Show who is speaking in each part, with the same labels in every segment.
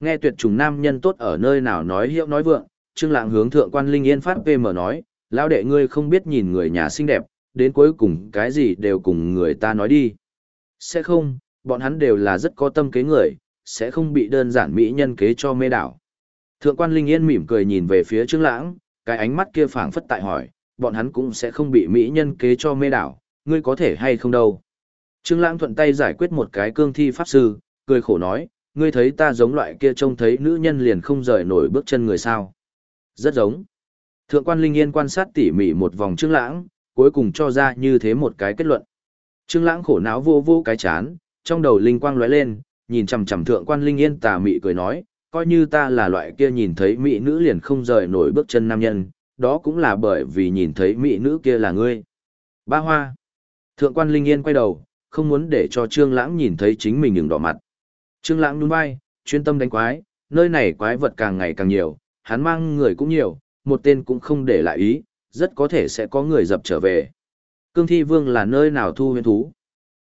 Speaker 1: Nghe tuyệt trùng nam nhân tốt ở nơi nào nói hiệu nói vượng, Trương Lãng hướng thượng quan Linh Yên phát PM nói, lão đệ ngươi không biết nhìn người nhà xinh đẹp, đến cuối cùng cái gì đều cùng người ta nói đi. Sẽ không, bọn hắn đều là rất có tâm kế người, sẽ không bị đơn giản mỹ nhân kế cho mê đảo. Thượng quan Linh Yên mỉm cười nhìn về phía Trương Lãng, cái ánh mắt kia phảng phất tại hỏi, bọn hắn cũng sẽ không bị mỹ nhân kế cho mê đảo, ngươi có thể hay không đâu. Trương Lãng thuận tay giải quyết một cái cương thi pháp sư, cười khổ nói, ngươi thấy ta giống loại kia trông thấy nữ nhân liền không rời nổi bước chân người sao. Rất giống. Thượng quan Linh Yên quan sát tỉ mỉ một vòng Trương Lãng, cuối cùng cho ra như thế một cái kết luận. Trương Lãng khổ não vô vô cái chán, trong đầu linh quang lóe lên, nhìn chằm chằm thượng quan Linh Yên tà mị cười nói, coi như ta là loại kia nhìn thấy mỹ nữ liền không rời nổi bước chân nam nhân, đó cũng là bởi vì nhìn thấy mỹ nữ kia là ngươi. Ba hoa. Thượng quan Linh Yên quay đầu, không muốn để cho Trương Lãng nhìn thấy chính mình nhường đỏ mặt. Trương Lãng nhún vai, chuyên tâm đánh quái, nơi này quái vật càng ngày càng nhiều, hắn mang người cũng nhiều, một tên cũng không để lại ý, rất có thể sẽ có người dập trở về. Cương Thi Vương là nơi nào thu huyền thú?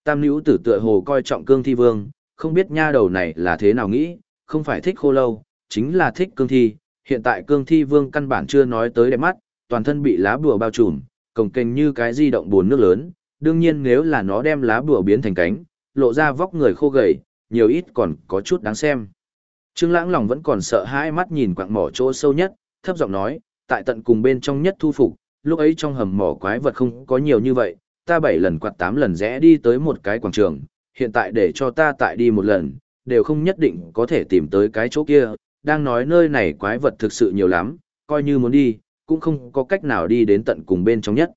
Speaker 1: Tam Nữu Tử tựa hồ coi trọng Cương Thi Vương, không biết nha đầu này là thế nào nghĩ, không phải thích khô lâu, chính là thích Cương Thi. Hiện tại Cương Thi Vương căn bản chưa nói tới đẹp mắt, toàn thân bị lá bùa bao trùm, cồng kềnh như cái di động buồn nước lớn. Đương nhiên nếu là nó đem lá bùa biến thành cánh, lộ ra vóc người khô gầy, nhiều ít còn có chút đáng xem. Trương Lãng lòng vẫn còn sợ hãi mắt nhìn quặng mỏ chỗ sâu nhất, thấp giọng nói, tại tận cùng bên trong nhất thu phục, lúc ấy trong hầm mỏ quái vật không có nhiều như vậy, ta bảy lần quạt tám lần rẽ đi tới một cái quảng trường, hiện tại để cho ta tại đi một lần, đều không nhất định có thể tìm tới cái chỗ kia, đang nói nơi này quái vật thực sự nhiều lắm, coi như muốn đi, cũng không có cách nào đi đến tận cùng bên trong nhất.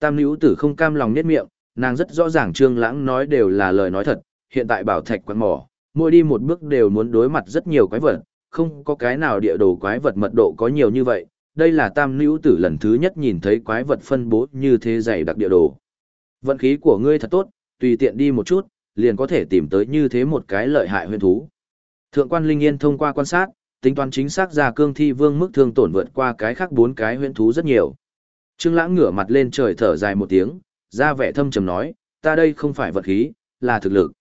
Speaker 1: Tam nữ tử không cam lòng nhếch miệng, nàng rất rõ ràng Trương Lãng nói đều là lời nói thật, hiện tại bảo thạch quặng mỏ, mỗi đi một bước đều muốn đối mặt rất nhiều quái vật, không có cái nào địa đồ quái vật mật độ có nhiều như vậy, đây là tam nữ tử lần thứ nhất nhìn thấy quái vật phân bố như thế dày đặc địa đồ. Vận khí của ngươi thật tốt, tùy tiện đi một chút, liền có thể tìm tới như thế một cái lợi hại huyền thú. Thượng quan Linh Yên thông qua quan sát, tính toán chính xác ra cương thi vương mức thương tổn vượt qua cái khác bốn cái huyền thú rất nhiều. Trương Lãng ngửa mặt lên trời thở dài một tiếng, ra vẻ thâm trầm nói, ta đây không phải vận khí, là thực lực.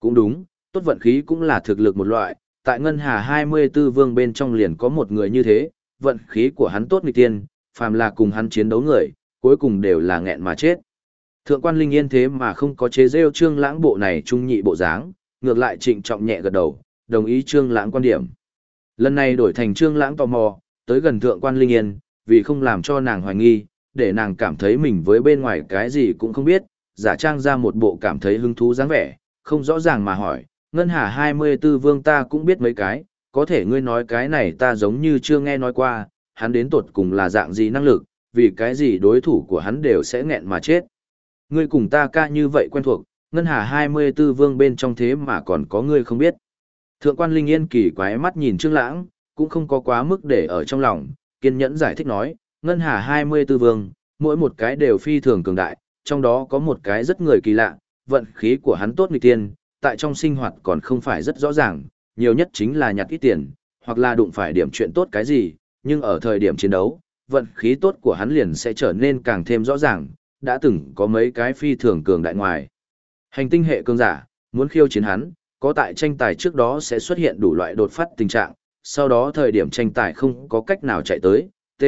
Speaker 1: Cũng đúng, tốt vận khí cũng là thực lực một loại, tại ngân hà 24 vương bên trong liền có một người như thế, vận khí của hắn tốt nghịch tiên, phàm là cùng hắn chiến đấu người, cuối cùng đều là nghẹn mà chết. Thượng quan Linh Yên thế mà không có chế rêu trương lãng bộ này trung nhị bộ dáng, ngược lại trịnh trọng nhẹ gật đầu, đồng ý trương lãng quan điểm. Lần này đổi thành trương lãng tò mò, tới gần thượng quan Linh Yên, vì không làm cho nàng hoài nghi, để nàng cảm thấy mình với bên ngoài cái gì cũng không biết, giả trang ra một bộ cảm thấy hứng thú dáng vẻ, không rõ ràng mà hỏi, ngân hà 24 vương ta cũng biết mấy cái, có thể ngươi nói cái này ta giống như chưa nghe nói qua, hắn đến tột cùng là dạng gì năng lực, vì cái gì đối thủ của hắn đều sẽ nghẹn mà chết. Ngươi cùng ta ca như vậy quen thuộc, ngân hà 24 vương bên trong thế mà còn có ngươi không biết. Thượng quan Linh Yên kỳ quái mắt nhìn Trương Lãng, cũng không có quá mức để ở trong lòng, kiên nhẫn giải thích nói, ngân hà 24 vương, mỗi một cái đều phi thường cường đại, trong đó có một cái rất người kỳ lạ, vận khí của hắn tốt nghịch tiên, tại trong sinh hoạt còn không phải rất rõ ràng, nhiều nhất chính là nhặt ít tiền, hoặc là đụng phải điểm chuyện tốt cái gì, nhưng ở thời điểm chiến đấu, vận khí tốt của hắn liền sẽ trở nên càng thêm rõ ràng, đã từng có mấy cái phi thường cường đại ngoài. Hành tinh hệ cường giả, muốn khiêu chiến hắn, có tại tranh tài trước đó sẽ xuất hiện đủ loại đột phát tình trạng, sau đó thời điểm tranh tài không có cách nào chạy tới, T.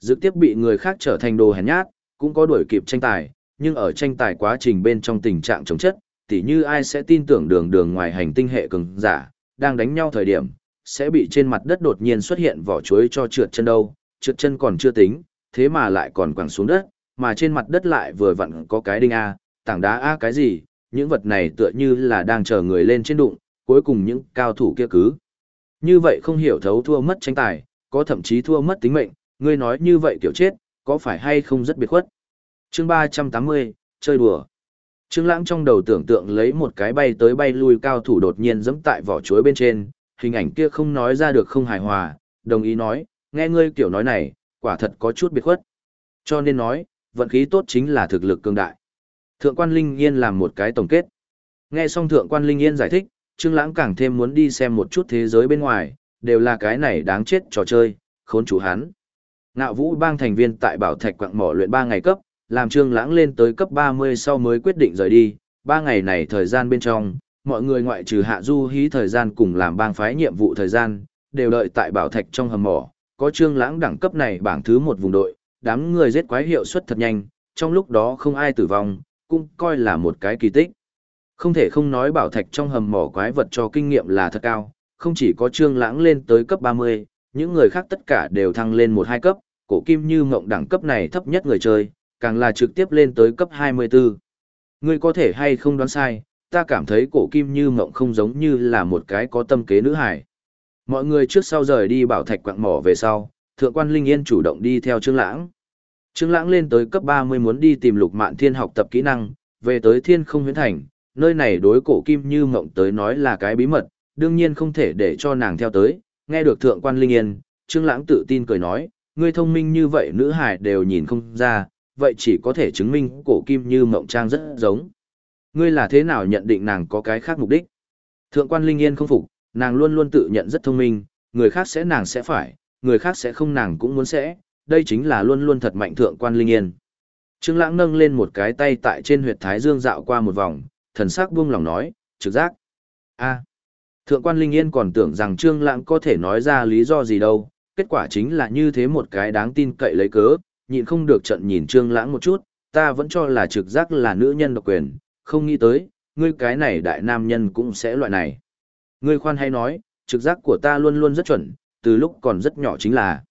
Speaker 1: Dự tiếp bị người khác trở thành đồ hèn nhát, cũng có đuổi kịp tranh tài, nhưng ở tranh tài quá trình bên trong tình trạng chống chất, tỉ như ai sẽ tin tưởng đường đường ngoài hành tinh hệ cường giả, đang đánh nhau thời điểm, sẽ bị trên mặt đất đột nhiên xuất hiện vỏ chuối cho trượt chân đâu, trượt chân còn chưa tính, thế mà lại còn quẳng xuống đất, mà trên mặt đất lại vừa vặn có cái đinh A, tảng đá A cái gì, những vật này tựa như là đang chờ người lên trên đụng, cuối cùng những cao thủ kia cứ. Như vậy không hiểu thấu thua mất tranh tài, có thậm chí thua mất tính mệnh, ngươi nói như vậy kiểu chết, có phải hay không rất biệt khuất. Chương 380, chơi đùa. Trương Lãng trong đầu tưởng tượng lấy một cái bay tới bay lui cao thủ đột nhiên giẫm tại vỏ chuối bên trên, hình ảnh kia không nói ra được không hài hòa, đồng ý nói, nghe ngươi kiểu nói này, quả thật có chút biệt khuất. Cho nên nói, vận khí tốt chính là thực lực cường đại. Thượng quan Linh Yên làm một cái tổng kết. Nghe xong Thượng quan Linh Yên giải thích, Trương Lãng càng thêm muốn đi xem một chút thế giới bên ngoài, đều là cái này đáng chết trò chơi, khốn chủ hắn. Ngạo Vũ bang thành viên tại Bảo Thạch quặng mỏ luyện 3 ngày cấp, làm Trương Lãng lên tới cấp 30 sau mới quyết định rời đi, ba ngày này thời gian bên trong, mọi người ngoại trừ hạ du hí thời gian cùng làm bang phái nhiệm vụ thời gian, đều đợi tại bảo thạch trong hầm mỏ, có trương lãng đẳng cấp này bảng thứ một vùng đội, đám người giết quái hiệu suất thật nhanh, trong lúc đó không ai tử vong, cũng coi là một cái kỳ tích. Không thể không nói bảo thạch trong hầm mỏ quái vật cho kinh nghiệm là thật cao, không chỉ có trương lãng lên tới cấp 30, những người khác tất cả đều thăng lên một hai cấp, cổ kim như Ngộng đẳng cấp này thấp nhất người chơi, càng là trực tiếp lên tới cấp 24. Ngươi có thể hay không đoán sai, ta cảm thấy cổ kim như mộng không giống như là một cái có tâm kế nữ hải. Mọi người trước sau rời đi bảo thạch quạng mỏ về sau, thượng quan Linh Yên chủ động đi theo Trương Lãng. Trương Lãng lên tới cấp 30 muốn đi tìm Lục Mạn Thiên học tập kỹ năng, về tới Thiên Không Huyễn Thành, nơi này đối cổ kim như mộng tới nói là cái bí mật, đương nhiên không thể để cho nàng theo tới. Nghe được thượng quan Linh Yên, Trương Lãng tự tin cười nói, ngươi thông minh như vậy nữ hải đều nhìn không ra, vậy chỉ có thể chứng minh cổ kim như mộng trang rất giống. Ngươi là thế nào nhận định nàng có cái khác mục đích? Thượng quan Linh Yên không phục, nàng luôn luôn tự nhận rất thông minh, người khác sẽ nàng sẽ phải, người khác sẽ không nàng cũng muốn sẽ, đây chính là luôn luôn thật mạnh thượng quan Linh Yên. Trương Lãng nâng lên một cái tay tại trên huyệt thái dương dạo qua một vòng, thần sắc buông lòng nói, trực giác. A. Thượng quan Linh Yên còn tưởng rằng Trương Lãng có thể nói ra lý do gì đâu, kết quả chính là như thế một cái đáng tin cậy lấy cớ, nhịn không được trận nhìn Trương Lãng một chút, ta vẫn cho là trực giác là nữ nhân độc quyền, không nghĩ tới, ngươi cái này đại nam nhân cũng sẽ loại này. Ngươi khoan hay nói, trực giác của ta luôn luôn rất chuẩn, từ lúc còn rất nhỏ chính là.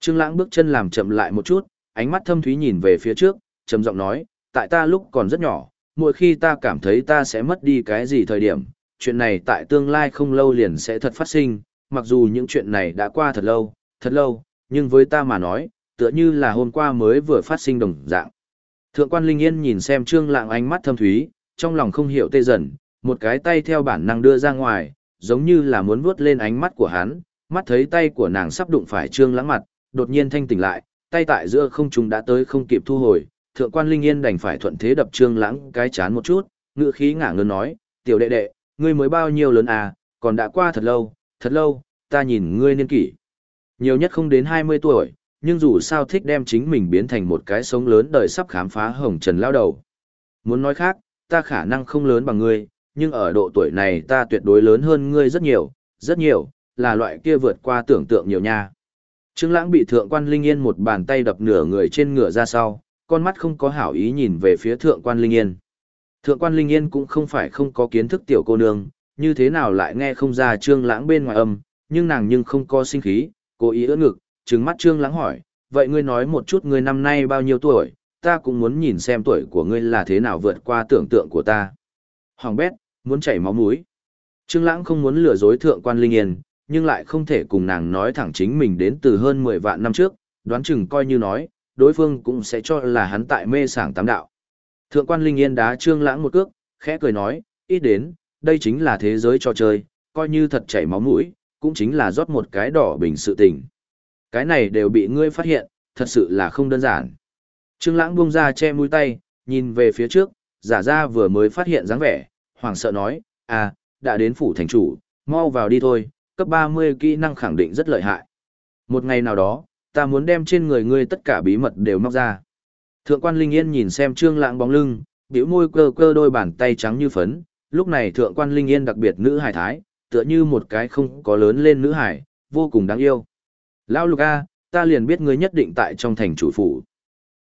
Speaker 1: Trương Lãng bước chân làm chậm lại một chút, ánh mắt thâm thúy nhìn về phía trước, trầm giọng nói, tại ta lúc còn rất nhỏ, mỗi khi ta cảm thấy ta sẽ mất đi cái gì thời điểm, chuyện này tại tương lai không lâu liền sẽ thật phát sinh, mặc dù những chuyện này đã qua thật lâu, thật lâu, nhưng với ta mà nói, tựa như là hôm qua mới vừa phát sinh đồng dạng. Thượng quan Linh Yên nhìn xem Trương Lãng ánh mắt thâm thúy, trong lòng không hiểu tê dần, một cái tay theo bản năng đưa ra ngoài, giống như là muốn vuốt lên ánh mắt của hắn, mắt thấy tay của nàng sắp đụng phải Trương Lãng mặt, đột nhiên thanh tỉnh lại, tay tại giữa không trung đã tới không kịp thu hồi, Thượng quan Linh Yên đành phải thuận thế đập Trương Lãng cái chán một chút, ngữ khí ngả ngớn nói, "Tiểu đệ đệ, ngươi mới bao nhiêu lớn à, còn đã qua thật lâu, thật lâu, ta nhìn ngươi niên kỷ. Nhiều nhất không đến 20 tuổi, nhưng dù sao thích đem chính mình biến thành một cái sống lớn đời sắp khám phá hồng trần lao đầu. Muốn nói khác, ta khả năng không lớn bằng ngươi, nhưng ở độ tuổi này ta tuyệt đối lớn hơn ngươi rất nhiều, rất nhiều, là loại kia vượt qua tưởng tượng nhiều nha. Trương Lãng bị thượng quan Linh Yên một bàn tay đập nửa người trên ngựa ra sau, con mắt không có hảo ý nhìn về phía thượng quan Linh Yên. Thượng quan Linh Yên cũng không phải không có kiến thức tiểu cô nương, như thế nào lại nghe không ra Trương Lãng bên ngoài âm, nhưng nàng nhưng không có sinh khí, cố ý ưỡn ngực, trừng mắt Trương Lãng hỏi, vậy ngươi nói một chút ngươi năm nay bao nhiêu tuổi, ta cũng muốn nhìn xem tuổi của ngươi là thế nào vượt qua tưởng tượng của ta. Hoàng bét, muốn chảy máu mũi. Trương Lãng không muốn lừa dối thượng quan Linh Yên, nhưng lại không thể cùng nàng nói thẳng chính mình đến từ hơn 10 vạn năm trước, đoán chừng coi như nói, đối phương cũng sẽ cho là hắn tại mê sảng tám đạo. Thượng quan Linh Yên đá Trương Lãng một cước, khẽ cười nói, ít đến, đây chính là thế giới trò chơi, coi như thật chảy máu mũi, cũng chính là rót một cái đỏ bình sự tình. Cái này đều bị ngươi phát hiện, thật sự là không đơn giản. Trương Lãng buông ra che mũi tay, nhìn về phía trước, giả ra vừa mới phát hiện dáng vẻ, hoảng sợ nói, à, đã đến phủ thành chủ, mau vào đi thôi, cấp 30 kỹ năng khẳng định rất lợi hại. Một ngày nào đó, ta muốn đem trên người ngươi tất cả bí mật đều móc ra. Thượng quan Linh Yên nhìn xem Trương Lãng bóng lưng, bĩu môi cơ cơ đôi bàn tay trắng như phấn, lúc này Thượng quan Linh Yên đặc biệt nữ hài thái, tựa như một cái không có lớn lên nữ hài, vô cùng đáng yêu. Lão Lục A, ta liền biết ngươi nhất định tại trong thành chủ phủ.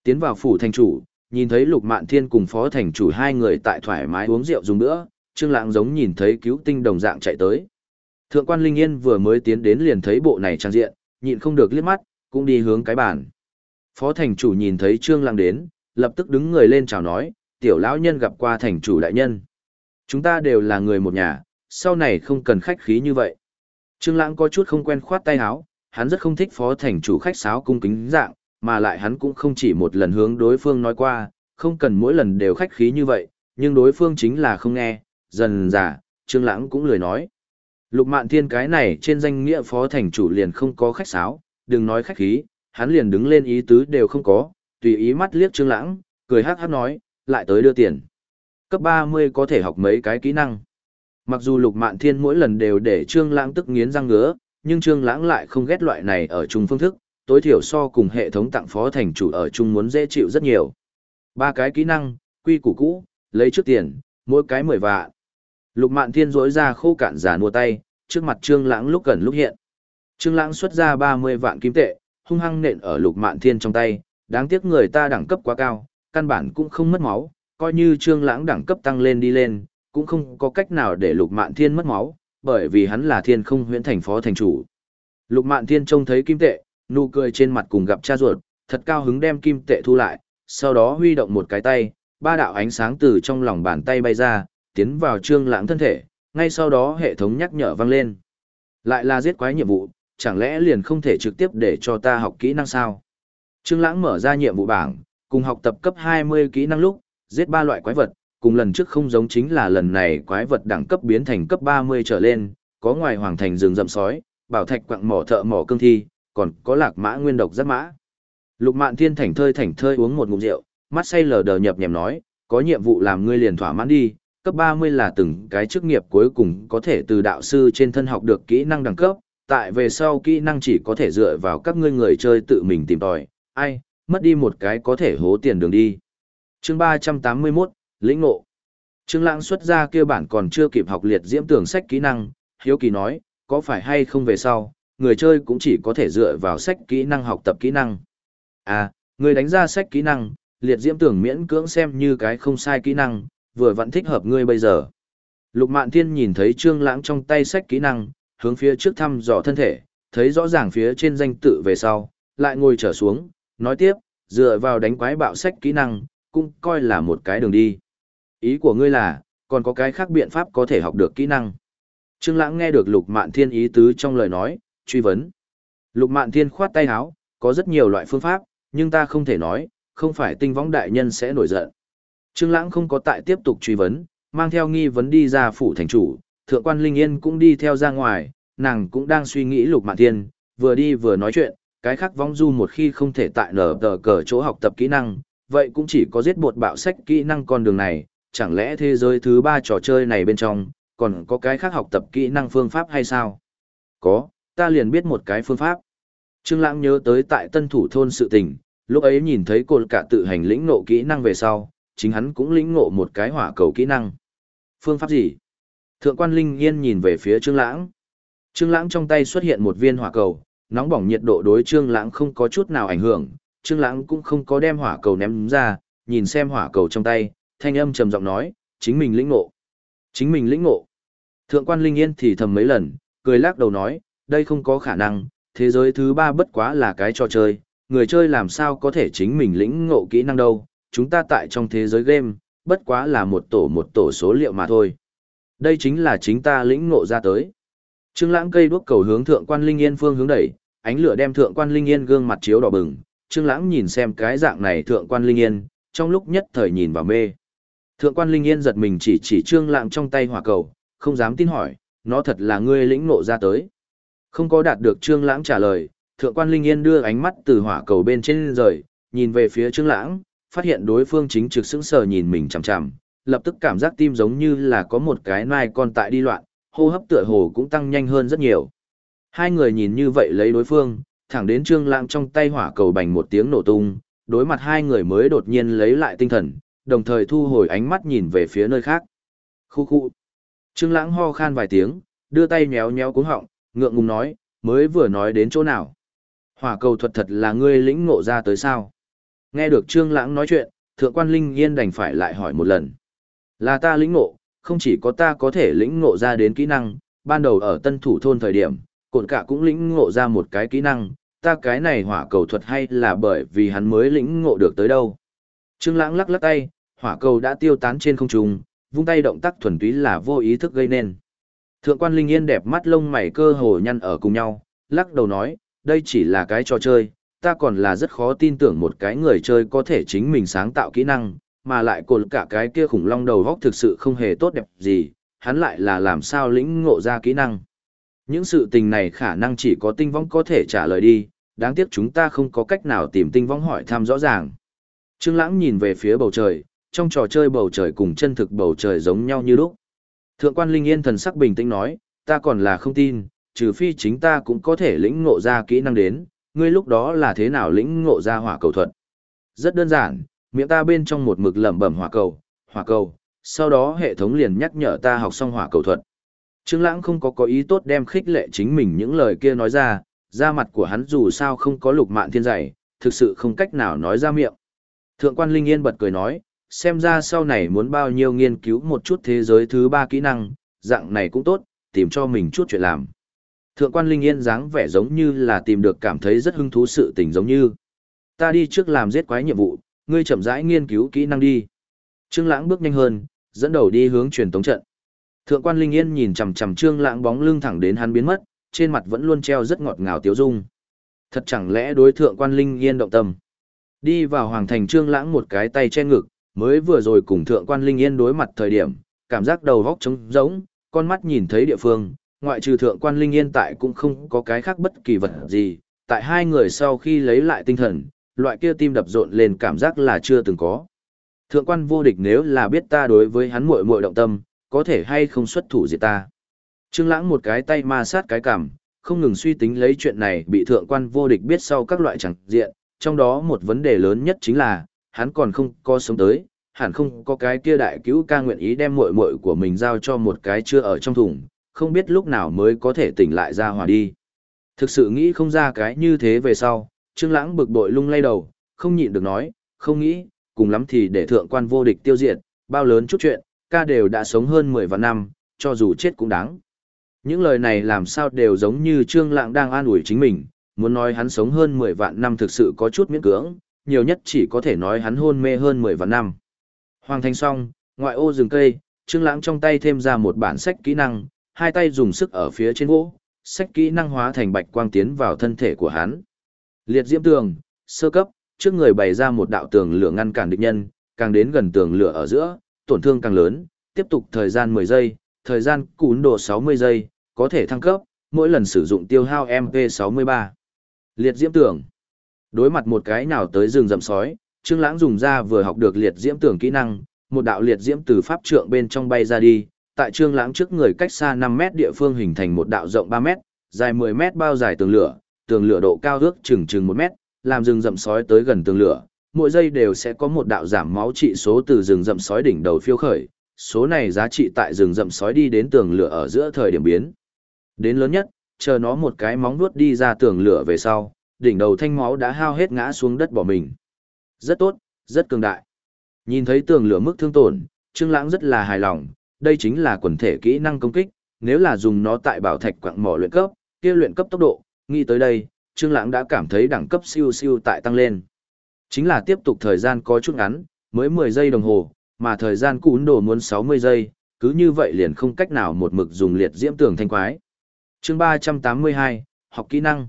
Speaker 1: Tiến vào phủ thành chủ, nhìn thấy Lục Mạn Thiên cùng phó thành chủ hai người tại thoải mái uống rượu dùng bữa, Trương Lãng giống nhìn thấy cứu tinh đồng dạng chạy tới. Thượng quan Linh Yên vừa mới tiến đến liền thấy bộ này trang diện, nhịn không được liếc mắt, cũng đi hướng cái bàn. Phó thành chủ nhìn thấy Trương Lãng đến, lập tức đứng người lên chào nói, tiểu lão nhân gặp qua thành chủ đại nhân. Chúng ta đều là người một nhà, sau này không cần khách khí như vậy. Trương Lãng có chút không quen khoát tay áo, hắn rất không thích phó thành chủ khách sáo cung kính dạng, mà lại hắn cũng không chỉ một lần hướng đối phương nói qua, không cần mỗi lần đều khách khí như vậy, nhưng đối phương chính là không nghe, dần dà, Trương Lãng cũng lười nói. Lục Mạn Thiên cái này trên danh nghĩa phó thành chủ liền không có khách sáo, đừng nói khách khí, hắn liền đứng lên ý tứ đều không có, tùy ý mắt liếc Trương Lãng, cười hắc hắc nói, lại tới đưa tiền. Cấp 30 có thể học mấy cái kỹ năng. Mặc dù Lục Mạn Thiên mỗi lần đều để Trương Lãng tức nghiến răng ngứa, nhưng Trương Lãng lại không ghét loại này ở chung phương thức, tối thiểu so cùng hệ thống tặng phó thành chủ ở chung muốn dễ chịu rất nhiều. Ba cái kỹ năng, quy củ cũ, lấy trước tiền, mỗi cái 10 vạn. Lục Mạn Thiên rỗi ra khô cạn giả nua tay, trước mặt Trương Lãng lúc gần lúc hiện. Trương Lãng xuất ra 30 vạn kim tệ, hung hăng nện ở Lục Mạn Thiên trong tay, đáng tiếc người ta đẳng cấp quá cao, căn bản cũng không mất máu, coi như Trương Lãng đẳng cấp tăng lên đi lên, cũng không có cách nào để Lục Mạn Thiên mất máu, bởi vì hắn là Thiên Không Huyễn thành phó thành chủ. Lục Mạn Thiên trông thấy kim tệ, nụ cười trên mặt cùng gặp cha ruột, thật cao hứng đem kim tệ thu lại, sau đó huy động một cái tay, ba đạo ánh sáng từ trong lòng bàn tay bay ra, tiến vào Trương Lãng thân thể, ngay sau đó hệ thống nhắc nhở vang lên. Lại là giết quái nhiệm vụ, chẳng lẽ liền không thể trực tiếp để cho ta học kỹ năng sao? Trương Lãng mở ra nhiệm vụ bảng, cùng học tập cấp 20 kỹ năng lúc, giết ba loại quái vật, cùng lần trước không giống chính là lần này quái vật đẳng cấp biến thành cấp 30 trở lên, có ngoài hoàng thành rừng rậm sói, bảo thạch quặng mỏ thợ mỏ cương thi, còn có lạc mã nguyên độc rất mã. Lục Mạn Thiên thảnh thơi thảnh thơi uống một ngụm rượu, mắt say lờ đờ nhập nhèm nói, có nhiệm vụ làm ngươi liền thỏa mãn đi, cấp 30 là từng cái chức nghiệp cuối cùng có thể từ đạo sư trên thân học được kỹ năng đẳng cấp, tại về sau kỹ năng chỉ có thể dựa vào các ngươi người chơi tự mình tìm tòi, ai, mất đi một cái có thể hố tiền đường đi. Chương 381, lĩnh ngộ. Trương Lãng xuất ra kia bản còn chưa kịp học liệt diễm tưởng sách kỹ năng, hiếu kỳ nói, có phải hay không về sau, người chơi cũng chỉ có thể dựa vào sách kỹ năng học tập kỹ năng. À, người đánh ra sách kỹ năng, liệt diễm tưởng miễn cưỡng xem như cái không sai kỹ năng, vừa vẫn thích hợp ngươi bây giờ. Lục Mạn Thiên nhìn thấy Trương Lãng trong tay sách kỹ năng, hướng phía trước thăm dò thân thể, thấy rõ ràng phía trên danh tự về sau, lại ngồi trở xuống, nói tiếp, dựa vào đánh quái bạo sách kỹ năng, cũng coi là một cái đường đi. Ý của ngươi là, còn có cái khác biện pháp có thể học được kỹ năng. Trương Lãng nghe được Lục Mạn Thiên ý tứ trong lời nói, truy vấn. Lục Mạn Thiên khoát tay áo, có rất nhiều loại phương pháp, nhưng ta không thể nói, không phải tinh võng đại nhân sẽ nổi giận. Trương Lãng không có tại tiếp tục truy vấn, mang theo nghi vấn đi ra phủ thành chủ, thượng quan Linh Yên cũng đi theo ra ngoài, nàng cũng đang suy nghĩ Lục Mạn Thiên, vừa đi vừa nói chuyện, cái khác vong du một khi không thể tại nở tờ cờ chỗ học tập kỹ năng, vậy cũng chỉ có giết bột bạo sách kỹ năng con đường này, chẳng lẽ thế giới thứ ba trò chơi này bên trong, còn có cái khác học tập kỹ năng phương pháp hay sao? Có, ta liền biết một cái phương pháp. Trương Lãng nhớ tới tại tân thủ thôn sự tình, lúc ấy nhìn thấy cột cả tự hành lĩnh ngộ kỹ năng về sau, chính hắn cũng lĩnh ngộ một cái hỏa cầu kỹ năng. Phương pháp gì? Thượng quan Linh Yên nhìn về phía Trương Lãng. Trương Lãng trong tay xuất hiện một viên hỏa cầu, nóng bỏng nhiệt độ đối Trương Lãng không có chút nào ảnh hưởng, Trương Lãng cũng không có đem hỏa cầu ném ra, nhìn xem hỏa cầu trong tay, thanh âm trầm giọng nói, chính mình lĩnh ngộ. Chính mình lĩnh ngộ. Thượng quan Linh Yên thì thầm mấy lần, cười lắc đầu nói, đây không có khả năng, thế giới thứ ba bất quá là cái trò chơi, người chơi làm sao có thể chính mình lĩnh ngộ kỹ năng đâu, chúng ta tại trong thế giới game, bất quá là một tổ một tổ số liệu mà thôi. Đây chính là chính ta lĩnh ngộ ra tới. Trương Lãng cây đuốc cầu hướng thượng quan Linh Yên phương hướng đẩy, ánh lửa đem thượng quan Linh Yên gương mặt chiếu đỏ bừng, Trương Lãng nhìn xem cái dạng này thượng quan Linh Yên, trong lúc nhất thời nhìn vào mê. Thượng quan Linh Yên giật mình chỉ chỉ Trương Lãng trong tay hỏa cầu, không dám tin hỏi, nó thật là ngươi lĩnh ngộ ra tới. Không có đạt được Trương Lãng trả lời, thượng quan Linh Yên đưa ánh mắt từ hỏa cầu bên trên rời, nhìn về phía Trương Lãng, phát hiện đối phương chính trực sững sờ nhìn mình chằm chằm, lập tức cảm giác tim giống như là có một cái nai con tại đi loạn, hô hấp tựa hồ cũng tăng nhanh hơn rất nhiều. Hai người nhìn như vậy lấy đối phương, thẳng đến Trương Lãng trong tay hỏa cầu bành một tiếng nổ tung, đối mặt hai người mới đột nhiên lấy lại tinh thần, đồng thời thu hồi ánh mắt nhìn về phía nơi khác. Khu khu. Trương Lãng ho khan vài tiếng, đưa tay nhéo nhéo cuống họng, ngượng ngùng nói, mới vừa nói đến chỗ nào. Hỏa cầu thuật thật là ngươi lĩnh ngộ ra tới sao? Nghe được Trương Lãng nói chuyện, Thượng quan Linh Yên đành phải lại hỏi một lần. Là ta lĩnh ngộ, không chỉ có ta có thể lĩnh ngộ ra đến kỹ năng, ban đầu ở tân thủ thôn thời điểm, Cổn cả cũng lĩnh ngộ ra một cái kỹ năng, ta cái này hỏa cầu thuật hay là bởi vì hắn mới lĩnh ngộ được tới đâu. Trương Lãng lắc lắc tay, hỏa cầu đã tiêu tán trên không trung, vung tay động tác thuần túy là vô ý thức gây nên. Thượng quan Linh Yên đẹp mắt lông mày cơ hồ nhăn ở cùng nhau, lắc đầu nói, đây chỉ là cái trò chơi, ta còn là rất khó tin tưởng một cái người chơi có thể chính mình sáng tạo kỹ năng, mà lại cột cả cái kia khủng long đầu góc thực sự không hề tốt đẹp gì, hắn lại là làm sao lĩnh ngộ ra kỹ năng. Những sự tình này khả năng chỉ có tinh vong có thể trả lời đi, đáng tiếc chúng ta không có cách nào tìm tinh vong hỏi thăm rõ ràng. Trương Lãng nhìn về phía bầu trời, trong trò chơi bầu trời cùng chân thực bầu trời giống nhau như lúc. Thượng quan Linh Yên thần sắc bình tĩnh nói, ta còn là không tin, trừ phi chính ta cũng có thể lĩnh ngộ ra kỹ năng đến, ngươi lúc đó là thế nào lĩnh ngộ ra hỏa cầu thuật. Rất đơn giản, miệng ta bên trong một mực lẩm bẩm hỏa cầu, hỏa cầu, sau đó hệ thống liền nhắc nhở ta học xong hỏa cầu thuật. Trương Lãng không có có ý tốt đem khích lệ chính mình những lời kia nói ra, da mặt của hắn dù sao không có lục mạn thiên dày, thực sự không cách nào nói ra miệng. Thượng quan Linh Yên bật cười nói, xem ra sau này muốn bao nhiêu nghiên cứu một chút thế giới thứ ba kỹ năng, dạng này cũng tốt, tìm cho mình chút chuyện làm. Thượng quan Linh Yên dáng vẻ giống như là tìm được cảm thấy rất hứng thú sự tình giống như. Ta đi trước làm giết quái nhiệm vụ, ngươi chậm rãi nghiên cứu kỹ năng đi. Trương Lãng bước nhanh hơn, dẫn đầu đi hướng truyền tống trận. Thượng quan Linh Yên nhìn chằm chằm Trương Lãng bóng lưng thẳng đến hắn biến mất, trên mặt vẫn luôn treo rất ngọt ngào tiêu dung. Thật chẳng lẽ đối thượng quan Linh Yên động tâm. Đi vào hoàng thành Trương Lãng một cái tay che ngực, mới vừa rồi cùng thượng quan Linh Yên đối mặt thời điểm, cảm giác đầu góc trống rỗng, con mắt nhìn thấy địa phương, ngoại trừ thượng quan Linh Yên tại cũng không có cái khác bất kỳ vật gì, tại hai người sau khi lấy lại tinh thần, loại kia tim đập rộn lên cảm giác là chưa từng có. Thượng quan vô địch nếu là biết ta đối với hắn muội muội động tâm, có thể hay không xuất thủ diệt ta. Trương Lãng một cái tay ma sát cái cằm, không ngừng suy tính lấy chuyện này bị thượng quan vô địch biết sau các loại chẳng diện, trong đó một vấn đề lớn nhất chính là, hắn còn không có sống tới, hẳn không có cái kia đại cứu ca nguyện ý đem muội muội của mình giao cho một cái chưa ở trong thùng, không biết lúc nào mới có thể tỉnh lại ra hòa đi. Thực sự nghĩ không ra cái như thế về sau, Trương Lãng bực bội lung lay đầu, không nhịn được nói, không nghĩ, cùng lắm thì để thượng quan vô địch tiêu diệt, bao lớn chút chuyện, ca đều đã sống hơn 10 vạn năm, cho dù chết cũng đáng. Những lời này làm sao đều giống như Trương Lãng đang an ủi chính mình, muốn nói hắn sống hơn 10 vạn năm thực sự có chút miễn cưỡng, nhiều nhất chỉ có thể nói hắn hôn mê hơn 10 vạn năm. Hoàng thành xong, ngoại ô rừng cây, Trương Lãng trong tay thêm ra một bản sách kỹ năng, hai tay dùng sức ở phía trên gỗ, sách kỹ năng hóa thành bạch quang tiến vào thân thể của hắn. Liệt diễm tường, sơ cấp, trước người bày ra một đạo tường lửa ngăn cản địch nhân, càng đến gần tường lửa ở giữa, tổn thương càng lớn, tiếp tục thời gian 10 giây, thời gian cún độ 60 giây, có thể thăng cấp, mỗi lần sử dụng tiêu hao MP63. Liệt diễm tường. Đối mặt một cái nào tới rừng rậm sói, Trương Lãng dùng ra vừa học được liệt diễm tường kỹ năng, một đạo liệt diễm từ pháp trượng bên trong bay ra đi, tại Trương Lãng trước người cách xa 5 mét địa phương hình thành một đạo rộng 3 mét, dài 10 mét bao dài tường lửa, tường lửa độ cao ước chừng chừng 1 mét, làm rừng rậm sói tới gần tường lửa, mỗi giây đều sẽ có một đạo giảm máu trị số từ rừng rậm sói đỉnh đầu phiêu khởi, số này giá trị tại rừng rậm sói đi đến tường lửa ở giữa thời điểm biến. Đến lớn nhất, chờ nó một cái móng vuốt đi ra tường lửa về sau, đỉnh đầu thanh máu đã hao hết ngã xuống đất bỏ mình. Rất tốt, rất cường đại. Nhìn thấy tường lửa mức thương tổn, Trương Lãng rất là hài lòng, đây chính là quần thể kỹ năng công kích, nếu là dùng nó tại bảo thạch quặng mỏ luyện cấp, kia luyện cấp tốc độ, nghĩ tới đây, Trương Lãng đã cảm thấy đẳng cấp siêu siêu tại tăng lên. Chính là tiếp tục thời gian có chút ngắn, mới 10 giây đồng hồ, mà thời gian cún đồ muốn 60 giây, cứ như vậy liền không cách nào một mực dùng liệt diễm tường thanh quái. Chương 382, học kỹ năng.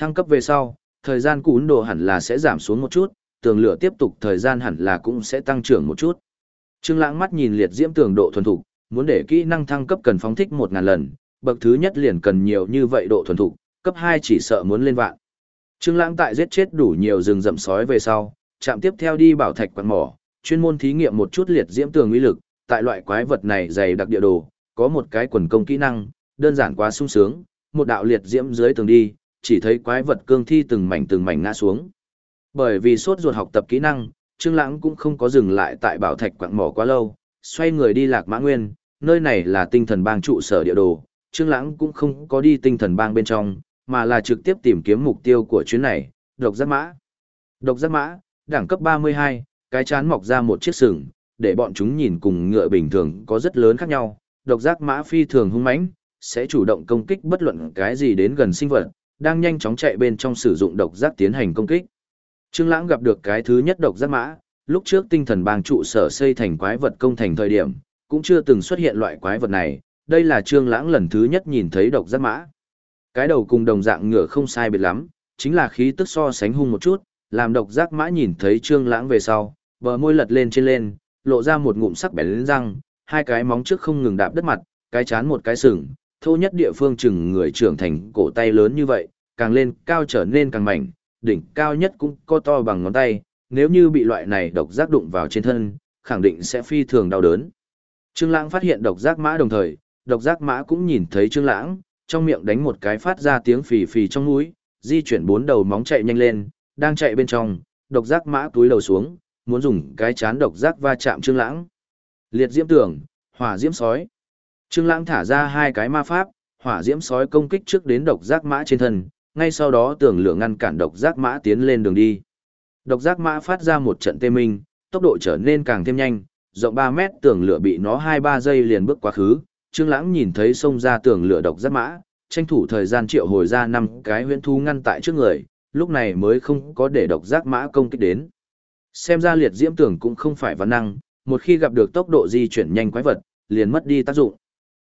Speaker 1: Thăng cấp về sau, thời gian cún đồ hẳn là sẽ giảm xuống một chút, tường lửa tiếp tục thời gian hẳn là cũng sẽ tăng trưởng một chút. Trương Lãng mắt nhìn liệt diễm tường độ thuần thục, muốn để kỹ năng thăng cấp cần phóng thích 1000 lần, bậc thứ nhất liền cần nhiều như vậy độ thuần thục, cấp 2 chỉ sợ muốn lên vạn. Trương Lãng tại giết chết đủ nhiều rừng rậm sói về sau, chạm tiếp theo đi bảo thạch quan mỏ, chuyên môn thí nghiệm một chút liệt diễm tường uy lực, tại loại quái vật này dày đặc địa đồ, có một cái quần công kỹ năng, đơn giản quá sung sướng, một đạo liệt diễm dưới tường đi, chỉ thấy quái vật cương thi từng mảnh từng mảnh ngã xuống. Bởi vì sốt ruột học tập kỹ năng, Trương Lãng cũng không có dừng lại tại bảo thạch quặng mỏ quá lâu, xoay người đi Lạc Mã Nguyên, nơi này là tinh thần bang trụ sở địa đồ, Trương Lãng cũng không có đi tinh thần bang bên trong, mà là trực tiếp tìm kiếm mục tiêu của chuyến này, độc giác mã. Độc giác mã, đẳng cấp 32, cái chán mọc ra một chiếc sừng, để bọn chúng nhìn cùng ngựa bình thường có rất lớn khác nhau. Độc giác mã phi thường hung mãnh, sẽ chủ động công kích bất luận cái gì đến gần sinh vật, đang nhanh chóng chạy bên trong sử dụng độc giác tiến hành công kích. Trương Lãng gặp được cái thứ nhất độc giác mã, lúc trước tinh thần bang trụ sở xây thành quái vật công thành thời điểm, cũng chưa từng xuất hiện loại quái vật này, đây là Trương Lãng lần thứ nhất nhìn thấy độc giác mã. Cái đầu cùng đồng dạng ngựa không sai biệt lắm, chính là khí tức so sánh hung một chút, làm độc giác mã nhìn thấy Trương Lãng về sau, bờ môi lật lên trên lên, lộ ra một ngụm sắc bén răng, hai cái móng trước không ngừng đạp đất mặt, cái chán một cái sừng, thô nhất địa phương chừng người trưởng thành cổ tay lớn như vậy, càng lên cao trở nên càng mảnh, đỉnh cao nhất cũng có to bằng ngón tay, nếu như bị loại này độc giác đụng vào trên thân, khẳng định sẽ phi thường đau đớn. Trương Lãng phát hiện độc giác mã đồng thời, độc giác mã cũng nhìn thấy Trương Lãng, trong miệng đánh một cái phát ra tiếng phì phì trong mũi, di chuyển bốn đầu móng chạy nhanh lên, đang chạy bên trong, độc giác mã túi đầu xuống, muốn dùng cái chán độc giác va chạm Trương Lãng. Liệt diễm tưởng, hỏa diễm sói. Trương Lãng thả ra hai cái ma pháp, hỏa diễm sói công kích trước đến độc giác mã trên thân, ngay sau đó tưởng lửa ngăn cản độc giác mã tiến lên đường đi. Độc giác mã phát ra một trận tê minh, tốc độ trở nên càng thêm nhanh, rộng 3 mét tường lửa bị nó 2-3 giây liền bước quá khứ, Trương Lãng nhìn thấy xông ra tường lửa độc giác mã, tranh thủ thời gian triệu hồi ra năm cái huyễn thú ngăn tại trước người, lúc này mới không có để độc giác mã công kích đến. Xem ra liệt diễm tường cũng không phải văn năng, một khi gặp được tốc độ di chuyển nhanh quái vật, liền mất đi tác dụng.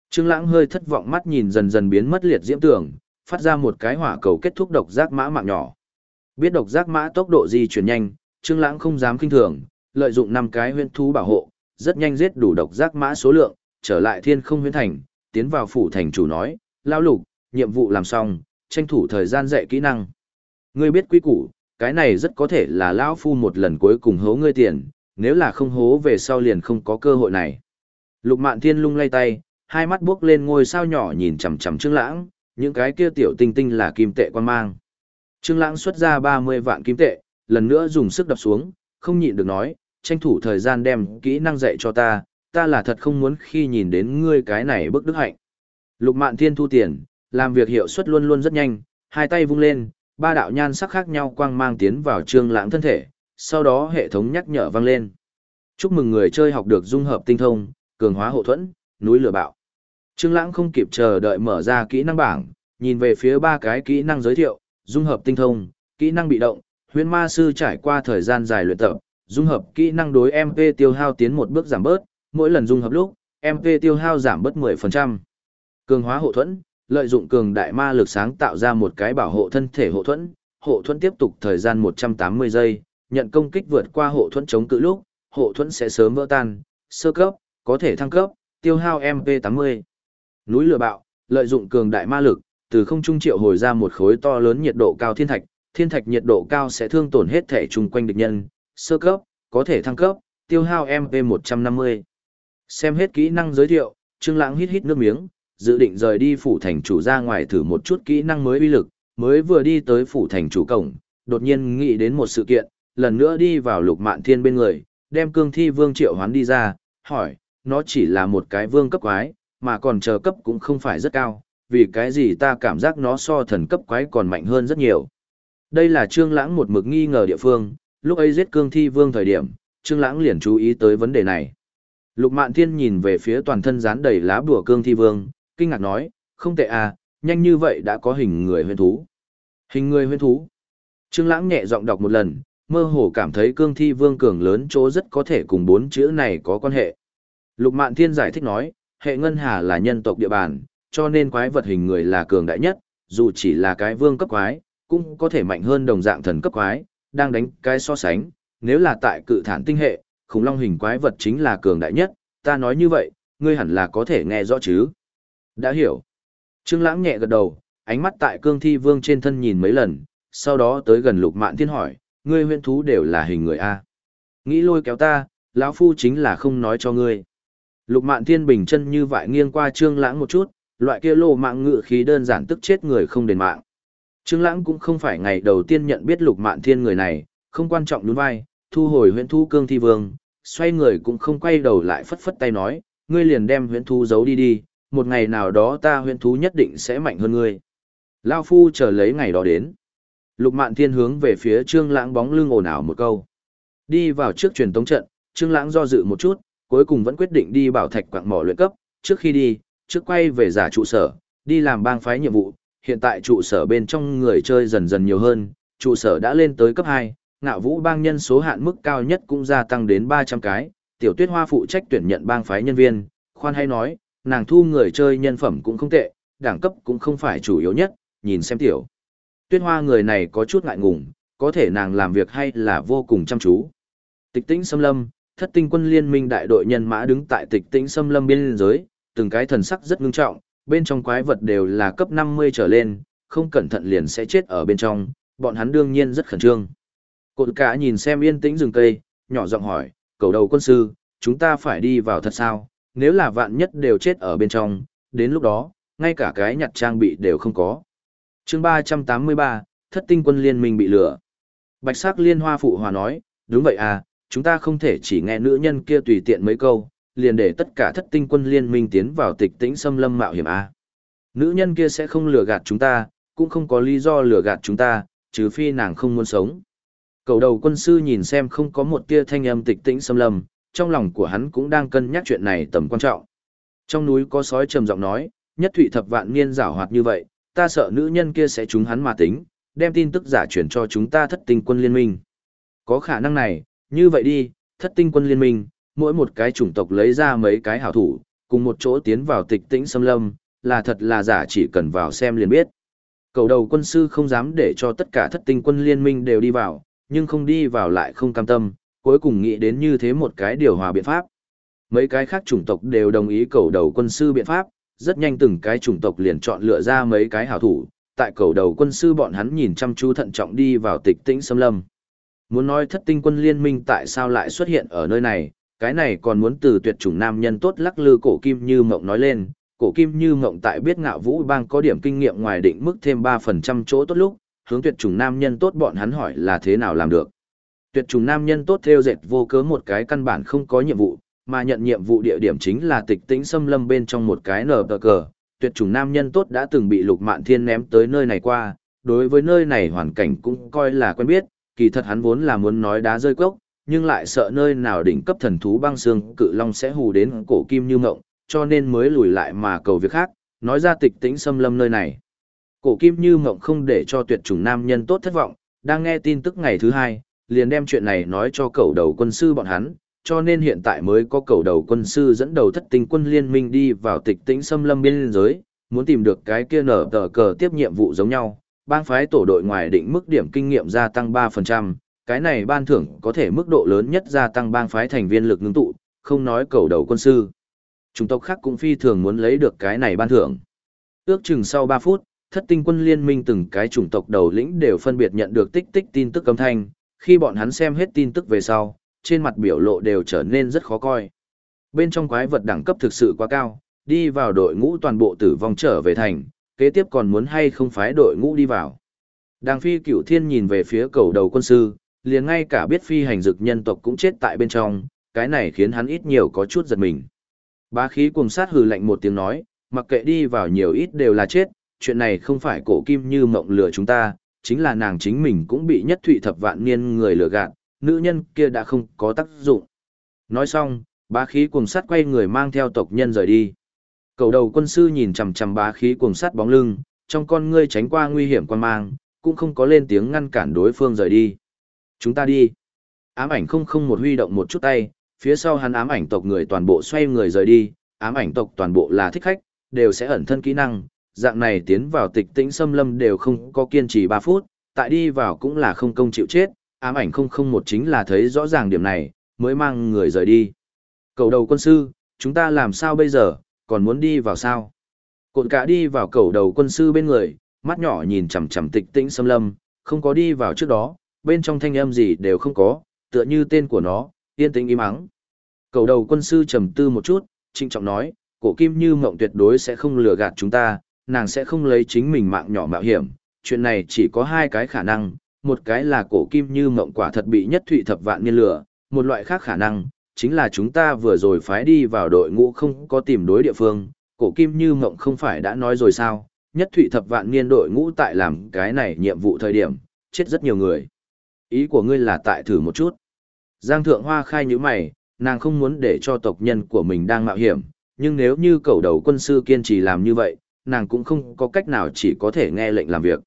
Speaker 1: Trương Lãng hơi thất vọng mắt nhìn dần dần biến mất liệt diễm tưởng, phát ra một cái hỏa cầu kết thúc độc giác mã mạng nhỏ. Biết độc giác mã tốc độ di chuyển nhanh, Trương Lãng không dám kinh thường, lợi dụng năm cái huyễn thú bảo hộ, rất nhanh giết đủ độc giác mã số lượng, trở lại Thiên Không Huyễn Thành, tiến vào phủ thành chủ nói, "Lão lục, nhiệm vụ làm xong, tranh thủ thời gian dạy kỹ năng. Ngươi biết quy củ, cái này rất có thể là lão phu một lần cuối cùng hố ngươi tiền, nếu là không hố về sau liền không có cơ hội này." Lục Mạn Thiên lung lay tay, hai mắt buốc lên ngôi sao nhỏ nhìn chằm chằm Trương Lãng, những cái kia tiểu tinh tinh là kim tệ quan mang. Trương Lãng xuất ra 30 vạn kim tệ, lần nữa dùng sức đập xuống, không nhịn được nói, tranh thủ thời gian đem kỹ năng dạy cho ta, ta là thật không muốn khi nhìn đến ngươi cái này bức đức hạnh. Lục Mạn Thiên thu tiền, làm việc hiệu suất luôn luôn rất nhanh, hai tay vung lên, ba đạo nhan sắc khác nhau quang mang tiến vào Trương Lãng thân thể, sau đó hệ thống nhắc nhở vang lên. Chúc mừng người chơi học được dung hợp tinh thông, cường hóa hộ thuẫn, núi lửa bạo. Trương Lãng không kịp chờ đợi mở ra kỹ năng bảng, nhìn về phía ba cái kỹ năng giới thiệu, dung hợp tinh thông, kỹ năng bị động, Huyền ma sư trải qua thời gian dài luyện tập, dung hợp kỹ năng đối MP tiêu hao tiến một bước giảm bớt, mỗi lần dung hợp lúc, MP tiêu hao giảm bớt 10%. Cường hóa hộ thuẫn, lợi dụng cường đại ma lực sáng tạo ra một cái bảo hộ thân thể hộ thuẫn, hộ thuẫn tiếp tục thời gian 180 giây, nhận công kích vượt qua hộ thuẫn chống cự lúc, hộ thuẫn sẽ sớm vỡ tan, sơ cấp, có thể thăng cấp, tiêu hao MP 80. Núi lửa bạo, lợi dụng cường đại ma lực, từ không trung triệu hồi ra một khối to lớn nhiệt độ cao thiên thạch, thiên thạch nhiệt độ cao sẽ thương tổn hết thể chung quanh địch nhân, sơ cấp, có thể thăng cấp, tiêu hao MP 150. Xem hết kỹ năng giới thiệu, Trương Lãng hít hít nước miếng, dự định rời đi phủ thành chủ ra ngoài thử một chút kỹ năng mới uy lực, mới vừa đi tới phủ thành chủ cổng, đột nhiên nghĩ đến một sự kiện, lần nữa đi vào Lục Mạn Thiên bên người, đem Cương Thi Vương triệu hoán đi ra, hỏi, nó chỉ là một cái vương cấp quái, mà còn chờ cấp cũng không phải rất cao, vì cái gì ta cảm giác nó so thần cấp quái còn mạnh hơn rất nhiều. Đây là Trương Lãng một mực nghi ngờ địa phương, lúc ấy giết cương thi vương thời điểm, Trương Lãng liền chú ý tới vấn đề này. Lục Mạn Thiên nhìn về phía toàn thân dán đầy lá bùa cương thi vương, kinh ngạc nói, không tệ à, nhanh như vậy đã có hình người huyền thú. Hình người huyền thú. Trương Lãng nhẹ giọng đọc một lần, mơ hồ cảm thấy cương thi vương cường lớn chỗ rất có thể cùng bốn chữ này có quan hệ. Lục Mạn Thiên giải thích nói, hệ ngân hà là nhân tộc địa bàn, cho nên quái vật hình người là cường đại nhất, dù chỉ là cái vương cấp quái, cũng có thể mạnh hơn đồng dạng thần cấp quái, đang đánh cái so sánh, nếu là tại cự thản tinh hệ, khủng long hình quái vật chính là cường đại nhất, ta nói như vậy, ngươi hẳn là có thể nghe rõ chứ. Đã hiểu. Trương Lãng nhẹ gật đầu, ánh mắt tại cương thi vương trên thân nhìn mấy lần, sau đó tới gần lục mạn thiên hỏi, ngươi huyễn thú đều là hình người A. Nghĩ lôi kéo ta, lão phu chính là không nói cho ngươi. Lục mạn thiên bình chân như vậy nghiêng qua trương lãng một chút, loại kia lô mạng ngự khí đơn giản tức chết người không đền mạng. Trương Lãng cũng không phải ngày đầu tiên nhận biết Lục Mạn Thiên người này, không quan trọng nhún vai, thu hồi Huyễn Thu Cương Thi Vương, xoay người cũng không quay đầu lại phất phất tay nói, ngươi liền đem Huyễn Thu giấu đi đi, một ngày nào đó ta Huyễn Thú nhất định sẽ mạnh hơn ngươi. Lão phu chờ lấy ngày đó đến. Lục Mạn Thiên hướng về phía Trương Lãng bóng lưng ồn ào một câu. Đi vào trước truyền tống trận, Trương Lãng do dự một chút, cuối cùng vẫn quyết định đi bảo thạch quạng mỏ luyện cấp, trước khi đi, trước quay về giả trụ sở, đi làm bang phái nhiệm vụ, hiện tại trụ sở bên trong người chơi dần dần nhiều hơn, trụ sở đã lên tới cấp 2, ngạo vũ bang nhân số hạn mức cao nhất cũng gia tăng đến 300 cái, tiểu tuyết hoa phụ trách tuyển nhận bang phái nhân viên, khoan hay nói, nàng thu người chơi nhân phẩm cũng không tệ, đẳng cấp cũng không phải chủ yếu nhất, nhìn xem tiểu. Tuyết hoa người này có chút ngại ngùng, có thể nàng làm việc hay là vô cùng chăm chú. Tịch tĩnh xâm lâm, thất tinh quân liên minh đại đội nhân mã đứng tại tịch tĩnh xâm lâm biên giới, từng cái thần sắc rất ngưng trọng, bên trong quái vật đều là cấp 50 trở lên, không cẩn thận liền sẽ chết ở bên trong, bọn hắn đương nhiên rất khẩn trương. Cột cả nhìn xem yên tĩnh rừng cây, nhỏ giọng hỏi, cầu đầu quân sư, chúng ta phải đi vào thật sao, nếu là vạn nhất đều chết ở bên trong, đến lúc đó, ngay cả cái nhặt trang bị đều không có. chương 383, thất tinh quân liên minh bị lửa. Bạch sắc liên hoa phụ hòa nói, đúng vậy à, chúng ta không thể chỉ nghe nữ nhân kia tùy tiện mấy câu, liền để tất cả thất tinh quân liên minh tiến vào tịch tĩnh xâm lâm mạo hiểm A. Nữ nhân kia sẽ không lừa gạt chúng ta, cũng không có lý do lừa gạt chúng ta, trừ phi nàng không muốn sống. Cầu đầu quân sư nhìn xem không có một tia thanh âm tịch tĩnh xâm lâm, trong lòng của hắn cũng đang cân nhắc chuyện này tầm quan trọng. Trong núi có sói trầm giọng nói, nhất thụy thập vạn niên giảo hoạt như vậy, ta sợ nữ nhân kia sẽ trúng hắn mà tính, đem tin tức giả chuyển cho chúng ta thất tinh quân liên minh. Có khả năng này, như vậy đi, thất tinh quân liên minh, mỗi một cái chủng tộc lấy ra mấy cái hảo thủ, cùng một chỗ tiến vào tịch tĩnh xâm lâm, là thật là giả chỉ cần vào xem liền biết. Cầu đầu quân sư không dám để cho tất cả thất tinh quân liên minh đều đi vào, nhưng không đi vào lại không cam tâm, cuối cùng nghĩ đến như thế một cái điều hòa biện pháp. Mấy cái khác chủng tộc đều đồng ý cầu đầu quân sư biện pháp, rất nhanh từng cái chủng tộc liền chọn lựa ra mấy cái hảo thủ, tại cầu đầu quân sư bọn hắn nhìn chăm chú thận trọng đi vào tịch tĩnh xâm lâm. Muốn nói thất tinh quân liên minh tại sao lại xuất hiện ở nơi này, cái này còn muốn từ tuyệt chủng nam nhân tốt lắc lư cổ kim như mộng nói lên, cổ kim như mộng tại biết ngạo vũ bang có điểm kinh nghiệm ngoài định mức thêm 3% chỗ tốt lúc, hướng tuyệt chủng nam nhân tốt bọn hắn hỏi là thế nào làm được. Tuyệt chủng nam nhân tốt theo dệt vô cớ một cái căn bản không có nhiệm vụ, mà nhận nhiệm vụ địa điểm chính là tịch tĩnh xâm lâm bên trong một cái nở tờ cờ. Tuyệt chủng nam nhân tốt đã từng bị lục mạn thiên ném tới nơi này qua, đối với nơi này hoàn cảnh cũng coi là quen biết, kỳ thật hắn vốn là muốn nói đá rơi cốc, nhưng lại sợ nơi nào đỉnh cấp thần thú băng xương cự long sẽ hù đến cổ kim như ngộng, cho nên mới lùi lại mà cầu việc khác, nói ra tịch tĩnh xâm lâm nơi này. Cổ kim như ngộng không để cho tuyệt chủng nam nhân tốt thất vọng, đang nghe tin tức ngày thứ hai, liền đem chuyện này nói cho cầu đầu quân sư bọn hắn, cho nên hiện tại mới có cầu đầu quân sư dẫn đầu thất tinh quân liên minh đi vào tịch tĩnh xâm lâm biên giới, muốn tìm được cái kia nở tờ cờ tiếp nhiệm vụ giống nhau, bang phái tổ đội ngoài định mức điểm kinh nghiệm gia tăng 3%, cái này ban thưởng có thể mức độ lớn nhất gia tăng bang phái thành viên lực ngưng tụ, không nói cầu đầu quân sư. Chúng tộc khác cũng phi thường muốn lấy được cái này ban thưởng. Ước chừng sau 3 phút, thất tinh quân liên minh từng cái chủng tộc đầu lĩnh đều phân biệt nhận được tích tích tin tức âm thanh, khi bọn hắn xem hết tin tức về sau, trên mặt biểu lộ đều trở nên rất khó coi. Bên trong quái vật đẳng cấp thực sự quá cao, đi vào đội ngũ toàn bộ tử vong trở về thành, kế tiếp còn muốn hay không phái đội ngũ đi vào. Đàng phi cửu thiên nhìn về phía cầu đầu quân sư, liền ngay cả biết phi hành dực nhân tộc cũng chết tại bên trong, cái này khiến hắn ít nhiều có chút giật mình. Bá khí cùng sát hừ lạnh một tiếng nói, mặc kệ đi vào nhiều ít đều là chết, chuyện này không phải cổ kim như mộng lừa chúng ta, chính là nàng chính mình cũng bị nhất thụy thập vạn niên người lừa gạt, nữ nhân kia đã không có tác dụng. Nói xong, bá khí cùng sát quay người mang theo tộc nhân rời đi. Cầu đầu quân sư nhìn chằm chằm bá khí cuồng sát bóng lưng, trong con ngươi tránh qua nguy hiểm quan mang, cũng không có lên tiếng ngăn cản đối phương rời đi. Chúng ta đi. Ám ảnh không không một huy động một chút tay, phía sau hắn ám ảnh tộc người toàn bộ xoay người rời đi, ám ảnh tộc toàn bộ là thích khách, đều sẽ ẩn thân kỹ năng, dạng này tiến vào tịch tĩnh xâm lâm đều không có kiên trì 3 phút, tại đi vào cũng là không công chịu chết, ám ảnh không không một chính là thấy rõ ràng điểm này, mới mang người rời đi. Cầu đầu quân sư, chúng ta làm sao bây giờ, còn muốn đi vào sao? Cột cả đi vào cầu đầu quân sư bên người, mắt nhỏ nhìn chằm chằm tịch tĩnh xâm lâm, không có đi vào trước đó, bên trong thanh âm gì đều không có, tựa như tên của nó, yên tĩnh im ắng. Cầu đầu quân sư trầm tư một chút, trinh trọng nói, cổ kim như mộng tuyệt đối sẽ không lừa gạt chúng ta, nàng sẽ không lấy chính mình mạng nhỏ mạo hiểm, chuyện này chỉ có hai cái khả năng, một cái là cổ kim như mộng quả thật bị nhất thụy thập vạn niên lửa, một loại khác khả năng, chính là chúng ta vừa rồi phái đi vào đội ngũ không có tìm đối địa phương, cổ kim như mộng không phải đã nói rồi sao, nhất thụy thập vạn niên đội ngũ tại làm cái này nhiệm vụ thời điểm, chết rất nhiều người. Ý của ngươi là tại thử một chút. Giang thượng hoa khai như mày, nàng không muốn để cho tộc nhân của mình đang mạo hiểm, nhưng nếu như cầu đầu quân sư kiên trì làm như vậy, nàng cũng không có cách nào chỉ có thể nghe lệnh làm việc.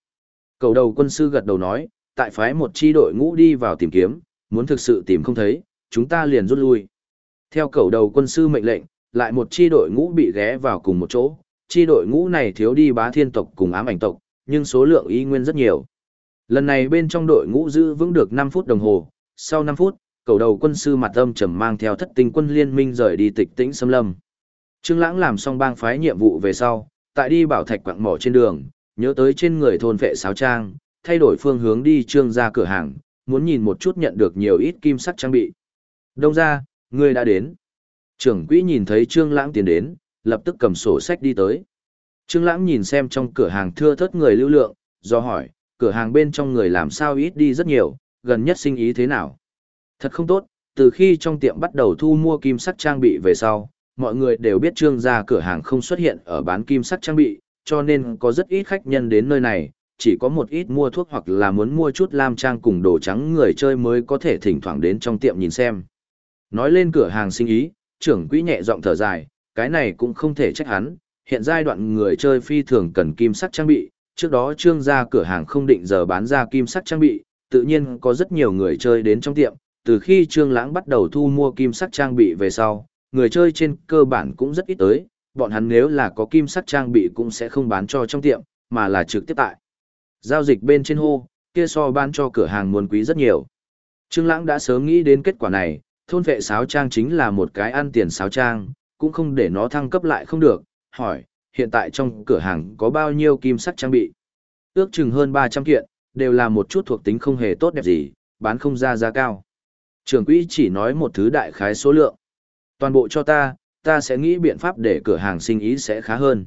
Speaker 1: Cầu đầu quân sư gật đầu nói, tại phái một chi đội ngũ đi vào tìm kiếm, muốn thực sự tìm không thấy, chúng ta liền rút lui. Theo cầu đầu quân sư mệnh lệnh, lại một chi đội ngũ bị ghé vào cùng một chỗ, chi đội ngũ này thiếu đi bá thiên tộc cùng ám ảnh tộc, nhưng số lượng y nguyên rất nhiều. Lần này bên trong đội ngũ giữ vững được 5 phút đồng hồ, sau 5 phút, cầu đầu quân sư mặt âm trầm mang theo thất tinh quân liên minh rời đi tịch tĩnh xâm lâm. Trương Lãng làm xong bang phái nhiệm vụ về sau, tại đi bảo thạch quặng mỏ trên đường, nhớ tới trên người thôn vệ sáo trang, thay đổi phương hướng đi trương ra cửa hàng, muốn nhìn một chút nhận được nhiều ít kim sắt trang bị. Đông ra, ngươi đã đến. Trưởng quỹ nhìn thấy trương lãng tiến đến, lập tức cầm sổ sách đi tới. Trương lãng nhìn xem trong cửa hàng thưa thớt người lưu lượng, do hỏi, cửa hàng bên trong người làm sao ít đi rất nhiều, gần nhất sinh ý thế nào? Thật không tốt, từ khi trong tiệm bắt đầu thu mua kim sắc trang bị về sau, mọi người đều biết trương gia cửa hàng không xuất hiện ở bán kim sắc trang bị, cho nên có rất ít khách nhân đến nơi này, chỉ có một ít mua thuốc hoặc là muốn mua chút lam trang cùng đồ trắng người chơi mới có thể thỉnh thoảng đến trong tiệm nhìn xem. Nói lên cửa hàng sinh ý, trưởng quỹ nhẹ giọng thở dài, cái này cũng không thể trách hắn, hiện giai đoạn người chơi phi thường cần kim sắc trang bị, trước đó trương gia cửa hàng không định giờ bán ra kim sắc trang bị, tự nhiên có rất nhiều người chơi đến trong tiệm, từ khi trương lãng bắt đầu thu mua kim sắc trang bị về sau, người chơi trên cơ bản cũng rất ít tới, bọn hắn nếu là có kim sắc trang bị cũng sẽ không bán cho trong tiệm, mà là trực tiếp tại. Giao dịch bên trên hô, kia so bán cho cửa hàng muôn quý rất nhiều. Trương Lãng đã sớm nghĩ đến kết quả này, thôn vệ sáo trang chính là một cái ăn tiền sáo trang, cũng không để nó thăng cấp lại không được, hỏi, hiện tại trong cửa hàng có bao nhiêu kim sắc trang bị? Ước chừng hơn 300 kiện, đều là một chút thuộc tính không hề tốt đẹp gì, bán không ra giá cao. Trường quỹ chỉ nói một thứ đại khái số lượng. Toàn bộ cho ta, ta sẽ nghĩ biện pháp để cửa hàng sinh ý sẽ khá hơn.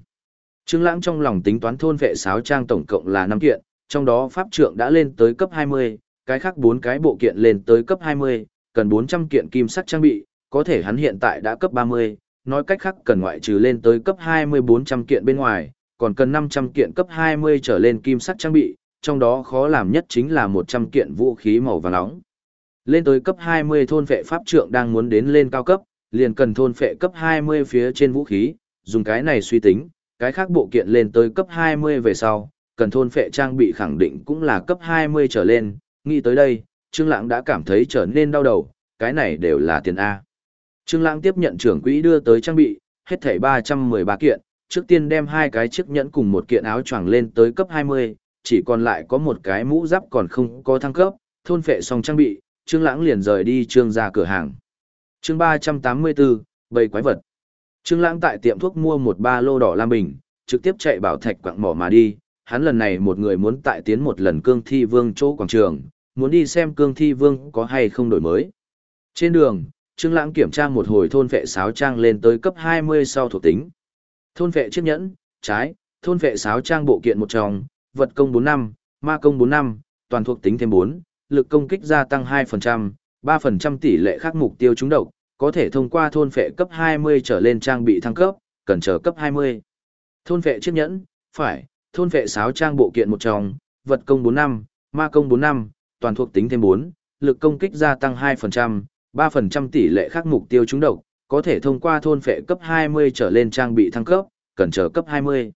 Speaker 1: Trương Lãng trong lòng tính toán thôn vệ sáo trang tổng cộng là 5 kiện, trong đó pháp trượng đã lên tới cấp 20, cái khác 4 cái bộ kiện lên tới cấp 20, cần 400 kiện kim sắc trang bị, có thể hắn hiện tại đã cấp 30, nói cách khác cần ngoại trừ lên tới cấp 20 400 kiện bên ngoài, còn cần 500 kiện cấp 20 trở lên kim sắc trang bị, trong đó khó làm nhất chính là 100 kiện vũ khí màu vàng nóng. Lên tới cấp 20 thôn vệ pháp trượng đang muốn đến lên cao cấp, liền cần thôn vệ cấp 20 phía trên vũ khí, dùng cái này suy tính, cái khác bộ kiện lên tới cấp 20 về sau, cần thôn vệ trang bị khẳng định cũng là cấp 20 trở lên, nghĩ tới đây, Trương Lãng đã cảm thấy trở nên đau đầu, cái này đều là tiền A. Trương Lãng tiếp nhận trưởng quỹ đưa tới trang bị, hết thảy 313 kiện, trước tiên đem hai cái chiếc nhẫn cùng một kiện áo choàng lên tới cấp 20, chỉ còn lại có một cái mũ giáp còn không có thăng cấp, thôn phệ xong trang bị, Trương Lãng liền rời đi trương gia cửa hàng. Chương 384, bầy quái vật. Trương Lãng tại tiệm thuốc mua một ba lô đỏ lam bình, trực tiếp chạy bảo thạch quặng mỏ mà đi, hắn lần này một người muốn tại tiến một lần cương thi vương chỗ quảng trường, muốn đi xem cương thi vương có hay không đổi mới. Trên đường, Trương Lãng kiểm tra một hồi thôn vệ sáo trang lên tới cấp 20 sau thuộc tính. Thôn vệ chiếc nhẫn, trái, thôn vệ sáo trang bộ kiện một trong, vật công 45, ma công 45, toàn thuộc tính thêm 4, lực công kích gia tăng 2%, 3% tỷ lệ khác mục tiêu trúng độc, có thể thông qua thôn vệ cấp 20 trở lên trang bị thăng cấp, cần chờ cấp 20. Thôn vệ chiếc nhẫn, phải, thôn vệ sáo trang bộ kiện một trong, vật công 45, ma công 45, toàn thuộc tính thêm 4, lực công kích gia tăng 2%, 3% tỷ lệ khác mục tiêu trúng độc, có thể thông qua thôn phệ cấp 20 trở lên trang bị thăng cấp, cần chờ cấp 20.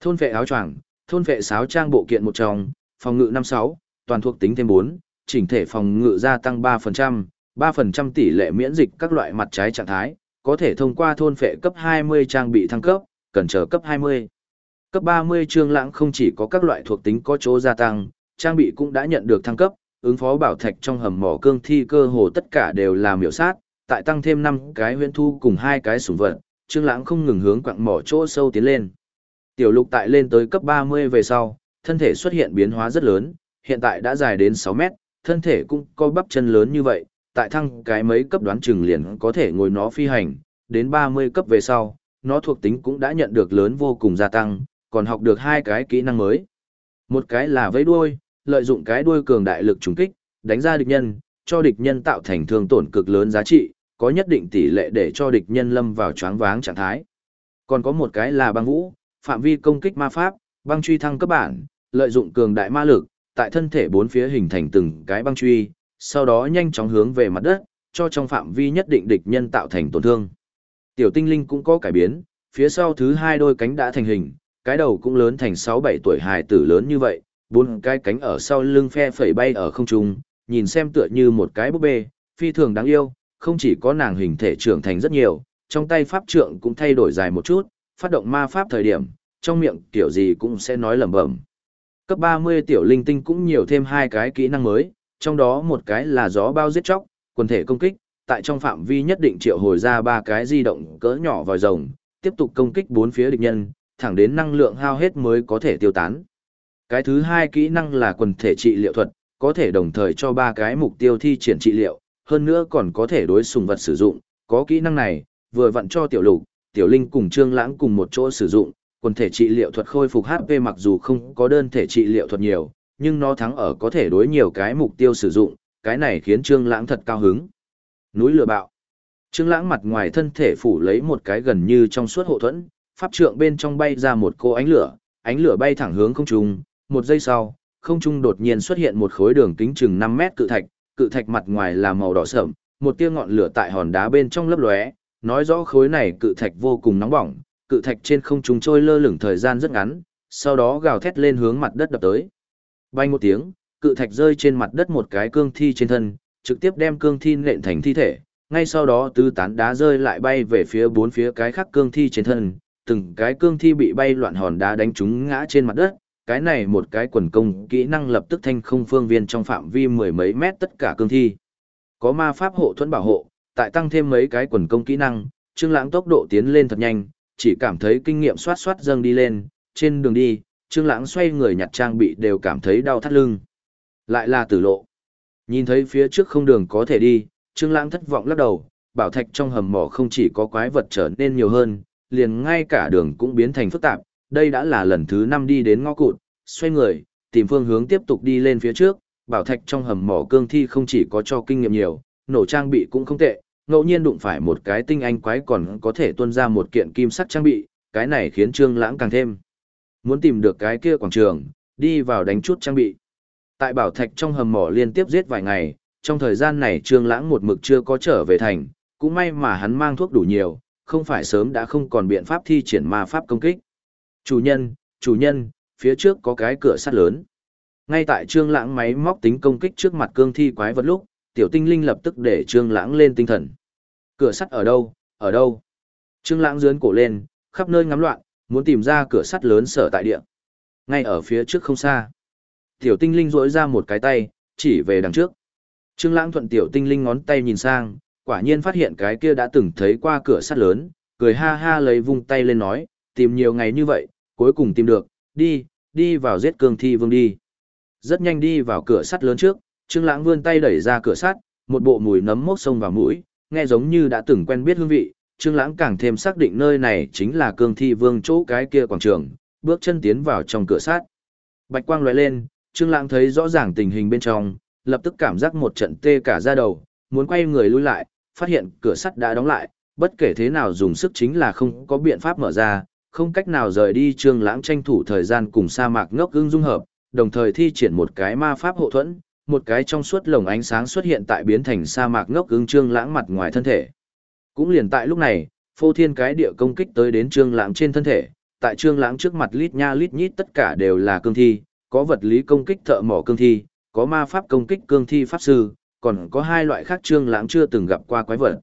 Speaker 1: Thôn phệ áo choàng, thôn phệ sáo trang bộ kiện một trong, phòng ngự 56, toàn thuộc tính thêm 4, chỉnh thể phòng ngự gia tăng 3%, 3% tỷ lệ miễn dịch các loại mặt trái trạng thái, có thể thông qua thôn phệ cấp 20 trang bị thăng cấp, cần chờ cấp 20. Cấp 30 trương lãng không chỉ có các loại thuộc tính có chỗ gia tăng, trang bị cũng đã nhận được thăng cấp, ứng phó bảo thạch trong hầm mỏ cương thi cơ hồ tất cả đều là miểu sát, tại tăng thêm 5 cái huyễn thu cùng hai cái sủng vật, Trương Lãng không ngừng hướng quặng mỏ chỗ sâu tiến lên. Tiểu Lục tại lên tới cấp 30 về sau, thân thể xuất hiện biến hóa rất lớn, hiện tại đã dài đến 6 mét, thân thể cũng có bắp chân lớn như vậy, tại thăng cái mấy cấp đoán chừng liền có thể ngồi nó phi hành, đến 30 cấp về sau, nó thuộc tính cũng đã nhận được lớn vô cùng gia tăng, còn học được hai cái kỹ năng mới. Một cái là vẫy đuôi, lợi dụng cái đuôi cường đại lực trùng kích, đánh ra địch nhân, cho địch nhân tạo thành thương tổn cực lớn giá trị, có nhất định tỷ lệ để cho địch nhân lâm vào choáng váng trạng thái. Còn có một cái là băng vũ, phạm vi công kích ma pháp, băng truy thăng cấp bản, lợi dụng cường đại ma lực, tại thân thể bốn phía hình thành từng cái băng truy, sau đó nhanh chóng hướng về mặt đất, cho trong phạm vi nhất định địch nhân tạo thành tổn thương. Tiểu tinh linh cũng có cải biến, phía sau thứ hai đôi cánh đã thành hình, cái đầu cũng lớn thành 6-7 tuổi hài tử lớn như vậy, bốn cái cánh ở sau lưng phe phẩy bay ở không trung, nhìn xem tựa như một cái búp bê, phi thường đáng yêu, không chỉ có nàng hình thể trưởng thành rất nhiều, trong tay pháp trượng cũng thay đổi dài một chút, phát động ma pháp thời điểm, trong miệng tiểu gì cũng sẽ nói lẩm bẩm. Cấp 30 tiểu linh tinh cũng nhiều thêm hai cái kỹ năng mới, trong đó một cái là gió bao giết chóc, quần thể công kích, tại trong phạm vi nhất định triệu hồi ra ba cái di động cỡ nhỏ vòi rồng, tiếp tục công kích bốn phía địch nhân, thẳng đến năng lượng hao hết mới có thể tiêu tán. Cái thứ hai kỹ năng là quần thể trị liệu thuật, có thể đồng thời cho ba cái mục tiêu thi triển trị liệu, hơn nữa còn có thể đối sùng vật sử dụng, có kỹ năng này, vừa vặn cho tiểu lục, tiểu linh cùng trương lãng cùng một chỗ sử dụng, quần thể trị liệu thuật khôi phục HP mặc dù không có đơn thể trị liệu thuật nhiều, nhưng nó thắng ở có thể đối nhiều cái mục tiêu sử dụng, cái này khiến trương lãng thật cao hứng. Núi lửa bạo. Trương Lãng mặt ngoài thân thể phủ lấy một cái gần như trong suốt hộ thuẫn, pháp trượng bên trong bay ra một cô ánh lửa, ánh lửa bay thẳng hướng không trung, một giây sau, không trung đột nhiên xuất hiện một khối đường kính chừng 5 mét cự thạch, cự thạch mặt ngoài là màu đỏ sẫm, một tia ngọn lửa tại hòn đá bên trong lấp lóe, nói rõ khối này cự thạch vô cùng nóng bỏng, cự thạch trên không trung trôi lơ lửng thời gian rất ngắn, sau đó gào thét lên hướng mặt đất đập tới. Bay một tiếng, cự thạch rơi trên mặt đất một cái cương thi trên thân, trực tiếp đem cương thi nện thành thi thể, ngay sau đó tứ tán đá rơi lại bay về phía bốn phía cái khác cương thi trên thân, từng cái cương thi bị bay loạn hòn đá đánh trúng ngã trên mặt đất, cái này một cái quần công kỹ năng lập tức thanh không phương viên trong phạm vi mười mấy mét tất cả cương thi. Có ma pháp hộ thuẫn bảo hộ, tại tăng thêm mấy cái quần công kỹ năng, Trương Lãng tốc độ tiến lên thật nhanh, chỉ cảm thấy kinh nghiệm xoát xoát dâng đi lên, trên đường đi, Trương Lãng xoay người nhặt trang bị đều cảm thấy đau thắt lưng. Lại là tử lộ. Nhìn thấy phía trước không đường có thể đi, Trương Lãng thất vọng lắc đầu, bảo thạch trong hầm mỏ không chỉ có quái vật trở nên nhiều hơn, liền ngay cả đường cũng biến thành phức tạp, đây đã là lần thứ năm đi đến ngõ cụt, xoay người, tìm phương hướng tiếp tục đi lên phía trước, bảo thạch trong hầm mỏ cương thi không chỉ có cho kinh nghiệm nhiều, nổ trang bị cũng không tệ, ngẫu nhiên đụng phải một cái tinh anh quái còn có thể tuôn ra một kiện kim sắc trang bị, cái này khiến Trương Lãng càng thêm muốn tìm được cái kia quảng trường, đi vào đánh chút trang bị. Tại bảo thạch trong hầm mỏ liên tiếp giết vài ngày, trong thời gian này Trương Lãng một mực chưa có trở về thành, cũng may mà hắn mang thuốc đủ nhiều, không phải sớm đã không còn biện pháp thi triển ma pháp công kích. Chủ nhân, chủ nhân, phía trước có cái cửa sắt lớn. Ngay tại Trương Lãng máy móc tính công kích trước mặt cương thi quái vật lúc, tiểu tinh linh lập tức để Trương Lãng lên tinh thần. Cửa sắt ở đâu? Ở đâu? Trương Lãng giương cổ lên, khắp nơi ngắm loạn, muốn tìm ra cửa sắt lớn sở tại địa. Ngay ở phía trước không xa. Tiểu tinh linh rỗi ra một cái tay, chỉ về đằng trước. Trương Lãng thuận tiểu tinh linh ngón tay nhìn sang, quả nhiên phát hiện cái kia đã từng thấy qua cửa sắt lớn, cười ha ha lấy vung tay lên nói, tìm nhiều ngày như vậy, cuối cùng tìm được, đi, đi vào giết cương thi vương đi. Rất nhanh đi vào cửa sắt lớn trước, Trương Lãng vươn tay đẩy ra cửa sắt, một bộ mùi nấm mốc sông vào mũi, nghe giống như đã từng quen biết hương vị, Trương Lãng càng thêm xác định nơi này chính là cương thi vương chỗ cái kia quảng trường, bước chân tiến vào trong cửa sắt. Bạch quang lóe lên, Trương Lãng thấy rõ ràng tình hình bên trong, lập tức cảm giác một trận tê cả da đầu, muốn quay người lui lại, phát hiện cửa sắt đã đóng lại, bất kể thế nào dùng sức chính là không có biện pháp mở ra, không cách nào rời đi Trương Lãng tranh thủ thời gian cùng sa mạc ngốc ưng dung hợp, đồng thời thi triển một cái ma pháp hộ thuẫn, một cái trong suốt lồng ánh sáng xuất hiện tại biến thành sa mạc ngốc ưng Trương Lãng mặt ngoài thân thể. Cũng liền tại lúc này, phô thiên cái địa công kích tới đến Trương Lãng trên thân thể, tại Trương Lãng trước mặt lít nha lít nhít tất cả đều là cương thi, có vật lý công kích thợ mỏ cương thi, có ma pháp công kích cương thi pháp sư, còn có hai loại khác Trương Lãng chưa từng gặp qua quái vật.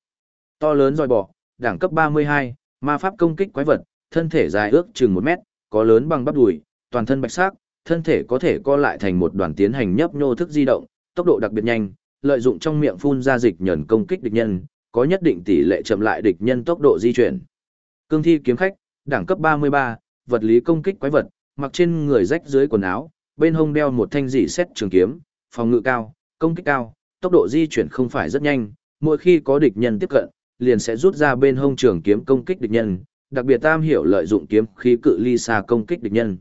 Speaker 1: To lớn roi bò, đẳng cấp 32, ma pháp công kích quái vật, thân thể dài ước chừng một mét, có lớn bằng bắp đùi, toàn thân bạch sắc, thân thể có thể co lại thành một đoàn tiến hành nhấp nhô thức di động, tốc độ đặc biệt nhanh, lợi dụng trong miệng phun ra dịch nhẫn công kích địch nhân, có nhất định tỷ lệ chậm lại địch nhân tốc độ di chuyển. Cương thi kiếm khách, đẳng cấp 33, vật lý công kích quái vật, mặc trên người rách dưới quần áo, bên hông đeo một thanh dị xét trường kiếm, phòng ngự cao, công kích cao, tốc độ di chuyển không phải rất nhanh, mỗi khi có địch nhân tiếp cận, liền sẽ rút ra bên hông trường kiếm công kích địch nhân, đặc biệt tam hiểu lợi dụng kiếm khí cự ly xa công kích địch nhân.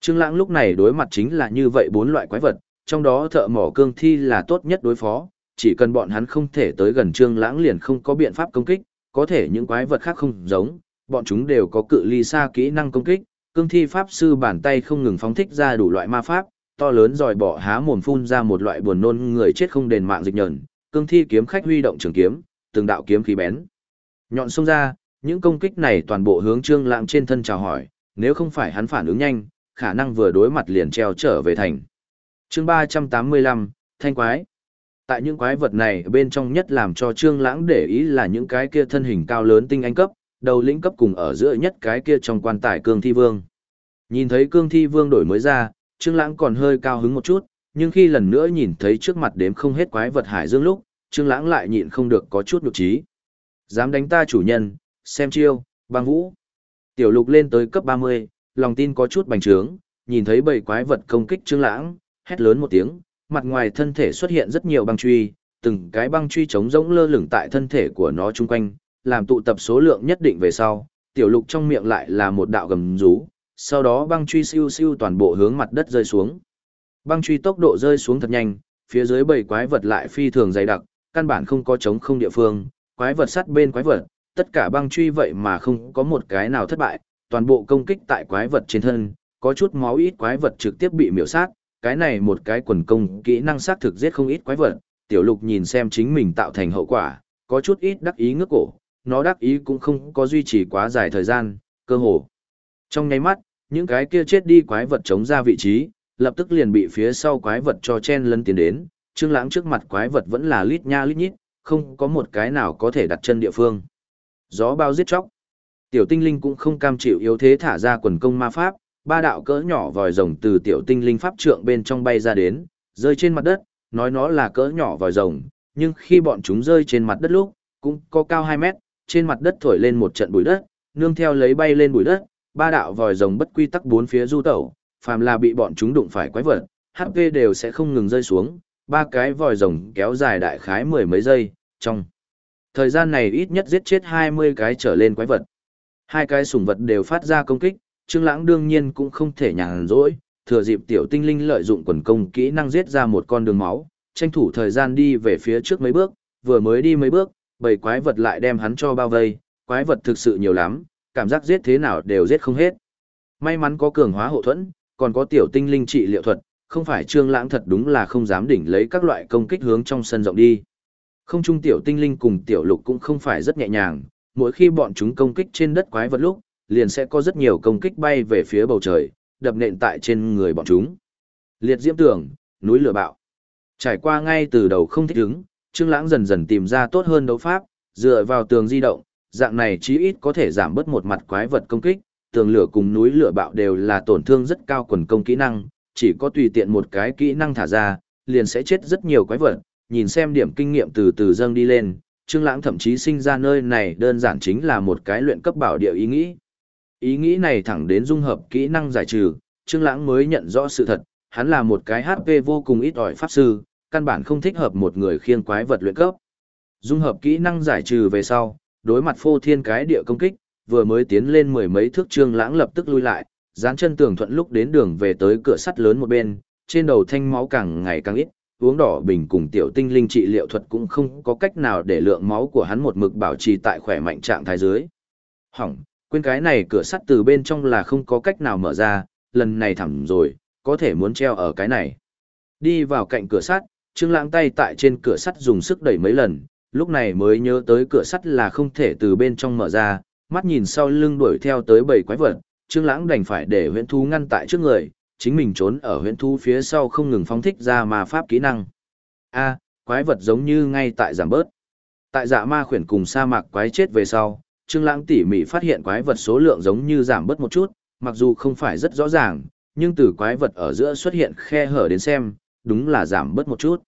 Speaker 1: Trương Lãng lúc này đối mặt chính là như vậy bốn loại quái vật, trong đó thợ mỏ cương thi là tốt nhất đối phó, chỉ cần bọn hắn không thể tới gần Trương Lãng liền không có biện pháp công kích, có thể những quái vật khác không giống, bọn chúng đều có cự ly xa kỹ năng công kích, cương thi pháp sư bàn tay không ngừng phóng thích ra đủ loại ma pháp, to lớn giòi bỏ há mồm phun ra một loại buồn nôn người chết không đền mạng dịch nhẫn, cương thi kiếm khách huy động trường kiếm, từng đạo kiếm khí bén. Nhọn xông ra, những công kích này toàn bộ hướng Trương Lãng trên thân chào hỏi, nếu không phải hắn phản ứng nhanh, khả năng vừa đối mặt liền treo trở về thành. Chương 385, Thanh quái. Tại những quái vật này bên trong nhất làm cho Trương Lãng để ý là những cái kia thân hình cao lớn tinh anh cấp, đầu lĩnh cấp cùng ở giữa nhất cái kia trong quan tài Cương Thi Vương. Nhìn thấy Cương Thi Vương đổi mới ra, Trương Lãng còn hơi cao hứng một chút, nhưng khi lần nữa nhìn thấy trước mặt đếm không hết quái vật hải dương lúc, Trương Lãng lại nhịn không được có chút nhục trí. Dám đánh ta chủ nhân, xem chiêu, băng vũ. Tiểu lục lên tới cấp 30, lòng tin có chút bành trướng, nhìn thấy bầy quái vật công kích Trương Lãng, hét lớn một tiếng, mặt ngoài thân thể xuất hiện rất nhiều băng truy, từng cái băng truy chống rỗng lơ lửng tại thân thể của nó chung quanh, làm tụ tập số lượng nhất định về sau, tiểu lục trong miệng lại là một đạo gầm rú, sau đó băng truy siêu siêu toàn bộ hướng mặt đất rơi xuống. Băng truy tốc độ rơi xuống thật nhanh, phía dưới bầy quái vật lại phi thường dày đặc, căn bản không có chống không địa phương, quái vật sắt bên quái vật, tất cả băng truy vậy mà không có một cái nào thất bại, toàn bộ công kích tại quái vật trên thân, có chút máu ít quái vật trực tiếp bị miểu sát, cái này một cái quần công kỹ năng sát thực giết không ít quái vật, tiểu lục nhìn xem chính mình tạo thành hậu quả, có chút ít đắc ý ngước cổ, nó đắc ý cũng không có duy trì quá dài thời gian, cơ hồ. Trong nháy mắt, những cái kia chết đi quái vật chống ra vị trí, lập tức liền bị phía sau quái vật cho chen lấn tiến đến, Trương Lãng trước mặt quái vật vẫn là lít nha lít nhít, không có một cái nào có thể đặt chân địa phương. Gió bao giết chóc. Tiểu tinh linh cũng không cam chịu yếu thế thả ra quần công ma pháp, ba đạo cỡ nhỏ vòi rồng từ tiểu tinh linh pháp trượng bên trong bay ra đến, rơi trên mặt đất, nói nó là cỡ nhỏ vòi rồng, nhưng khi bọn chúng rơi trên mặt đất lúc, cũng có cao 2 mét, trên mặt đất thổi lên một trận bụi đất, nương theo lấy bay lên bụi đất, ba đạo vòi rồng bất quy tắc bốn phía du tẩu, phàm là bị bọn chúng đụng phải quái vật, HP đều sẽ không ngừng rơi xuống, ba cái vòi rồng kéo dài đại khái mười mấy giây, trong thời gian này ít nhất giết chết 20 cái trở lên quái vật. Hai cái sủng vật đều phát ra công kích, Trương Lãng đương nhiên cũng không thể nhàn rỗi, thừa dịp tiểu tinh linh lợi dụng quần công kỹ năng giết ra một con đường máu, tranh thủ thời gian đi về phía trước mấy bước, vừa mới đi mấy bước, bầy quái vật lại đem hắn cho bao vây, quái vật thực sự nhiều lắm, cảm giác giết thế nào đều giết không hết. May mắn có cường hóa hộ thuẫn, còn có tiểu tinh linh trị liệu thuật, không phải Trương Lãng thật đúng là không dám đỉnh lấy các loại công kích hướng trong sân rộng đi. Không trung tiểu tinh linh cùng tiểu lục cũng không phải rất nhẹ nhàng, mỗi khi bọn chúng công kích trên đất quái vật lúc, liền sẽ có rất nhiều công kích bay về phía bầu trời, đập nện tại trên người bọn chúng. Liệt diễm tường, núi lửa bạo. Trải qua ngay từ đầu không thích ứng, Trương Lãng dần dần tìm ra tốt hơn đấu pháp, dựa vào tường di động, dạng này chí ít có thể giảm bớt một mặt quái vật công kích, tường lửa cùng núi lửa bạo đều là tổn thương rất cao quần công kỹ năng, chỉ có tùy tiện một cái kỹ năng thả ra, liền sẽ chết rất nhiều quái vật, nhìn xem điểm kinh nghiệm từ từ dâng đi lên, Trương Lãng thậm chí sinh ra nơi này đơn giản chính là một cái luyện cấp bảo địa ý nghĩ. Ý nghĩ này thẳng đến dung hợp kỹ năng giải trừ, Trương Lãng mới nhận rõ sự thật, hắn là một cái HP vô cùng ít ỏi pháp sư, căn bản không thích hợp một người khiêng quái vật luyện cấp. Dung hợp kỹ năng giải trừ về sau, đối mặt phô thiên cái địa công kích, vừa mới tiến lên mười mấy thước Trương Lãng lập tức lui lại, dán chân tường thuận lúc đến đường về tới cửa sắt lớn một bên, trên đầu thanh máu càng ngày càng ít, uống đỏ bình cùng tiểu tinh linh trị liệu thuật cũng không có cách nào để lượng máu của hắn một mực bảo trì tại khỏe mạnh trạng thái dưới. Hỏng, quên cái này cửa sắt từ bên trong là không có cách nào mở ra, lần này thẳng rồi, có thể muốn treo ở cái này. Đi vào cạnh cửa sắt, Trương Lãng tay tại trên cửa sắt dùng sức đẩy mấy lần, lúc này mới nhớ tới cửa sắt là không thể từ bên trong mở ra, mắt nhìn sau lưng đuổi theo tới bảy quái vật, Trương Lãng đành phải để huyễn thú ngăn tại trước người, chính mình trốn ở huyện thu phía sau không ngừng phóng thích ra ma pháp kỹ năng. A, quái vật giống như ngay tại giảm bớt. Tại dạ ma khuyển cùng sa mạc quái chết về sau, Trương Lãng tỉ mỉ phát hiện quái vật số lượng giống như giảm bớt một chút, mặc dù không phải rất rõ ràng, nhưng từ quái vật ở giữa xuất hiện khe hở đến xem, đúng là giảm bớt một chút.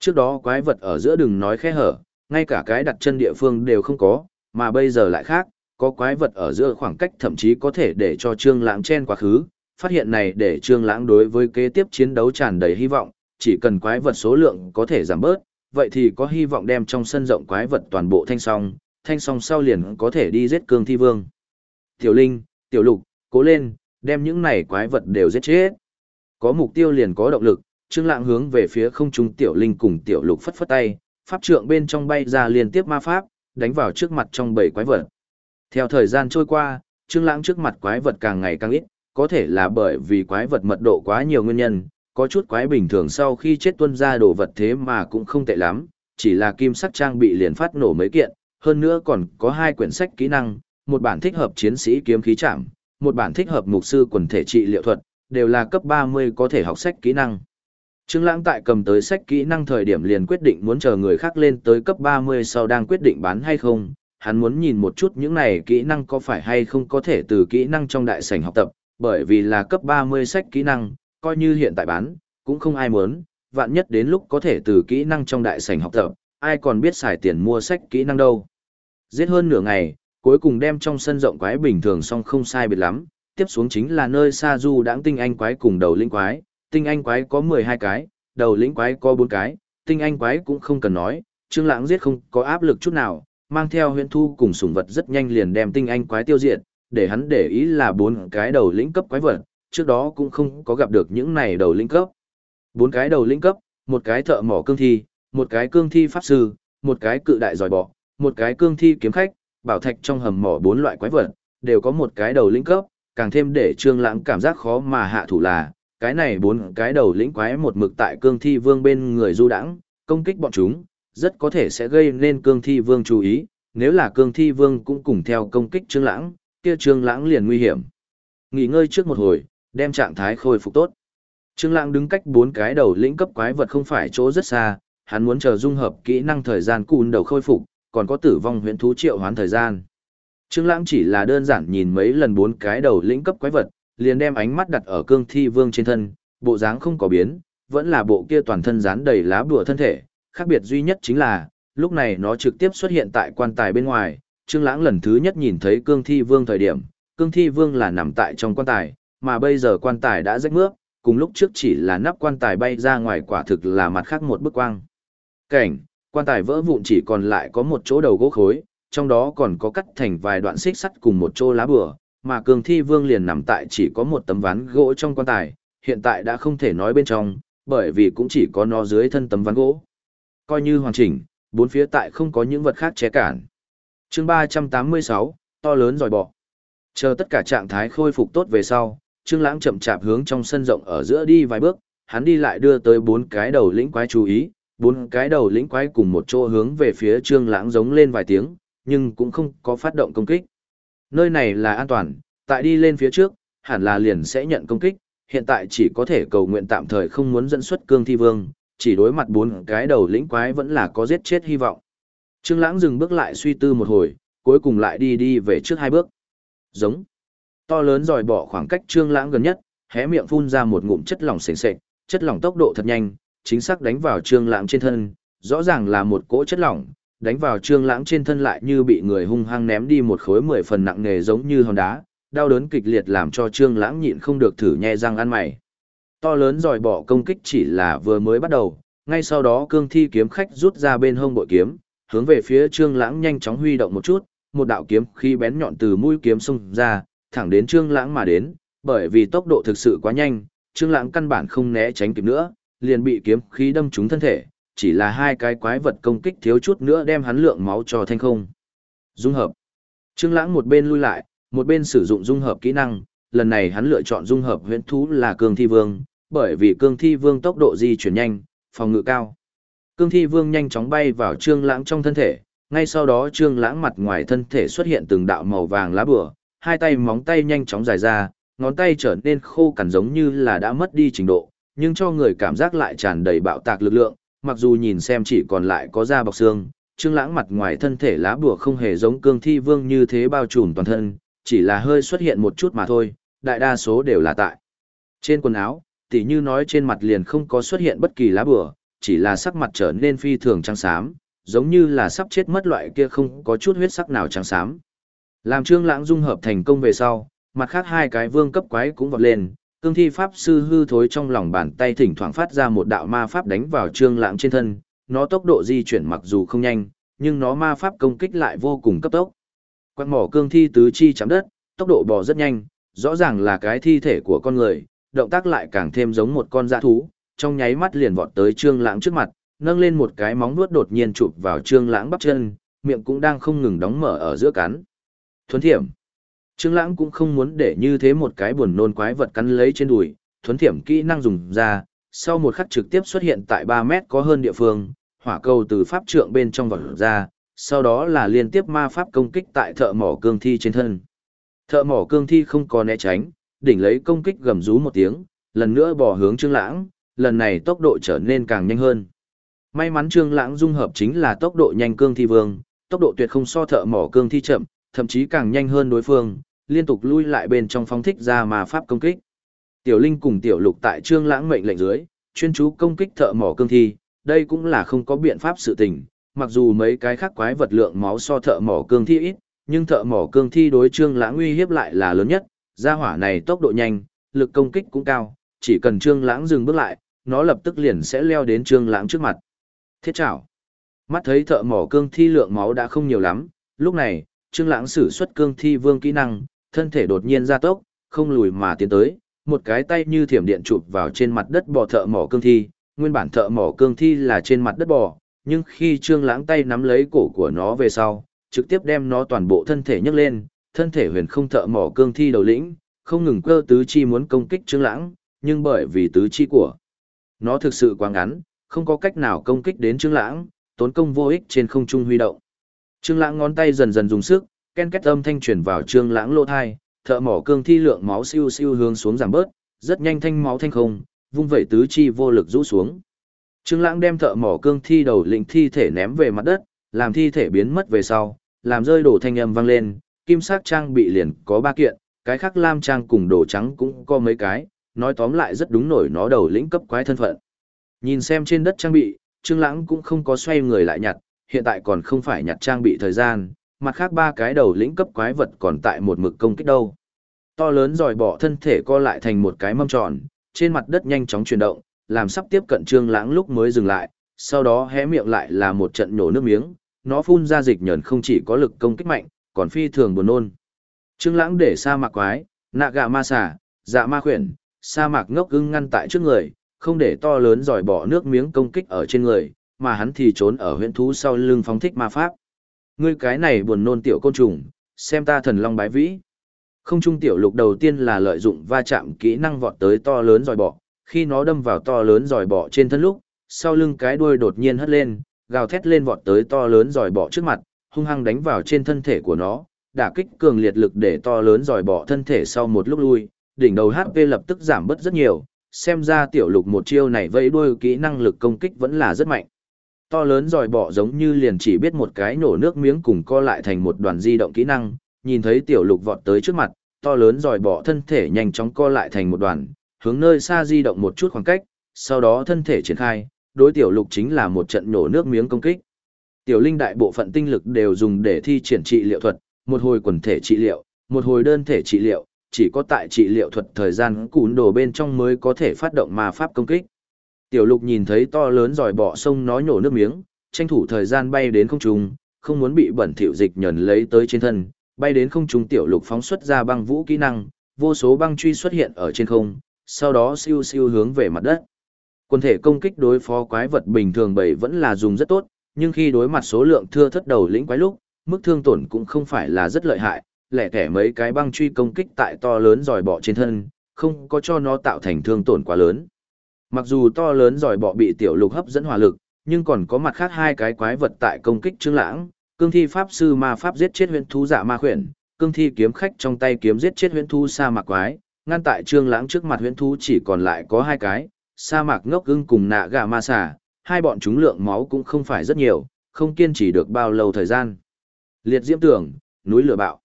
Speaker 1: Trước đó quái vật ở giữa đừng nói khe hở, ngay cả cái đặt chân địa phương đều không có, mà bây giờ lại khác, có quái vật ở giữa khoảng cách thậm chí có thể để cho Trương Lãng chen quá khứ, phát hiện này để Trương Lãng đối với kế tiếp chiến đấu tràn đầy hy vọng, chỉ cần quái vật số lượng có thể giảm bớt, vậy thì có hy vọng đem trong sân rộng quái vật toàn bộ thanh xong, thanh xong sau liền có thể đi giết cương thi vương. Tiểu Linh, Tiểu Lục, cố lên, đem những này quái vật đều giết chết. Có mục tiêu liền có động lực, Trương Lãng hướng về phía không trung Tiểu Linh cùng Tiểu Lục phất phất tay, pháp trượng bên trong bay ra liên tiếp ma pháp, đánh vào trước mặt trong bảy quái vật. Theo thời gian trôi qua, Trương Lãng trước mặt quái vật càng ngày càng ít, có thể là bởi vì quái vật mật độ quá nhiều nguyên nhân, có chút quái bình thường sau khi chết tuân ra đồ vật thế mà cũng không tệ lắm, chỉ là kim sắc trang bị liền phát nổ mấy kiện, hơn nữa còn có hai quyển sách kỹ năng, một bản thích hợp chiến sĩ kiếm khí trạng một bản thích hợp mục sư quần thể trị liệu thuật, đều là cấp 30 có thể học sách kỹ năng. Trương Lãng tại cầm tới sách kỹ năng thời điểm liền quyết định muốn chờ người khác lên tới cấp 30 sau đang quyết định bán hay không, hắn muốn nhìn một chút những này kỹ năng có phải hay không có thể từ kỹ năng trong đại sảnh học tập, bởi vì là cấp 30 sách kỹ năng, coi như hiện tại bán, cũng không ai muốn, vạn nhất đến lúc có thể từ kỹ năng trong đại sảnh học tập, ai còn biết xài tiền mua sách kỹ năng đâu. Giết hơn nửa ngày, cuối cùng đem trong sân rộng quái bình thường xong không sai biệt lắm, tiếp xuống chính là nơi Sa du đãng tinh anh quái cùng đầu linh quái, tinh anh quái có 12 cái, đầu lĩnh quái có 4 cái, tinh anh quái cũng không cần nói, Trương Lãng giết không có áp lực chút nào, mang theo huyền thu cùng sủng vật rất nhanh liền đem tinh anh quái tiêu diệt, để hắn để ý là bốn cái đầu lĩnh cấp quái vật, trước đó cũng không có gặp được những này đầu lĩnh cấp. Bốn cái đầu lĩnh cấp, một cái thợ mỏ cương thi, một cái cương thi pháp sư, một cái cự đại giỏi bọ, một cái cương thi kiếm khách, bảo thạch trong hầm mỏ bốn loại quái vật, đều có một cái đầu lĩnh cấp, càng thêm để Trương Lãng cảm giác khó mà hạ thủ là, cái này bốn cái đầu lĩnh quái một mực tại cương thi vương bên người du đãng, công kích bọn chúng, rất có thể sẽ gây nên cương thi vương chú ý, nếu là cương thi vương cũng cùng theo công kích Trương Lãng, kia Trương Lãng liền nguy hiểm. Nghỉ ngơi trước một hồi, đem trạng thái khôi phục tốt. Trương Lãng đứng cách bốn cái đầu lĩnh cấp quái vật không phải chỗ rất xa, hắn muốn chờ dung hợp kỹ năng thời gian cùn đầu khôi phục, còn có tử vong huyễn thú triệu hoán thời gian. Trương Lãng chỉ là đơn giản nhìn mấy lần bốn cái đầu lĩnh cấp quái vật, liền đem ánh mắt đặt ở cương thi vương trên thân, bộ dáng không có biến, vẫn là bộ kia toàn thân dán đầy lá bùa thân thể, khác biệt duy nhất chính là, lúc này nó trực tiếp xuất hiện tại quan tài bên ngoài, Trương Lãng lần thứ nhất nhìn thấy cương thi vương thời điểm, cương thi vương là nằm tại trong quan tài, mà bây giờ quan tài đã rách mướp, cùng lúc trước chỉ là nắp quan tài bay ra ngoài quả thực là mặt khác một bức quang. Cảnh, quan tài vỡ vụn chỉ còn lại có một chỗ đầu gỗ khối, trong đó còn có cắt thành vài đoạn xích sắt cùng một chỗ lá bùa, mà Cương thi vương liền nằm tại chỉ có một tấm ván gỗ trong quan tài, hiện tại đã không thể nói bên trong, bởi vì cũng chỉ có nó dưới thân tấm ván gỗ. Coi như hoàn chỉnh, bốn phía tại không có những vật khác che cản chương 386, to lớn dòi bọ. Chờ tất cả trạng thái khôi phục tốt về sau, Trương Lãng chậm chạp hướng trong sân rộng ở giữa đi vài bước, hắn đi lại đưa tới bốn cái đầu lĩnh quái chú ý, bốn cái đầu lĩnh quái cùng một chỗ hướng về phía Trương Lãng giống lên vài tiếng, nhưng cũng không có phát động công kích. Nơi này là an toàn, tại đi lên phía trước, hẳn là liền sẽ nhận công kích, hiện tại chỉ có thể cầu nguyện tạm thời không muốn dẫn xuất cương thi vương, chỉ đối mặt bốn cái đầu lĩnh quái vẫn là có giết chết hy vọng. Trương Lãng dừng bước lại suy tư một hồi, cuối cùng lại đi đi về trước hai bước. Giống. To lớn dòi bỏ khoảng cách Trương Lãng gần nhất, hé miệng phun ra một ngụm chất lỏng sền sệt, chất lỏng tốc độ thật nhanh, chính xác đánh vào Trương Lãng trên thân, rõ ràng là một cỗ chất lỏng, đánh vào Trương Lãng trên thân lại như bị người hung hăng ném đi một khối mười phần nặng nề giống như hòn đá, đau đớn kịch liệt làm cho Trương Lãng nhịn không được thử nhè răng ăn mày. To lớn dòi bỏ công kích chỉ là vừa mới bắt đầu, ngay sau đó cương thi kiếm khách rút ra bên hông bội kiếm, hướng về phía Trương Lãng nhanh chóng huy động một chút, một đạo kiếm khí bén nhọn từ mũi kiếm xung ra, thẳng đến Trương Lãng mà đến, bởi vì tốc độ thực sự quá nhanh, Trương Lãng căn bản không né tránh kịp nữa, liền bị kiếm khí đâm trúng thân thể, chỉ là hai cái quái vật công kích thiếu chút nữa đem hắn lượng máu cho thanh không. Dung hợp. Trương Lãng một bên lui lại, một bên sử dụng dung hợp kỹ năng, lần này hắn lựa chọn dung hợp huyễn thú là Cương Thi Vương, bởi vì Cương Thi Vương tốc độ di chuyển nhanh, phòng ngự cao. Cương Thi Vương nhanh chóng bay vào Trương Lãng trong thân thể, ngay sau đó Trương Lãng mặt ngoài thân thể xuất hiện từng đạo màu vàng lá bùa, hai tay móng tay nhanh chóng dài ra, ngón tay trở nên khô cằn giống như là đã mất đi trình độ, nhưng cho người cảm giác lại tràn đầy bạo tạc lực lượng, mặc dù nhìn xem chỉ còn lại có da bọc xương, Trương Lãng mặt ngoài thân thể lá bùa không hề giống cương thi vương như thế bao trùm toàn thân, chỉ là hơi xuất hiện một chút mà thôi, đại đa số đều là tại. Trên quần áo, tỉ như nói trên mặt liền không có xuất hiện bất kỳ lá bùa, chỉ là sắc mặt trở nên phi thường trắng xám, giống như là sắp chết mất loại kia không có chút huyết sắc nào trắng xám. Làm Trương Lãng dung hợp thành công về sau, mặt khác hai cái vương cấp quái cũng vọt lên, cương thi pháp sư hư thối trong lòng bàn tay thỉnh thoảng phát ra một đạo ma pháp đánh vào Trương Lãng trên thân, nó tốc độ di chuyển mặc dù không nhanh, nhưng nó ma pháp công kích lại vô cùng cấp tốc. Quạt mỏ cương thi tứ chi chạm đất, tốc độ bò rất nhanh, rõ ràng là cái thi thể của con người, động tác lại càng thêm giống một con dã thú, trong nháy mắt liền vọt tới Trương Lãng trước mặt, nâng lên một cái móng vuốt đột nhiên chụp vào Trương Lãng bắp chân, miệng cũng đang không ngừng đóng mở ở giữa cắn. Thuấn thiểm. Trương Lãng cũng không muốn để như thế một cái buồn nôn quái vật cắn lấy trên đùi, thuấn thiểm kỹ năng dùng ra, sau một khắc trực tiếp xuất hiện tại 3 mét có hơn địa phương, hỏa cầu từ pháp trượng bên trong vọt ra, sau đó là liên tiếp ma pháp công kích tại thợ mỏ cương thi trên thân. Thợ mỏ cương thi không có né tránh, đỉnh lấy công kích gầm rú một tiếng, lần nữa bò hướng Trương Lãng, lần này tốc độ trở nên càng nhanh hơn. May mắn Trương Lãng dung hợp chính là tốc độ nhanh cương thi vương, tốc độ tuyệt không so thợ mỏ cương thi chậm, thậm chí càng nhanh hơn đối phương, liên tục lui lại bên trong phóng thích ra mà pháp công kích. Tiểu Linh cùng Tiểu Lục tại Trương Lãng mệnh lệnh dưới, chuyên chú công kích thợ mỏ cương thi, đây cũng là không có biện pháp sự tình, mặc dù mấy cái khác quái vật lượng máu so thợ mỏ cương thi ít, nhưng thợ mỏ cương thi đối Trương Lãng uy hiếp lại là lớn nhất, gia hỏa này tốc độ nhanh, lực công kích cũng cao, chỉ cần Trương Lãng dừng bước lại, nó lập tức liền sẽ leo đến Trương Lãng trước mặt. Thiết trảo. Mắt thấy thợ mỏ cương thi lượng máu đã không nhiều lắm, lúc này, Trương Lãng sử xuất cương thi vương kỹ năng, thân thể đột nhiên gia tốc, không lùi mà tiến tới, một cái tay như thiểm điện chụp vào trên mặt đất bò thợ mỏ cương thi, nguyên bản thợ mỏ cương thi là trên mặt đất bò, nhưng khi Trương Lãng tay nắm lấy cổ của nó về sau, trực tiếp đem nó toàn bộ thân thể nhấc lên, thân thể huyền không thợ mỏ cương thi đầu lĩnh, không ngừng cơ tứ chi muốn công kích Trương Lãng, nhưng bởi vì tứ chi của nó thực sự quá ngắn, không có cách nào công kích đến Trương Lãng, tốn công vô ích trên không trung huy động. Trương Lãng ngón tay dần dần dùng sức, ken két âm thanh truyền vào Trương Lãng lỗ tai, thợ mỏ cương thi lượng máu siêu siêu hướng xuống giảm bớt, rất nhanh thanh máu thanh không, vung vẩy tứ chi vô lực rũ xuống. Trương Lãng đem thợ mỏ cương thi đầu lĩnh thi thể ném về mặt đất, làm thi thể biến mất về sau, làm rơi đổ thanh âm vang lên, kim sắc trang bị liền có ba kiện, cái khác lam trang cùng đồ trắng cũng có mấy cái, nói tóm lại rất đúng nổi nó đầu lĩnh cấp quái thân phận. Nhìn xem trên đất trang bị, Trương Lãng cũng không có xoay người lại nhặt, hiện tại còn không phải nhặt trang bị thời gian, mặt khác ba cái đầu lĩnh cấp quái vật còn tại một mực công kích đâu. To lớn giòi bỏ thân thể co lại thành một cái mâm tròn, trên mặt đất nhanh chóng chuyển động, làm sắp tiếp cận Trương Lãng lúc mới dừng lại, sau đó hé miệng lại là một trận nổ nước miếng, nó phun ra dịch nhờn không chỉ có lực công kích mạnh, còn phi thường buồn nôn. Trương Lãng để xa mạc quái, nạ gà ma xà, dạ ma khuyển, sa mạc ngốc ưng ngăn tại trước người, không để to lớn giỏi bỏ nước miếng công kích ở trên người, mà hắn thì trốn ở huyễn thú sau lưng phóng thích ma pháp. Ngươi cái này buồn nôn tiểu côn trùng, xem ta thần long bái vĩ. Không trung tiểu lục đầu tiên là lợi dụng va chạm kỹ năng vọt tới to lớn giỏi bỏ, khi nó đâm vào to lớn giỏi bỏ trên thân lúc, sau lưng cái đuôi đột nhiên hất lên, gào thét lên vọt tới to lớn giỏi bỏ trước mặt, hung hăng đánh vào trên thân thể của nó, đả kích cường liệt lực để to lớn giỏi bỏ thân thể sau một lúc lui, đỉnh đầu HP lập tức giảm bớt rất nhiều, xem ra tiểu lục một chiêu này vẫy đuôi kỹ năng lực công kích vẫn là rất mạnh. To lớn dòi bỏ giống như liền chỉ biết một cái nổ nước miếng cùng co lại thành một đoàn di động kỹ năng, nhìn thấy tiểu lục vọt tới trước mặt, to lớn dòi bỏ thân thể nhanh chóng co lại thành một đoàn, hướng nơi xa di động một chút khoảng cách, sau đó thân thể triển khai, đối tiểu lục chính là một trận nổ nước miếng công kích. Tiểu linh đại bộ phận tinh lực đều dùng để thi triển trị liệu thuật, một hồi quần thể trị liệu, một hồi đơn thể trị liệu, chỉ có tại trị liệu thuật thời gian cún đồ bên trong mới có thể phát động ma pháp công kích. Tiểu lục nhìn thấy to lớn giỏi bỏ sông nói nhổ nước miếng, tranh thủ thời gian bay đến không trung, không muốn bị bẩn thỉu dịch nhẫn lấy tới trên thân, bay đến không trung tiểu lục phóng xuất ra băng vũ kỹ năng, vô số băng truy xuất hiện ở trên không, sau đó siêu siêu hướng về mặt đất. Quân thể công kích đối phó quái vật bình thường bảy vẫn là dùng rất tốt, nhưng khi đối mặt số lượng thưa thất đầu lĩnh quái lúc, mức thương tổn cũng không phải là rất lợi hại, lẻ thẻ mấy cái băng truy công kích tại to lớn dòi bọ trên thân, không có cho nó tạo thành thương tổn quá lớn. Mặc dù to lớn dòi bọ bị tiểu lục hấp dẫn hỏa lực, nhưng còn có mặt khác hai cái quái vật tại công kích Trương Lãng, cương thi pháp sư ma pháp giết chết huyền thú dạ ma khuyển, cương thi kiếm khách trong tay kiếm giết chết huyền thú sa mạc quái, ngăn tại Trương Lãng trước mặt huyền thú chỉ còn lại có hai cái, sa mạc ngốc ưng cùng nạ gà ma xà, hai bọn chúng lượng máu cũng không phải rất nhiều, không kiên trì được bao lâu thời gian. Liệt diễm tưởng núi lửa bạo.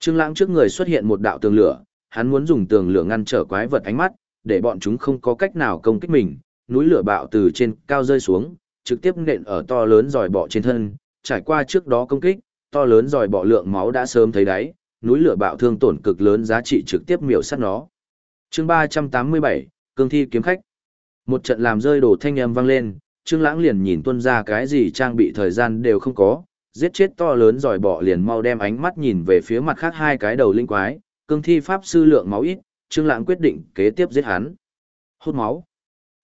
Speaker 1: Trương Lãng trước người xuất hiện một đạo tường lửa, hắn muốn dùng tường lửa ngăn trở quái vật ánh mắt, để bọn chúng không có cách nào công kích mình. Núi lửa bạo từ trên cao rơi xuống, trực tiếp nện ở to lớn giòi bọ trên thân, trải qua trước đó công kích, to lớn giòi bọ lượng máu đã sớm thấy đáy, núi lửa bạo thương tổn cực lớn giá trị trực tiếp miểu sát nó. Chương 387, Cương thi kiếm khách. Một trận làm rơi đồ thanh âm vang lên, Trương Lãng liền nhìn tuân ra cái gì trang bị thời gian đều không có, giết chết to lớn giỏi bọ liền mau đem ánh mắt nhìn về phía mặt khác hai cái đầu linh quái, cương thi pháp sư lượng máu ít, Trương Lãng quyết định kế tiếp giết hắn. Hút máu.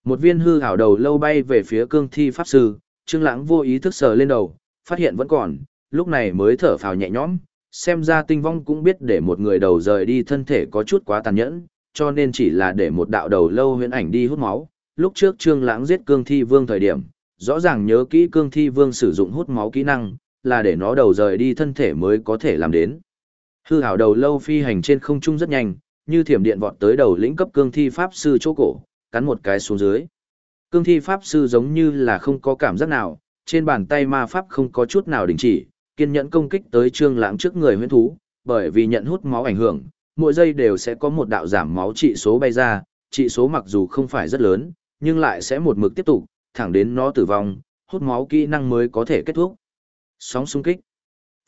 Speaker 1: Một viên hư ảo đầu lâu bay về phía cương thi pháp sư, Trương Lãng vô ý thức sờ lên đầu, phát hiện vẫn còn, lúc này mới thở phào nhẹ nhõm, xem ra tinh vong cũng biết để một người đầu rời đi thân thể có chút quá tàn nhẫn, cho nên chỉ là để một đạo đầu lâu huyễn ảnh đi hút máu. Lúc trước Trương Lãng giết cương thi vương thời điểm, rõ ràng nhớ kỹ cương thi vương sử dụng hút máu kỹ năng, là để nó đầu rời đi thân thể mới có thể làm đến. Hư hảo đầu lâu phi hành trên không trung rất nhanh, như thiểm điện vọt tới đầu lĩnh cấp cương thi pháp sư chỗ cổ, cắn một cái xuống dưới. Cương thi pháp sư giống như là không có cảm giác nào, trên bàn tay ma pháp không có chút nào đình chỉ, kiên nhẫn công kích tới trương lãng trước người huyễn thú, bởi vì nhận hút máu ảnh hưởng, mỗi giây đều sẽ có một đạo giảm máu trị số bay ra, trị số mặc dù không phải rất lớn, nhưng lại sẽ một mực tiếp tục, thẳng đến nó tử vong, hút máu kỹ năng mới có thể kết thúc. Sóng xung kích.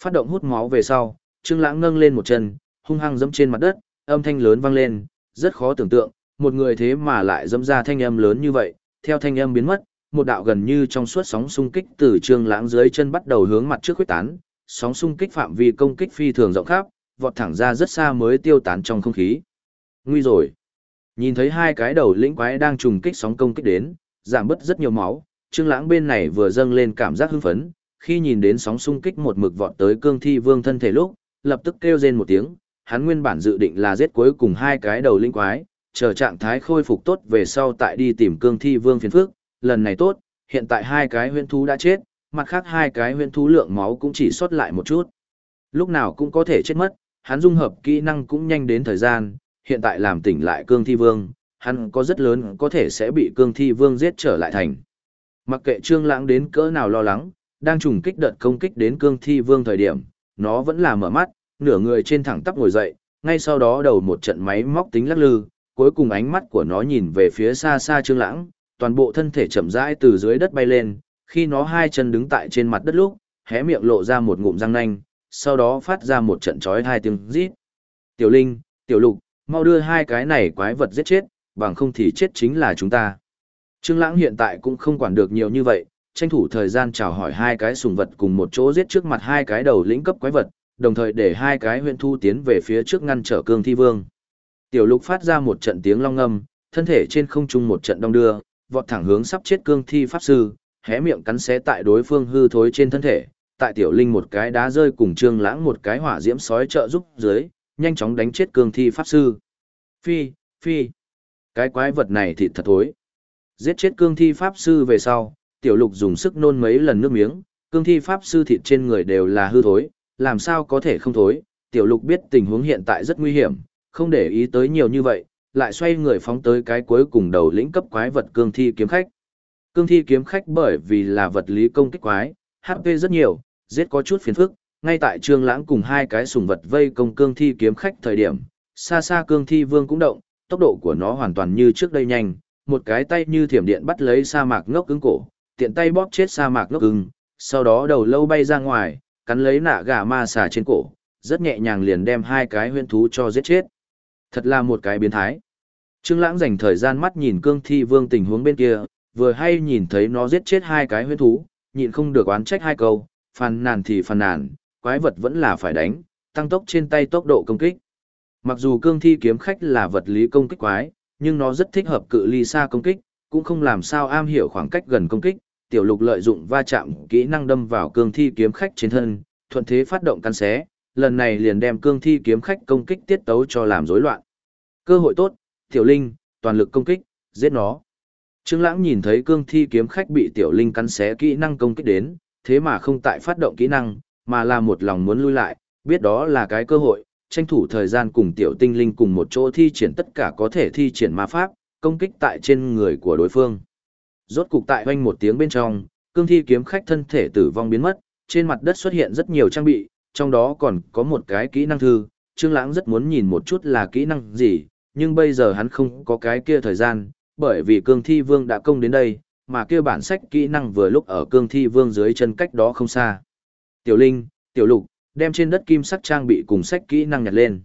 Speaker 1: Phát động hút máu về sau, Trương Lãng nâng lên một chân, hung hăng giẫm trên mặt đất, âm thanh lớn vang lên, rất khó tưởng tượng, một người thế mà lại giẫm ra thanh âm lớn như vậy, theo thanh âm biến mất, một đạo gần như trong suốt sóng xung kích từ Trương Lãng dưới chân bắt đầu hướng mặt trước khuếch tán, sóng xung kích phạm vi công kích phi thường rộng khắp, vọt thẳng ra rất xa mới tiêu tán trong không khí. Nguy rồi. Nhìn thấy hai cái đầu lĩnh quái đang trùng kích sóng công kích đến, giảm bớt rất nhiều máu, Trương Lãng bên này vừa dâng lên cảm giác hưng phấn, khi nhìn đến sóng xung kích một mực vọt tới cương thi vương thân thể lúc, lập tức kêu rên một tiếng, hắn nguyên bản dự định là giết cuối cùng hai cái đầu linh quái, chờ trạng thái khôi phục tốt về sau tại đi tìm cương thi vương phiền phức, lần này tốt, hiện tại hai cái huyễn thú đã chết, mặt khác hai cái huyễn thú lượng máu cũng chỉ sót lại một chút. Lúc nào cũng có thể chết mất, hắn dung hợp kỹ năng cũng nhanh đến thời gian, hiện tại làm tỉnh lại cương thi vương, hắn có rất lớn có thể sẽ bị cương thi vương giết trở lại thành. Mặc kệ Trương Lãng đến cỡ nào lo lắng, đang trùng kích đợt công kích đến cương thi vương thời điểm, nó vẫn là mở mắt, nửa người trên thẳng tắp ngồi dậy, ngay sau đó đầu một trận máy móc tính lắc lư, cuối cùng ánh mắt của nó nhìn về phía xa xa Trương Lãng, toàn bộ thân thể chậm rãi từ dưới đất bay lên, khi nó hai chân đứng tại trên mặt đất lúc, hé miệng lộ ra một ngụm răng nanh, sau đó phát ra một trận chói hai tiếng rít. Tiểu Linh, Tiểu Lục, mau đưa hai cái này quái vật giết chết, bằng không thì chết chính là chúng ta. Trương Lãng hiện tại cũng không quản được nhiều như vậy, tranh thủ thời gian chào hỏi hai cái sùng vật cùng một chỗ giết trước mặt hai cái đầu lĩnh cấp quái vật, đồng thời để hai cái huyện thu tiến về phía trước ngăn trở cương thi vương. Tiểu lục phát ra một trận tiếng long ngâm, thân thể trên không trung một trận đông đưa, vọt thẳng hướng sắp chết cương thi pháp sư, hé miệng cắn xé tại đối phương hư thối trên thân thể, tại tiểu linh một cái đá rơi cùng trương lãng một cái hỏa diễm sói trợ giúp dưới, nhanh chóng đánh chết cương thi pháp sư. Phi, phi, cái quái vật này thịt thật thối. Giết chết cương thi pháp sư về sau, tiểu lục dùng sức nôn mấy lần nước miếng, cương thi pháp sư thịt trên người đều là hư thối, làm sao có thể không thối, tiểu lục biết tình huống hiện tại rất nguy hiểm, không để ý tới nhiều như vậy, lại xoay người phóng tới cái cuối cùng đầu lĩnh cấp quái vật cương thi kiếm khách. Cương thi kiếm khách bởi vì là vật lý công kích quái, HP rất nhiều, giết có chút phiền phức, ngay tại trương lãng cùng hai cái sùng vật vây công cương thi kiếm khách thời điểm, xa xa cương thi vương cũng động, tốc độ của nó hoàn toàn như trước đây nhanh, một cái tay như thiểm điện bắt lấy sa mạc ngốc cứng cổ, tiện tay bóp chết sa mạc ngốc cứng, sau đó đầu lâu bay ra ngoài, cắn lấy nạ gà ma xà trên cổ, rất nhẹ nhàng liền đem hai cái huyễn thú cho giết chết. Thật là một cái biến thái. Trương Lãng dành thời gian mắt nhìn cương thi vương tình huống bên kia, vừa hay nhìn thấy nó giết chết hai cái huyễn thú, nhịn không được oán trách hai câu, phàn nàn thì phàn nàn, quái vật vẫn là phải đánh, tăng tốc trên tay tốc độ công kích. Mặc dù cương thi kiếm khách là vật lý công kích quái, nhưng nó rất thích hợp cự ly xa công kích, cũng không làm sao am hiểu khoảng cách gần công kích. Tiểu lục lợi dụng va chạm kỹ năng đâm vào cương thi kiếm khách trên thân, thuận thế phát động căn xé, lần này liền đem cương thi kiếm khách công kích tiết tấu cho làm rối loạn. Cơ hội tốt, tiểu linh, toàn lực công kích, giết nó. Trương Lãng nhìn thấy cương thi kiếm khách bị tiểu linh cắn xé kỹ năng công kích đến, thế mà không tại phát động kỹ năng, mà là một lòng muốn lui lại, biết đó là cái cơ hội, tranh thủ thời gian cùng tiểu tinh linh cùng một chỗ thi triển tất cả có thể thi triển ma pháp, công kích tại trên người của đối phương. Rốt cục tại oanh một tiếng bên trong, cương thi kiếm khách thân thể tử vong biến mất, trên mặt đất xuất hiện rất nhiều trang bị, trong đó còn có một cái kỹ năng thư, Trương Lãng rất muốn nhìn một chút là kỹ năng gì, nhưng bây giờ hắn không có cái kia thời gian, bởi vì cương thi vương đã công đến đây, mà kia bản sách kỹ năng vừa lúc ở cương thi vương dưới chân cách đó không xa. Tiểu Linh, Tiểu Lục, đem trên đất kim sắc trang bị cùng sách kỹ năng nhặt lên.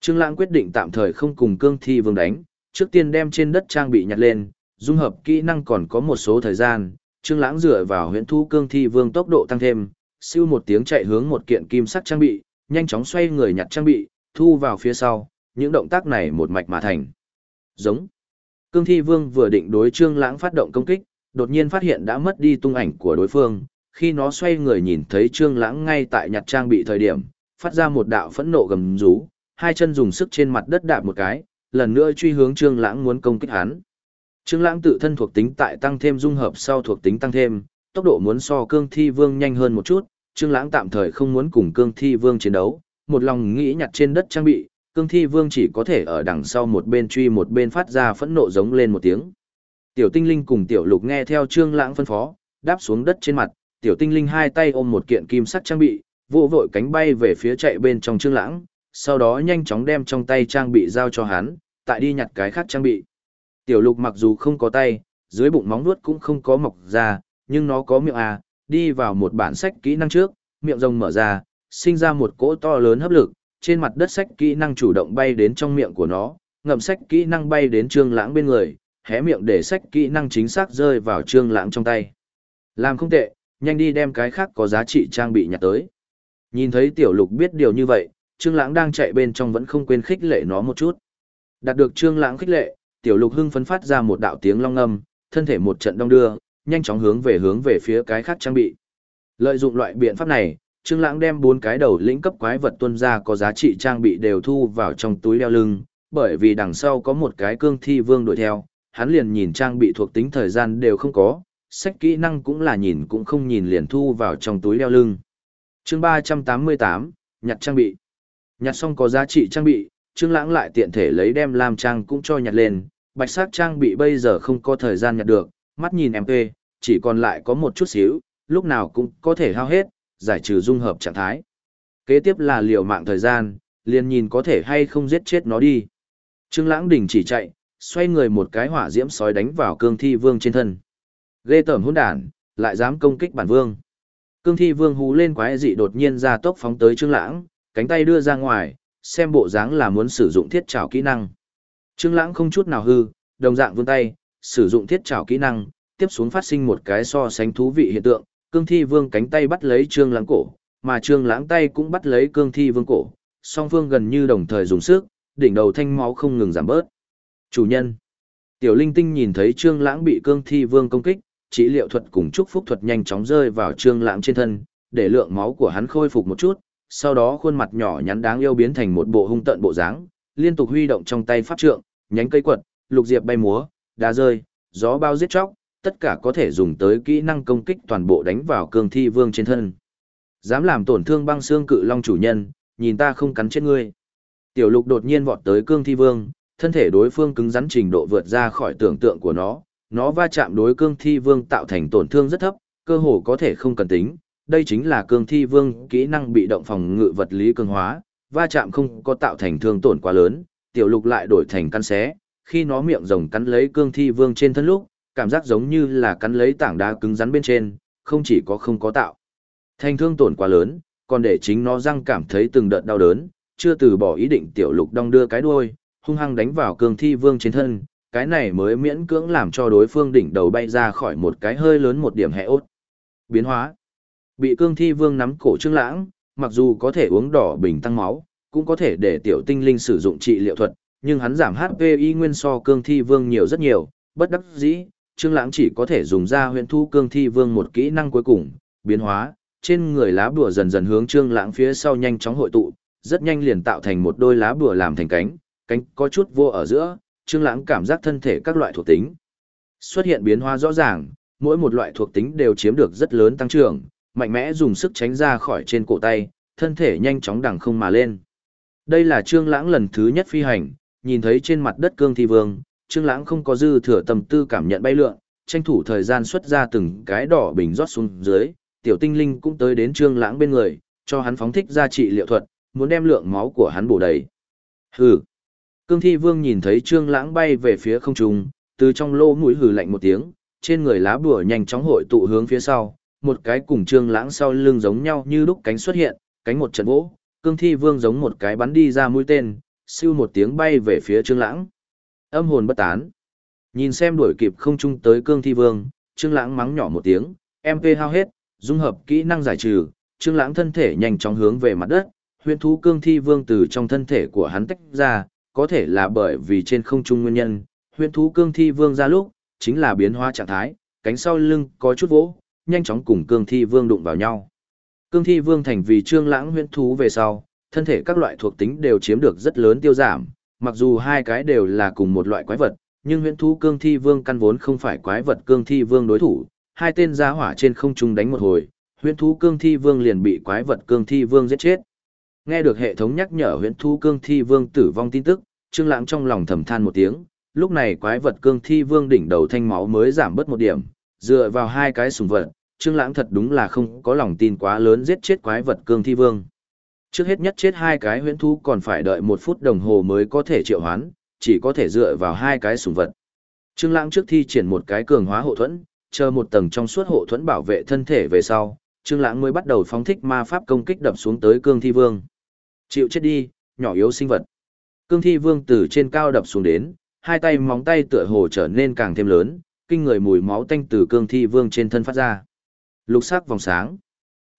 Speaker 1: Trương Lãng quyết định tạm thời không cùng cương thi vương đánh, trước tiên đem trên đất trang bị nhặt lên, dung hợp kỹ năng còn có một số thời gian, Trương Lãng dựa vào huyễn thu cương thi vương tốc độ tăng thêm, siêu một tiếng chạy hướng một kiện kim sắc trang bị, nhanh chóng xoay người nhặt trang bị, thu vào phía sau, những động tác này một mạch mà thành. Giống. Cương thi vương vừa định đối Trương Lãng phát động công kích, đột nhiên phát hiện đã mất đi tung ảnh của đối phương, khi nó xoay người nhìn thấy Trương Lãng ngay tại nhặt trang bị thời điểm, phát ra một đạo phẫn nộ gầm rú, hai chân dùng sức trên mặt đất đạp một cái, lần nữa truy hướng Trương Lãng muốn công kích hắn. Trương Lãng tự thân thuộc tính tại tăng thêm dung hợp sau thuộc tính tăng thêm, tốc độ muốn so Cương Thi Vương nhanh hơn một chút, Trương Lãng tạm thời không muốn cùng Cương Thi Vương chiến đấu, một lòng nghĩ nhặt trên đất trang bị, Cương Thi Vương chỉ có thể ở đằng sau một bên truy một bên phát ra phẫn nộ giống lên một tiếng. Tiểu Tinh Linh cùng Tiểu Lục nghe theo Trương Lãng phân phó, đáp xuống đất trên mặt, Tiểu Tinh Linh hai tay ôm một kiện kim sắt trang bị, vỗ vội cánh bay về phía chạy bên trong Trương Lãng, sau đó nhanh chóng đem trong tay trang bị giao cho hắn, tại đi nhặt cái khác trang bị. Tiểu Lục mặc dù không có tay, dưới bụng móng nuốt cũng không có mọc ra, nhưng nó có miệng à, đi vào một bản sách kỹ năng trước, miệng rồng mở ra, sinh ra một cỗ to lớn hấp lực, trên mặt đất sách kỹ năng chủ động bay đến trong miệng của nó, ngậm sách kỹ năng bay đến Trương Lãng bên người, hé miệng để sách kỹ năng chính xác rơi vào Trương Lãng trong tay. Làm không tệ, nhanh đi đem cái khác có giá trị trang bị nhặt tới. Nhìn thấy Tiểu Lục biết điều như vậy, Trương Lãng đang chạy bên trong vẫn không quên khích lệ nó một chút. Đạt được Trương Lãng khích lệ, Tiểu Lục hưng phấn phát ra một đạo tiếng long âm, thân thể một trận đông đưa, nhanh chóng hướng về hướng về phía cái khác trang bị. Lợi dụng loại biện pháp này, Trương Lãng đem bốn cái đầu lĩnh cấp quái vật tuân ra có giá trị trang bị đều thu vào trong túi đeo lưng, bởi vì đằng sau có một cái cương thi vương đuổi theo, hắn liền nhìn trang bị thuộc tính thời gian đều không có, sách kỹ năng cũng là nhìn cũng không nhìn liền thu vào trong túi đeo lưng. Chương 388, nhặt trang bị. Nhặt xong có giá trị trang bị, Trương Lãng lại tiện thể lấy đem làm trang cũng cho nhặt lên, bạch sắc trang bị bây giờ không có thời gian nhận được, mắt nhìn MP, chỉ còn lại có một chút xíu, lúc nào cũng có thể hao hết, giải trừ dung hợp trạng thái. Kế tiếp là liều mạng thời gian, liền nhìn có thể hay không giết chết nó đi. Trương Lãng đình chỉ chạy, xoay người một cái hỏa diễm sói đánh vào cương thi vương trên thân. lê tởm hỗn đản, lại dám công kích bản vương. Cương thi vương hú lên quái dị đột nhiên ra tốc phóng tới Trương Lãng, cánh tay đưa ra ngoài, xem bộ dáng là muốn sử dụng thiết trảo kỹ năng. Trương Lãng không chút nào hư, đồng dạng vươn tay, sử dụng thiết trảo kỹ năng, tiếp xuống phát sinh một cái so sánh thú vị hiện tượng, cương thi vương cánh tay bắt lấy trương lãng cổ, mà trương lãng tay cũng bắt lấy cương thi vương cổ, song phương gần như đồng thời dùng sức, đỉnh đầu thanh máu không ngừng giảm bớt. Chủ nhân. Tiểu linh tinh nhìn thấy trương lãng bị cương thi vương công kích, trị liệu thuật cùng chúc phúc thuật nhanh chóng rơi vào trương lãng trên thân, để lượng máu của hắn khôi phục một chút, sau đó khuôn mặt nhỏ nhắn đáng yêu biến thành một bộ hung tợn bộ dáng, liên tục huy động trong tay pháp trượng, nhánh cây quật, lục diệp bay múa, đá rơi, gió bao giết chóc, tất cả có thể dùng tới kỹ năng công kích toàn bộ đánh vào cương thi vương trên thân. Dám làm tổn thương băng xương cự long chủ nhân, nhìn ta không cắn chết ngươi. Tiểu lục đột nhiên vọt tới cương thi vương, thân thể đối phương cứng rắn trình độ vượt ra khỏi tưởng tượng của nó, nó va chạm đối cương thi vương tạo thành tổn thương rất thấp, cơ hồ có thể không cần tính. Đây chính là cương thi vương kỹ năng bị động phòng ngự vật lý cường hóa, va chạm không có tạo thành thương tổn quá lớn, tiểu lục lại đổi thành căn xé, khi nó miệng rồng cắn lấy cương thi vương trên thân lúc, cảm giác giống như là cắn lấy tảng đá cứng rắn bên trên, không chỉ có không có tạo. Thành thương tổn quá lớn, còn để chính nó răng cảm thấy từng đợt đau đớn, chưa từ bỏ ý định tiểu lục đong đưa cái đuôi, hung hăng đánh vào cương thi vương trên thân, cái này mới miễn cưỡng làm cho đối phương đỉnh đầu bay ra khỏi một cái hơi lớn một điểm hệ ốt. Biến hóa. Bị cương thi vương nắm cổ trương lãng, mặc dù có thể uống đỏ bình tăng máu, cũng có thể để tiểu tinh linh sử dụng trị liệu thuật, nhưng hắn giảm HP y nguyên so cương thi vương nhiều rất nhiều, bất đắc dĩ, Trương Lãng chỉ có thể dùng ra huyền thu cương thi vương một kỹ năng cuối cùng, biến hóa, trên người lá bùa dần dần hướng Trương Lãng phía sau nhanh chóng hội tụ, rất nhanh liền tạo thành một đôi lá bùa làm thành cánh, cánh có chút vô ở giữa, Trương Lãng cảm giác thân thể các loại thuộc tính xuất hiện biến hóa rõ ràng, mỗi một loại thuộc tính đều chiếm được rất lớn tăng trưởng, mạnh mẽ dùng sức tránh ra khỏi trên cổ tay, thân thể nhanh chóng đằng không mà lên. Đây là Trương Lãng lần thứ nhất phi hành, nhìn thấy trên mặt đất cương thi vương, Trương Lãng không có dư thừa tâm tư cảm nhận bay lượn, tranh thủ thời gian xuất ra từng cái đỏ bình rót xuống dưới, tiểu tinh linh cũng tới đến Trương Lãng bên người, cho hắn phóng thích ra trị liệu thuật, muốn đem lượng máu của hắn bổ đầy. Hừ. Cương Thi Vương nhìn thấy Trương Lãng bay về phía không trung, từ trong lỗ mũi hừ lạnh một tiếng, trên người lá bùa nhanh chóng hội tụ hướng phía sau, một cái cùng Trương Lãng sau lưng giống nhau như lúc cánh xuất hiện, cánh một trận vỗ, Cương Thi Vương giống một cái bắn đi ra mũi tên, siêu một tiếng bay về phía Trương Lãng. Âm hồn bất tán. Nhìn xem đuổi kịp không chung tới cương thi vương, Trương Lãng mắng nhỏ một tiếng, MP hao hết, dung hợp kỹ năng giải trừ, Trương Lãng thân thể nhanh chóng hướng về mặt đất, huyền thú cương thi vương từ trong thân thể của hắn tách ra, có thể là bởi vì trên không trung nguyên nhân, huyền thú cương thi vương ra lúc, chính là biến hóa trạng thái, cánh sau lưng có chút vỗ, nhanh chóng cùng cương thi vương đụng vào nhau. Cương thi vương thành vì Trương Lãng huyễn thú về sau, thân thể các loại thuộc tính đều chiếm được rất lớn tiêu giảm, mặc dù hai cái đều là cùng một loại quái vật, nhưng huyễn thú cương thi vương căn vốn không phải quái vật cương thi vương đối thủ, hai tên giá hỏa trên không trung đánh một hồi, huyễn thú cương thi vương liền bị quái vật cương thi vương giết chết. Nghe được hệ thống nhắc nhở huyễn thú cương thi vương tử vong tin tức, Trương Lãng trong lòng thầm than một tiếng, lúc này quái vật cương thi vương đỉnh đầu thanh máu mới giảm bớt một điểm, dựa vào hai cái sùng vật, Trương Lãng thật đúng là không có lòng tin quá lớn giết chết quái vật cương thi vương. Trước hết nhất chết hai cái huyễn thú còn phải đợi một phút đồng hồ mới có thể triệu hoán, chỉ có thể dựa vào hai cái sủng vật. Trương Lãng trước thi triển một cái cường hóa hộ thuẫn, chờ một tầng trong suốt hộ thuẫn bảo vệ thân thể về sau, Trương Lãng mới bắt đầu phóng thích ma pháp công kích đập xuống tới Cương Thi Vương. Chịu chết đi, nhỏ yếu sinh vật. Cương Thi Vương từ trên cao đập xuống đến, hai tay móng tay tựa hồ trở nên càng thêm lớn, kinh người mùi máu tanh từ Cương Thi Vương trên thân phát ra. Lục sắc vòng sáng.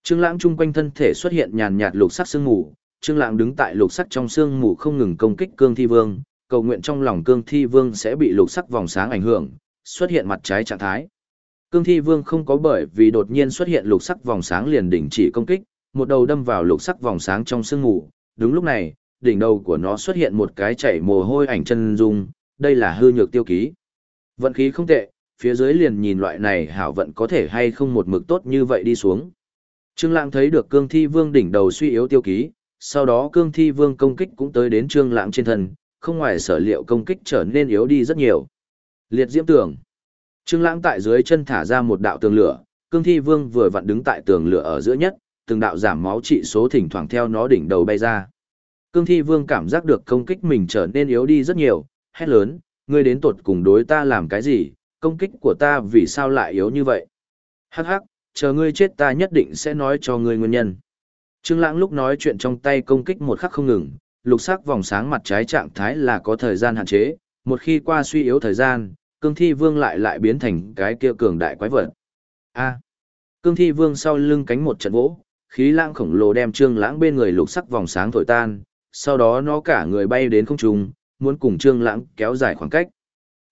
Speaker 1: Trương Lãng chung quanh thân thể xuất hiện nhàn nhạt lục sắc sương mù, Trương Lãng đứng tại lục sắc trong sương mù không ngừng công kích Cương Thi Vương, cầu nguyện trong lòng Cương Thi Vương sẽ bị lục sắc vòng sáng ảnh hưởng, xuất hiện mặt trái trạng thái. Cương thi vương không có bởi vì đột nhiên xuất hiện lục sắc vòng sáng liền đình chỉ công kích, một đầu đâm vào lục sắc vòng sáng trong sương mù. Đúng lúc này, đỉnh đầu của nó xuất hiện một cái chảy mồ hôi ảnh chân dung, đây là hư nhược tiêu ký. Vận khí không tệ, phía dưới liền nhìn loại này hảo vận có thể hay không một mực tốt như vậy đi xuống. Trương Lãng thấy được cương thi vương đỉnh đầu suy yếu tiêu ký, sau đó cương thi vương công kích cũng tới đến Trương Lãng trên thân, không ngoài sở liệu công kích trở nên yếu đi rất nhiều. Liệt diễm tường. Trương Lãng tại dưới chân thả ra một đạo tường lửa, cương thi vương vừa vặn đứng tại tường lửa ở giữa nhất, từng đạo giảm máu trị số thỉnh thoảng theo nó đỉnh đầu bay ra. Cương thi vương cảm giác được công kích mình trở nên yếu đi rất nhiều, hét lớn, ngươi đến tột cùng đối ta làm cái gì, công kích của ta vì sao lại yếu như vậy? Hắc hắc, chờ ngươi chết ta nhất định sẽ nói cho ngươi nguyên nhân. Trương Lãng lúc nói chuyện trong tay công kích một khắc không ngừng, lục sắc vòng sáng mặt trái trạng thái là có thời gian hạn chế, một khi qua suy yếu thời gian, cương thi vương lại lại biến thành cái kia cường đại quái vật. A. cương thi vương sau lưng cánh một trận vỗ, khí lãng khổng lồ đem Trương Lãng bên người lục sắc vòng sáng thổi tan, sau đó nó cả người bay đến không trung, muốn cùng Trương Lãng kéo dài khoảng cách.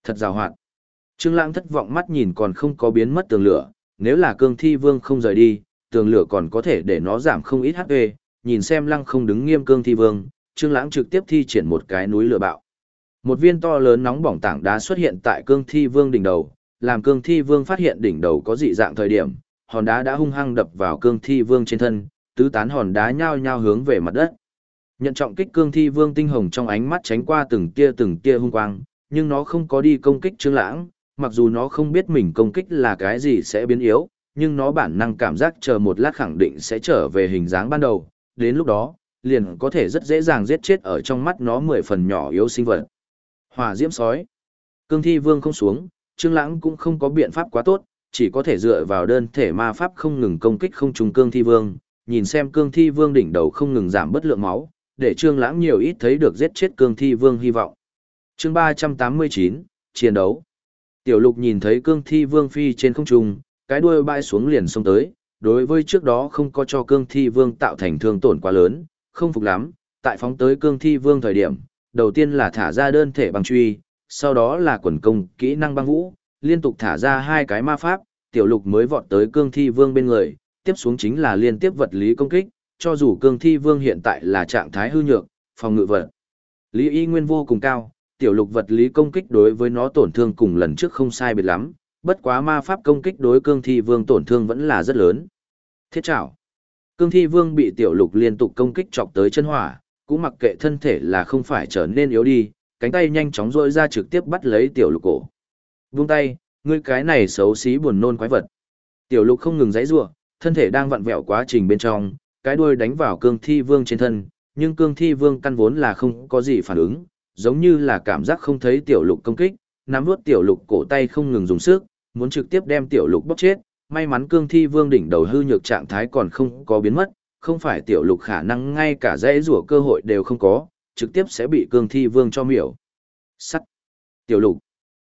Speaker 1: Thật giàu hoạt. Trương Lãng thất vọng mắt nhìn còn không có biến mất tường lửa, nếu là cương thi vương không rời đi, tường lửa còn có thể để nó giảm không ít HP, nhìn xem lăng không đứng nghiêm cương thi vương, Trương Lãng trực tiếp thi triển một cái núi lửa bạo. Một viên to lớn nóng bỏng tảng đá xuất hiện tại cương thi vương đỉnh đầu, làm cương thi vương phát hiện đỉnh đầu có dị dạng thời điểm, hòn đá đã hung hăng đập vào cương thi vương trên thân, tứ tán hòn đá nhao nhao hướng về mặt đất. Nhận trọng kích cương thi vương tinh hồng trong ánh mắt tránh qua từng tia từng tia hung quang, nhưng nó không có đi công kích Trương Lãng, mặc dù nó không biết mình công kích là cái gì sẽ biến yếu, nhưng nó bản năng cảm giác chờ một lát khẳng định sẽ trở về hình dáng ban đầu, đến lúc đó, liền có thể rất dễ dàng giết chết ở trong mắt nó mười phần nhỏ yếu sinh vật. Hỏa diễm sói. Cương thi vương không xuống, Trương Lãng cũng không có biện pháp quá tốt, chỉ có thể dựa vào đơn thể ma pháp không ngừng công kích không trùng cương thi vương, nhìn xem cương thi vương đỉnh đầu không ngừng giảm bất lượng máu, để Trương Lãng nhiều ít thấy được giết chết cương thi vương hy vọng. Chương 389, chiến đấu. Tiểu Lục nhìn thấy cương thi vương phi trên không trung, cái đuôi bay xuống liền xông tới, đối với trước đó không có cho cương thi vương tạo thành thương tổn quá lớn, không phục lắm, tại phóng tới cương thi vương thời điểm, đầu tiên là thả ra đơn thể băng truy, sau đó là quần công, kỹ năng băng vũ, liên tục thả ra hai cái ma pháp, tiểu lục mới vọt tới cương thi vương bên người, tiếp xuống chính là liên tiếp vật lý công kích, cho dù cương thi vương hiện tại là trạng thái hư nhược, phòng ngự vật. Lý y nguyên vô cùng cao, tiểu lục vật lý công kích đối với nó tổn thương cùng lần trước không sai biệt lắm, bất quá ma pháp công kích đối cương thi vương tổn thương vẫn là rất lớn. Thiết trảo. Cương thi vương bị tiểu lục liên tục công kích chọc tới chân hỏa, cũng mặc kệ thân thể là không phải trở nên yếu đi, cánh tay nhanh chóng rôi ra trực tiếp bắt lấy tiểu lục cổ. Vung tay, ngươi cái này xấu xí buồn nôn quái vật. Tiểu lục không ngừng giãy giụa, thân thể đang vặn vẹo quá trình bên trong, cái đuôi đánh vào cương thi vương trên thân, nhưng cương thi vương căn vốn là không có gì phản ứng, giống như là cảm giác không thấy tiểu lục công kích, nắm nuốt tiểu lục cổ tay không ngừng dùng sức, muốn trực tiếp đem tiểu lục bóc chết, may mắn cương thi vương đỉnh đầu hư nhược trạng thái còn không có biến mất, không phải tiểu lục khả năng ngay cả dãy rủa cơ hội đều không có, trực tiếp sẽ bị cương thi vương cho miểu. Sắt. Tiểu lục.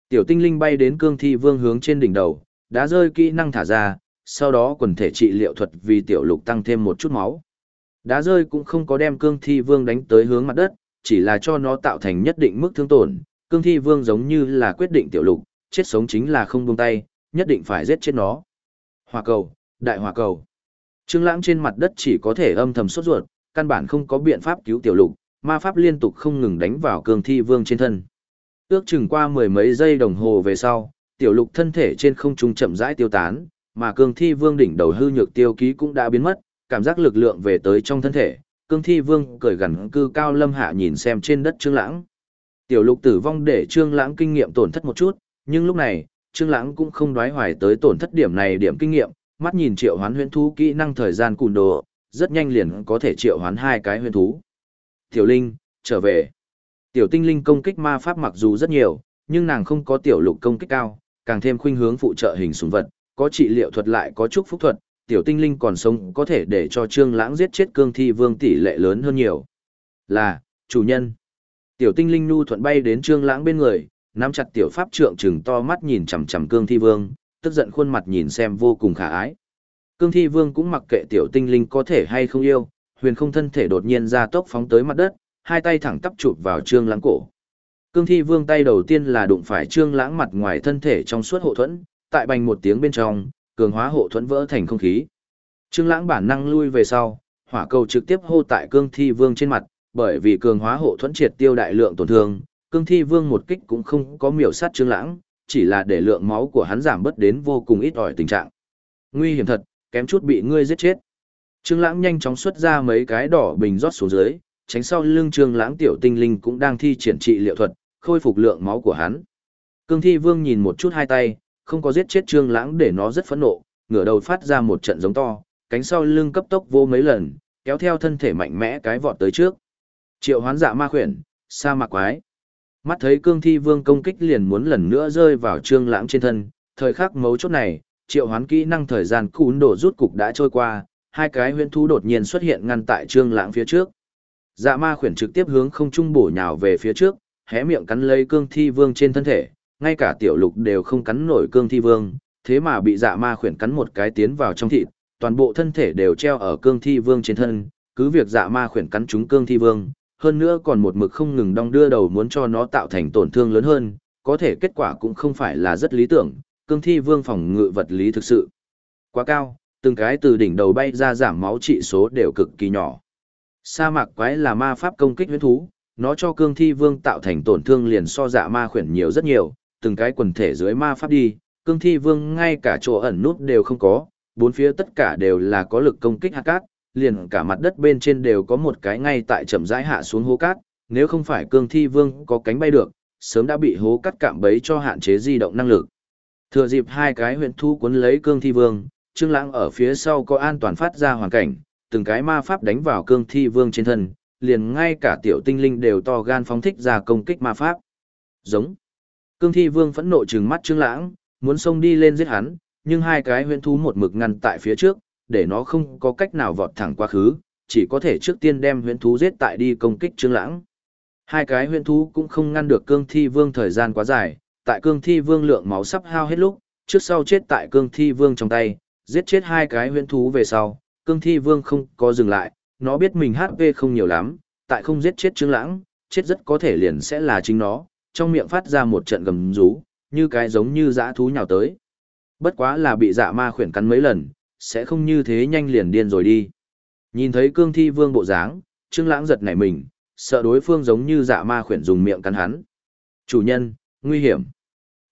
Speaker 1: Tiểu tinh linh bay đến cương thi vương hướng trên đỉnh đầu, đã rơi kỹ năng thả ra, sau đó quần thể trị liệu thuật vì tiểu lục tăng thêm một chút máu. Đá rơi cũng không có đem cương thi vương đánh tới hướng mặt đất, chỉ là cho nó tạo thành nhất định mức thương tổn. Cương thi vương giống như là quyết định tiểu lục, chết sống chính là không buông tay, nhất định phải giết chết nó. Hỏa cầu, đại hỏa cầu. Trương Lãng trên mặt đất chỉ có thể âm thầm sốt ruột, căn bản không có biện pháp cứu tiểu lục, ma pháp liên tục không ngừng đánh vào cương thi vương trên thân. Ước chừng qua mười mấy giây đồng hồ về sau, tiểu lục thân thể trên không trung chậm rãi tiêu tán, mà cương thi vương đỉnh đầu hư nhược tiêu ký cũng đã biến mất, cảm giác lực lượng về tới trong thân thể. Cương thi vương cởi gằn cư cao lâm hạ nhìn xem trên đất Trương Lãng. Tiểu lục tử vong để Trương Lãng kinh nghiệm tổn thất một chút, nhưng lúc này, Trương Lãng cũng không đoái hoài tới tổn thất điểm này điểm kinh nghiệm, mắt nhìn triệu hoán huyễn thú kỹ năng thời gian cùn đồ, rất nhanh liền có thể triệu hoán hai cái huyễn thú. Tiểu Linh, trở về. Tiểu Tinh Linh công kích ma pháp mặc dù rất nhiều, nhưng nàng không có tiểu lục công kích cao, càng thêm khuynh hướng phụ trợ hình súng vật, có trị liệu thuật lại có chúc phúc thuật, tiểu tinh linh còn sống có thể để cho Trương Lãng giết chết cương thi vương tỷ lệ lớn hơn nhiều. Là, chủ nhân. Tiểu tinh linh nu thuận bay đến Trương Lãng bên người, nắm chặt tiểu pháp trượng trừng to mắt nhìn chằm chằm cương thi vương, tức giận khuôn mặt nhìn xem vô cùng khả ái. Cương thi vương cũng mặc kệ tiểu tinh linh có thể hay không yêu, huyền không thân thể đột nhiên ra tốc phóng tới mặt đất, hai tay thẳng tắp chụp vào trương lãng cổ. Cương thi vương tay đầu tiên là đụng phải trương lãng mặt ngoài thân thể trong suốt hộ thuẫn, tại bành một tiếng bên trong, cường hóa hộ thuẫn vỡ thành không khí. Trương Lãng bản năng lui về sau, hỏa cầu trực tiếp hô tại cương thi vương trên mặt, bởi vì cường hóa hộ thuẫn triệt tiêu đại lượng tổn thương, cương thi vương một kích cũng không có miểu sát Trương Lãng, chỉ là để lượng máu của hắn giảm bớt đến vô cùng ít ỏi tình trạng. Nguy hiểm thật, kém chút bị ngươi giết chết. Trương Lãng nhanh chóng xuất ra mấy cái đỏ bình rót xuống dưới, tránh sau lưng Trương Lãng tiểu tinh linh cũng đang thi triển trị liệu thuật, khôi phục lượng máu của hắn. Cương Thi Vương nhìn một chút hai tay, không có giết chết Trương Lãng để nó rất phẫn nộ, ngửa đầu phát ra một trận giống to, cánh sau lưng cấp tốc vô mấy lần, kéo theo thân thể mạnh mẽ cái vọt tới trước. Triệu Hoán Dạ Ma Khuyển, sa mạc quái. Mắt thấy Cương Thi Vương công kích liền muốn lần nữa rơi vào Trương Lãng trên thân, thời khắc mấu chốt này, Triệu Hoán kỹ năng thời gian cún đổ rút cục đã trôi qua, hai cái huyễn thú đột nhiên xuất hiện ngăn tại Trương Lãng phía trước. Dạ Ma Khuyển trực tiếp hướng không trung bổ nhào về phía trước, hé miệng cắn lấy Cương Thi Vương trên thân thể, ngay cả tiểu lục đều không cắn nổi Cương Thi Vương, thế mà bị Dạ Ma Khuyển cắn một cái tiến vào trong thịt, toàn bộ thân thể đều treo ở Cương Thi Vương trên thân, cứ việc Dạ Ma Khuyển cắn trúng Cương Thi Vương, hơn nữa còn một mực không ngừng đong đưa đầu muốn cho nó tạo thành tổn thương lớn hơn, có thể kết quả cũng không phải là rất lý tưởng, cương thi vương phòng ngự vật lý thực sự quá cao, từng cái từ đỉnh đầu bay ra giảm máu trị số đều cực kỳ nhỏ. Sa mạc quái là ma pháp công kích huyết thú, nó cho cương thi vương tạo thành tổn thương liền so dạ ma khuyển nhiều rất nhiều, từng cái quần thể dưới ma pháp đi, cương thi vương ngay cả chỗ ẩn nút đều không có, bốn phía tất cả đều là có lực công kích hạt cát, liền cả mặt đất bên trên đều có một cái ngay tại chậm rãi hạ xuống hố cát, nếu không phải cương thi vương có cánh bay được, sớm đã bị hố cắt cạm bấy cho hạn chế di động năng lực. Thừa dịp hai cái huyện thu cuốn lấy cương thi vương, Trương Lãng ở phía sau có an toàn phát ra hoàn cảnh, từng cái ma pháp đánh vào cương thi vương trên thân, liền ngay cả tiểu tinh linh đều to gan phóng thích ra công kích ma pháp. Giống. Cương thi vương phẫn nộ trừng mắt Trương Lãng, muốn xông đi lên giết hắn, nhưng hai cái huyện thú một mực ngăn tại phía trước, để nó không có cách nào vọt thẳng quá khứ, chỉ có thể trước tiên đem huyễn thú giết tại đi công kích Trương Lãng. Hai cái huyễn thú cũng không ngăn được cương thi vương thời gian quá dài, tại cương thi vương lượng máu sắp hao hết lúc, trước sau chết tại cương thi vương trong tay, giết chết hai cái huyễn thú về sau, cương thi vương không có dừng lại, nó biết mình HP không nhiều lắm, tại không giết chết Trương Lãng, chết rất có thể liền sẽ là chính nó, trong miệng phát ra một trận gầm rú, như cái giống như dã thú nhào tới. Bất quá là bị dạ ma khuyển cắn mấy lần, sẽ không như thế nhanh liền điên rồi đi. Nhìn thấy cương thi vương bộ dáng, Trương Lãng giật nảy mình, sợ đối phương giống như dạ ma khuyển dùng miệng cắn hắn. Chủ nhân, nguy hiểm.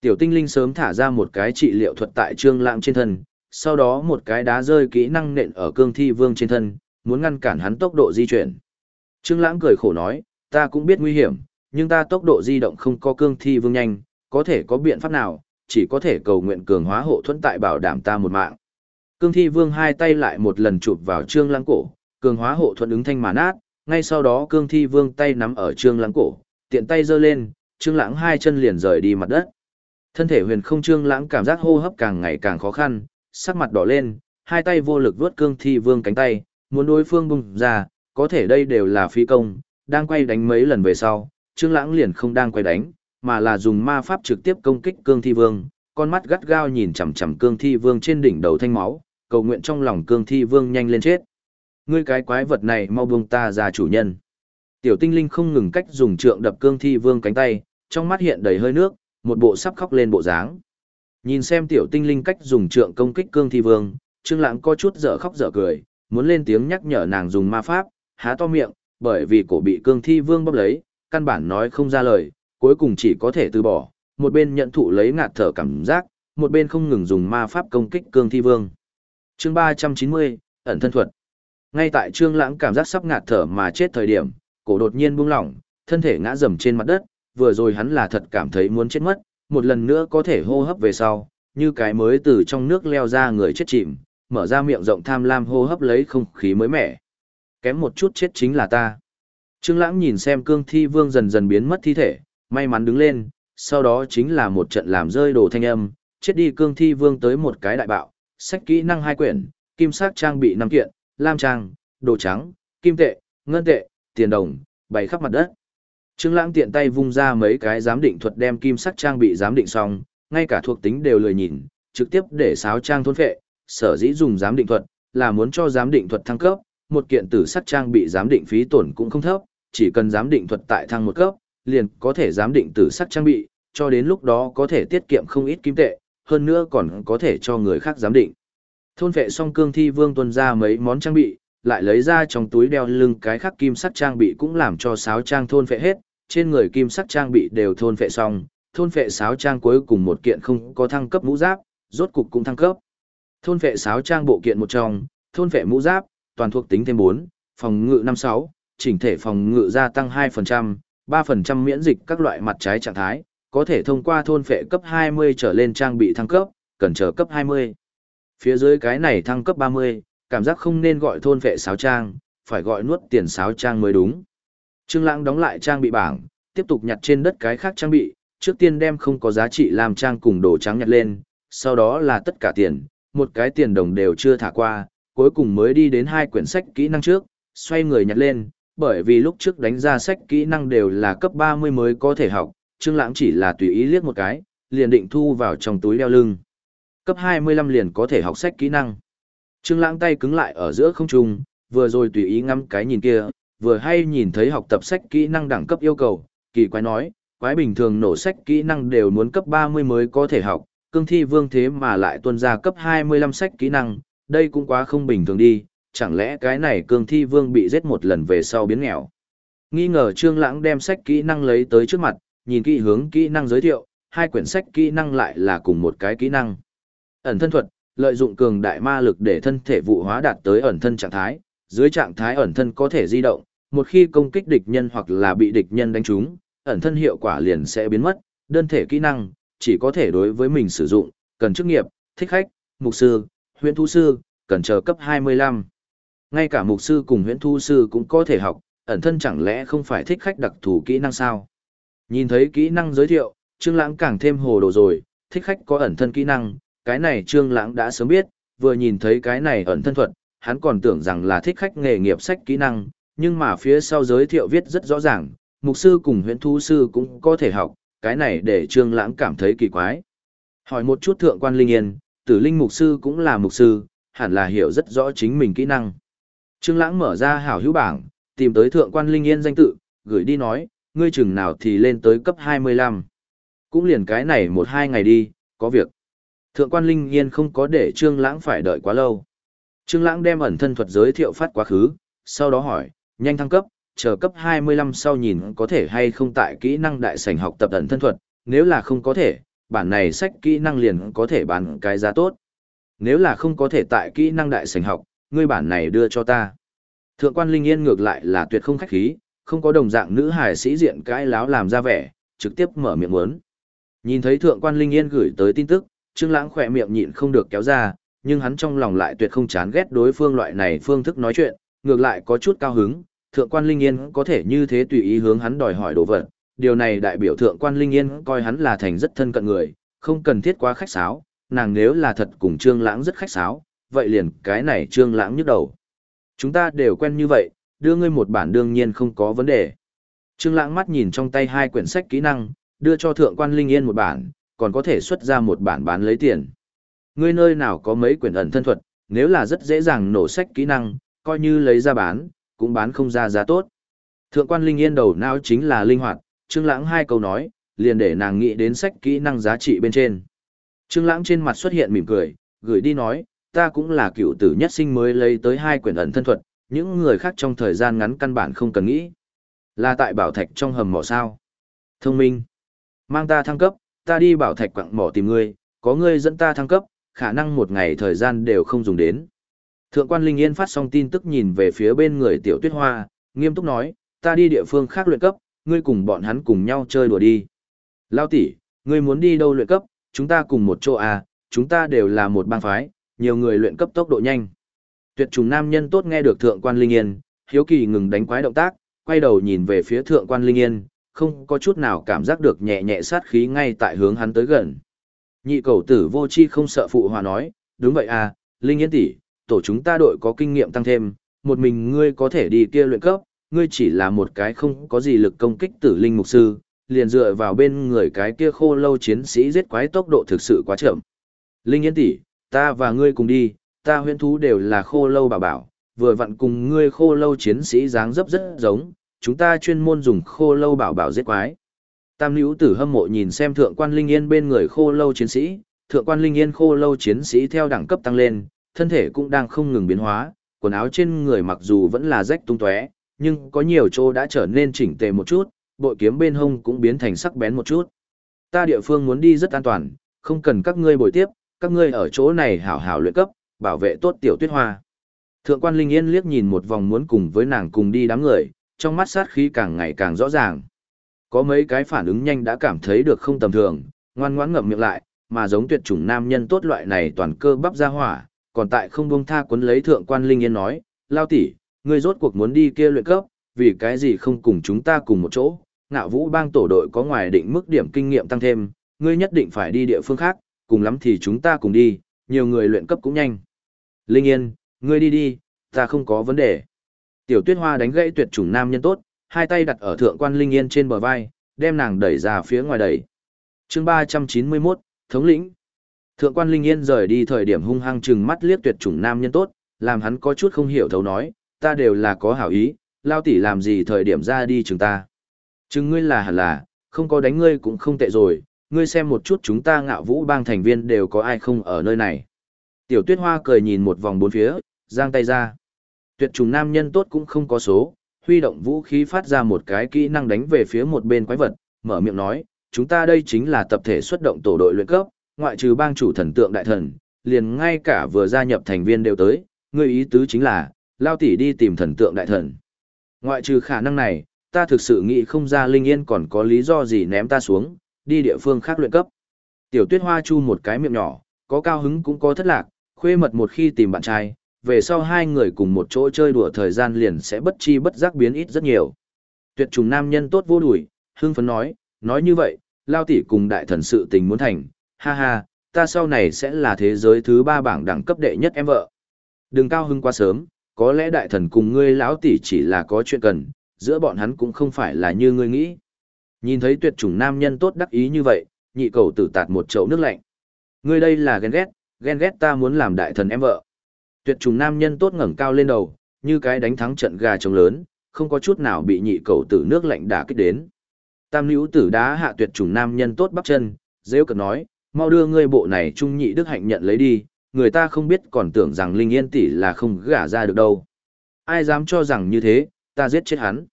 Speaker 1: Tiểu tinh linh sớm thả ra một cái trị liệu thuật tại Trương Lãng trên thân, sau đó một cái đá rơi kỹ năng nện ở cương thi vương trên thân, muốn ngăn cản hắn tốc độ di chuyển. Trương Lãng cười khổ nói, ta cũng biết nguy hiểm, nhưng ta tốc độ di động không có cương thi vương nhanh, có thể có biện pháp nào, chỉ có thể cầu nguyện cường hóa hộ thuẫn tại bảo đảm ta một mạng. Cương thi vương hai tay lại một lần chụp vào trương lãng cổ, cường hóa hộ thuận ứng thanh mà nát, ngay sau đó cương thi vương tay nắm ở trương lãng cổ, tiện tay giơ lên, trương lãng hai chân liền rời đi mặt đất. Thân thể huyền không trương lãng cảm giác hô hấp càng ngày càng khó khăn, sắc mặt đỏ lên, hai tay vô lực vuốt cương thi vương cánh tay, muốn đối phương bung ra, có thể đây đều là phi công, đang quay đánh mấy lần về sau, trương lãng liền không đang quay đánh, mà là dùng ma pháp trực tiếp công kích cương thi vương, con mắt gắt gao nhìn chằm chằm cương thi vương trên đỉnh đầu thanh máu, cầu nguyện trong lòng cương thi vương nhanh lên chết. Ngươi cái quái vật này mau buông ta ra chủ nhân. Tiểu tinh linh không ngừng cách dùng trượng đập cương thi vương cánh tay, trong mắt hiện đầy hơi nước, một bộ sắp khóc lên bộ dáng. Nhìn xem tiểu tinh linh cách dùng trượng công kích cương thi vương, Trương Lãng có chút dở khóc dở cười, muốn lên tiếng nhắc nhở nàng dùng ma pháp, há to miệng, bởi vì cổ bị cương thi vương bóp lấy, căn bản nói không ra lời, cuối cùng chỉ có thể từ bỏ, một bên nhận thụ lấy ngạt thở cảm giác, một bên không ngừng dùng ma pháp công kích cương thi vương. Chương ba trăm chín mươi ẩn thân thuật. Ngay tại trương lãng cảm giác sắp ngạt thở mà chết thời điểm cổ đột nhiên buông lỏng thân thể ngã dầm trên mặt đất vừa rồi hắn là thật cảm thấy muốn chết mất một lần nữa có thể hô hấp về sau như cái mới từ trong nước leo ra người chết chìm mở ra miệng rộng tham lam hô hấp lấy không khí mới mẻ. Kém một chút chết chính là ta trương lãng nhìn xem cương thi vương dần dần biến mất thi thể may mắn đứng lên sau đó chính là một trận làm rơi đồ thanh âm chết đi cương thi vương tới một cái đại bạo sách kỹ năng hai quyển, kim sắc trang bị năm kiện, lam trang, đồ trắng, kim tệ, ngân tệ, tiền đồng, bày khắp mặt đất. Trương Lãng tiện tay vung ra mấy cái giám định thuật đem kim sắc trang bị giám định xong, ngay cả thuộc tính đều lười nhìn, trực tiếp để sáo trang thôn phệ, sở dĩ dùng giám định thuật là muốn cho giám định thuật thăng cấp, một kiện tử sắc trang bị giám định phí tổn cũng không thấp, chỉ cần giám định thuật tại thăng một cấp, liền có thể giám định tử sắc trang bị, cho đến lúc đó có thể tiết kiệm không ít kim tệ, hơn nữa còn có thể cho người khác giám định. Thôn vệ xong cương thi vương tuân ra mấy món trang bị, lại lấy ra trong túi đeo lưng cái khắc kim sắt trang bị cũng làm cho sáo trang thôn vệ hết, trên người kim sắt trang bị đều thôn vệ xong, thôn vệ sáo trang cuối cùng một kiện không có thăng cấp mũ giáp, rốt cục cũng thăng cấp. Thôn vệ sáo trang bộ kiện một trong, thôn vệ mũ giáp, toàn thuộc tính thêm 4, phòng ngự 56, chỉnh thể phòng ngự gia tăng 2%, 3% miễn dịch các loại mặt trái trạng thái, có thể thông qua thôn vệ cấp 20 trở lên trang bị thăng cấp, cần chờ cấp 20. Phía dưới cái này thăng cấp 30, cảm giác không nên gọi thôn vệ sáo trang, phải gọi nuốt tiền sáo trang mới đúng. Trương Lãng đóng lại trang bị bảng, tiếp tục nhặt trên đất cái khác trang bị, trước tiên đem không có giá trị làm trang cùng đồ trắng nhặt lên, sau đó là tất cả tiền, một cái tiền đồng đều chưa thả qua, cuối cùng mới đi đến hai quyển sách kỹ năng trước, xoay người nhặt lên, bởi vì lúc trước đánh ra sách kỹ năng đều là cấp 30 mới có thể học, Trương Lãng chỉ là tùy ý liếc một cái, liền định thu vào trong túi đeo lưng. Cấp 25 liền có thể học sách kỹ năng. Trương Lãng tay cứng lại ở giữa không trung, vừa rồi tùy ý ngắm cái nhìn kia, vừa hay nhìn thấy học tập sách kỹ năng đẳng cấp yêu cầu, kỳ quái nói, quái bình thường nổ sách kỹ năng đều muốn cấp 30 mới có thể học, cương thi vương thế mà lại tuân ra cấp 25 sách kỹ năng, đây cũng quá không bình thường đi, chẳng lẽ cái này cương thi vương bị giết một lần về sau biến nghèo. Nghi ngờ Trương Lãng đem sách kỹ năng lấy tới trước mặt, nhìn kỹ hướng kỹ năng giới thiệu, hai quyển sách kỹ năng lại là cùng một cái kỹ năng. Ẩn thân thuật, lợi dụng cường đại ma lực để thân thể vụ hóa đạt tới ẩn thân trạng thái, dưới trạng thái ẩn thân có thể di động, một khi công kích địch nhân hoặc là bị địch nhân đánh trúng, ẩn thân hiệu quả liền sẽ biến mất, đơn thể kỹ năng chỉ có thể đối với mình sử dụng, cần chức nghiệp, thích khách, mục sư, huyện thu sư, cần chờ cấp 25. Ngay cả mục sư cùng huyễn thu sư cũng có thể học, ẩn thân chẳng lẽ không phải thích khách đặc thù kỹ năng sao? Nhìn thấy kỹ năng giới thiệu, Trương Lãng càng thêm hồ đồ rồi, thích khách có ẩn thân kỹ năng, cái này Trương Lãng đã sớm biết, vừa nhìn thấy cái này ẩn thân thuật, hắn còn tưởng rằng là thích khách nghề nghiệp sách kỹ năng, nhưng mà phía sau giới thiệu viết rất rõ ràng, mục sư cùng huyễn thu sư cũng có thể học, cái này để Trương Lãng cảm thấy kỳ quái. Hỏi một chút thượng quan Linh Yên, Tử Linh mục sư cũng là mục sư, hẳn là hiểu rất rõ chính mình kỹ năng. Trương Lãng mở ra hảo hữu bảng, tìm tới thượng quan Linh Yên danh tự, gửi đi nói, ngươi chừng nào thì lên tới cấp 25. Cũng liền cái này một hai ngày đi, có việc. Thượng quan Linh Yên không có để Trương Lãng phải đợi quá lâu. Trương Lãng đem ẩn thân thuật giới thiệu phát quá khứ, sau đó hỏi, nhanh thăng cấp, chờ cấp 25 sau nhìn có thể hay không tại kỹ năng đại sảnh học tập ẩn thân thuật, nếu là không có thể, bản này sách kỹ năng liền có thể bán cái giá tốt. Nếu là không có thể tại kỹ năng đại sảnh học, ngươi bản này đưa cho ta. Thượng quan Linh Yên ngược lại là tuyệt không khách khí, không có đồng dạng nữ hài sĩ diện cãi láo làm ra vẻ, trực tiếp mở miệng muốn. Nhìn thấy thượng quan Linh Yên gửi tới tin tức, Trương Lãng khẽ miệng nhịn không được kéo ra, nhưng hắn trong lòng lại tuyệt không chán ghét đối phương loại này phương thức nói chuyện, ngược lại có chút cao hứng, thượng quan Linh Yên có thể như thế tùy ý hướng hắn đòi hỏi đồ vật, điều này đại biểu thượng quan Linh Yên coi hắn là thành rất thân cận người, không cần thiết quá khách sáo, nàng nếu là thật cùng Trương Lãng rất khách sáo, vậy liền cái này Trương Lãng nhức đầu. Chúng ta đều quen như vậy, đưa ngươi một bản đương nhiên không có vấn đề. Trương Lãng mắt nhìn trong tay hai quyển sách kỹ năng, đưa cho thượng quan Linh Yên một bản, còn có thể xuất ra một bản bán lấy tiền. Ngươi nơi nào có mấy quyển ẩn thân thuật, nếu là rất dễ dàng nổ sách kỹ năng, coi như lấy ra bán, cũng bán không ra giá tốt. Thượng quan Linh Yên đầu não chính là linh hoạt, Trương Lãng hai câu nói, liền để nàng nghĩ đến sách kỹ năng giá trị bên trên. Trương Lãng trên mặt xuất hiện mỉm cười, gửi đi nói, ta cũng là cựu tử nhất sinh mới lấy tới hai quyển ẩn thân thuật, những người khác trong thời gian ngắn căn bản không cần nghĩ. Là tại bảo thạch trong hầm mỏ sao? Thông minh. Mang ta thăng cấp, ta đi bảo thạch quặng mỏ tìm ngươi, có ngươi dẫn ta thăng cấp, khả năng một ngày thời gian đều không dùng đến. Thượng quan Linh Yên phát xong tin tức nhìn về phía bên người tiểu tuyết hoa, nghiêm túc nói, ta đi địa phương khác luyện cấp, ngươi cùng bọn hắn cùng nhau chơi đùa đi. Lao tỷ, ngươi muốn đi đâu luyện cấp, chúng ta cùng một chỗ à, chúng ta đều là một bang phái, nhiều người luyện cấp tốc độ nhanh. Tuyệt trùng nam nhân tốt nghe được thượng quan Linh Yên, hiếu kỳ ngừng đánh quái động tác, quay đầu nhìn về phía thượng quan Linh Yên, không có chút nào cảm giác được nhẹ nhẹ sát khí ngay tại hướng hắn tới gần. Nhị cầu tử vô chi không sợ phụ hòa nói, đúng vậy à, Linh Yên tỷ, tổ chúng ta đội có kinh nghiệm tăng thêm, một mình ngươi có thể đi kia luyện cấp, ngươi chỉ là một cái không có gì lực công kích tử linh mục sư, liền dựa vào bên người cái kia khô lâu chiến sĩ giết quái tốc độ thực sự quá chậm. Linh Yên tỷ, ta và ngươi cùng đi, ta huyễn thú đều là khô lâu bảo bảo, vừa vặn cùng ngươi khô lâu chiến sĩ dáng dấp rất giống, chúng ta chuyên môn dùng khô lâu bảo bảo giết quái. Tam nữ tử hâm mộ nhìn xem thượng quan Linh Yên bên người khô lâu chiến sĩ, thượng quan linh yên khô lâu chiến sĩ theo đẳng cấp tăng lên, thân thể cũng đang không ngừng biến hóa, quần áo trên người mặc dù vẫn là rách tung tóe, nhưng có nhiều chỗ đã trở nên chỉnh tề một chút, bội kiếm bên hông cũng biến thành sắc bén một chút. Ta địa phương muốn đi rất an toàn, không cần các ngươi bồi tiếp, các ngươi ở chỗ này hảo hảo luyện cấp, bảo vệ tốt tiểu tuyết hoa. Thượng quan Linh Yên liếc nhìn một vòng muốn cùng với nàng cùng đi đám người, trong mắt sát khí càng ngày càng rõ ràng. Có mấy cái phản ứng nhanh đã cảm thấy được không tầm thường, ngoan ngoãn ngậm miệng lại, mà giống tuyệt chủng nam nhân tốt loại này toàn cơ bắp ra hỏa, còn tại không buông tha cuốn lấy thượng quan Linh Yên nói, lao tỷ, ngươi rốt cuộc muốn đi kia luyện cấp, vì cái gì không cùng chúng ta cùng một chỗ, ngạo vũ bang tổ đội có ngoài định mức điểm kinh nghiệm tăng thêm, ngươi nhất định phải đi địa phương khác, cùng lắm thì chúng ta cùng đi, nhiều người luyện cấp cũng nhanh. Linh Yên, ngươi đi đi, ta không có vấn đề. Tiểu tuyết hoa đánh gãy tuyệt chủng nam nhân tốt, hai tay đặt ở thượng quan Linh Yên trên bờ vai, đem nàng đẩy ra phía ngoài đẩy. chương 391, Thống lĩnh. Thượng quan Linh Yên rời đi thời điểm hung hăng chừng mắt liếc tuyệt chủng nam nhân tốt, làm hắn có chút không hiểu thấu nói, ta đều là có hảo ý, lao tỷ làm gì thời điểm ra đi chừng ta. Chừng ngươi là hẳn là, không có đánh ngươi cũng không tệ rồi, ngươi xem một chút chúng ta ngạo vũ bang thành viên đều có ai không ở nơi này. Tiểu tuyết hoa cười nhìn một vòng bốn phía, giang tay ra. Tuyệt trùng nam nhân tốt cũng không có số, huy động vũ khí phát ra một cái kỹ năng đánh về phía một bên quái vật, mở miệng nói, chúng ta đây chính là tập thể xuất động tổ đội luyện cấp, ngoại trừ bang chủ thần tượng đại thần, liền ngay cả vừa gia nhập thành viên đều tới, Ngươi ý tứ chính là, lao tỷ đi tìm thần tượng đại thần. Ngoại trừ khả năng này, ta thực sự nghĩ không ra Linh Yên còn có lý do gì ném ta xuống, đi địa phương khác luyện cấp. Tiểu tuyết hoa chu một cái miệng nhỏ, có cao hứng cũng có thất lạc, khuê mật một khi tìm bạn trai, về sau hai người cùng một chỗ chơi đùa thời gian liền sẽ bất chi bất giác biến ít rất nhiều. Tuyệt trùng nam nhân tốt vô đuổi, hương phấn nói, nói như vậy, lao tỷ cùng đại thần sự tình muốn thành, ha ha, ta sau này sẽ là thế giới thứ ba bảng đẳng cấp đệ nhất em vợ. Đừng cao hưng quá sớm, có lẽ đại thần cùng ngươi lão tỷ chỉ là có chuyện cần, giữa bọn hắn cũng không phải là như ngươi nghĩ. Nhìn thấy tuyệt chủng nam nhân tốt đắc ý như vậy, nhị cầu tử tạt một chậu nước lạnh. Ngươi đây là ghen ghét, ghen ghét ta muốn làm đại thần em vợ. Tuyệt trùng nam nhân tốt ngẩng cao lên đầu, như cái đánh thắng trận gà trống lớn, không có chút nào bị nhị cầu tử nước lạnh đả kích đến. Tam nữ tử đá hạ tuyệt trùng nam nhân tốt bắp chân, rêu cực nói, mau đưa ngươi bộ này trung nhị đức hạnh nhận lấy đi, người ta không biết còn tưởng rằng Linh Yên tỷ là không gả ra được đâu. Ai dám cho rằng như thế, ta giết chết hắn.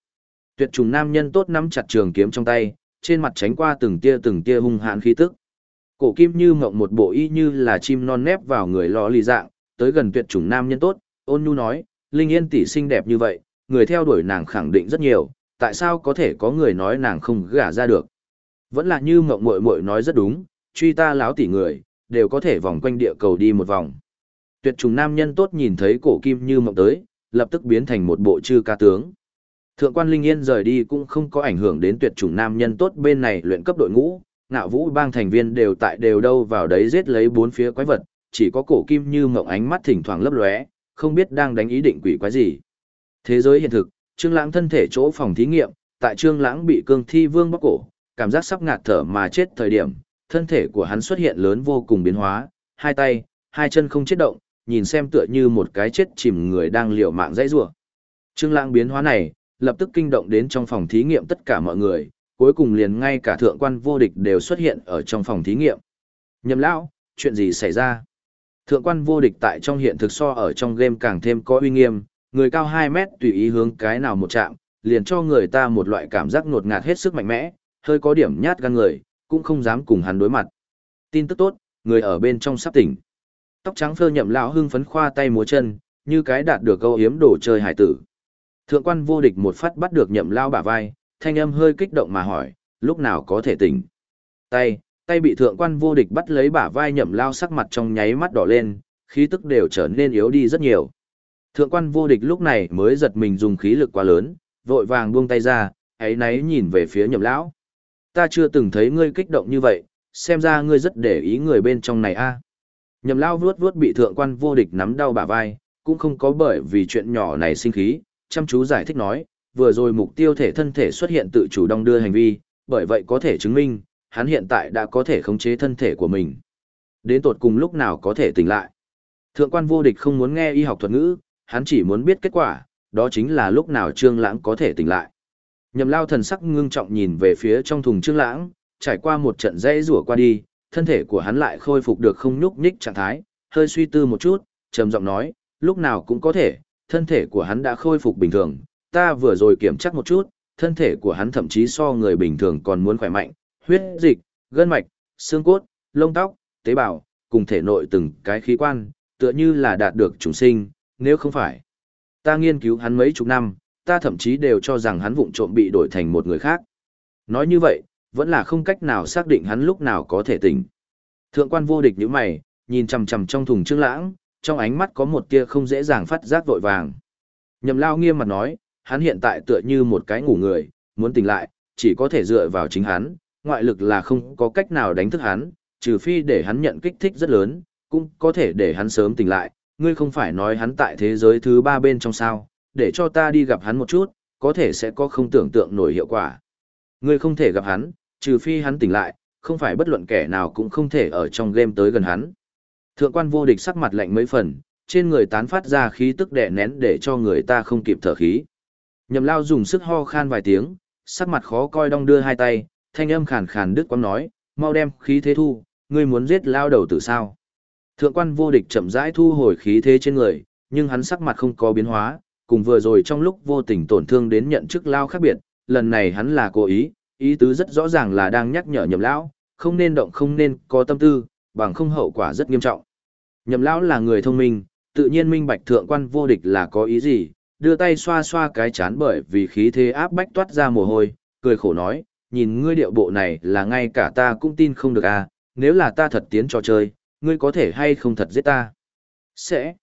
Speaker 1: Tuyệt trùng nam nhân tốt nắm chặt trường kiếm trong tay, trên mặt tránh qua từng tia từng tia hung hãn khí tức. Cổ kim như mộng một bộ y như là chim non nép vào người lò lì dạng, tới gần tuyệt chủng nam nhân tốt, ôn nhu nói, Linh Yên tỷ xinh đẹp như vậy, người theo đuổi nàng khẳng định rất nhiều, tại sao có thể có người nói nàng không gả ra được. Vẫn là như mộng muội muội nói rất đúng, truy ta láo tỷ người, đều có thể vòng quanh địa cầu đi một vòng. Tuyệt trùng nam nhân tốt nhìn thấy cổ kim như mộng tới, lập tức biến thành một bộ chư ca tướng. Thượng quan Linh Yên rời đi cũng không có ảnh hưởng đến tuyệt chủng nam nhân tốt bên này luyện cấp đội ngũ, ngạo vũ bang thành viên đều tại đều đâu vào đấy giết lấy bốn phía quái vật, chỉ có cổ kim như mộng ánh mắt thỉnh thoảng lấp lóe, không biết đang đánh ý định quỷ quái gì. Thế giới hiện thực, Trương Lãng thân thể chỗ phòng thí nghiệm, tại Trương Lãng bị cương thi vương bóc cổ, cảm giác sắp ngạt thở mà chết thời điểm, thân thể của hắn xuất hiện lớn vô cùng biến hóa, hai tay, hai chân không chết động, nhìn xem tựa như một cái chết chìm người đang liều mạng dãy rủa. Trương Lãng biến hóa này, lập tức kinh động đến trong phòng thí nghiệm tất cả mọi người, cuối cùng liền ngay cả thượng quan vô địch đều xuất hiện ở trong phòng thí nghiệm. Nhậm lão, chuyện gì xảy ra? Thượng quan vô địch tại trong hiện thực so ở trong game càng thêm có uy nghiêm, người cao 2 mét tùy ý hướng cái nào một chạm, liền cho người ta một loại cảm giác ngột ngạt hết sức mạnh mẽ, hơi có điểm nhát gan người, cũng không dám cùng hắn đối mặt. Tin tức tốt, người ở bên trong sắp tỉnh. Tóc trắng phơ nhậm lão hưng phấn khoa tay múa chân, như cái đạt được câu hiếm đồ chơi hải tử. Thượng quan vô địch một phát bắt được nhậm lao bả vai, thanh âm hơi kích động mà hỏi, lúc nào có thể tỉnh. Tay, tay bị thượng quan vô địch bắt lấy bả vai nhậm lao sắc mặt trong nháy mắt đỏ lên, khí tức đều trở nên yếu đi rất nhiều. Thượng quan vô địch lúc này mới giật mình dùng khí lực quá lớn, vội vàng buông tay ra, ấy náy nhìn về phía nhậm lão. Ta chưa từng thấy ngươi kích động như vậy, xem ra ngươi rất để ý người bên trong này a. Nhậm lão vuốt vuốt bị thượng quan vô địch nắm đau bả vai, cũng không có bởi vì chuyện nhỏ này sinh khí, chăm chú giải thích nói, vừa rồi mục tiêu thể thân thể xuất hiện tự chủ đong đưa hành vi, bởi vậy có thể chứng minh, hắn hiện tại đã có thể khống chế thân thể của mình. Đến tột cùng lúc nào có thể tỉnh lại. Thượng quan vô địch không muốn nghe y học thuật ngữ, hắn chỉ muốn biết kết quả, đó chính là lúc nào Trương Lãng có thể tỉnh lại. Nhậm Lao thần sắc ngưng trọng nhìn về phía trong thùng Trương Lãng, trải qua một trận dãy rủa qua đi, thân thể của hắn lại khôi phục được không nhúc nhích trạng thái, hơi suy tư một chút, trầm giọng nói, lúc nào cũng có thể, thân thể của hắn đã khôi phục bình thường, ta vừa rồi kiểm tra một chút, thân thể của hắn thậm chí so người bình thường còn muốn khỏe mạnh, huyết dịch, gân mạch, xương cốt, lông tóc, tế bào, cùng thể nội từng cái khí quan, tựa như là đạt được trùng sinh, nếu không phải. Ta nghiên cứu hắn mấy chục năm, ta thậm chí đều cho rằng hắn vụng trộm bị đổi thành một người khác. Nói như vậy, vẫn là không cách nào xác định hắn lúc nào có thể tỉnh. Thượng quan vô địch như mày, nhìn chằm chằm trong thùng trương lãng, trong ánh mắt có một tia không dễ dàng phát giác vội vàng. Nhậm lao nghiêm mặt nói, hắn hiện tại tựa như một cái ngủ người, muốn tỉnh lại, chỉ có thể dựa vào chính hắn, ngoại lực là không có cách nào đánh thức hắn, trừ phi để hắn nhận kích thích rất lớn, cũng có thể để hắn sớm tỉnh lại, ngươi không phải nói hắn tại thế giới thứ ba bên trong sao, để cho ta đi gặp hắn một chút, có thể sẽ có không tưởng tượng nổi hiệu quả. Ngươi không thể gặp hắn, trừ phi hắn tỉnh lại, không phải bất luận kẻ nào cũng không thể ở trong game tới gần hắn. Thượng quan vô địch sắc mặt lạnh mấy phần, trên người tán phát ra khí tức đè nén để cho người ta không kịp thở khí. Nhậm lao dùng sức ho khan vài tiếng, sắc mặt khó coi đong đưa hai tay, thanh âm khàn khàn đứt quãng nói, mau đem khí thế thu, ngươi muốn giết lao đầu tử sao. Thượng quan vô địch chậm rãi thu hồi khí thế trên người, nhưng hắn sắc mặt không có biến hóa, cùng vừa rồi trong lúc vô tình tổn thương đến nhận chức lao khác biệt, lần này hắn là cố ý, ý tứ rất rõ ràng là đang nhắc nhở nhậm lão, không nên động không nên có tâm tư, bằng không hậu quả rất nghiêm trọng. Nhậm lão là người thông minh, tự nhiên minh bạch thượng quan vô địch là có ý gì, đưa tay xoa xoa cái chán bởi vì khí thế áp bách toát ra mồ hôi, cười khổ nói, nhìn ngươi điệu bộ này là ngay cả ta cũng tin không được à, nếu là ta thật tiến trò chơi, ngươi có thể hay không thật giết ta? Sẽ.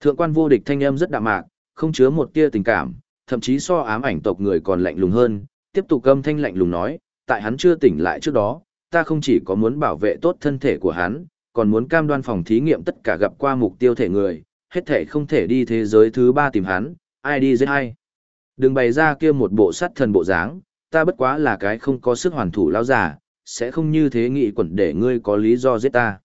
Speaker 1: Thượng quan vô địch thanh âm rất đạm mạc, không chứa một tia tình cảm, thậm chí so ám ảnh tộc người còn lạnh lùng hơn, tiếp tục âm thanh lạnh lùng nói, tại hắn chưa tỉnh lại trước đó, ta không chỉ có muốn bảo vệ tốt thân thể của hắn, còn muốn cam đoan phòng thí nghiệm tất cả gặp qua mục tiêu thể người, hết thể không thể đi thế giới thứ ba tìm hắn, ai đi giết hay Đừng bày ra kia một bộ sắt thần bộ dáng, ta bất quá là cái không có sức hoàn thủ lao giả, sẽ không như thế nghị quẩn để ngươi có lý do giết ta.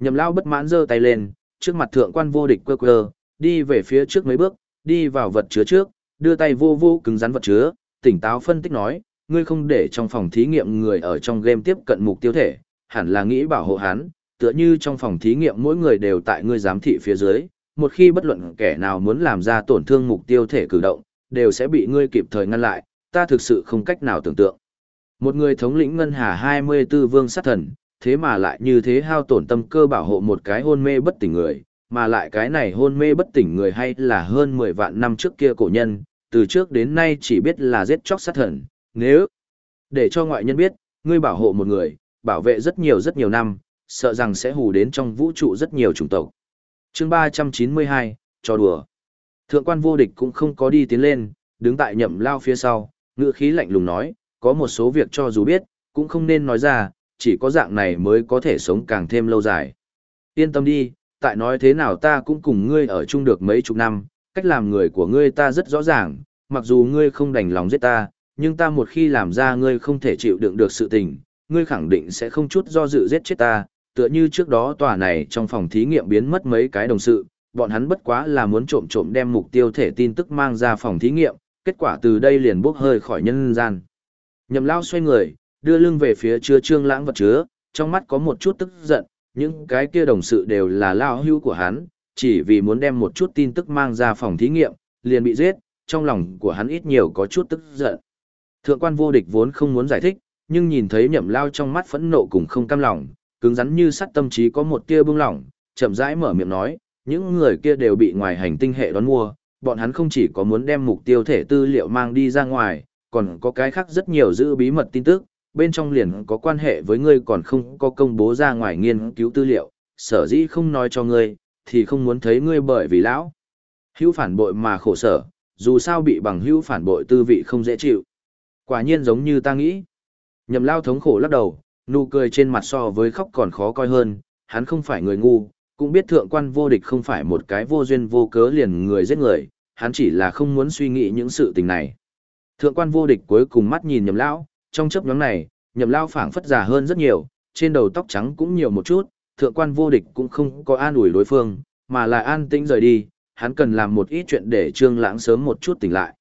Speaker 1: Nhậm lao bất mãn giơ tay lên, trước mặt thượng quan vô địch quơ quơ, đi về phía trước mấy bước, đi vào vật chứa trước, đưa tay vô vô cứng rắn vật chứa, tỉnh táo phân tích nói, ngươi không để trong phòng thí nghiệm người ở trong game tiếp cận mục tiêu thể, hẳn là nghĩ bảo hộ hắn, tựa như trong phòng thí nghiệm mỗi người đều tại ngươi giám thị phía dưới, một khi bất luận kẻ nào muốn làm ra tổn thương mục tiêu thể cử động, đều sẽ bị ngươi kịp thời ngăn lại, ta thực sự không cách nào tưởng tượng. Một người thống lĩnh ngân hà 24 vương sát thần, thế mà lại như thế hao tổn tâm cơ bảo hộ một cái hôn mê bất tỉnh người, mà lại cái này hôn mê bất tỉnh người hay là hơn 10 vạn năm trước kia cổ nhân, từ trước đến nay chỉ biết là giết chóc sát thần, nếu để cho ngoại nhân biết, ngươi bảo hộ một người, bảo vệ rất nhiều rất nhiều năm, sợ rằng sẽ hù đến trong vũ trụ rất nhiều chủng tộc. Chương 392, trò đùa. Thượng quan vô địch cũng không có đi tiến lên, đứng tại nhậm lao phía sau, ngựa khí lạnh lùng nói, có một số việc cho dù biết, cũng không nên nói ra, chỉ có dạng này mới có thể sống càng thêm lâu dài. Yên tâm đi, tại nói thế nào ta cũng cùng ngươi ở chung được mấy chục năm, cách làm người của ngươi ta rất rõ ràng, mặc dù ngươi không đành lòng giết ta, nhưng ta một khi làm ra ngươi không thể chịu đựng được sự tình, ngươi khẳng định sẽ không chút do dự giết chết ta, tựa như trước đó tòa này trong phòng thí nghiệm biến mất mấy cái đồng sự, bọn hắn bất quá là muốn trộm trộm đem mục tiêu thể tin tức mang ra phòng thí nghiệm, kết quả từ đây liền bốc hơi khỏi nhân gian. Nhậm lao xoay người, đưa lưng về phía chứa trương lãng vật chứa, trong mắt có một chút tức giận, những cái kia đồng sự đều là lao hưu của hắn, chỉ vì muốn đem một chút tin tức mang ra phòng thí nghiệm, liền bị giết, trong lòng của hắn ít nhiều có chút tức giận. Thượng quan vô địch vốn không muốn giải thích, nhưng nhìn thấy nhậm lao trong mắt phẫn nộ cùng không cam lòng, cứng rắn như sắt tâm trí có một tia bưng lỏng, chậm rãi mở miệng nói, những người kia đều bị ngoài hành tinh hệ đón mua, bọn hắn không chỉ có muốn đem mục tiêu thể tư liệu mang đi ra ngoài, còn có cái khác rất nhiều giữ bí mật tin tức, bên trong liền có quan hệ với ngươi còn không có công bố ra ngoài nghiên cứu tư liệu, sở dĩ không nói cho ngươi, thì không muốn thấy ngươi bởi vì lão. Hữu phản bội mà khổ sở, dù sao bị bằng hữu phản bội tư vị không dễ chịu. Quả nhiên giống như ta nghĩ. Nhậm lao thống khổ lắc đầu, nụ cười trên mặt so với khóc còn khó coi hơn, hắn không phải người ngu, cũng biết thượng quan vô địch không phải một cái vô duyên vô cớ liền người giết người, hắn chỉ là không muốn suy nghĩ những sự tình này. Thượng quan vô địch cuối cùng mắt nhìn nhậm lão, trong chấp nhóm này, nhậm lão phảng phất già hơn rất nhiều, trên đầu tóc trắng cũng nhiều một chút, thượng quan vô địch cũng không có an ủi đối phương, mà là an tĩnh rời đi, hắn cần làm một ít chuyện để trương lãng sớm một chút tỉnh lại.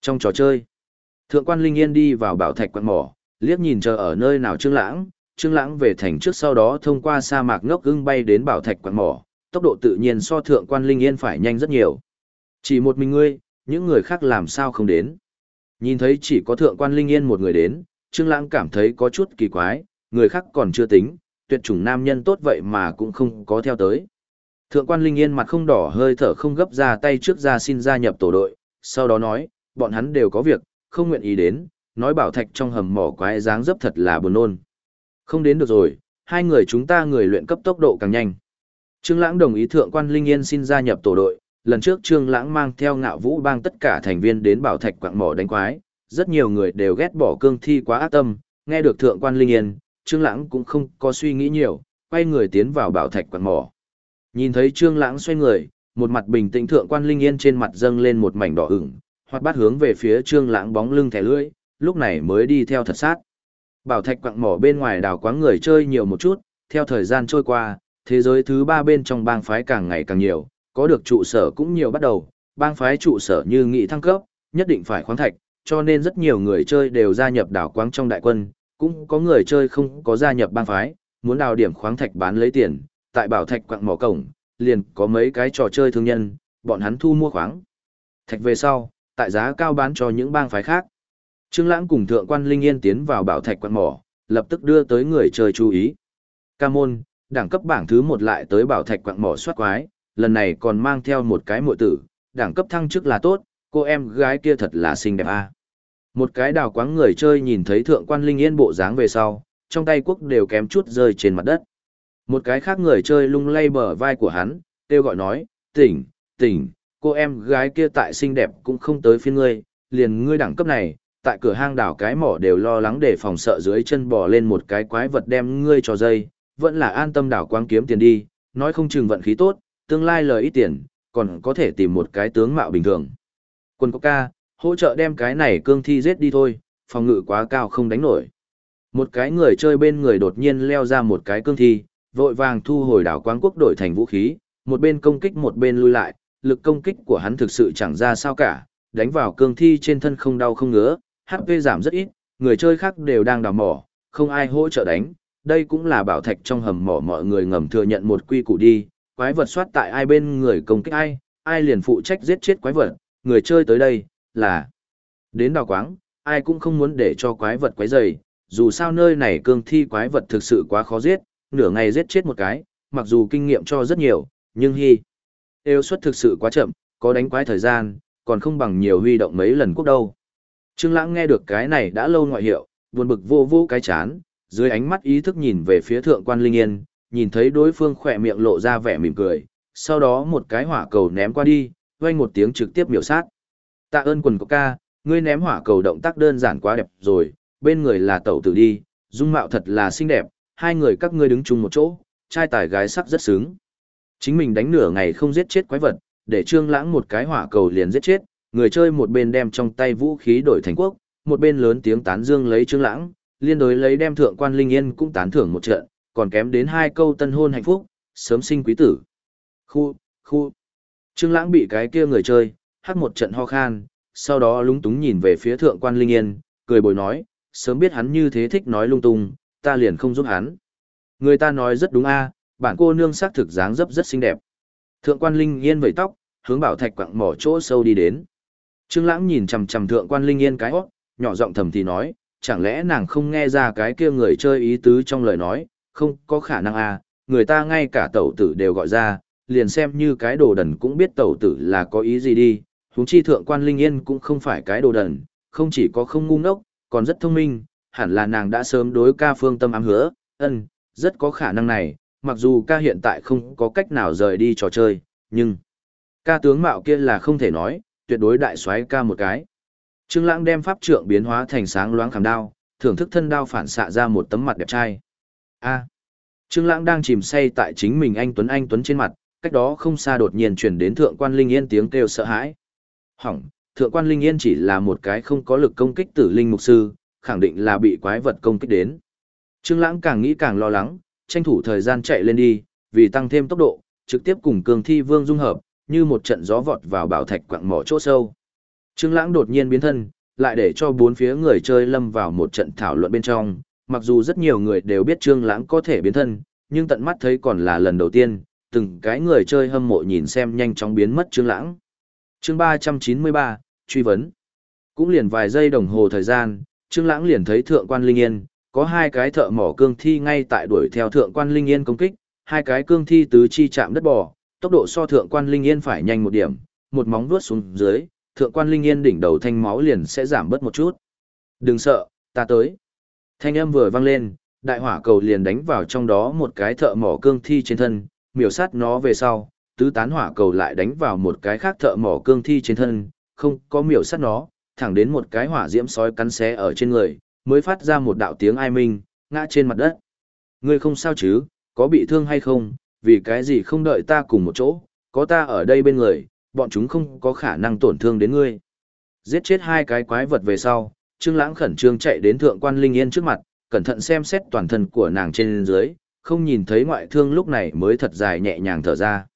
Speaker 1: Trong trò chơi, thượng quan linh yên đi vào bảo thạch quan mỏ, liếc nhìn chờ ở nơi nào trương lãng, Trương Lãng về thành trước sau đó thông qua sa mạc ngốc ưng bay đến bảo thạch quặng mỏ, tốc độ tự nhiên so thượng quan Linh Yên phải nhanh rất nhiều. Chỉ một mình ngươi, những người khác làm sao không đến. Nhìn thấy chỉ có thượng quan Linh Yên một người đến, Trương Lãng cảm thấy có chút kỳ quái, người khác còn chưa tính, tuyệt chủng nam nhân tốt vậy mà cũng không có theo tới. Thượng quan Linh Yên mặt không đỏ hơi thở không gấp ra tay trước ra xin gia nhập tổ đội, sau đó nói, bọn hắn đều có việc, không nguyện ý đến, nói bảo thạch trong hầm mỏ quái dáng dấp thật là buồn nôn. Không đến được rồi, hai người chúng ta người luyện cấp tốc độ càng nhanh. Trương Lãng đồng ý thượng quan Linh Yên xin gia nhập tổ đội, lần trước Trương Lãng mang theo ngạo vũ bang tất cả thành viên đến bảo thạch quặng mỏ đánh quái, rất nhiều người đều ghét bỏ cương thi quá ác tâm, nghe được thượng quan Linh Yên, Trương Lãng cũng không có suy nghĩ nhiều, quay người tiến vào bảo thạch quặng mỏ. Nhìn thấy Trương Lãng xoay người, một mặt bình tĩnh thượng quan Linh Yên trên mặt dâng lên một mảnh đỏ ửng, hoạt bát hướng về phía Trương Lãng bóng lưng thẻ lưỡi, lúc này mới đi theo thật sát. Bảo thạch quạng mỏ bên ngoài đảo quáng người chơi nhiều một chút, theo thời gian trôi qua, thế giới thứ ba bên trong bang phái càng ngày càng nhiều, có được trụ sở cũng nhiều bắt đầu, bang phái trụ sở như nghị thăng cấp, nhất định phải khoáng thạch, cho nên rất nhiều người chơi đều gia nhập đảo quáng trong đại quân, cũng có người chơi không có gia nhập bang phái, muốn đào điểm khoáng thạch bán lấy tiền, tại bảo thạch quạng mỏ cổng, liền có mấy cái trò chơi thương nhân, bọn hắn thu mua khoáng. Thạch về sau, tại giá cao bán cho những bang phái khác. Trương Lãng cùng thượng quan Linh Yên tiến vào bảo thạch quan mỏ, lập tức đưa tới người chơi chú ý. Ca môn, đẳng cấp bảng thứ một lại tới bảo thạch quan mỏ soát quái, lần này còn mang theo một cái muội tử, đẳng cấp thăng chức là tốt, cô em gái kia thật là xinh đẹp a. Một cái đào quáng người chơi nhìn thấy thượng quan Linh Yên bộ dáng về sau, trong tay quốc đều kém chút rơi trên mặt đất. Một cái khác người chơi lung lay bờ vai của hắn, kêu gọi nói, tỉnh, tỉnh, cô em gái kia tại xinh đẹp cũng không tới phiên ngươi, liền ngươi đẳng cấp này, tại cửa hang đảo cái mỏ đều lo lắng để phòng sợ dưới chân bò lên một cái quái vật đem ngươi cho dây, vẫn là an tâm đảo quang kiếm tiền đi, nói không chừng vận khí tốt, tương lai lời ít tiền, còn có thể tìm một cái tướng mạo bình thường. Quân có ca, hỗ trợ đem cái này cương thi giết đi thôi, phòng ngự quá cao không đánh nổi. Một cái người chơi bên người đột nhiên leo ra một cái cương thi, vội vàng thu hồi đảo quang quốc đổi thành vũ khí, một bên công kích một bên lui lại, lực công kích của hắn thực sự chẳng ra sao cả, đánh vào cương thi trên thân không đau không ngứa, HP giảm rất ít, người chơi khác đều đang đào mỏ, không ai hỗ trợ đánh, đây cũng là bảo thạch trong hầm mỏ mọi người ngầm thừa nhận một quy củ đi, quái vật soát tại ai bên người công kích ai, ai liền phụ trách giết chết quái vật, người chơi tới đây, là đến đào quáng, ai cũng không muốn để cho quái vật quái dày, dù sao nơi này cương thi quái vật thực sự quá khó giết, nửa ngày giết chết một cái, mặc dù kinh nghiệm cho rất nhiều, nhưng hy. yêu suất thực sự quá chậm, có đánh quái thời gian, còn không bằng nhiều huy động mấy lần quốc đâu. Trương Lãng nghe được cái này đã lâu ngoại hiệu, buồn bực vô vô cái chán, dưới ánh mắt ý thức nhìn về phía thượng quan Linh Yên, nhìn thấy đối phương khỏe miệng lộ ra vẻ mỉm cười, sau đó một cái hỏa cầu ném qua đi, vang một tiếng trực tiếp miểu sát. Tạ ơn quần của ca, ngươi ném hỏa cầu động tác đơn giản quá đẹp rồi, bên người là tẩu tử đi, dung mạo thật là xinh đẹp, hai người các ngươi đứng chung một chỗ, trai tài gái sắc rất sướng. Chính mình đánh nửa ngày không giết chết quái vật, để Trương Lãng một cái hỏa cầu liền giết chết, người chơi một bên đem trong tay vũ khí đổi thành quốc, một bên lớn tiếng tán dương lấy Trương Lãng, liên đối lấy đem thượng quan Linh Yên cũng tán thưởng một trận, còn kém đến hai câu tân hôn hạnh phúc, sớm sinh quý tử. Khu, khu. Trương Lãng bị cái kia người chơi, hát một trận ho khan, sau đó lúng túng nhìn về phía thượng quan Linh Yên, cười bồi nói, sớm biết hắn như thế thích nói lung tung, ta liền không giúp hắn. Người ta nói rất đúng a, bản cô nương sắc thực dáng dấp rất xinh đẹp. Thượng quan Linh Yên vẩy tóc, hướng bảo thạch quặng mỏ chỗ sâu đi đến. Trương Lãng nhìn chằm chằm thượng quan Linh Yên cái hót, nhỏ giọng thầm thì nói, chẳng lẽ nàng không nghe ra cái kia người chơi ý tứ trong lời nói, không có khả năng à, người ta ngay cả tẩu tử đều gọi ra, liền xem như cái đồ đần cũng biết tẩu tử là có ý gì đi, huống chi thượng quan Linh Yên cũng không phải cái đồ đần, không chỉ có không ngu ngốc, còn rất thông minh, hẳn là nàng đã sớm đối ca phương tâm ám hứa, ân, rất có khả năng này, mặc dù ca hiện tại không có cách nào rời đi trò chơi, nhưng ca tướng mạo kia là không thể nói, tuyệt đối đại soái ca một cái. Trương Lãng đem pháp trượng biến hóa thành sáng loáng khảm đao, thưởng thức thân đao phản xạ ra một tấm mặt đẹp trai. A. Trương Lãng đang chìm say tại chính mình anh tuấn anh tuấn trên mặt, cách đó không xa đột nhiên truyền đến thượng quan Linh Yên tiếng kêu sợ hãi. Hỏng, thượng quan Linh Yên chỉ là một cái không có lực công kích tử linh mục sư, khẳng định là bị quái vật công kích đến. Trương Lãng càng nghĩ càng lo lắng, tranh thủ thời gian chạy lên đi, vì tăng thêm tốc độ, trực tiếp cùng Cường Thi Vương dung hợp, như một trận gió vọt vào bảo thạch quặng mỏ chỗ sâu. Trương Lãng đột nhiên biến thân, lại để cho bốn phía người chơi lâm vào một trận thảo luận bên trong, mặc dù rất nhiều người đều biết Trương Lãng có thể biến thân, nhưng tận mắt thấy còn là lần đầu tiên, từng cái người chơi hâm mộ nhìn xem nhanh chóng biến mất Trương Lãng. Chương 393, truy vấn. Cũng liền vài giây đồng hồ thời gian, Trương Lãng liền thấy Thượng quan Linh Yên, có hai cái thợ mỏ cương thi ngay tại đuổi theo Thượng quan Linh Yên công kích, hai cái cương thi tứ chi chạm đất bò, tốc độ so Thượng quan Linh Yên phải nhanh một điểm, một móng vuốt xuống dưới, Thượng quan Linh Yên đỉnh đầu thanh máu liền sẽ giảm bớt một chút. "Đừng sợ, ta tới." Thanh âm vừa vang lên, đại hỏa cầu liền đánh vào trong đó một cái thợ mỏ cương thi trên thân, miểu sát nó về sau, tứ tán hỏa cầu lại đánh vào một cái khác thợ mỏ cương thi trên thân, không có miểu sát nó, thẳng đến một cái hỏa diễm sói cắn xé ở trên người, mới phát ra một đạo tiếng ai minh, ngã trên mặt đất. Ngươi không sao chứ, có bị thương hay không, vì cái gì không đợi ta cùng một chỗ, có ta ở đây bên người, bọn chúng không có khả năng tổn thương đến ngươi. Giết chết hai cái quái vật về sau, Trương Lãng khẩn trương chạy đến thượng quan Linh Yên trước mặt, cẩn thận xem xét toàn thân của nàng trên dưới, không nhìn thấy ngoại thương lúc này mới thật dài nhẹ nhàng thở ra.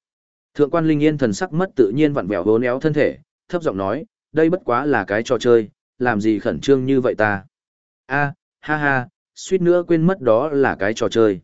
Speaker 1: Thượng quan Linh Yên thần sắc mất tự nhiên vặn vẹo vốn éo thân thể, thấp giọng nói, đây bất quá là cái trò chơi, làm gì khẩn trương như vậy ta. a ha ha, suýt nữa quên mất đó là cái trò chơi.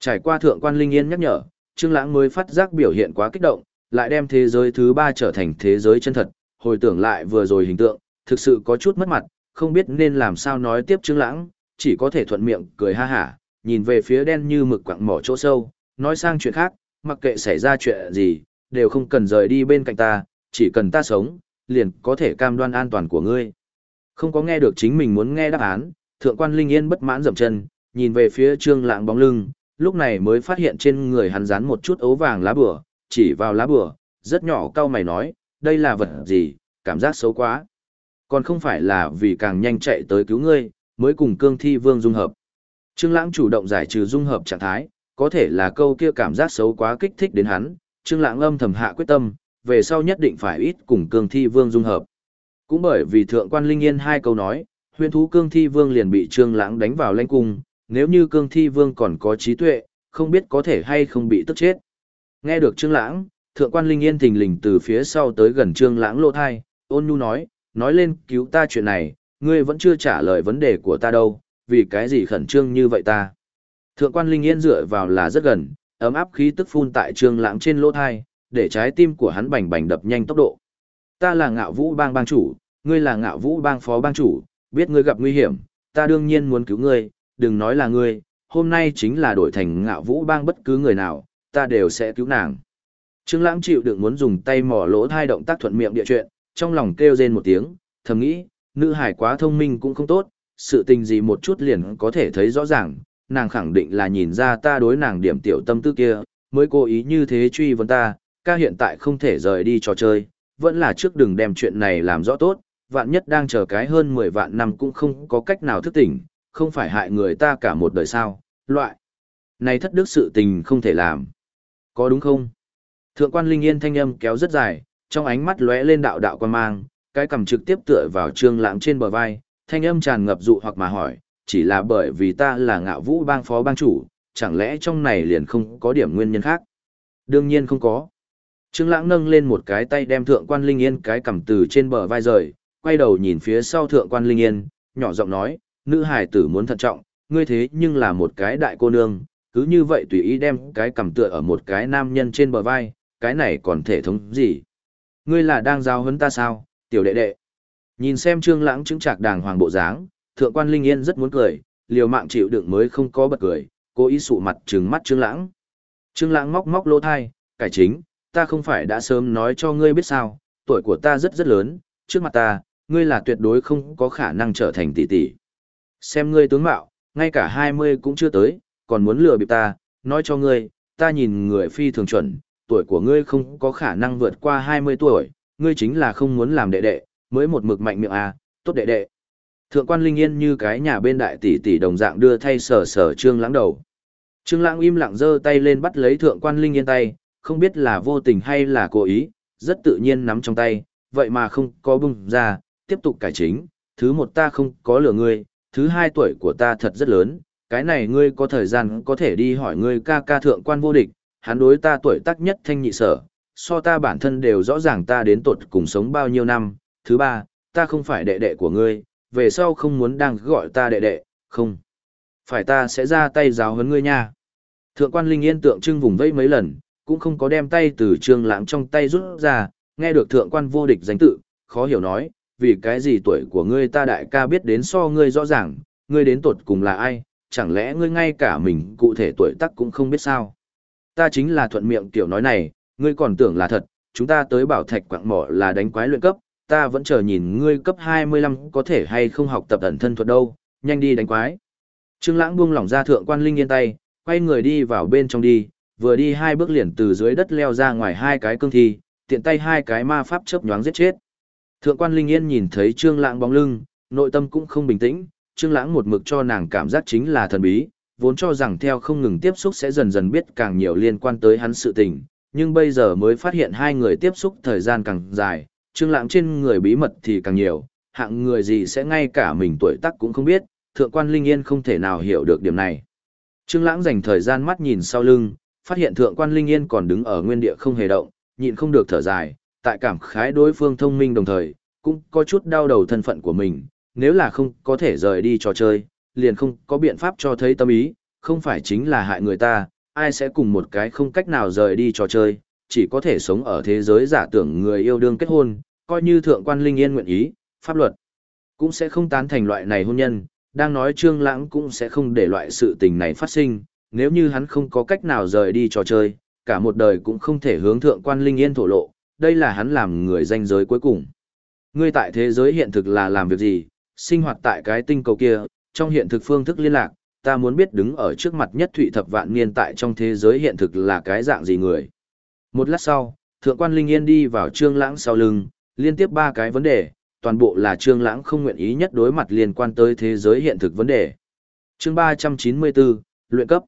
Speaker 1: Trải qua thượng quan Linh Yên nhắc nhở, Trương Lãng mới phát giác biểu hiện quá kích động, lại đem thế giới thứ ba trở thành thế giới chân thật, hồi tưởng lại vừa rồi hình tượng, thực sự có chút mất mặt, không biết nên làm sao nói tiếp Trương Lãng, chỉ có thể thuận miệng cười ha hả, nhìn về phía đen như mực quặng mỏ chỗ sâu, nói sang chuyện khác, mặc kệ xảy ra chuyện gì, đều không cần rời đi bên cạnh ta, chỉ cần ta sống, liền có thể cam đoan an toàn của ngươi. Không có nghe được chính mình muốn nghe đáp án, thượng quan Linh Yên bất mãn dậm chân, nhìn về phía trương lãng bóng lưng, lúc này mới phát hiện trên người hắn dán một chút ấu vàng lá bửa, chỉ vào lá bửa, rất nhỏ cau mày nói, đây là vật gì, cảm giác xấu quá. Còn không phải là vì càng nhanh chạy tới cứu ngươi, mới cùng cương thi vương dung hợp. Trương Lãng chủ động giải trừ dung hợp trạng thái, có thể là câu kia cảm giác xấu quá kích thích đến hắn, Trương Lãng âm thầm hạ quyết tâm, về sau nhất định phải ít cùng cương thi vương dung hợp. Cũng bởi vì thượng quan linh yên hai câu nói, huyền thú cương thi vương liền bị Trương Lãng đánh vào lãnh cung, nếu như cương thi vương còn có trí tuệ, không biết có thể hay không bị tức chết. Nghe được Trương Lãng, thượng quan linh yên thình lình từ phía sau tới gần Trương Lãng lộ thai, ôn nhu nói, nói lên cứu ta chuyện này, ngươi vẫn chưa trả lời vấn đề của ta đâu, vì cái gì khẩn trương như vậy ta. Thượng quan Linh Yên dựa vào là rất gần, ấm áp khí tức phun tại trương lãng trên lỗ thai, để trái tim của hắn bành bành đập nhanh tốc độ. Ta là ngạo vũ bang bang chủ, ngươi là ngạo vũ bang phó bang chủ, biết ngươi gặp nguy hiểm, ta đương nhiên muốn cứu ngươi, đừng nói là ngươi, hôm nay chính là đổi thành ngạo vũ bang bất cứ người nào, ta đều sẽ cứu nàng. Trương Lãng chịu đựng muốn dùng tay mò lỗ thai động tác thuận miệng địa chuyện, trong lòng kêu rên một tiếng, thầm nghĩ, nữ hải quá thông minh cũng không tốt, sự tình gì một chút liền có thể thấy rõ ràng, nàng khẳng định là nhìn ra ta đối nàng điểm tiểu tâm tư kia, mới cố ý như thế truy vấn ta, ca hiện tại không thể rời đi trò chơi, vẫn là trước đừng đem chuyện này làm rõ tốt, vạn nhất đang chờ cái hơn 10 vạn năm cũng không có cách nào thức tỉnh, không phải hại người ta cả một đời sao, loại. Này thất đức sự tình không thể làm. Có đúng không? Thượng quan Linh Yên thanh âm kéo rất dài, trong ánh mắt lóe lên đạo đạo quan mang, cái cầm trực tiếp tựa vào trương lãng trên bờ vai, thanh âm tràn ngập dụ hoặc mà hỏi, chỉ là bởi vì ta là ngạo vũ bang phó bang chủ, chẳng lẽ trong này liền không có điểm nguyên nhân khác? Đương nhiên không có. Trương lãng nâng lên một cái tay đem thượng quan linh yên cái cầm từ trên bờ vai rời, quay đầu nhìn phía sau thượng quan linh yên, nhỏ giọng nói, nữ hài tử muốn thận trọng, ngươi thế nhưng là một cái đại cô nương, cứ như vậy tùy ý đem cái cầm tựa ở một cái nam nhân trên bờ vai, cái này còn thể thống gì? Ngươi là đang giao hấn ta sao, tiểu đệ đệ? Nhìn xem Trương Lãng chứng trạc đàng hoàng bộ dáng, Thượng quan Linh Yên rất muốn cười, liều mạng chịu đựng mới không có bật cười, cố ý sụ mặt trừng mắt Trương Lãng. Trương Lãng móc móc lỗ thai, cải chính, ta không phải đã sớm nói cho ngươi biết sao, tuổi của ta rất rất lớn, trước mặt ta, ngươi là tuyệt đối không có khả năng trở thành tỷ tỷ. Xem ngươi tướng mạo, ngay cả 20 cũng chưa tới, còn muốn lừa bịp ta, nói cho ngươi, ta nhìn người phi thường chuẩn, tuổi của ngươi không có khả năng vượt qua 20 tuổi, ngươi chính là không muốn làm đệ đệ, mới một mực mạnh miệng à, tốt đệ đệ. Thượng quan Linh Yên như cái nhà bên đại tỷ tỷ đồng dạng đưa thay sở sở Trương Lãng đầu. Trương Lãng im lặng giơ tay lên bắt lấy Thượng quan Linh Yên tay, không biết là vô tình hay là cố ý, rất tự nhiên nắm trong tay, vậy mà không có bung ra, tiếp tục cải chính, thứ một ta không có lừa ngươi, thứ hai tuổi của ta thật rất lớn, cái này ngươi có thời gian có thể đi hỏi ngươi ca ca thượng quan vô địch, hắn đối ta tuổi tác nhất thanh nhị sở, so ta bản thân đều rõ ràng ta đến tuột cùng sống bao nhiêu năm, thứ ba, ta không phải đệ đệ của ngươi, về sau không muốn đang gọi ta đệ đệ, không. Phải ta sẽ ra tay giáo huấn ngươi nha. Thượng quan Linh Yên tượng trưng vùng vẫy mấy lần, cũng không có đem tay từ trương lãng trong tay rút ra, nghe được thượng quan vô địch danh tự, khó hiểu nói, vì cái gì tuổi của ngươi ta đại ca biết đến so ngươi rõ ràng, ngươi đến tuột cùng là ai, chẳng lẽ ngươi ngay cả mình cụ thể tuổi tác cũng không biết sao. Ta chính là thuận miệng tiểu nói này, ngươi còn tưởng là thật, chúng ta tới bảo thạch quạng mỏ là đánh quái luyện cấp, ta vẫn chờ nhìn ngươi cấp 25 có thể hay không học tập ẩn thân thuật đâu, nhanh đi đánh quái. Trương Lãng buông lỏng ra thượng quan linh yên tay, quay người đi vào bên trong đi, vừa đi hai bước liền từ dưới đất leo ra ngoài hai cái cương thi, tiện tay hai cái ma pháp chớp nhoáng giết chết. Thượng quan Linh Yên nhìn thấy Trương Lãng bóng lưng, nội tâm cũng không bình tĩnh, Trương Lãng một mực cho nàng cảm giác chính là thần bí, vốn cho rằng theo không ngừng tiếp xúc sẽ dần dần biết càng nhiều liên quan tới hắn sự tình, nhưng bây giờ mới phát hiện hai người tiếp xúc thời gian càng dài, Trương Lãng trên người bí mật thì càng nhiều, hạng người gì sẽ ngay cả mình tuổi tác cũng không biết, thượng quan Linh Yên không thể nào hiểu được điểm này. Trương Lãng dành thời gian mắt nhìn sau lưng, phát hiện thượng quan Linh Yên còn đứng ở nguyên địa không hề động, nhịn không được thở dài, tại cảm khái đối phương thông minh đồng thời, cũng có chút đau đầu thân phận của mình, nếu là không có thể rời đi trò chơi, liền không có biện pháp cho thấy tâm ý, không phải chính là hại người ta, ai sẽ cùng một cái không cách nào rời đi trò chơi, chỉ có thể sống ở thế giới giả tưởng người yêu đương kết hôn, coi như thượng quan Linh Yên nguyện ý, pháp luật cũng sẽ không tán thành loại này hôn nhân, đang nói Trương Lãng cũng sẽ không để loại sự tình này phát sinh, nếu như hắn không có cách nào rời đi trò chơi, cả một đời cũng không thể hướng thượng quan Linh Yên thổ lộ, đây là hắn làm người danh giới cuối cùng. Ngươi tại thế giới hiện thực là làm việc gì, sinh hoạt tại cái tinh cầu kia, trong hiện thực phương thức liên lạc, ta muốn biết đứng ở trước mặt nhất thụy thập vạn niên tại trong thế giới hiện thực là cái dạng gì người. Một lát sau, thượng quan Linh Yên đi vào trương lãng sau lưng, liên tiếp ba cái vấn đề, toàn bộ là trương lãng không nguyện ý nhất đối mặt liên quan tới thế giới hiện thực vấn đề. Chương 394, luyện cấp.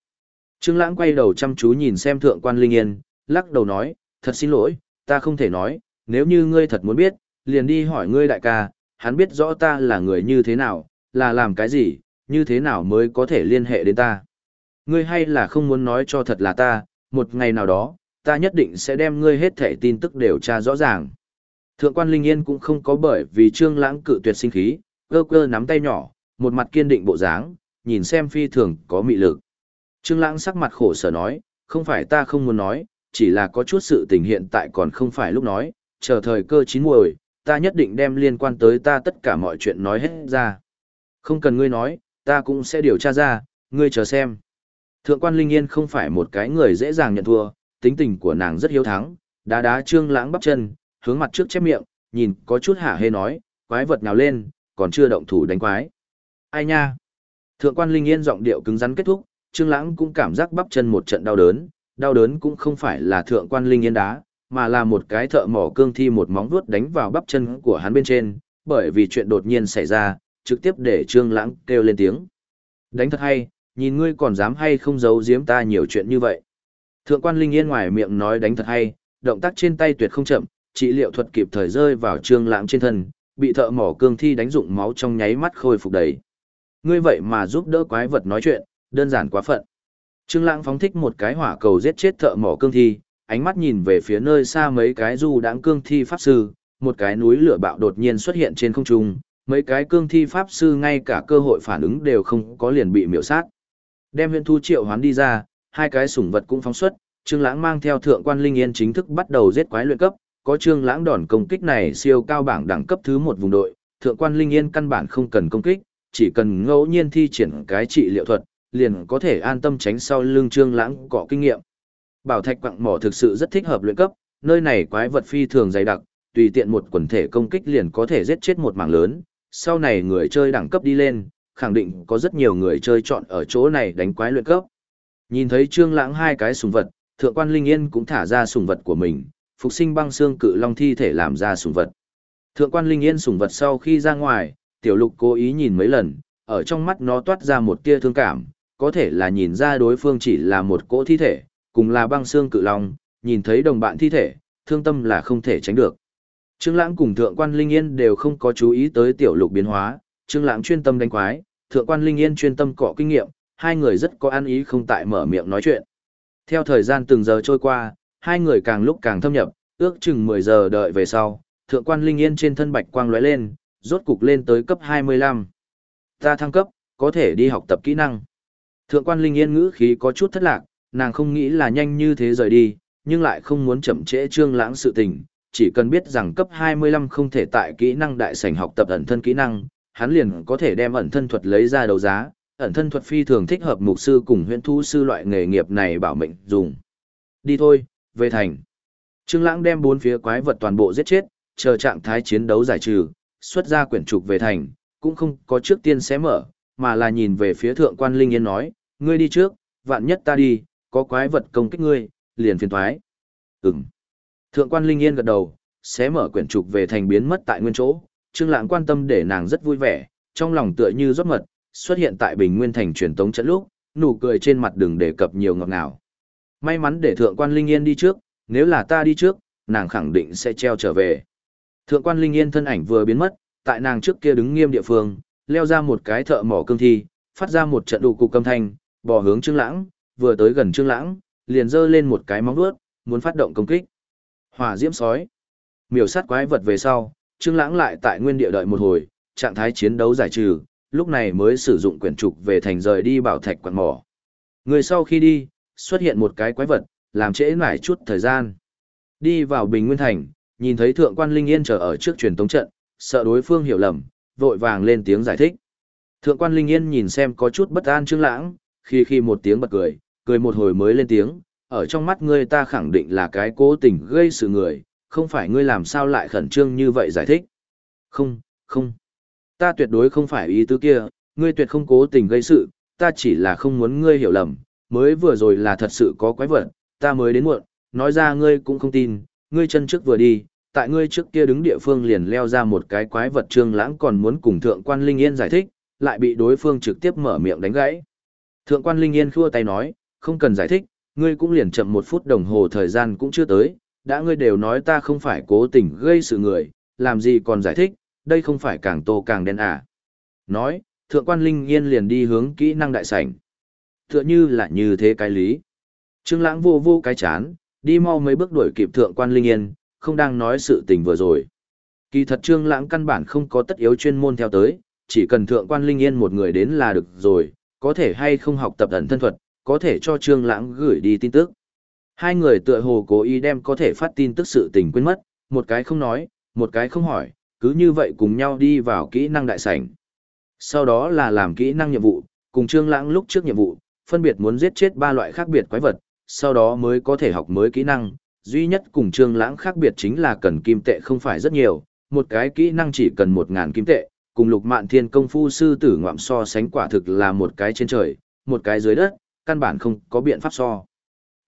Speaker 1: Trương lãng quay đầu chăm chú nhìn xem thượng quan Linh Yên, lắc đầu nói, thật xin lỗi, ta không thể nói, nếu như ngươi thật muốn biết, liền đi hỏi ngươi đại ca, hắn biết rõ ta là người như thế nào, là làm cái gì, như thế nào mới có thể liên hệ đến ta. Ngươi hay là không muốn nói cho thật là ta, một ngày nào đó, ta nhất định sẽ đem ngươi hết thể tin tức điều tra rõ ràng. Thượng quan Linh Yên cũng không có bởi vì trương lãng cự tuyệt sinh khí, cơ cơ nắm tay nhỏ, một mặt kiên định bộ dáng, nhìn xem phi thường có mị lực. Trương lãng sắc mặt khổ sở nói, không phải ta không muốn nói, chỉ là có chút sự tình hiện tại còn không phải lúc nói, chờ thời cơ chín muồi, ta nhất định đem liên quan tới ta tất cả mọi chuyện nói hết ra. Không cần ngươi nói, ta cũng sẽ điều tra ra, ngươi chờ xem. Thượng quan Linh Yên không phải một cái người dễ dàng nhận thua, tính tình của nàng rất hiếu thắng, đá đá trương lãng bắp chân, hướng mặt trước chép miệng, nhìn có chút hả hê nói, quái vật nào lên, còn chưa động thủ đánh quái. Ai nha? Thượng quan Linh Yên giọng điệu cứng rắn kết thúc, trương lãng cũng cảm giác bắp chân một trận đau đớn, đau đớn cũng không phải là thượng quan Linh Yên đá, mà là một cái thợ mỏ cương thi một móng vuốt đánh vào bắp chân của hắn bên trên, bởi vì chuyện đột nhiên xảy ra, trực tiếp để Trương Lãng kêu lên tiếng. Đánh thật hay, nhìn ngươi còn dám hay không giấu giếm ta nhiều chuyện như vậy. Thượng quan Linh Yên ngoài miệng nói đánh thật hay, động tác trên tay tuyệt không chậm, trị liệu thuật kịp thời rơi vào Trương Lãng trên thân, bị thợ mỏ cương thi đánh dụng máu trong nháy mắt khôi phục đầy. Ngươi vậy mà giúp đỡ quái vật nói chuyện, đơn giản quá phận. Trương Lãng phóng thích một cái hỏa cầu giết chết thợ mỏ cương thi, ánh mắt nhìn về phía nơi xa mấy cái du đãng cương thi pháp sư, một cái núi lửa bạo đột nhiên xuất hiện trên không trung, mấy cái cương thi pháp sư ngay cả cơ hội phản ứng đều không có liền bị miểu sát. Đem Huyền thu triệu hoán đi ra, hai cái sủng vật cũng phóng xuất, Trương Lãng mang theo thượng quan linh yên chính thức bắt đầu giết quái luyện cấp, có Trương Lãng đòn công kích này siêu cao bảng đẳng cấp thứ một vùng đội, thượng quan linh yên căn bản không cần công kích, chỉ cần ngẫu nhiên thi triển cái trị liệu thuật, liền có thể an tâm tránh sau lưng Trương Lãng cọ kinh nghiệm. Bảo thạch quặng mỏ thực sự rất thích hợp luyện cấp, nơi này quái vật phi thường dày đặc, tùy tiện một quần thể công kích liền có thể giết chết một mảng lớn, sau này người chơi đẳng cấp đi lên, khẳng định có rất nhiều người chơi chọn ở chỗ này đánh quái luyện cấp. Nhìn thấy Trương Lãng hai cái sùng vật, Thượng quan Linh Yên cũng thả ra sùng vật của mình, phục sinh băng xương cự long thi thể làm ra sùng vật. Thượng quan Linh Yên sùng vật sau khi ra ngoài, Tiểu Lục cố ý nhìn mấy lần, ở trong mắt nó toát ra một tia thương cảm, có thể là nhìn ra đối phương chỉ là một cỗ thi thể, cùng là băng xương cự long, nhìn thấy đồng bạn thi thể, thương tâm là không thể tránh được. Trương Lãng cùng Thượng quan Linh Yên đều không có chú ý tới tiểu lục biến hóa, Trương Lãng chuyên tâm đánh quái, Thượng quan Linh Yên chuyên tâm cọ kinh nghiệm, hai người rất có ăn ý không tại mở miệng nói chuyện. Theo thời gian từng giờ trôi qua, hai người càng lúc càng thâm nhập, ước chừng 10 giờ đợi về sau, Thượng quan Linh Yên trên thân bạch quang lóe lên, rốt cục lên tới cấp 25. Ta thăng cấp, có thể đi học tập kỹ năng. Thượng quan Linh Yên ngữ khí có chút thất lạc, nàng không nghĩ là nhanh như thế rời đi, nhưng lại không muốn chậm trễ trương lãng sự tình, chỉ cần biết rằng cấp 25 không thể tại kỹ năng đại sảnh học tập ẩn thân kỹ năng, hắn liền có thể đem ẩn thân thuật lấy ra đấu giá, ẩn thân thuật phi thường thích hợp mục sư cùng huyền thú sư loại nghề nghiệp này bảo mệnh dùng. Đi thôi, về thành. Trương Lãng đem bốn phía quái vật toàn bộ giết chết, chờ trạng thái chiến đấu giải trừ, xuất ra quyển trục về thành, cũng không có trước tiên xé mở, mà là nhìn về phía thượng quan Linh Yên nói, ngươi đi trước, vạn nhất ta đi, có quái vật công kích ngươi, liền phiền thoái. Ừm. Thượng quan Linh Yên gật đầu, xé mở quyển trục về thành biến mất tại nguyên chỗ, Trương Lãng quan tâm để nàng rất vui vẻ, trong lòng tựa như rót mật, xuất hiện tại Bình Nguyên thành truyền tống trận lúc, nụ cười trên mặt đừng đề cập nhiều ngọt ngào. May mắn để thượng quan Linh Yên đi trước, nếu là ta đi trước, nàng khẳng định sẽ treo trở về. Thượng quan Linh Yên thân ảnh vừa biến mất, tại nàng trước kia đứng nghiêm địa phương, leo ra một cái thợ mỏ cương thi, phát ra một trận đủ cục âm thanh, bò hướng Trương Lãng, vừa tới gần Trương Lãng, liền giơ lên một cái móng vuốt, muốn phát động công kích. Hỏa diễm sói. Miểu sát quái vật về sau, Trương Lãng lại tại nguyên địa đợi một hồi, trạng thái chiến đấu giải trừ, lúc này mới sử dụng quyển trục về thành rời đi bảo thạch quặng mỏ. Người sau khi đi, xuất hiện một cái quái vật, làm trễ nải chút thời gian. Đi vào Bình Nguyên Thành, nhìn thấy Thượng quan Linh Yên chờ ở trước truyền tống trận, sợ đối phương hiểu lầm, vội vàng lên tiếng giải thích. Thượng quan Linh Yên nhìn xem có chút bất an Trương Lãng, khi khi một tiếng bật cười, cười một hồi mới lên tiếng, ở trong mắt ngươi ta khẳng định là cái cố tình gây sự người, không phải ngươi làm sao lại khẩn trương như vậy giải thích. Không, không. Ta tuyệt đối không phải ý tứ kia, ngươi tuyệt không cố tình gây sự, ta chỉ là không muốn ngươi hiểu lầm, mới vừa rồi là thật sự có quái vật, ta mới đến muộn, nói ra ngươi cũng không tin, ngươi chân trước vừa đi, tại ngươi trước kia đứng địa phương liền leo ra một cái quái vật trương lãng còn muốn cùng thượng quan Linh Yên giải thích, lại bị đối phương trực tiếp mở miệng đánh gãy. Thượng quan Linh Yên khua tay nói, không cần giải thích, ngươi cũng liền chậm một phút đồng hồ thời gian cũng chưa tới, đã ngươi đều nói ta không phải cố tình gây sự người, làm gì còn giải thích, đây không phải càng tô càng đen à. Nói, thượng quan Linh Yên liền đi hướng kỹ năng đại sảnh. Tựa như là như thế cái lý. Trương Lãng vô vô cái chán, đi mau mấy bước đuổi kịp thượng quan Linh Yên, không đang nói sự tình vừa rồi. Kỳ thật Trương Lãng căn bản không có tất yếu chuyên môn theo tới, chỉ cần thượng quan Linh Yên một người đến là được rồi, có thể hay không học tập ẩn thân thuật, có thể cho Trương Lãng gửi đi tin tức. Hai người tựa hồ cố ý đem có thể phát tin tức sự tình quên mất, một cái không nói, một cái không hỏi, cứ như vậy cùng nhau đi vào kỹ năng đại sảnh. Sau đó là làm kỹ năng nhiệm vụ, cùng Trương Lãng lúc trước nhiệm vụ, phân biệt muốn giết chết ba loại khác biệt quái vật, sau đó mới có thể học mới kỹ năng. Duy nhất cùng Trương Lãng khác biệt chính là cần kim tệ không phải rất nhiều, một cái kỹ năng chỉ cần 1000 kim tệ, cùng Lục Mạn Thiên công phu sư tử ngoạm so sánh quả thực là một cái trên trời, một cái dưới đất, căn bản không có biện pháp so.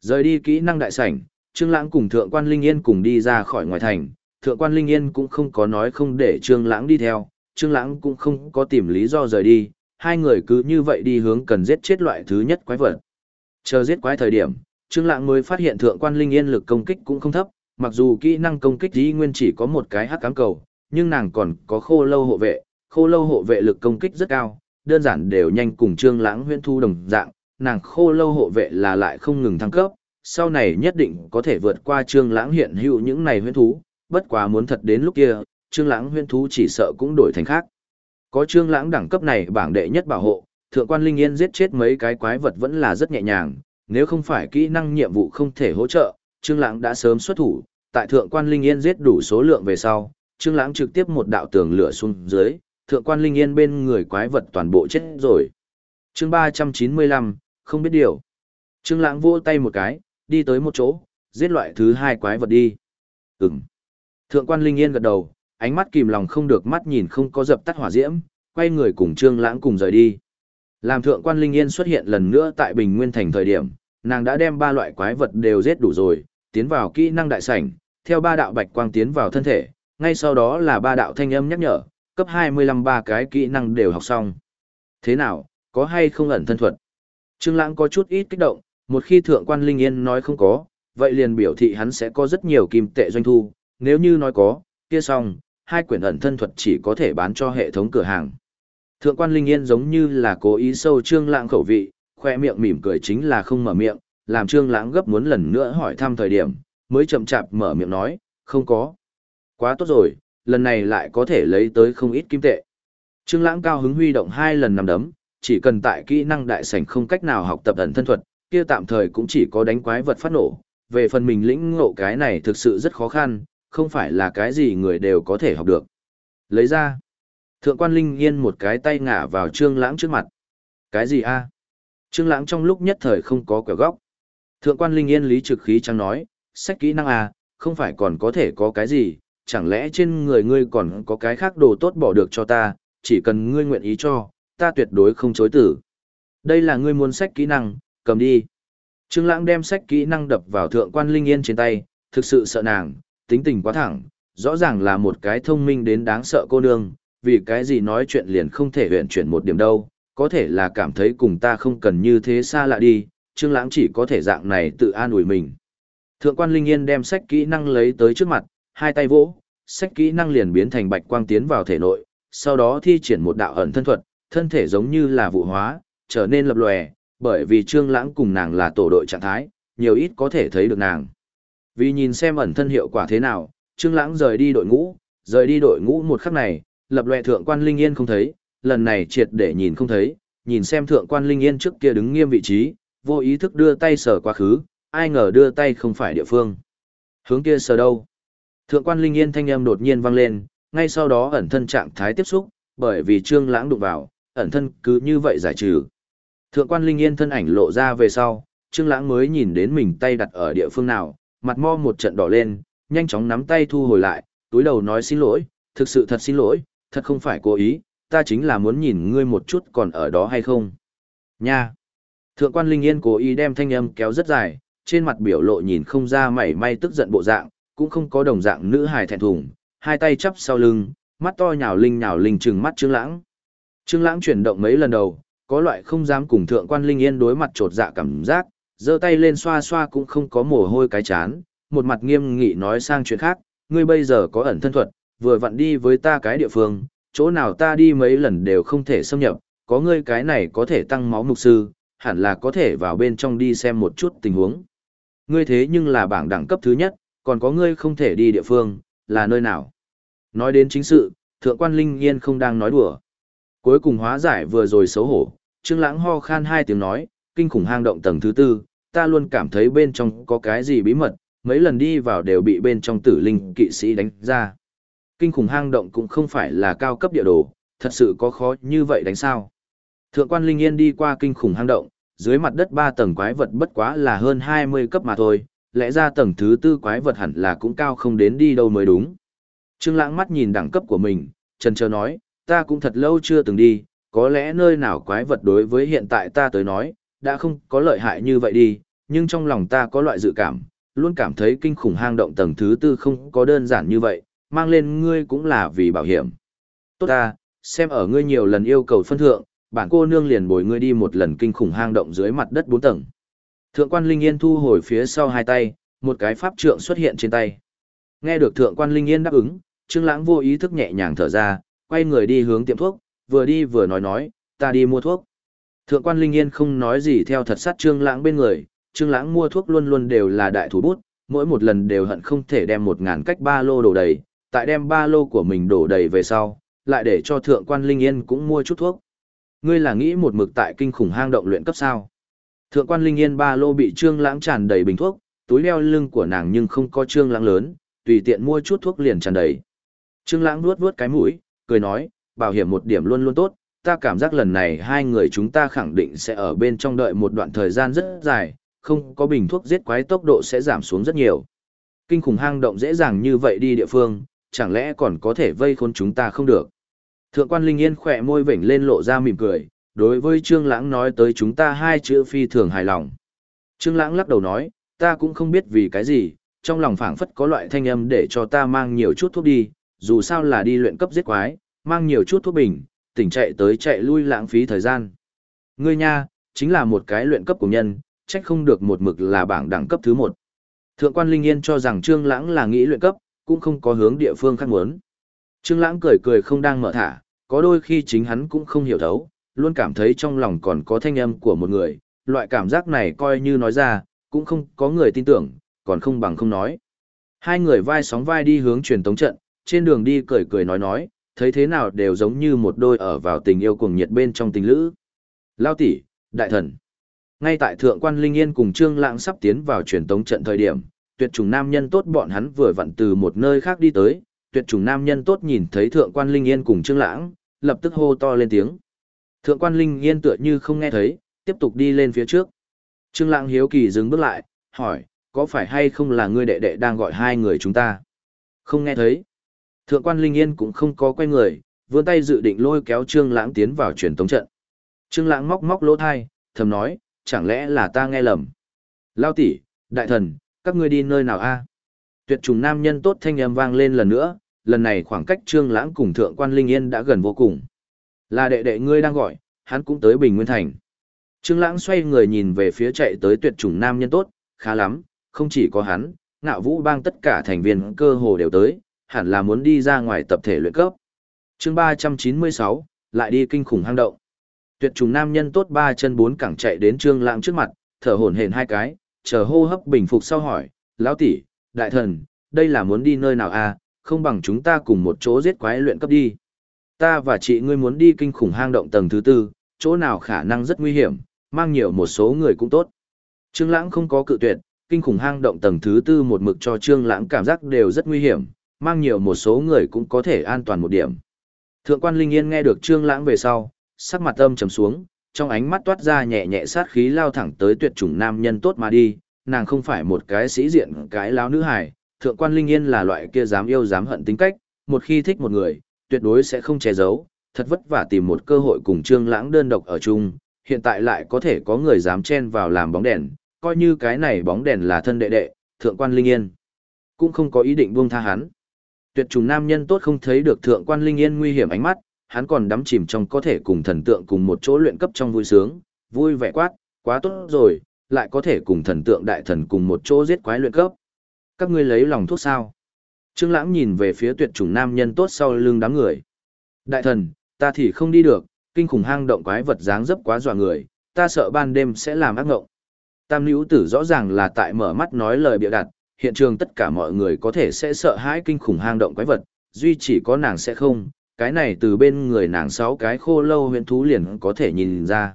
Speaker 1: Rời đi kỹ năng đại sảnh, Trương Lãng cùng Thượng quan Linh Yên cùng đi ra khỏi ngoài thành, Thượng quan Linh Yên cũng không có nói không để Trương Lãng đi theo, Trương Lãng cũng không có tìm lý do rời đi, hai người cứ như vậy đi hướng cần giết chết loại thứ nhất quái vật. Chờ giết quái thời điểm, Trương Lãng mới phát hiện Thượng quan Linh Yên lực công kích cũng không thấp, mặc dù kỹ năng công kích ý nguyên chỉ có một cái hắc ám cầu, nhưng nàng còn có khô lâu hộ vệ, khô lâu hộ vệ lực công kích rất cao, đơn giản đều nhanh cùng Trương Lãng huyễn thu đồng dạng, nàng khô lâu hộ vệ là lại không ngừng thăng cấp, sau này nhất định có thể vượt qua Trương Lãng hiện hữu những này huyễn thú, bất quá muốn thật đến lúc kia, Trương Lãng huyễn thú chỉ sợ cũng đổi thành khác. Có Trương Lãng đẳng cấp này bảng đệ nhất bảo hộ, thượng quan Linh Yên giết chết mấy cái quái vật vẫn là rất nhẹ nhàng, nếu không phải kỹ năng nhiệm vụ không thể hỗ trợ, Trương Lãng đã sớm xuất thủ, tại thượng quan Linh Yên giết đủ số lượng về sau, Trương Lãng trực tiếp một đạo tường lửa xuống dưới, thượng quan Linh Yên bên người quái vật toàn bộ chết rồi. Chương 395, không biết điều. Trương Lãng vỗ tay một cái, đi tới một chỗ, giết loại thứ hai quái vật đi. Ừm. Thượng quan Linh Yên gật đầu, ánh mắt kìm lòng không được mắt nhìn không có dập tắt hỏa diễm, quay người cùng Trương Lãng cùng rời đi. Làm thượng quan Linh Yên xuất hiện lần nữa tại Bình Nguyên Thành thời điểm, nàng đã đem ba loại quái vật đều giết đủ rồi, tiến vào kỹ năng đại sảnh, theo ba đạo bạch quang tiến vào thân thể, ngay sau đó là ba đạo thanh âm nhắc nhở, cấp 25 ba cái kỹ năng đều học xong. Thế nào, có hay không ẩn thân thuật? Trương Lãng có chút ít kích động, một khi thượng quan Linh Yên nói không có, vậy liền biểu thị hắn sẽ có rất nhiều kim tệ doanh thu, nếu như nói có, kia xong, hai quyển ẩn thân thuật chỉ có thể bán cho hệ thống cửa hàng. Thượng quan Linh Yên giống như là cố ý sâu Trương Lãng khẩu vị, khoe miệng mỉm cười chính là không mở miệng, làm Trương Lãng gấp muốn lần nữa hỏi thăm thời điểm, mới chậm chạp mở miệng nói, không có. Quá tốt rồi, lần này lại có thể lấy tới không ít kim tệ. Trương Lãng cao hứng huy động hai lần nằm đấm, chỉ cần tại kỹ năng đại sảnh không cách nào học tập ẩn thân thuật, kia tạm thời cũng chỉ có đánh quái vật phát nổ. Về phần mình lĩnh ngộ cái này thực sự rất khó khăn, không phải là cái gì người đều có thể học được. Lấy ra. Thượng quan Linh Yên một cái tay ngã vào Trương Lãng trước mặt. Cái gì a? Trương Lãng trong lúc nhất thời không có quẻ góc. Thượng quan Linh Yên lý trực khí trắng nói, sách kỹ năng a, không phải còn có thể có cái gì, chẳng lẽ trên người ngươi còn có cái khác đồ tốt bỏ được cho ta, chỉ cần ngươi nguyện ý cho, ta tuyệt đối không chối tử. Đây là ngươi muốn sách kỹ năng, cầm đi. Trương Lãng đem sách kỹ năng đập vào thượng quan Linh Yên trên tay, thực sự sợ nàng, tính tình quá thẳng, rõ ràng là một cái thông minh đến đáng sợ cô nương, vì cái gì nói chuyện liền không thể huyện chuyển một điểm đâu, có thể là cảm thấy cùng ta không cần như thế xa lạ đi, Trương Lãng chỉ có thể dạng này tự an ủi mình. Thượng quan Linh Yên đem sách kỹ năng lấy tới trước mặt, hai tay vỗ, sách kỹ năng liền biến thành bạch quang tiến vào thể nội, sau đó thi triển một đạo ẩn thân thuật, thân thể giống như là vụ hóa, trở nên lập lòe, bởi vì Trương Lãng cùng nàng là tổ đội trạng thái, nhiều ít có thể thấy được nàng. Vì nhìn xem ẩn thân hiệu quả thế nào, Trương Lãng rời đi đội ngũ, rời đi đội ngũ một khắc này, lập lòe thượng quan Linh Yên không thấy, lần này triệt để nhìn không thấy, nhìn xem thượng quan Linh Yên trước kia đứng nghiêm vị trí, vô ý thức đưa tay sờ quá khứ, ai ngờ đưa tay không phải địa phương. Hướng kia sờ đâu? Thượng quan Linh Yên thanh âm đột nhiên vang lên, ngay sau đó ẩn thân trạng thái tiếp xúc, bởi vì Trương Lãng đụng vào, ẩn thân cứ như vậy giải trừ. Thượng quan Linh Yên thân ảnh lộ ra về sau, Trương Lãng mới nhìn đến mình tay đặt ở địa phương nào, mặt mo một trận đỏ lên, nhanh chóng nắm tay thu hồi lại, túi đầu nói xin lỗi, thực sự thật xin lỗi, thật không phải cố ý, ta chính là muốn nhìn ngươi một chút còn ở đó hay không. Nha! Thượng quan Linh Yên cố ý đem thanh âm kéo rất dài, trên mặt biểu lộ nhìn không ra mảy may tức giận bộ dạng, cũng không có đồng dạng nữ hài thẹn thùng, hai tay chắp sau lưng, mắt to nhào linh nhào linh trừng mắt Trương Lãng. Trương Lãng chuyển động mấy lần đầu, có loại không dám cùng thượng quan Linh Yên đối mặt trột dạ cảm giác, giơ tay lên xoa xoa cũng không có mồ hôi cái chán, một mặt nghiêm nghị nói sang chuyện khác, ngươi bây giờ có ẩn thân thuật, vừa vặn đi với ta cái địa phương, chỗ nào ta đi mấy lần đều không thể xâm nhập, có ngươi cái này có thể tăng máu mục sư, hẳn là có thể vào bên trong đi xem một chút tình huống. Ngươi thế nhưng là bảng đẳng cấp thứ nhất, còn có ngươi không thể đi địa phương, là nơi nào? Nói đến chính sự, thượng quan Linh Yên không đang nói đùa. Cuối cùng hóa giải vừa rồi xấu hổ, Trương Lãng ho khan hai tiếng nói, kinh khủng hang động tầng thứ tư, ta luôn cảm thấy bên trong có cái gì bí mật, mấy lần đi vào đều bị bên trong tử linh kỵ sĩ đánh ra. Kinh khủng hang động cũng không phải là cao cấp địa đồ, thật sự có khó như vậy đánh sao. Thượng quan Linh Yên đi qua kinh khủng hang động, dưới mặt đất ba tầng quái vật bất quá là hơn 20 cấp mà thôi, lẽ ra tầng thứ tư quái vật hẳn là cũng cao không đến đi đâu mới đúng. Trương Lãng mắt nhìn đẳng cấp của mình, chần chờ nói, ta cũng thật lâu chưa từng đi, có lẽ nơi nào quái vật đối với hiện tại ta tới nói, đã không có lợi hại như vậy đi, nhưng trong lòng ta có loại dự cảm, luôn cảm thấy kinh khủng hang động tầng thứ tư không có đơn giản như vậy, mang lên ngươi cũng là vì bảo hiểm. Tốt ta, xem ở ngươi nhiều lần yêu cầu phân thượng, bản cô nương liền bồi ngươi đi một lần kinh khủng hang động dưới mặt đất bốn tầng. Thượng quan Linh Yên thu hồi phía sau hai tay, một cái pháp trượng xuất hiện trên tay. Nghe được thượng quan Linh Yên đáp ứng, Trương Lãng vô ý thức nhẹ nhàng thở ra, quay người đi hướng tiệm thuốc, vừa đi vừa nói nói, ta đi mua thuốc. Thượng quan Linh Yên không nói gì theo thật sát Trương Lãng bên người, Trương Lãng mua thuốc luôn luôn đều là đại thủ bút, mỗi một lần đều hận không thể đem một ngàn cách ba lô đổ đầy, tại đem ba lô của mình đổ đầy về sau, lại để cho thượng quan Linh Yên cũng mua chút thuốc. Ngươi là nghĩ một mực tại kinh khủng hang động luyện cấp sao? Thượng quan Linh Yên ba lô bị Trương Lãng tràn đầy bình thuốc, túi leo lưng của nàng nhưng không có Trương Lãng lớn, tùy tiện mua chút thuốc liền tràn đầy. Trương Lãng nuốt nuốt cái mũi, cười nói, bảo hiểm một điểm luôn luôn tốt, ta cảm giác lần này hai người chúng ta khẳng định sẽ ở bên trong đợi một đoạn thời gian rất dài, không có bình thuốc giết quái tốc độ sẽ giảm xuống rất nhiều. Kinh khủng hang động dễ dàng như vậy đi địa phương, chẳng lẽ còn có thể vây khốn chúng ta không được. Thượng quan Linh Yên khẽ môi vểnh lên lộ ra mỉm cười, đối với Trương Lãng nói tới chúng ta hai chữ phi thường hài lòng. Trương Lãng lắc đầu nói, ta cũng không biết vì cái gì, trong lòng phảng phất có loại thanh âm để cho ta mang nhiều chút thuốc đi, dù sao là đi luyện cấp giết quái, mang nhiều chút thuốc bình, tỉnh chạy tới chạy lui lãng phí thời gian. Ngươi nha, chính là một cái luyện cấp của nhân, trách không được một mực là bảng đẳng cấp thứ một. Thượng quan Linh Yên cho rằng Trương Lãng là nghĩ luyện cấp, cũng không có hướng địa phương khác muốn. Trương Lãng cười cười không đang mở thả, có đôi khi chính hắn cũng không hiểu thấu, luôn cảm thấy trong lòng còn có thanh âm của một người, loại cảm giác này coi như nói ra, cũng không có người tin tưởng, còn không bằng không nói. Hai người vai sóng vai đi hướng truyền tống trận, trên đường đi cười cười nói nói, thấy thế nào đều giống như một đôi ở vào tình yêu cuồng nhiệt bên trong tình lữ. Lao tỷ, đại thần. Ngay tại thượng quan Linh Yên cùng Trương Lãng sắp tiến vào truyền tống trận thời điểm, tuyệt trùng nam nhân tốt bọn hắn vừa vặn từ một nơi khác đi tới, tuyệt trùng nam nhân tốt nhìn thấy thượng quan Linh Yên cùng Trương Lãng, lập tức hô to lên tiếng. Thượng quan Linh Yên tựa như không nghe thấy, tiếp tục đi lên phía trước. Trương Lãng hiếu kỳ dừng bước lại, hỏi, có phải hay không là ngươi đệ đệ đang gọi hai người chúng ta? Không nghe thấy. Thượng quan Linh Yên cũng không có quay người, vươn tay dự định lôi kéo Trương Lãng tiến vào truyền tống trận. Trương Lãng móc móc lỗ tai, thầm nói, chẳng lẽ là ta nghe lầm? Lao tỷ, đại thần, các ngươi đi nơi nào a? Tuyệt trùng nam nhân tốt thanh âm vang lên lần nữa, lần này khoảng cách Trương Lãng cùng Thượng quan Linh Yên đã gần vô cùng. Là đệ đệ ngươi đang gọi, hắn cũng tới Bình Nguyên Thành. Trương Lãng xoay người nhìn về phía chạy tới tuyệt chủng nam nhân tốt, khá lắm, không chỉ có hắn, ngạo vũ bang tất cả thành viên cơ hồ đều tới, hẳn là muốn đi ra ngoài tập thể luyện cấp. Chương 396, lại đi kinh khủng hang động. Tuyệt trùng nam nhân tốt ba chân bốn cẳng chạy đến Trương Lãng trước mặt, thở hổn hển hai cái, chờ hô hấp bình phục sau hỏi, "Lão tỷ, đại thần, đây là muốn đi nơi nào a? À? không bằng chúng ta cùng một chỗ giết quái luyện cấp đi." Ta và chị ngươi muốn đi kinh khủng hang động tầng thứ tư, chỗ nào khả năng rất nguy hiểm, mang nhiều một số người cũng tốt. Trương Lãng không có cự tuyệt, kinh khủng hang động tầng thứ tư một mực cho Trương Lãng cảm giác đều rất nguy hiểm, mang nhiều một số người cũng có thể an toàn một điểm. Thượng quan Linh Yên nghe được Trương Lãng về sau, sắc mặt âm trầm xuống, trong ánh mắt toát ra nhẹ nhẹ sát khí lao thẳng tới tuyệt chủng nam nhân tốt mà đi, nàng không phải một cái sĩ diện cái láo nữ hài, thượng quan Linh Yên là loại kia dám yêu dám hận tính cách, một khi thích một người, tuyệt đối sẽ không che giấu, thật vất vả tìm một cơ hội cùng Trương Lãng đơn độc ở chung, hiện tại lại có thể có người dám chen vào làm bóng đèn, coi như cái này bóng đèn là thân đệ đệ, thượng quan Linh Yên. Cũng không có ý định buông tha hắn. Tuyệt trùng nam nhân tốt không thấy được thượng quan Linh Yên nguy hiểm ánh mắt, hắn còn đắm chìm trong có thể cùng thần tượng cùng một chỗ luyện cấp trong vui sướng, vui vẻ quát, quá tốt rồi, lại có thể cùng thần tượng đại thần cùng một chỗ giết quái luyện cấp. Các ngươi lấy lòng thuốc sao? Trương Lãng nhìn về phía tuyệt chủng nam nhân tốt sau lưng đám người. Đại thần, ta thì không đi được, kinh khủng hang động quái vật dáng dấp quá dọa người, ta sợ ban đêm sẽ làm ác ngộng. Tam Nữu tử rõ ràng là tại mở mắt nói lời bịa đặt, hiện trường tất cả mọi người có thể sẽ sợ hãi kinh khủng hang động quái vật, duy chỉ có nàng sẽ không, cái này từ bên người nàng sáu cái khô lâu huyện thú liền có thể nhìn ra.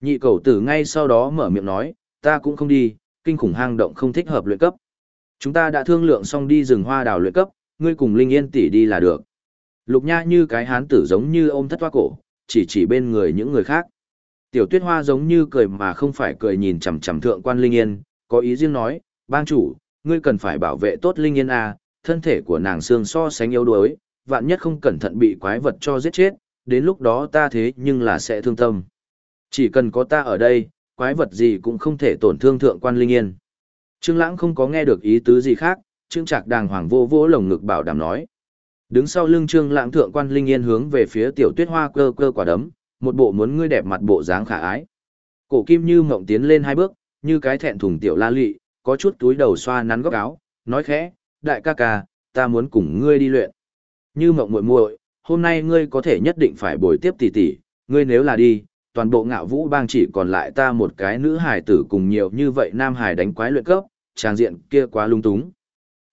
Speaker 1: Nhị cầu tử ngay sau đó mở miệng nói, ta cũng không đi, kinh khủng hang động không thích hợp luyện cấp. Chúng ta đã thương lượng xong đi rừng hoa đào luyện cấp, ngươi cùng Linh Yên tỷ đi là được. Lục Nha như cái hán tử giống như ôm thất toa cổ, chỉ chỉ bên người những người khác. Tiểu Tuyết Hoa giống như cười mà không phải cười nhìn chằm chằm thượng quan Linh Yên, có ý riêng nói, bang chủ, ngươi cần phải bảo vệ tốt Linh Yên a, thân thể của nàng xương so sánh yếu đuối, vạn nhất không cẩn thận bị quái vật cho giết chết, đến lúc đó ta thế nhưng là sẽ thương tâm. Chỉ cần có ta ở đây, quái vật gì cũng không thể tổn thương thượng quan Linh Yên. Trương Lãng không có nghe được ý tứ gì khác, Trương Trạc đàng hoàng vô vỗ lồng ngực bảo đảm nói. Đứng sau lưng Trương Lãng thượng quan Linh Yên hướng về phía Tiểu Tuyết Hoa cơ cơ quả đấm, một bộ muốn ngươi đẹp mặt bộ dáng khả ái. Cổ Kim Như mộng tiến lên hai bước, như cái thẹn thùng tiểu la lị, có chút túi đầu xoa nắn góc áo, nói khẽ, "Đại ca ca, ta muốn cùng ngươi đi luyện." Như mộng muội muội, hôm nay ngươi có thể nhất định phải bồi tiếp tỷ tỷ, ngươi nếu là đi, toàn bộ ngạo vũ bang chỉ còn lại ta một cái nữ hài tử cùng nhiều như vậy nam hài đánh quái luyện cấp, trang diện kia quá lung túng.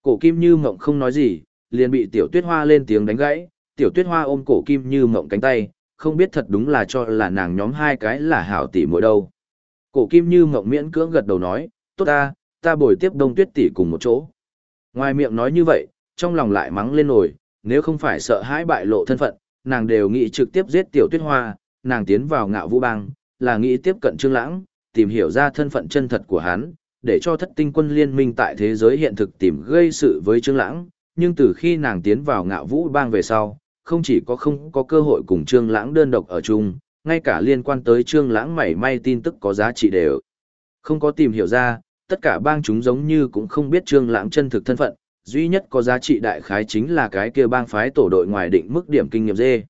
Speaker 1: Cổ kim như mộng không nói gì, liền bị tiểu tuyết hoa lên tiếng đánh gãy, tiểu tuyết hoa ôm cổ kim như mộng cánh tay, không biết thật đúng là cho là nàng nhóm hai cái là hảo tỷ mỗi đâu. Cổ kim như mộng miễn cưỡng gật đầu nói, tốt ta, ta bồi tiếp đông tuyết tỷ cùng một chỗ. Ngoài miệng nói như vậy, trong lòng lại mắng lên nổi, nếu không phải sợ hãi bại lộ thân phận, nàng đều nghĩ trực tiếp giết tiểu tuyết hoa, nàng tiến vào ngạo vũ bang, là nghĩ tiếp cận Trương Lãng, tìm hiểu ra thân phận chân thật của hắn, để cho thất tinh quân liên minh tại thế giới hiện thực tìm gây sự với Trương Lãng, nhưng từ khi nàng tiến vào ngạo vũ bang về sau, không chỉ có không có cơ hội cùng Trương Lãng đơn độc ở chung, ngay cả liên quan tới Trương Lãng mảy may tin tức có giá trị đều không có tìm hiểu ra, tất cả bang chúng giống như cũng không biết Trương Lãng chân thực thân phận, duy nhất có giá trị đại khái chính là cái kia bang phái tổ đội ngoài định mức điểm kinh nghiệm dê.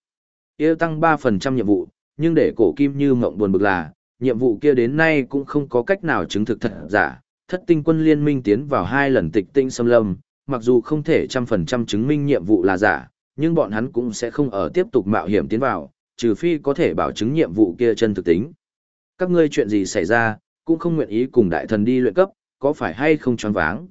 Speaker 1: Yêu tăng 3% nhiệm vụ, nhưng để cổ kim như mộng buồn bực là, nhiệm vụ kia đến nay cũng không có cách nào chứng thực thật giả. Thất tinh quân liên minh tiến vào hai lần tịch tinh xâm lâm, mặc dù không thể trăm phần trăm chứng minh nhiệm vụ là giả, nhưng bọn hắn cũng sẽ không ở tiếp tục mạo hiểm tiến vào, trừ phi có thể bảo chứng nhiệm vụ kia chân thực tính. Các ngươi chuyện gì xảy ra, cũng không nguyện ý cùng đại thần đi luyện cấp, có phải hay không choáng váng.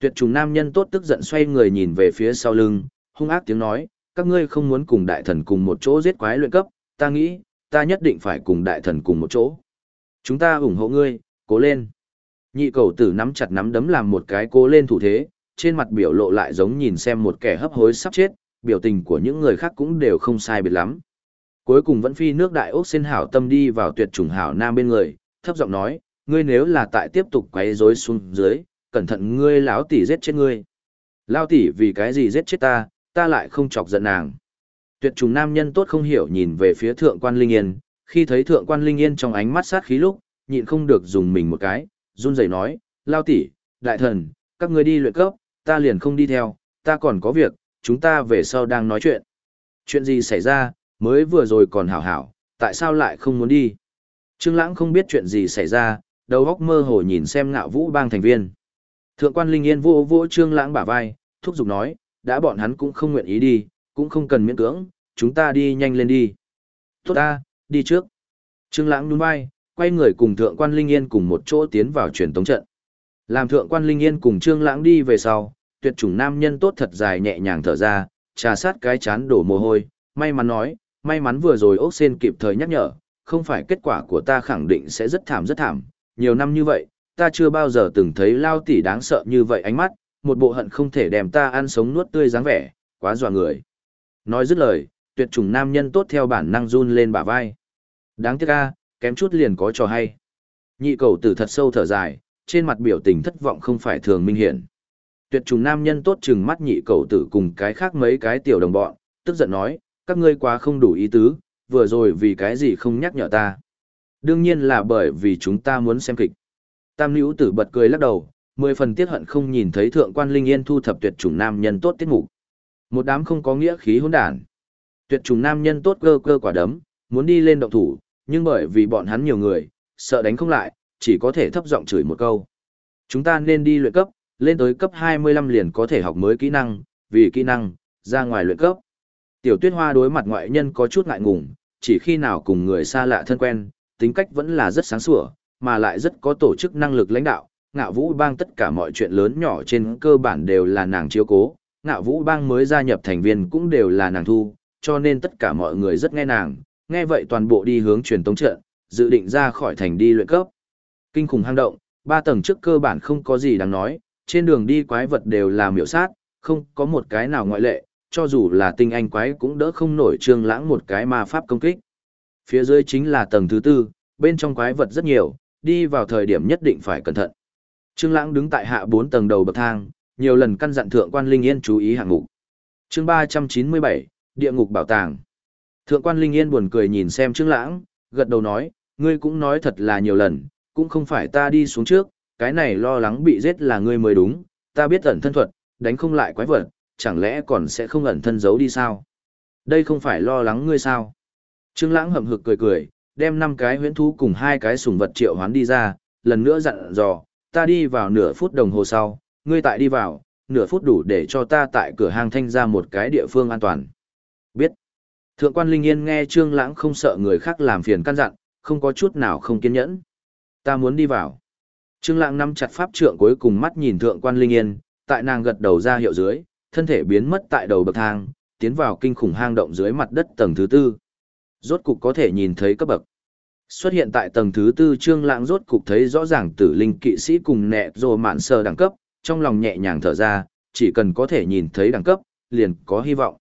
Speaker 1: Tuyệt trùng nam nhân tốt tức giận xoay người nhìn về phía sau lưng, hung ác tiếng nói, các ngươi không muốn cùng đại thần cùng một chỗ giết quái luyện cấp, ta nghĩ, ta nhất định phải cùng đại thần cùng một chỗ. Chúng ta ủng hộ ngươi, cố lên. Nhị cầu tử nắm chặt nắm đấm làm một cái cố lên thủ thế, trên mặt biểu lộ lại giống nhìn xem một kẻ hấp hối sắp chết, biểu tình của những người khác cũng đều không sai biệt lắm. Cuối cùng vẫn phi nước đại ốc xin hảo tâm đi vào tuyệt chủng hảo nam bên người, thấp giọng nói, ngươi nếu là tại tiếp tục quấy rối xuống dưới, cẩn thận ngươi lão tỷ giết chết ngươi. Lão tỷ vì cái gì giết chết ta, ta lại không chọc giận nàng. Tuyệt trùng nam nhân tốt không hiểu nhìn về phía thượng quan Linh Yên, khi thấy thượng quan Linh Yên trong ánh mắt sát khí lúc, nhịn không được dùng mình một cái, run rẩy nói, lao tỷ, đại thần, các ngươi đi luyện cấp, ta liền không đi theo, ta còn có việc, chúng ta về sau đang nói chuyện. Chuyện gì xảy ra, mới vừa rồi còn hảo hảo, tại sao lại không muốn đi? Trương Lãng không biết chuyện gì xảy ra, đầu óc mơ hồ nhìn xem ngạo vũ bang thành viên. Thượng quan Linh Yên vô vô Trương Lãng bả vai, thúc giục nói, đã bọn hắn cũng không nguyện ý đi, cũng không cần miễn cưỡng, chúng ta đi nhanh lên đi. Tốt ta, đi trước. Trương Lãng nhún vai, quay người cùng Thượng quan Linh Yên cùng một chỗ tiến vào truyền tống trận. Làm Thượng quan Linh Yên cùng Trương Lãng đi về sau, tuyệt chủng nam nhân tốt thật dài nhẹ nhàng thở ra, trà sát cái chán đổ mồ hôi, may mắn nói, may mắn vừa rồi ốc sen kịp thời nhắc nhở, không phải kết quả của ta khẳng định sẽ rất thảm rất thảm, nhiều năm như vậy, ta chưa bao giờ từng thấy lao tỷ đáng sợ như vậy ánh mắt, một bộ hận không thể đem ta ăn sống nuốt tươi dáng vẻ, quá dọa người. Nói dứt lời, tuyệt chủng nam nhân tốt theo bản năng run lên bả vai. Đáng tiếc a, kém chút liền có trò hay. Nhị cầu tử thật sâu thở dài, trên mặt biểu tình thất vọng không phải thường minh hiển. Tuyệt trùng nam nhân tốt chừng mắt nhị cầu tử cùng cái khác mấy cái tiểu đồng bọn, tức giận nói, các ngươi quá không đủ ý tứ, vừa rồi vì cái gì không nhắc nhở ta. Đương nhiên là bởi vì chúng ta muốn xem kịch. Tam nữ tử bật cười lắc đầu, mười phần tiết hận không nhìn thấy thượng quan linh yên thu thập tuyệt chủng nam nhân tốt tiết mục. Một đám không có nghĩa khí hỗn đản. Tuyệt trùng nam nhân tốt cơ cơ quả đấm, muốn đi lên động thủ, nhưng bởi vì bọn hắn nhiều người, sợ đánh không lại, chỉ có thể thấp giọng chửi một câu. Chúng ta nên đi luyện cấp, lên tới cấp 25 liền có thể học mới kỹ năng, vì kỹ năng, ra ngoài luyện cấp. Tiểu tuyết hoa đối mặt ngoại nhân có chút ngại ngùng, chỉ khi nào cùng người xa lạ thân quen, tính cách vẫn là rất sáng sủa, mà lại rất có tổ chức năng lực lãnh đạo. Ngạo Vũ Bang tất cả mọi chuyện lớn nhỏ trên cơ bản đều là nàng chiếu cố, Ngạo Vũ Bang mới gia nhập thành viên cũng đều là nàng thu, cho nên tất cả mọi người rất nghe nàng, nghe vậy toàn bộ đi hướng truyền tống trận, dự định ra khỏi thành đi luyện cấp. Kinh khủng hang động, ba tầng trước cơ bản không có gì đáng nói, trên đường đi quái vật đều là miểu sát, không có một cái nào ngoại lệ, cho dù là tinh anh quái cũng đỡ không nổi trương lãng một cái ma pháp công kích. Phía dưới chính là tầng thứ tư, bên trong quái vật rất nhiều, đi vào thời điểm nhất định phải cẩn thận. Trương lãng đứng tại hạ 4 tầng đầu bậc thang, nhiều lần căn dặn thượng quan Linh Yên chú ý hạng mục. Chương 397, Địa ngục bảo tàng. Thượng quan Linh Yên buồn cười nhìn xem Trương lãng, gật đầu nói, ngươi cũng nói thật là nhiều lần, cũng không phải ta đi xuống trước, cái này lo lắng bị giết là ngươi mới đúng, ta biết ẩn thân thuật, đánh không lại quái vật, chẳng lẽ còn sẽ không ẩn thân giấu đi sao? Đây không phải lo lắng ngươi sao? Trương Lãng hậm hực cười cười, đem năm cái huyễn thú cùng hai cái sủng vật triệu hoán đi ra, lần nữa dặn dò, ta đi vào nửa phút đồng hồ sau, ngươi tại đi vào, nửa phút đủ để cho ta tại cửa hàng thanh ra một cái địa phương an toàn. Biết. Thượng quan Linh Yên nghe Trương Lãng không sợ người khác làm phiền căn dặn, không có chút nào không kiên nhẫn. Ta muốn đi vào. Trương Lãng nắm chặt pháp trượng cuối cùng mắt nhìn thượng quan Linh Yên, tại nàng gật đầu ra hiệu dưới, thân thể biến mất tại đầu bậc thang, tiến vào kinh khủng hang động dưới mặt đất tầng thứ tư. Rốt cục có thể nhìn thấy cấp bậc. Xuất hiện tại tầng thứ tư Trương Lãng rốt cục thấy rõ ràng tử linh kỵ sĩ cùng nẹ rồ mạn sơ đẳng cấp, trong lòng nhẹ nhàng thở ra, chỉ cần có thể nhìn thấy đẳng cấp, liền có hy vọng.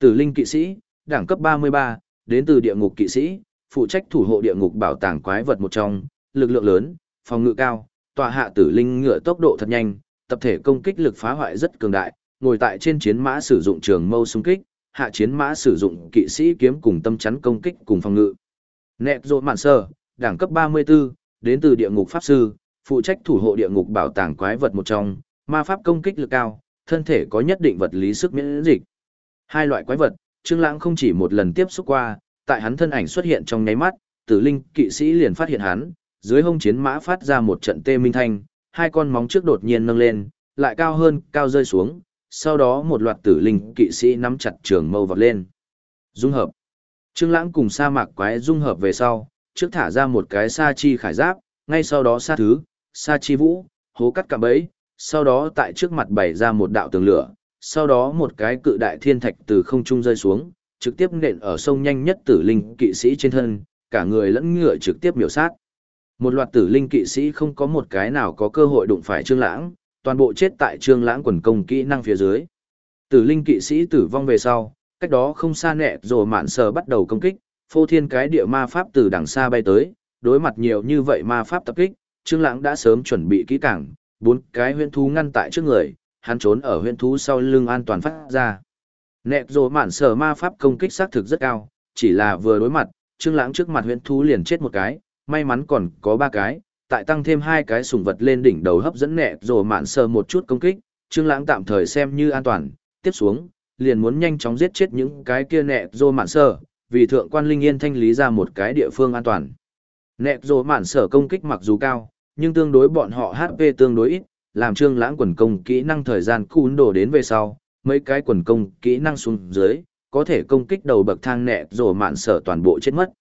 Speaker 1: Tử linh kỵ sĩ, đẳng cấp 33, đến từ địa ngục kỵ sĩ, phụ trách thủ hộ địa ngục bảo tàng quái vật một trong, lực lượng lớn, phòng ngự cao, tọa hạ tử linh ngựa tốc độ thật nhanh, tập thể công kích lực phá hoại rất cường đại, ngồi tại trên chiến mã sử dụng trường mâu xung kích, hạ chiến mã sử dụng kỵ sĩ kiếm cùng tâm chắn công kích cùng phòng ngự. Nẹt rộ mạn sơ, đẳng cấp 34, đến từ địa ngục pháp sư, phụ trách thủ hộ địa ngục bảo tàng quái vật một trong, ma pháp công kích lực cao, thân thể có nhất định vật lý sức miễn dịch. Hai loại quái vật, Trương Lãng không chỉ một lần tiếp xúc qua, tại hắn thân ảnh xuất hiện trong nháy mắt, Tử Linh kỵ sĩ liền phát hiện hắn, dưới hông chiến mã phát ra một trận tê minh thanh, hai con móng trước đột nhiên nâng lên, lại cao hơn, cao rơi xuống, sau đó một loạt tử linh kỵ sĩ nắm chặt trường mâu vọt lên. Dung hợp. Trương Lãng cùng sa mạc quái dung hợp về sau, trước thả ra một cái sa chi khải giáp, ngay sau đó sa thứ, sa chi vũ, hố cắt cạm bẫy, sau đó tại trước mặt bày ra một đạo tường lửa, sau đó một cái cự đại thiên thạch từ không trung rơi xuống, trực tiếp nện ở sông nhanh nhất tử linh kỵ sĩ trên thân, cả người lẫn ngựa trực tiếp miểu sát. Một loạt tử linh kỵ sĩ không có một cái nào có cơ hội đụng phải Trương Lãng, toàn bộ chết tại Trương Lãng quần công kỹ năng phía dưới. Tử linh kỵ sĩ tử vong về sau, cách đó không xa nẹ rồi mạn sờ bắt đầu công kích, phô thiên cái địa ma pháp từ đằng xa bay tới, đối mặt nhiều như vậy ma pháp tập kích, Trương Lãng đã sớm chuẩn bị kỹ càng, bốn cái huyễn thú ngăn tại trước người, hắn trốn ở huyễn thú sau lưng an toàn phát ra. Nẹp rồ mạn sở ma pháp công kích xác thực rất cao, chỉ là vừa đối mặt, Trương Lãng trước mặt huyễn thú liền chết một cái, may mắn còn có ba cái, tại tăng thêm hai cái sùng vật lên đỉnh đầu hấp dẫn Nẹp rồ mạn sở một chút công kích, Trương Lãng tạm thời xem như an toàn, tiếp xuống, liền muốn nhanh chóng giết chết những cái kia Nẹp rồ mạn sở, vì thượng quan linh yên thanh lý ra một cái địa phương an toàn. Nẹp rồ mạn sở công kích mặc dù cao, nhưng tương đối bọn họ HP tương đối ít, làm Trương Lãng quần công kỹ năng thời gian cún đổ đến về sau, mấy cái quần công kỹ năng xuống dưới, có thể công kích đầu bậc thang nẹ rồi mạn sở toàn bộ chết mất.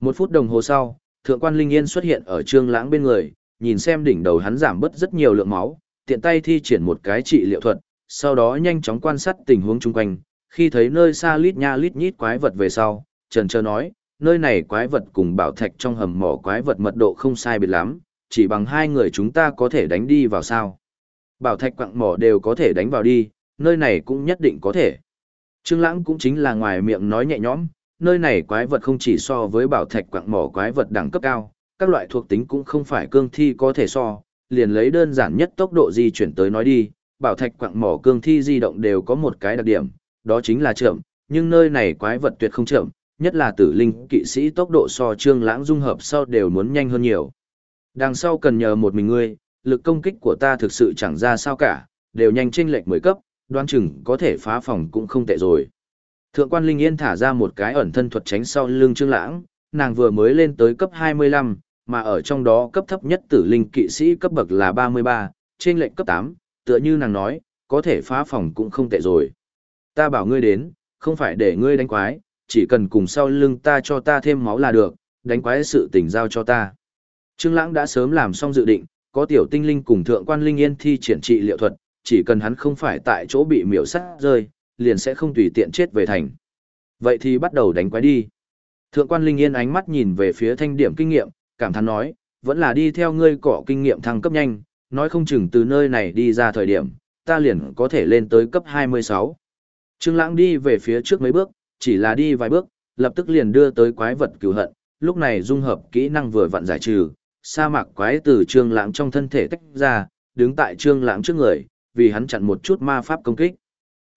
Speaker 1: Một phút đồng hồ sau, thượng quan Linh Yên xuất hiện ở trương lãng bên người, nhìn xem đỉnh đầu hắn giảm bớt rất nhiều lượng máu, tiện tay thi triển một cái trị liệu thuật, sau đó nhanh chóng quan sát tình huống chung quanh, khi thấy nơi xa lít nha lít nhít quái vật về sau, trần trơ nói, nơi này quái vật cùng bảo thạch trong hầm mỏ quái vật mật độ không sai biệt lắm, chỉ bằng hai người chúng ta có thể đánh đi vào sao. Bảo thạch quặng mỏ đều có thể đánh vào đi, nơi này cũng nhất định có thể. Trương Lãng cũng chính là ngoài miệng nói nhẹ nhõm, nơi này quái vật không chỉ so với bảo thạch quặng mỏ quái vật đẳng cấp cao, các loại thuộc tính cũng không phải cương thi có thể so, liền lấy đơn giản nhất tốc độ di chuyển tới nói đi, bảo thạch quặng mỏ cương thi di động đều có một cái đặc điểm, đó chính là chậm, nhưng nơi này quái vật tuyệt không chậm, nhất là tử linh kỵ sĩ tốc độ so Trương Lãng dung hợp sau đều muốn nhanh hơn nhiều. Đằng sau cần nhờ một mình ngươi, lực công kích của ta thực sự chẳng ra sao cả, đều nhanh chênh lệch 10 cấp, đoán chừng có thể phá phòng cũng không tệ rồi. Thượng quan Linh Yên thả ra một cái ẩn thân thuật tránh sau lưng Trương Lãng, nàng vừa mới lên tới cấp 25, mà ở trong đó cấp thấp nhất tử linh kỵ sĩ cấp bậc là 33, trên lệnh cấp 8, tựa như nàng nói, có thể phá phòng cũng không tệ rồi. Ta bảo ngươi đến, không phải để ngươi đánh quái, chỉ cần cùng sau lưng ta cho ta thêm máu là được, đánh quái sự tình giao cho ta. Trương Lãng đã sớm làm xong dự định, có tiểu tinh linh cùng thượng quan linh yên thi triển trị liệu thuật, chỉ cần hắn không phải tại chỗ bị miểu sát rơi, liền sẽ không tùy tiện chết về thành. Vậy thì bắt đầu đánh quái đi. Thượng quan linh yên ánh mắt nhìn về phía thanh điểm kinh nghiệm, cảm thán nói, vẫn là đi theo ngươi cọ kinh nghiệm thăng cấp nhanh, nói không chừng từ nơi này đi ra thời điểm, ta liền có thể lên tới cấp 26. Trương Lãng đi về phía trước mấy bước, chỉ là đi vài bước, lập tức liền đưa tới quái vật cừu hận, lúc này dung hợp kỹ năng vừa vặn giải trừ, sa mạc quái từ Trương Lãng trong thân thể tách ra, đứng tại Trương Lãng trước người, vì hắn chặn một chút ma pháp công kích.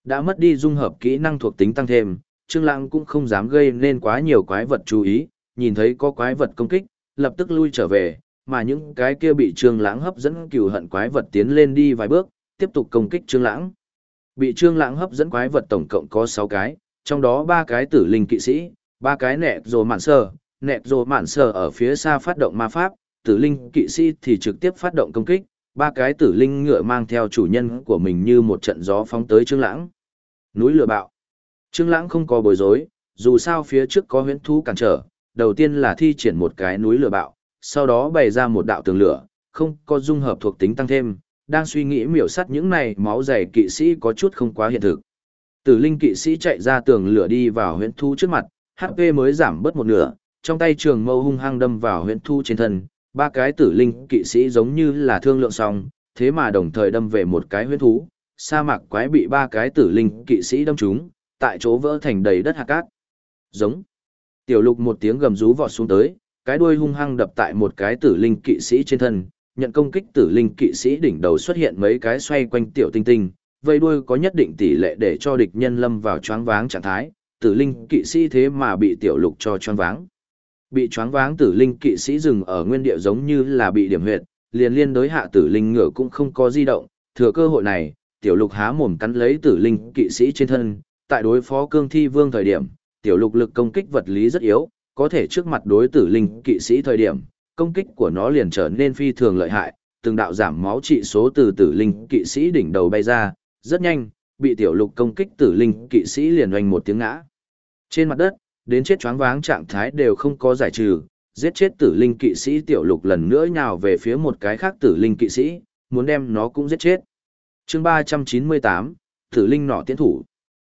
Speaker 1: Đã mất đi dung hợp kỹ năng thuộc tính tăng thêm, Trương Lãng cũng không dám gây nên quá nhiều quái vật chú ý, nhìn thấy có quái vật công kích, lập tức lui trở về, mà những cái kia bị Trương Lãng hấp dẫn cừu hận quái vật tiến lên đi vài bước, tiếp tục công kích Trương Lãng. Bị Trương Lãng hấp dẫn quái vật tổng cộng có 6 cái, trong đó 3 cái tử linh kỵ sĩ, 3 cái nẹt rồ mạn sơ, nẹt rồ mạn sơ ở phía xa phát động ma pháp, tử linh kỵ sĩ thì trực tiếp phát động công kích, ba cái tử linh ngựa mang theo chủ nhân của mình như một trận gió phóng tới Trương Lãng. Núi lửa bạo. Trương Lãng không có bối rối, dù sao phía trước có huyễn thú cản trở, đầu tiên là thi triển một cái núi lửa bạo, sau đó bày ra một đạo tường lửa, không có dung hợp thuộc tính tăng thêm, đang suy nghĩ miểu sát những này máu dày kỵ sĩ có chút không quá hiện thực. Tử linh kỵ sĩ chạy ra tường lửa đi vào huyễn thú trước mặt, HP mới giảm bớt một nửa, trong tay trường mâu hung hăng đâm vào huyễn thú trên thân, ba cái tử linh kỵ sĩ giống như là thương lượng xong, thế mà đồng thời đâm về một cái huyết thú, sa mạc quái bị ba cái tử linh kỵ sĩ đâm trúng, tại chỗ vỡ thành đầy đất hạt cát. Giống. Tiểu lục một tiếng gầm rú vọt xuống tới, cái đuôi hung hăng đập tại một cái tử linh kỵ sĩ trên thân, nhận công kích tử linh kỵ sĩ đỉnh đầu xuất hiện mấy cái xoay quanh tiểu tinh tinh, vây đuôi có nhất định tỷ lệ để cho địch nhân lâm vào choáng váng trạng thái, tử linh kỵ sĩ thế mà bị tiểu lục cho choáng váng bị choáng váng tử linh kỵ sĩ dừng ở nguyên địa giống như là bị điểm huyệt, liền liên đối hạ tử linh ngựa cũng không có di động, thừa cơ hội này, tiểu lục há mồm cắn lấy tử linh kỵ sĩ trên thân, tại đối phó cương thi vương thời điểm, tiểu lục lực công kích vật lý rất yếu, có thể trước mặt đối tử linh kỵ sĩ thời điểm, công kích của nó liền trở nên phi thường lợi hại, từng đạo giảm máu trị số từ tử linh kỵ sĩ đỉnh đầu bay ra, rất nhanh, bị tiểu lục công kích tử linh kỵ sĩ liền oanh một tiếng ngã. Trên mặt đất, đến chết choáng váng trạng thái đều không có giải trừ, giết chết tử linh kỵ sĩ tiểu lục lần nữa nhào về phía một cái khác tử linh kỵ sĩ, muốn đem nó cũng giết chết. chương 398, tử linh nỏ tiến thủ.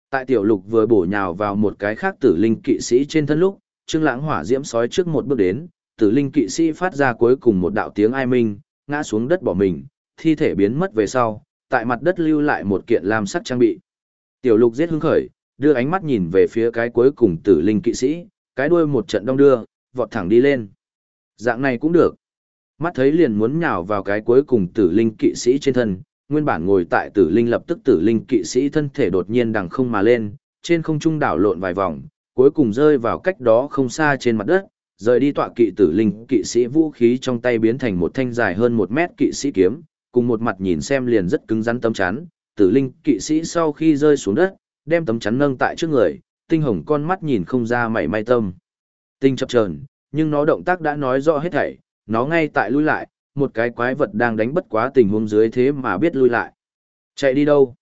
Speaker 1: Tại tiểu lục vừa bổ nhào vào một cái khác tử linh kỵ sĩ trên thân lúc, Trương Lãng hỏa diễm sói trước một bước đến, tử linh kỵ sĩ phát ra cuối cùng một đạo tiếng ai minh, ngã xuống đất bỏ mình, thi thể biến mất về sau, tại mặt đất lưu lại một kiện lam sắc trang bị. Tiểu lục giết hứng khởi, đưa ánh mắt nhìn về phía cái cuối cùng tử linh kỵ sĩ, cái đuôi một trận đông đưa, vọt thẳng đi lên. Dạng này cũng được. Mắt thấy liền muốn nhào vào cái cuối cùng tử linh kỵ sĩ trên thân, nguyên bản ngồi tại tử linh lập tức tử linh kỵ sĩ thân thể đột nhiên đằng không mà lên, trên không trung đảo lộn vài vòng, cuối cùng rơi vào cách đó không xa trên mặt đất, rời đi tọa kỵ tử linh kỵ sĩ vũ khí trong tay biến thành một thanh dài hơn một mét kỵ sĩ kiếm, cùng một mặt nhìn xem liền rất cứng rắn tâm chán, tử linh kỵ sĩ sau khi rơi xuống đất, đem tấm chắn nâng tại trước người, tinh hồng con mắt nhìn không ra mảy may tâm. Tinh chập chờn, nhưng nó động tác đã nói rõ hết thảy, nó ngay tại lui lại, một cái quái vật đang đánh bất quá tình huống dưới thế mà biết lui lại. Chạy đi đâu?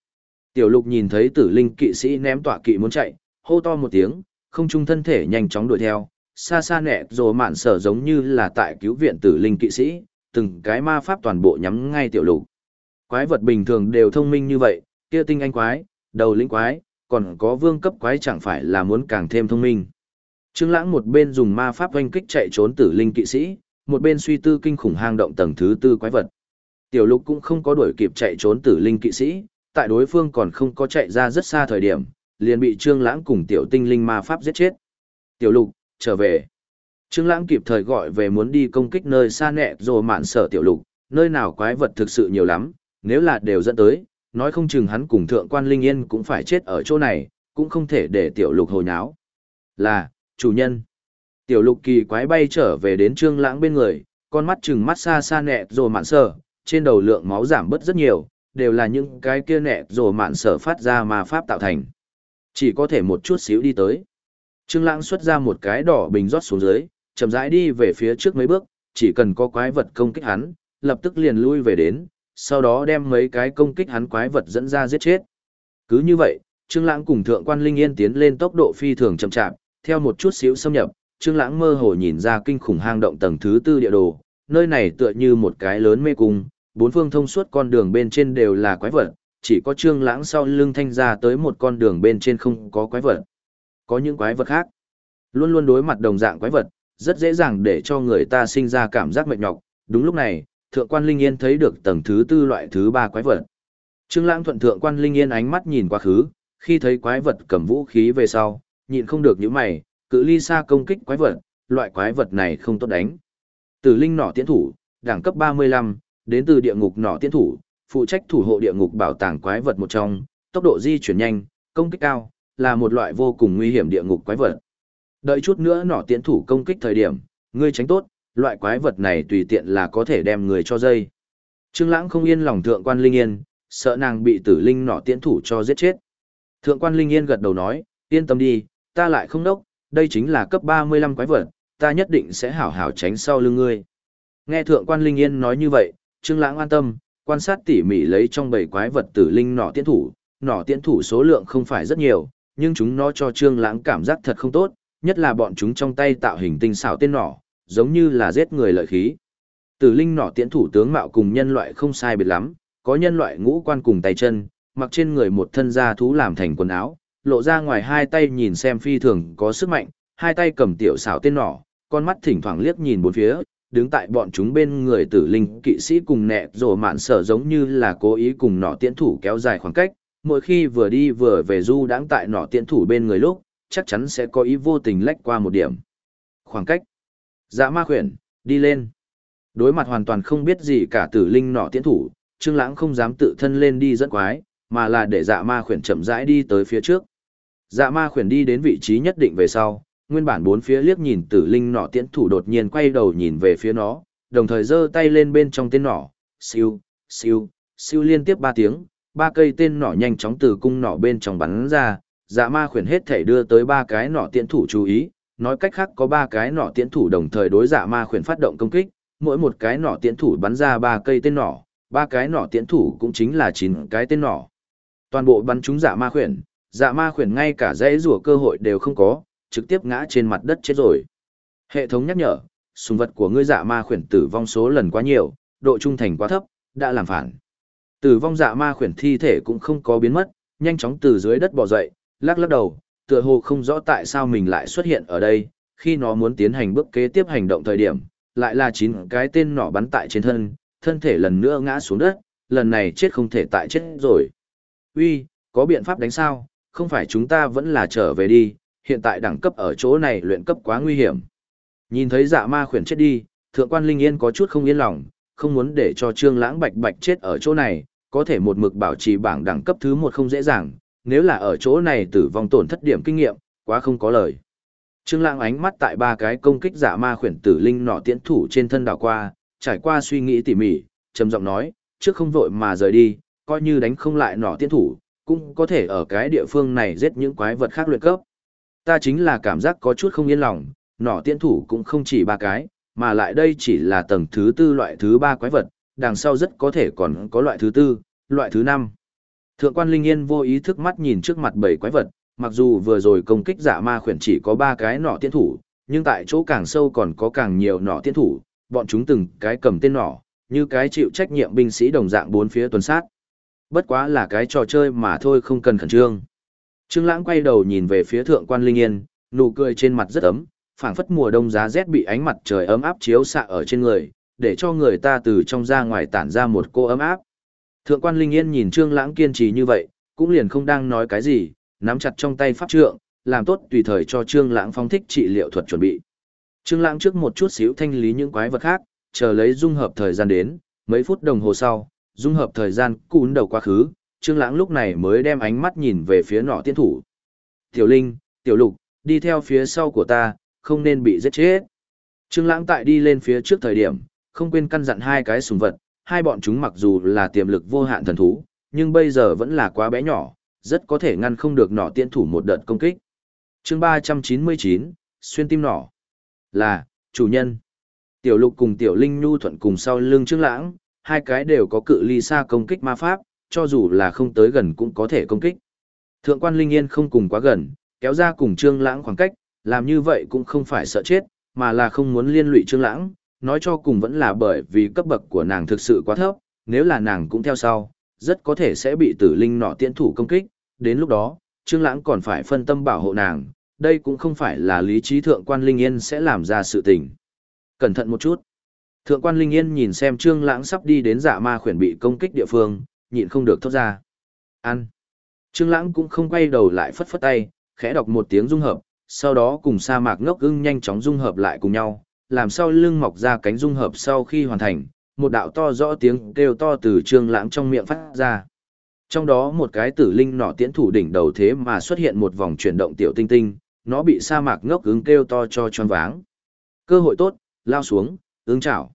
Speaker 1: Tiểu lục nhìn thấy tử linh kỵ sĩ ném tọa kỵ muốn chạy, hô to một tiếng, không trung thân thể nhanh chóng đuổi theo, xa xa nẹ rồi mạn sở giống như là tại cứu viện tử linh kỵ sĩ, từng cái ma pháp toàn bộ nhắm ngay tiểu lục. Quái vật bình thường đều thông minh như vậy, kia tinh anh quái, đầu linh quái, còn có vương cấp quái chẳng phải là muốn càng thêm thông minh. Trương Lãng một bên dùng ma pháp oanh kích chạy trốn tử linh kỵ sĩ, một bên suy tư kinh khủng hang động tầng thứ tư quái vật. Tiểu Lục cũng không có đuổi kịp chạy trốn tử linh kỵ sĩ, tại đối phương còn không có chạy ra rất xa thời điểm, liền bị Trương Lãng cùng tiểu tinh linh ma pháp giết chết. Tiểu Lục, trở về. Trương Lãng kịp thời gọi về muốn đi công kích nơi xa nẹ rồi mạn sở tiểu Lục, nơi nào quái vật thực sự nhiều lắm, nếu là đều dẫn tới, nói không chừng hắn cùng thượng quan Linh Yên cũng phải chết ở chỗ này, cũng không thể để tiểu Lục hồi nháo. Là, chủ nhân. Tiểu lục kỳ quái bay trở về đến trương lãng bên người, con mắt chừng mắt xa xa nẹ rồi mạn sở, trên đầu lượng máu giảm bớt rất nhiều, đều là những cái kia nẹ rồi mạn sở phát ra mà pháp tạo thành. Chỉ có thể một chút xíu đi tới. Trương lãng xuất ra một cái đỏ bình rót xuống dưới, chậm rãi đi về phía trước mấy bước, chỉ cần có quái vật công kích hắn, lập tức liền lui về đến, sau đó đem mấy cái công kích hắn quái vật dẫn ra giết chết. Cứ như vậy, Trương Lãng cùng Thượng quan Linh Yên tiến lên tốc độ phi thường chậm chạp, theo một chút xíu xâm nhập, Trương Lãng mơ hồ nhìn ra kinh khủng hang động tầng thứ tư địa đồ, nơi này tựa như một cái lớn mê cung, bốn phương thông suốt con đường bên trên đều là quái vật, chỉ có Trương Lãng sau lưng thanh ra tới một con đường bên trên không có quái vật. Có những quái vật khác, luôn luôn đối mặt đồng dạng quái vật, rất dễ dàng để cho người ta sinh ra cảm giác mệt nhọc. Đúng lúc này, Thượng quan Linh Yên thấy được tầng thứ tư loại thứ ba quái vật. Trương Lãng thuận Thượng quan Linh Yên ánh mắt nhìn qua khứ, khi thấy quái vật cầm vũ khí về sau, nhịn không được nhíu mày, cự ly xa công kích quái vật, loại quái vật này không tốt đánh. Tử linh nỏ tiến thủ, đẳng cấp 35, đến từ địa ngục nỏ tiến thủ, phụ trách thủ hộ địa ngục bảo tàng quái vật một trong, tốc độ di chuyển nhanh, công kích cao, là một loại vô cùng nguy hiểm địa ngục quái vật. Đợi chút nữa nỏ tiến thủ công kích thời điểm, ngươi tránh tốt, loại quái vật này tùy tiện là có thể đem người cho dây. Trương Lãng không yên lòng thượng quan Linh Yên, sợ nàng bị tử linh nỏ tiến thủ cho giết chết. Thượng quan Linh Yên gật đầu nói, yên tâm đi, ta lại không đốc, đây chính là cấp 35 quái vật, ta nhất định sẽ hảo hảo tránh sau lưng ngươi. Nghe thượng quan Linh Yên nói như vậy, Trương Lãng an tâm, quan sát tỉ mỉ lấy trong bầy quái vật tử linh nỏ tiễn thủ, nỏ tiễn thủ số lượng không phải rất nhiều, nhưng chúng nó cho Trương Lãng cảm giác thật không tốt, nhất là bọn chúng trong tay tạo hình tinh xảo tên nỏ, giống như là giết người lợi khí. Tử linh nỏ tiễn thủ tướng mạo cùng nhân loại không sai biệt lắm, có nhân loại ngũ quan cùng tay chân, mặc trên người một thân da thú làm thành quần áo, lộ ra ngoài hai tay nhìn xem phi thường có sức mạnh, hai tay cầm tiểu xảo tên nỏ, con mắt thỉnh thoảng liếc nhìn bốn phía, đứng tại bọn chúng bên người tử linh kỵ sĩ cùng nẹ rồ mạn sở giống như là cố ý cùng nỏ tiễn thủ kéo dài khoảng cách, mỗi khi vừa đi vừa về du đãng tại nỏ tiễn thủ bên người lúc, chắc chắn sẽ có ý vô tình lách qua một điểm. Khoảng cách. Dạ ma khuyển, đi lên. Đối mặt hoàn toàn không biết gì cả tử linh nỏ tiễn thủ, Trương Lãng không dám tự thân lên đi dẫn quái, mà là để dạ ma khuyển chậm rãi đi tới phía trước. Dạ ma khuyển đi đến vị trí nhất định về sau, nguyên bản bốn phía liếc nhìn tử linh nọ tiễn thủ đột nhiên quay đầu nhìn về phía nó, đồng thời giơ tay lên bên trong tên nỏ, siêu, siêu, siêu liên tiếp ba tiếng, ba cây tên nỏ nhanh chóng từ cung nỏ bên trong bắn ra, dạ ma khuyển hết thể đưa tới ba cái nỏ tiễn thủ chú ý, nói cách khác có ba cái nỏ tiễn thủ đồng thời đối dạ ma khuyển phát động công kích, mỗi một cái nỏ tiễn thủ bắn ra ba cây tên nỏ, ba cái nỏ tiễn thủ cũng chính là chín cái tên nỏ. Toàn bộ bắn trúng dạ ma khuyển, dạ ma khuyển ngay cả dãy rùa cơ hội đều không có, trực tiếp ngã trên mặt đất chết rồi. Hệ thống nhắc nhở, sùng vật của ngươi dạ ma khuyển tử vong số lần quá nhiều, độ trung thành quá thấp, đã làm phản. Tử vong dạ ma khuyển thi thể cũng không có biến mất, nhanh chóng từ dưới đất bò dậy, lắc lắc đầu, tựa hồ không rõ tại sao mình lại xuất hiện ở đây, khi nó muốn tiến hành bước kế tiếp hành động thời điểm, lại là chín cái tên nỏ bắn tại trên thân, thân thể lần nữa ngã xuống đất, lần này chết không thể tại chết rồi. Uy, có biện pháp đánh sao, không phải chúng ta vẫn là trở về đi, hiện tại đẳng cấp ở chỗ này luyện cấp quá nguy hiểm. Nhìn thấy dạ ma khuyển chết đi, thượng quan Linh Yên có chút không yên lòng, không muốn để cho Trương Lãng bạch bạch chết ở chỗ này, có thể một mực bảo trì bảng đẳng cấp thứ một không dễ dàng, nếu là ở chỗ này tử vong tổn thất điểm kinh nghiệm, quá không có lời. Trương Lãng ánh mắt tại ba cái công kích giả ma khuyển tử linh nọ tiễn thủ trên thân đảo qua, trải qua suy nghĩ tỉ mỉ, trầm giọng nói, trước không vội mà rời đi, coi như đánh không lại nọ tiễn thủ, cũng có thể ở cái địa phương này giết những quái vật khác luyện cấp. Ta chính là cảm giác có chút không yên lòng, nọ tiễn thủ cũng không chỉ ba cái, mà lại đây chỉ là tầng thứ tư loại thứ ba quái vật, đằng sau rất có thể còn có loại thứ tư, loại thứ năm. Thượng quan Linh Yên vô ý thức mắt nhìn trước mặt bảy quái vật, mặc dù vừa rồi công kích giả ma khuyển chỉ có ba cái nỏ tiên thủ, nhưng tại chỗ càng sâu còn có càng nhiều nỏ tiên thủ, bọn chúng từng cái cầm tên nỏ, như cái chịu trách nhiệm binh sĩ đồng dạng bốn phía tuần sát. Bất quá là cái trò chơi mà thôi không cần khẩn trương. Trương Lãng quay đầu nhìn về phía thượng quan Linh Yên, nụ cười trên mặt rất ấm, phảng phất mùa đông giá rét bị ánh mặt trời ấm áp chiếu xạ ở trên người, để cho người ta từ trong ra ngoài tản ra một cô ấm áp. Thượng quan Linh Yên nhìn Trương Lãng kiên trì như vậy, cũng liền không đang nói cái gì, nắm chặt trong tay pháp trượng, làm tốt tùy thời cho Trương Lãng phong thích trị liệu thuật chuẩn bị. Trương Lãng trước một chút xíu thanh lý những quái vật khác, chờ lấy dung hợp thời gian đến, mấy phút đồng hồ sau, dung hợp thời gian cún đầu quá khứ, Trương Lãng lúc này mới đem ánh mắt nhìn về phía nọ tiên thủ. "Tiểu Linh, Tiểu Lục, đi theo phía sau của ta, không nên bị giết chết." Trương Lãng tại đi lên phía trước thời điểm, không quên căn dặn hai cái sùng vật, hai bọn chúng mặc dù là tiềm lực vô hạn thần thú, nhưng bây giờ vẫn là quá bé nhỏ, rất có thể ngăn không được nỏ tiễn thủ một đợt công kích. chương 399, xuyên tim nỏ. Là, chủ nhân. Tiểu lục cùng tiểu linh nhu thuận cùng sau lưng trương lãng, hai cái đều có cự ly xa công kích ma pháp, cho dù là không tới gần cũng có thể công kích. Thượng quan linh yên không cùng quá gần, kéo ra cùng trương lãng khoảng cách, làm như vậy cũng không phải sợ chết, mà là không muốn liên lụy trương lãng, nói cho cùng vẫn là bởi vì cấp bậc của nàng thực sự quá thấp, nếu là nàng cũng theo sau, rất có thể sẽ bị tử linh nọ tiễn thủ công kích, đến lúc đó, Trương Lãng còn phải phân tâm bảo hộ nàng, đây cũng không phải là lý trí thượng quan Linh Yên sẽ làm ra sự tình. Cẩn thận một chút. Thượng quan Linh Yên nhìn xem Trương Lãng sắp đi đến dạ ma khuyển bị công kích địa phương, nhịn không được thốt ra. Ăn. Trương Lãng cũng không quay đầu lại phất phất tay, khẽ đọc một tiếng dung hợp, sau đó cùng sa mạc ngốc ưng nhanh chóng dung hợp lại cùng nhau, làm sao lưng mọc ra cánh dung hợp sau khi hoàn thành, một đạo to rõ tiếng kêu to từ Trương Lãng trong miệng phát ra. Trong đó một cái tử linh nọ tiễn thủ đỉnh đầu thế mà xuất hiện một vòng chuyển động tiểu tinh tinh, nó bị sa mạc ngốc ứng kêu to cho choáng váng. Cơ hội tốt, lao xuống, ứng chảo.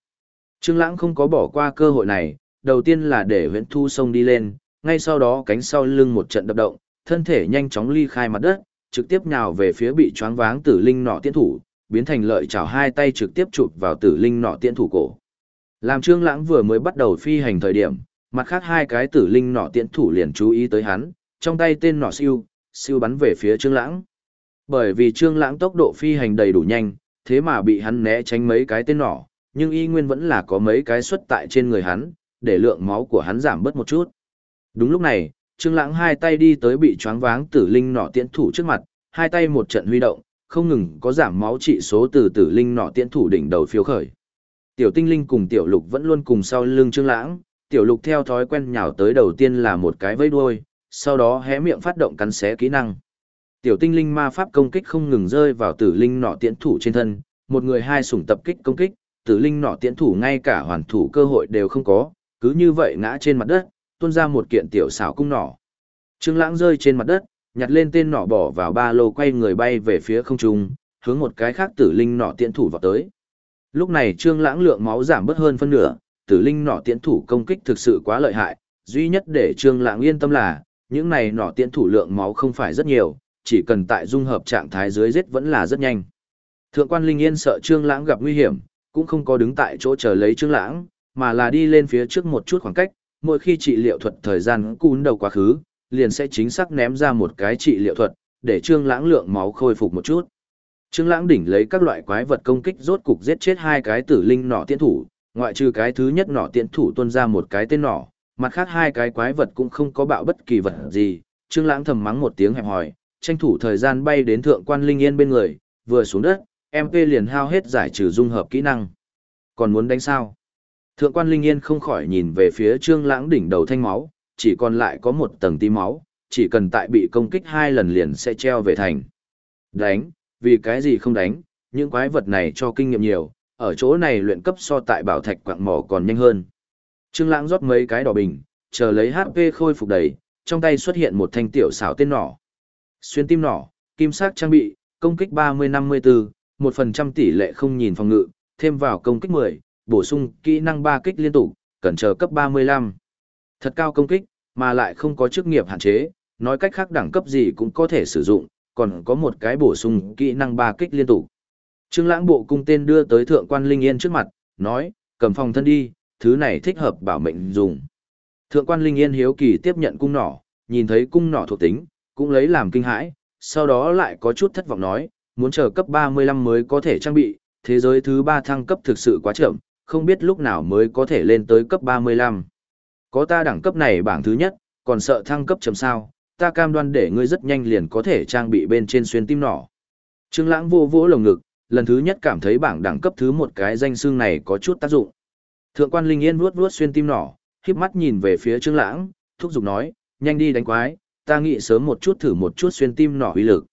Speaker 1: Trương Lãng không có bỏ qua cơ hội này, đầu tiên là để Huyễn Thu sông đi lên, ngay sau đó cánh sau lưng một trận đập động, thân thể nhanh chóng ly khai mặt đất, trực tiếp nhào về phía bị choáng váng tử linh nọ tiễn thủ, biến thành lợi chảo hai tay trực tiếp chụp vào tử linh nọ tiễn thủ cổ. Làm Trương Lãng vừa mới bắt đầu phi hành thời điểm, mặt khác hai cái tử linh nọ tiễn thủ liền chú ý tới hắn, trong tay tên nọ siêu, siêu bắn về phía Trương Lãng. Bởi vì Trương Lãng tốc độ phi hành đầy đủ nhanh, thế mà bị hắn né tránh mấy cái tên nọ, nhưng y nguyên vẫn là có mấy cái xuất tại trên người hắn, để lượng máu của hắn giảm bớt một chút. Đúng lúc này, Trương Lãng hai tay đi tới bị choáng váng tử linh nọ tiễn thủ trước mặt, hai tay một trận huy động, không ngừng có giảm máu trị số từ tử linh nọ tiễn thủ đỉnh đầu phiếu khởi. Tiểu tinh linh cùng tiểu lục vẫn luôn cùng sau lưng Trương Lãng, tiểu lục theo thói quen nhào tới đầu tiên là một cái vẫy đuôi, sau đó hé miệng phát động cắn xé kỹ năng. Tiểu tinh linh ma pháp công kích không ngừng rơi vào tử linh nọ tiễn thủ trên thân, một người hai sủng tập kích công kích, tử linh nọ tiễn thủ ngay cả hoàn thủ cơ hội đều không có, cứ như vậy ngã trên mặt đất, tuôn ra một kiện tiểu xảo cung nỏ. Trương Lãng rơi trên mặt đất, nhặt lên tên nỏ bỏ vào ba lô quay người bay về phía không trung, hướng một cái khác tử linh nỏ tiễn thủ vào tới. Lúc này Trương Lãng lượng máu giảm bớt hơn phân nửa, tử linh nỏ tiễn thủ công kích thực sự quá lợi hại, duy nhất để Trương Lãng yên tâm là, những này nỏ tiễn thủ lượng máu không phải rất nhiều, chỉ cần tại dung hợp trạng thái dưới giết vẫn là rất nhanh. Thượng quan Linh Yên sợ Trương Lãng gặp nguy hiểm, cũng không có đứng tại chỗ chờ lấy Trương Lãng, mà là đi lên phía trước một chút khoảng cách, mỗi khi trị liệu thuật thời gian cún đầu quá khứ, liền sẽ chính xác ném ra một cái trị liệu thuật, để Trương Lãng lượng máu khôi phục một chút. Trương Lãng đỉnh lấy các loại quái vật công kích rốt cục giết chết hai cái tử linh nỏ tiễn thủ, ngoại trừ cái thứ nhất nỏ tiễn thủ tuôn ra một cái tên nỏ, mặt khác hai cái quái vật cũng không có bạo bất kỳ vật gì. Trương Lãng thầm mắng một tiếng hẹp hỏi, tranh thủ thời gian bay đến thượng quan Linh Yên bên người, vừa xuống đất, MP liền hao hết giải trừ dung hợp kỹ năng. Còn muốn đánh sao? Thượng quan Linh Yên không khỏi nhìn về phía Trương Lãng đỉnh đầu thanh máu, chỉ còn lại có một tầng tí máu, chỉ cần tại bị công kích hai lần liền sẽ treo về thành. Đánh, vì cái gì không đánh, những quái vật này cho kinh nghiệm nhiều, ở chỗ này luyện cấp so tại bảo thạch quạng mỏ còn nhanh hơn. Trương Lãng rót mấy cái đỏ bình, chờ lấy HP khôi phục đầy, trong tay xuất hiện một thanh tiểu xảo tên nỏ. Xuyên tim nỏ, kim sắc trang bị, công kích 30-54, 1% tỷ lệ không nhìn phòng ngự, thêm vào công kích 10, bổ sung kỹ năng 3 kích liên tục, cần chờ cấp 35. Thật cao công kích, mà lại không có chức nghiệp hạn chế, nói cách khác đẳng cấp gì cũng có thể sử dụng, còn có một cái bổ sung kỹ năng ba kích liên tục. Trương Lãng bộ cung tên đưa tới thượng quan Linh Yên trước mặt, nói, cầm phòng thân đi, thứ này thích hợp bảo mệnh dùng. Thượng quan Linh Yên hiếu kỳ tiếp nhận cung nỏ, nhìn thấy cung nỏ thuộc tính, cũng lấy làm kinh hãi, sau đó lại có chút thất vọng nói, muốn chờ cấp 35 mới có thể trang bị, thế giới thứ 3 thăng cấp thực sự quá chậm, không biết lúc nào mới có thể lên tới cấp 35. Có ta đẳng cấp này bảng thứ nhất, còn sợ thăng cấp chậm sao, ta cam đoan để ngươi rất nhanh liền có thể trang bị bên trên xuyên tim nỏ. Trương Lãng vô vỗ lồng ngực, lần thứ nhất cảm thấy bảng đẳng cấp thứ một cái danh xương này có chút tác dụng. Thượng quan Linh Yên vuốt vuốt xuyên tim nỏ, khép mắt nhìn về phía Trương Lãng, thúc giục nói, nhanh đi đánh quái, ta nghĩ sớm một chút thử một chút xuyên tim nỏ uy lực.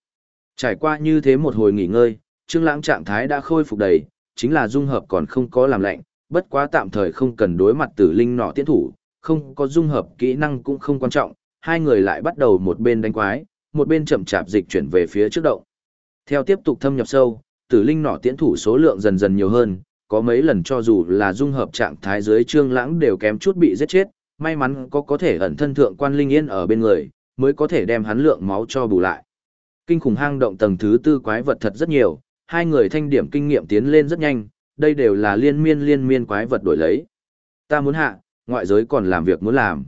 Speaker 1: Trải qua như thế một hồi nghỉ ngơi, Trương Lãng trạng thái đã khôi phục đầy, chính là dung hợp còn không có làm lạnh, bất quá tạm thời không cần đối mặt tử linh nỏ tiến thủ, không có dung hợp kỹ năng cũng không quan trọng, hai người lại bắt đầu một bên đánh quái, một bên chậm chạp dịch chuyển về phía trước động. Theo tiếp tục thâm nhập sâu, tử linh nỏ tiễn thủ số lượng dần dần nhiều hơn, có mấy lần cho dù là dung hợp trạng thái dưới trương lãng đều kém chút bị giết chết, may mắn có có thể ẩn thân thượng quan linh yên ở bên người, mới có thể đem hắn lượng máu cho bù lại. Kinh khủng hang động tầng thứ tư quái vật thật rất nhiều, hai người thanh điểm kinh nghiệm tiến lên rất nhanh, đây đều là liên miên liên miên quái vật đổi lấy. Ta muốn hạ, ngoại giới còn làm việc muốn làm.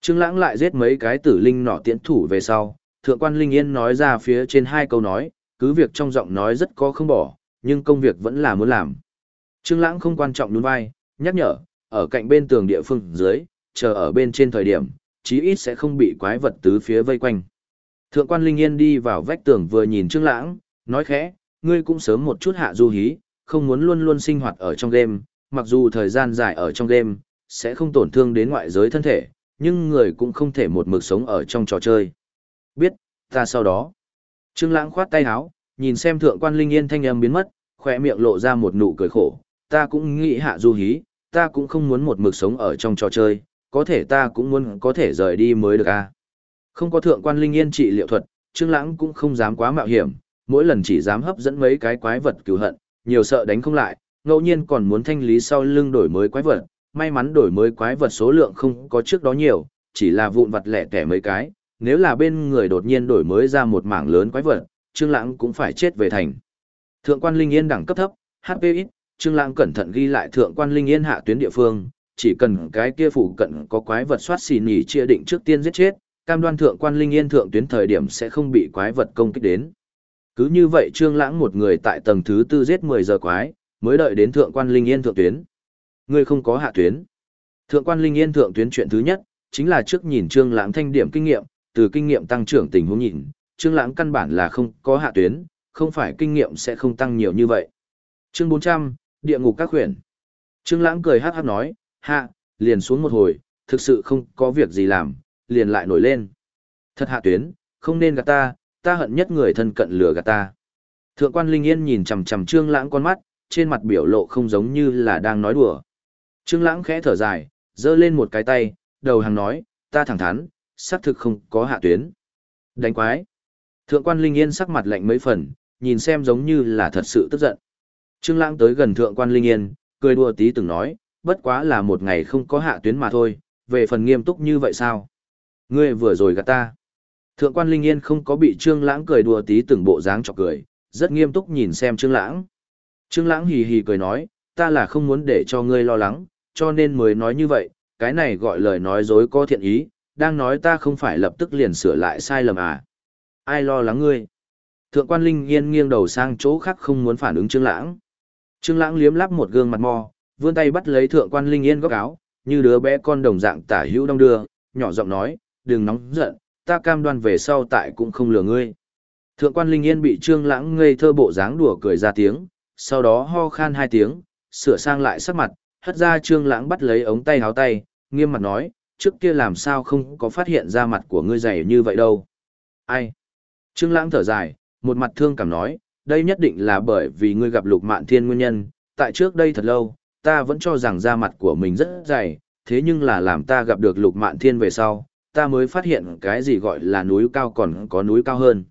Speaker 1: Trương Lãng lại giết mấy cái tử linh nọ tiễn thủ về sau, thượng quan Linh Yên nói ra phía trên hai câu nói, cứ việc trong giọng nói rất có không bỏ, nhưng công việc vẫn là muốn làm. Trương Lãng không quan trọng nhún vai, nhắc nhở, ở cạnh bên tường địa phương dưới, chờ ở bên trên thời điểm, chí ít sẽ không bị quái vật tứ phía vây quanh. Thượng quan Linh Yên đi vào vách tường vừa nhìn Trương Lãng, nói khẽ, ngươi cũng sớm một chút hạ du hí, không muốn luôn luôn sinh hoạt ở trong game, mặc dù thời gian dài ở trong game, sẽ không tổn thương đến ngoại giới thân thể, nhưng người cũng không thể một mực sống ở trong trò chơi. Biết, ta sau đó. Trương Lãng khoát tay áo, nhìn xem thượng quan Linh Yên thanh âm biến mất, khóe miệng lộ ra một nụ cười khổ, ta cũng nghĩ hạ du hí, ta cũng không muốn một mực sống ở trong trò chơi, có thể ta cũng muốn có thể rời đi mới được a. À. Không có thượng quan linh yên trị liệu thuật, Trương Lãng cũng không dám quá mạo hiểm, mỗi lần chỉ dám hấp dẫn mấy cái quái vật cứu hận, nhiều sợ đánh không lại, ngẫu nhiên còn muốn thanh lý sau lưng đổi mới quái vật, may mắn đổi mới quái vật số lượng không có trước đó nhiều, chỉ là vụn vặt lẻ tẻ mấy cái, nếu là bên người đột nhiên đổi mới ra một mảng lớn quái vật, Trương Lãng cũng phải chết về thành. Thượng quan linh yên đẳng cấp thấp, HP ít, Trương Lãng cẩn thận ghi lại thượng quan linh yên hạ tuyến địa phương, chỉ cần cái kia phụ cận có quái vật soát xì nhỉ chia định trước tiên giết chết, cam đoan thượng quan linh yên thượng tuyến thời điểm sẽ không bị quái vật công kích đến. Cứ như vậy Trương Lãng một người tại tầng thứ tư giết 10 giờ quái, mới đợi đến thượng quan linh yên thượng tuyến. Ngươi không có hạ tuyến. Thượng quan linh yên thượng tuyến chuyện thứ nhất, chính là trước nhìn Trương Lãng thanh điểm kinh nghiệm, từ kinh nghiệm tăng trưởng tình huống nhìn, Trương Lãng căn bản là không có hạ tuyến, không phải kinh nghiệm sẽ không tăng nhiều như vậy. Chương 400, địa ngục các huyền. Trương Lãng cười hắc hắc nói, hạ, liền xuống một hồi, thực sự không có việc gì làm, liền lại nổi lên. Thật hạ tuyến, không nên gạt ta, ta hận nhất người thân cận lừa gạt ta. Thượng quan Linh Yên nhìn chằm chằm Trương Lãng con mắt, trên mặt biểu lộ không giống như là đang nói đùa. Trương Lãng khẽ thở dài, giơ lên một cái tay, đầu hàng nói, ta thẳng thắn, xác thực không có hạ tuyến. Đánh quái. Thượng quan Linh Yên sắc mặt lạnh mấy phần, nhìn xem giống như là thật sự tức giận. Trương Lãng tới gần thượng quan Linh Yên, cười đùa tí từng nói, bất quá là một ngày không có hạ tuyến mà thôi, về phần nghiêm túc như vậy sao? Ngươi vừa rồi gạt ta. Thượng quan Linh Yên không có bị Trương Lãng cười đùa tí từng bộ dáng chọc cười, rất nghiêm túc nhìn xem Trương Lãng. Trương Lãng hì hì cười nói, ta là không muốn để cho ngươi lo lắng, cho nên mới nói như vậy, cái này gọi lời nói dối có thiện ý, đang nói ta không phải lập tức liền sửa lại sai lầm à. Ai lo lắng ngươi? Thượng quan Linh Yên nghiêng đầu sang chỗ khác không muốn phản ứng Trương Lãng. Trương Lãng liếm lắp một gương mặt mò, vươn tay bắt lấy thượng quan linh yên góc áo, như đứa bé con đồng dạng tả hữu đông đưa, nhỏ giọng nói, đừng nóng giận, ta cam đoan về sau tại cũng không lừa ngươi. Thượng quan Linh Yên bị Trương Lãng ngây thơ bộ dáng đùa cười ra tiếng, sau đó ho khan hai tiếng, sửa sang lại sắc mặt, hất ra Trương Lãng bắt lấy ống tay áo tay, nghiêm mặt nói, trước kia làm sao không có phát hiện ra mặt của ngươi dày như vậy đâu. Ai? Trương Lãng thở dài, một mặt thương cảm nói, đây nhất định là bởi vì ngươi gặp Lục Mạn Thiên nguyên nhân, tại trước đây thật lâu, ta vẫn cho rằng da mặt của mình rất dày, thế nhưng là làm ta gặp được Lục Mạn Thiên về sau, ta mới phát hiện cái gì gọi là núi cao còn có núi cao hơn.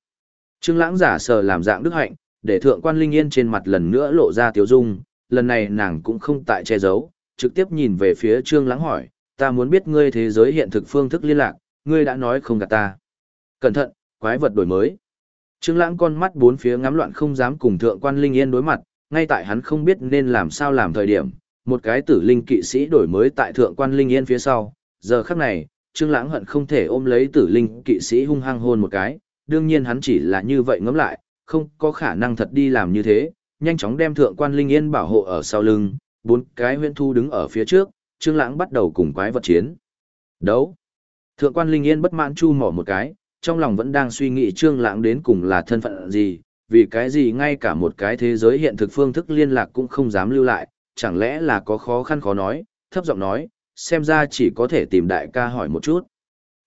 Speaker 1: Trương Lãng giả sờ làm dạng đức hạnh, để thượng quan Linh Yên trên mặt lần nữa lộ ra tiếu dung, lần này nàng cũng không tại che giấu, trực tiếp nhìn về phía Trương Lãng hỏi, ta muốn biết ngươi thế giới hiện thực phương thức liên lạc, ngươi đã nói không gạt ta. Cẩn thận, quái vật đổi mới. Trương Lãng con mắt bốn phía ngắm loạn không dám cùng thượng quan Linh Yên đối mặt, ngay tại hắn không biết nên làm sao làm thời điểm, một cái tử linh kỵ sĩ đổi mới tại thượng quan Linh Yên phía sau, giờ khắc này, Trương Lãng hận không thể ôm lấy tử linh kỵ sĩ hung hăng hôn một cái, đương nhiên hắn chỉ là như vậy ngẫm lại, không có khả năng thật đi làm như thế, nhanh chóng đem thượng quan Linh Yên bảo hộ ở sau lưng, bốn cái huyễn thu đứng ở phía trước, Trương Lãng bắt đầu cùng quái vật chiến. Đấu. Thượng quan Linh Yên bất mãn chu mỏ một cái, trong lòng vẫn đang suy nghĩ Trương Lãng đến cùng là thân phận gì, vì cái gì ngay cả một cái thế giới hiện thực phương thức liên lạc cũng không dám lưu lại, chẳng lẽ là có khó khăn khó nói, thấp giọng nói, xem ra chỉ có thể tìm đại ca hỏi một chút.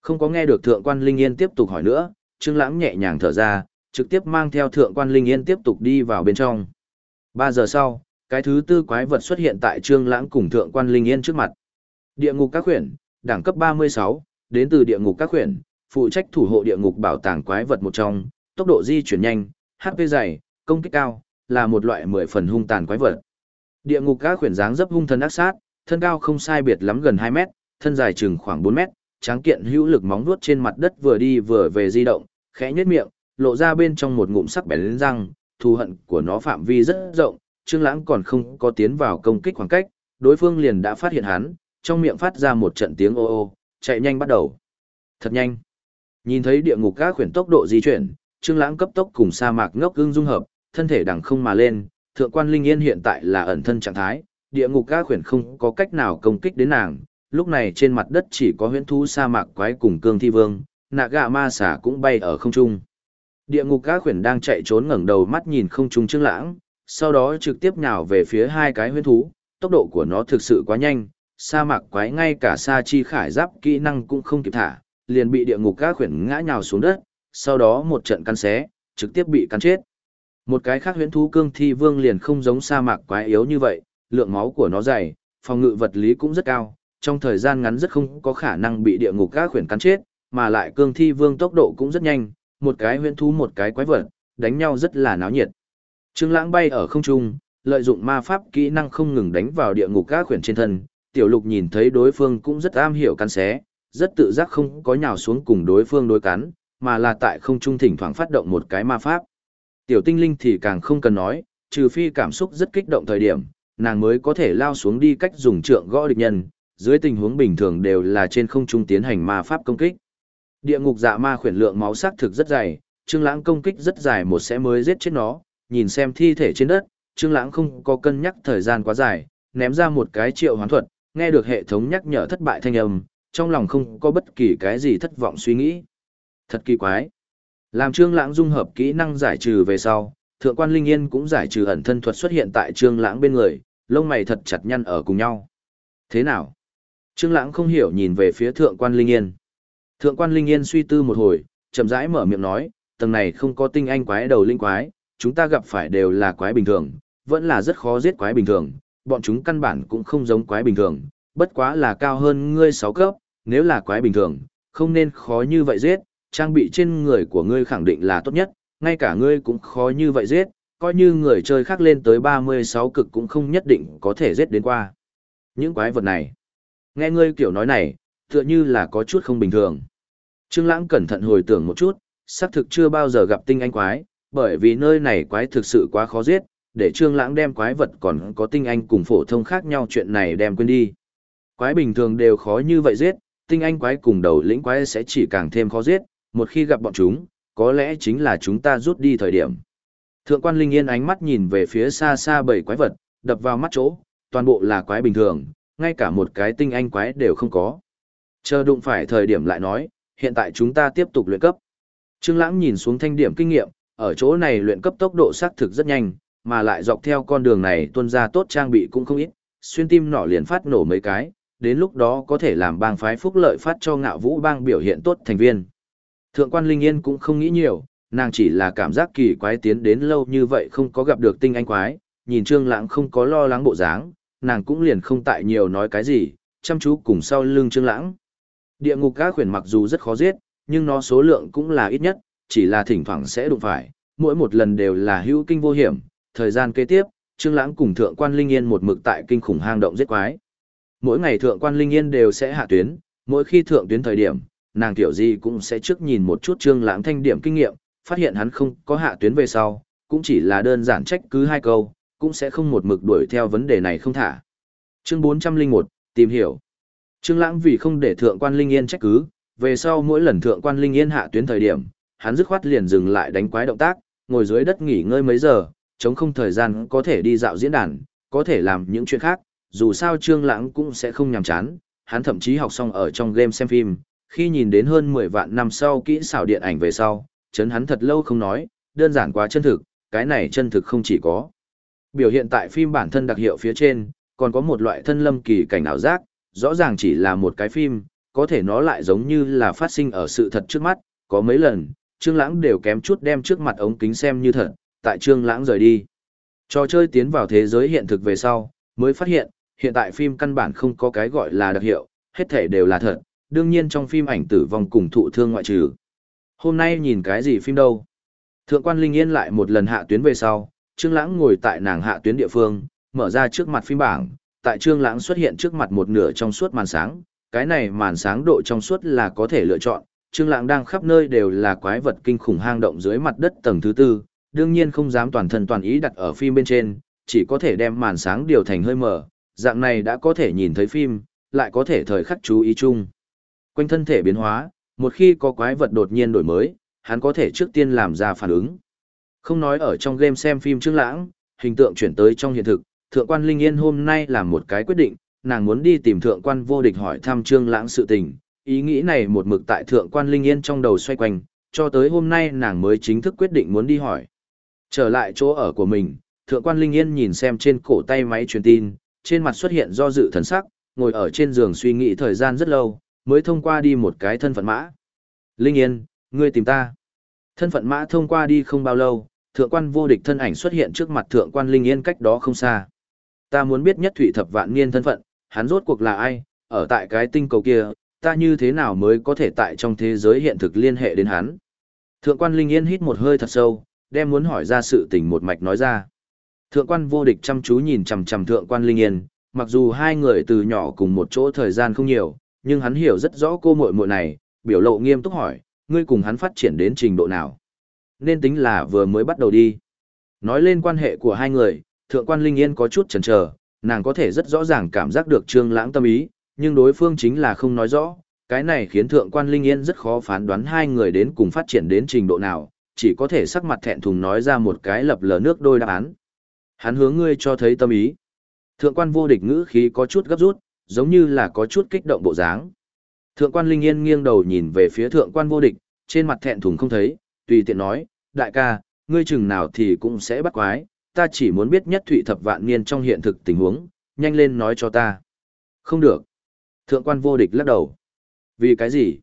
Speaker 1: Không có nghe được thượng quan Linh Yên tiếp tục hỏi nữa, Trương Lãng nhẹ nhàng thở ra, trực tiếp mang theo thượng quan Linh Yên tiếp tục đi vào bên trong. Ba giờ sau, cái thứ tư quái vật xuất hiện tại Trương Lãng cùng thượng quan Linh Yên trước mặt. Địa ngục các huyền, đẳng cấp 36, đến từ địa ngục các huyền, phụ trách thủ hộ địa ngục bảo tàng quái vật một trong, tốc độ di chuyển nhanh, HP dày, công kích cao, là một loại mười phần hung tàn quái vật. Địa ngục các huyền dáng dấp hung thần ác sát, thân cao không sai biệt lắm gần 2 mét, thân dài chừng khoảng 4 mét, tráng kiện hữu lực móng vuốt trên mặt đất vừa đi vừa về di động, khẽ nhếch miệng, lộ ra bên trong một ngụm sắc bén răng, thù hận của nó phạm vi rất rộng, Trương Lãng còn không có tiến vào công kích khoảng cách, đối phương liền đã phát hiện hắn, trong miệng phát ra một trận tiếng ô ô, chạy nhanh bắt đầu. Thật nhanh. Nhìn thấy địa ngục các khuyển tốc độ di chuyển, Trương Lãng cấp tốc cùng sa mạc ngốc ngưng dung hợp, thân thể đằng không mà lên, thượng quan linh yên hiện tại là ẩn thân trạng thái, địa ngục các khuyển không có cách nào công kích đến nàng, lúc này trên mặt đất chỉ có huyễn thú sa mạc quái cùng cương thi vương, nạ gạ ma xà cũng bay ở không trung. Địa ngục các khuyển đang chạy trốn ngẩng đầu mắt nhìn không trung Trương Lãng, sau đó trực tiếp nhào về phía hai cái huyễn thú, tốc độ của nó thực sự quá nhanh, sa mạc quái ngay cả sa chi khải giáp kỹ năng cũng không kịp thả, liền bị địa ngục các khuyển ngã nhào xuống đất, sau đó một trận cắn xé, trực tiếp bị cắn chết. Một cái khác huyễn thú cương thi vương liền không giống sa mạc quái yếu như vậy, lượng máu của nó dày, phòng ngự vật lý cũng rất cao, trong thời gian ngắn rất không có khả năng bị địa ngục các khuyển cắn chết, mà lại cương thi vương tốc độ cũng rất nhanh, một cái huyễn thú một cái quái vật, đánh nhau rất là náo nhiệt. Trương Lãng bay ở không trung, lợi dụng ma pháp kỹ năng không ngừng đánh vào địa ngục các khuyển trên thân, Tiểu Lục nhìn thấy đối phương cũng rất am hiểu cắn xé, rất tự giác không có nhào xuống cùng đối phương đối cắn, mà là tại không trung thỉnh thoảng phát động một cái ma pháp. Tiểu Tinh Linh thì càng không cần nói, trừ phi cảm xúc rất kích động thời điểm, nàng mới có thể lao xuống đi cách dùng trượng gõ địch nhân, dưới tình huống bình thường đều là trên không trung tiến hành ma pháp công kích. Địa ngục dạ ma khuyển lượng máu sắc thực rất dày, Trương Lãng công kích rất dài một sẽ mới giết chết nó, nhìn xem thi thể trên đất, Trương Lãng không có cân nhắc thời gian quá dài, ném ra một cái triệu hoán thuật, nghe được hệ thống nhắc nhở thất bại thanh âm, trong lòng không có bất kỳ cái gì thất vọng suy nghĩ. Thật kỳ quái. Làm Trương Lãng dung hợp kỹ năng giải trừ về sau, Thượng quan Linh Yên cũng giải trừ ẩn thân thuật xuất hiện tại Trương Lãng bên người, lông mày thật chặt nhăn ở cùng nhau. Thế nào? Trương Lãng không hiểu nhìn về phía Thượng quan Linh Yên. Thượng quan Linh Yên suy tư một hồi, chậm rãi mở miệng nói, tầng này không có tinh anh quái đầu linh quái, chúng ta gặp phải đều là quái bình thường, vẫn là rất khó giết quái bình thường, bọn chúng căn bản cũng không giống quái bình thường, bất quá là cao hơn ngươi 6 cấp, nếu là quái bình thường, không nên khó như vậy giết, trang bị trên người của ngươi khẳng định là tốt nhất, ngay cả ngươi cũng khó như vậy giết, coi như người chơi khác lên tới 36 cực cũng không nhất định có thể giết đến qua. Những quái vật này, nghe ngươi kiểu nói này, tựa như là có chút không bình thường. Trương Lãng cẩn thận hồi tưởng một chút, xác thực chưa bao giờ gặp tinh anh quái, bởi vì nơi này quái thực sự quá khó giết, để Trương Lãng đem quái vật còn có tinh anh cùng phổ thông khác nhau chuyện này đem quên đi. Quái bình thường đều khó như vậy giết, tinh anh quái cùng đầu lĩnh quái sẽ chỉ càng thêm khó giết, một khi gặp bọn chúng, có lẽ chính là chúng ta rút đi thời điểm. Thượng quan Linh Yên ánh mắt nhìn về phía xa xa bảy quái vật, đập vào mắt chỗ, toàn bộ là quái bình thường, ngay cả một cái tinh anh quái đều không có. Chờ đụng phải thời điểm lại nói, hiện tại chúng ta tiếp tục luyện cấp. Trương Lãng nhìn xuống thanh điểm kinh nghiệm, ở chỗ này luyện cấp tốc độ xác thực rất nhanh, mà lại dọc theo con đường này tuân ra tốt trang bị cũng không ít, xuyên tim nỏ liền phát nổ mấy cái, đến lúc đó có thể làm bang phái phúc lợi phát cho ngạo vũ bang biểu hiện tốt thành viên. Thượng quan Linh Yên cũng không nghĩ nhiều, nàng chỉ là cảm giác kỳ quái tiến đến lâu như vậy không có gặp được tinh anh quái, nhìn Trương Lãng không có lo lắng bộ dáng, nàng cũng liền không tại nhiều nói cái gì, chăm chú cùng sau lưng Trương Lãng. Địa ngục gã khuyển mặc dù rất khó giết, nhưng nó số lượng cũng là ít nhất, chỉ là thỉnh thoảng sẽ đụng phải, mỗi một lần đều là hữu kinh vô hiểm, thời gian kế tiếp, Trương Lãng cùng Thượng quan Linh Yên một mực tại kinh khủng hang động giết quái. Mỗi ngày Thượng quan Linh Yên đều sẽ hạ tuyến, mỗi khi thượng tuyến thời điểm, nàng tiểu gì cũng sẽ trước nhìn một chút Trương Lãng thanh điểm kinh nghiệm, phát hiện hắn không có hạ tuyến về sau, cũng chỉ là đơn giản trách cứ hai câu, cũng sẽ không một mực đuổi theo vấn đề này không thả. Chương 401, tìm hiểu. Trương Lãng vì không để Thượng quan Linh Yên trách cứ, về sau mỗi lần Thượng quan Linh Yên hạ tuyến thời điểm, hắn dứt khoát liền dừng lại đánh quái động tác, ngồi dưới đất nghỉ ngơi mấy giờ, chống không thời gian có thể đi dạo diễn đàn, có thể làm những chuyện khác, dù sao Trương Lãng cũng sẽ không nhàm chán, hắn thậm chí học xong ở trong game xem phim, khi nhìn đến hơn 10 vạn năm sau kỹ xảo điện ảnh về sau, chấn hắn thật lâu không nói, đơn giản quá chân thực, cái này chân thực không chỉ có. Biểu hiện tại phim bản thân đặc hiệu phía trên, còn có một loại thân lâm kỳ cảnh ảo giác, rõ ràng chỉ là một cái phim, có thể nó lại giống như là phát sinh ở sự thật trước mắt, có mấy lần, Trương Lãng đều kém chút đem trước mặt ống kính xem như thật, tại Trương Lãng rời đi. Trò chơi tiến vào thế giới hiện thực về sau, mới phát hiện, hiện tại phim căn bản không có cái gọi là đặc hiệu, hết thể đều là thật, đương nhiên trong phim ảnh tử vong cùng thụ thương ngoại trừ. Hôm nay nhìn cái gì phim đâu? Thượng quan Linh Yên lại một lần hạ tuyến về sau, Trương Lãng ngồi tại nàng hạ tuyến địa phương, mở ra trước mặt phim bảng, tại Trương Lãng xuất hiện trước mặt một nửa trong suốt màn sáng, cái này màn sáng độ trong suốt là có thể lựa chọn, Trương Lãng đang khắp nơi đều là quái vật kinh khủng hang động dưới mặt đất tầng thứ tư, đương nhiên không dám toàn thân toàn ý đặt ở phim bên trên, chỉ có thể đem màn sáng điều thành hơi mờ, dạng này đã có thể nhìn thấy phim, lại có thể thời khắc chú ý chung. Quanh thân thể biến hóa, một khi có quái vật đột nhiên đổi mới, hắn có thể trước tiên làm ra phản ứng. Không nói ở trong game xem phim Trương Lãng, hình tượng chuyển tới trong hiện thực, Thượng quan Linh Yên hôm nay làm một cái quyết định, nàng muốn đi tìm Thượng quan vô địch hỏi thăm Trương Lãng sự tình, ý nghĩ này một mực tại Thượng quan Linh Yên trong đầu xoay quanh, cho tới hôm nay nàng mới chính thức quyết định muốn đi hỏi. Trở lại chỗ ở của mình, Thượng quan Linh Yên nhìn xem trên cổ tay máy truyền tin, trên mặt xuất hiện do dự thần sắc, ngồi ở trên giường suy nghĩ thời gian rất lâu, mới thông qua đi một cái thân phận mã. Linh Yên, ngươi tìm ta. Thân phận mã thông qua đi không bao lâu, thượng quan vô địch thân ảnh xuất hiện trước mặt thượng quan Linh Yên cách đó không xa. Ta muốn biết nhất thủy thập vạn niên thân phận, hắn rốt cuộc là ai, ở tại cái tinh cầu kia, ta như thế nào mới có thể tại trong thế giới hiện thực liên hệ đến hắn. Thượng quan Linh Yên hít một hơi thật sâu, đem muốn hỏi ra sự tình một mạch nói ra. Thượng quan vô địch chăm chú nhìn chằm chằm thượng quan Linh Yên, mặc dù hai người từ nhỏ cùng một chỗ thời gian không nhiều, nhưng hắn hiểu rất rõ cô muội muội này, biểu lộ nghiêm túc hỏi, ngươi cùng hắn phát triển đến trình độ nào? Nên tính là vừa mới bắt đầu đi. Nói lên quan hệ của hai người, thượng quan Linh Yên có chút chần chờ, nàng có thể rất rõ ràng cảm giác được Trương Lãng tâm ý, nhưng đối phương chính là không nói rõ, cái này khiến thượng quan Linh Yên rất khó phán đoán hai người đến cùng phát triển đến trình độ nào, chỉ có thể sắc mặt thẹn thùng nói ra một cái lập lờ nước đôi đáp án. Hắn hướng ngươi cho thấy tâm ý. Thượng quan vô địch ngữ khí có chút gấp rút, giống như là có chút kích động bộ dáng. Thượng quan Linh Yên nghiêng đầu nhìn về phía thượng quan vô địch, trên mặt thẹn thùng không thấy, tùy tiện nói, đại ca, ngươi chừng nào thì cũng sẽ bắt quái, ta chỉ muốn biết nhất thụy thập vạn niên trong hiện thực tình huống, nhanh lên nói cho ta. Không được. Thượng quan vô địch lắc đầu. Vì cái gì?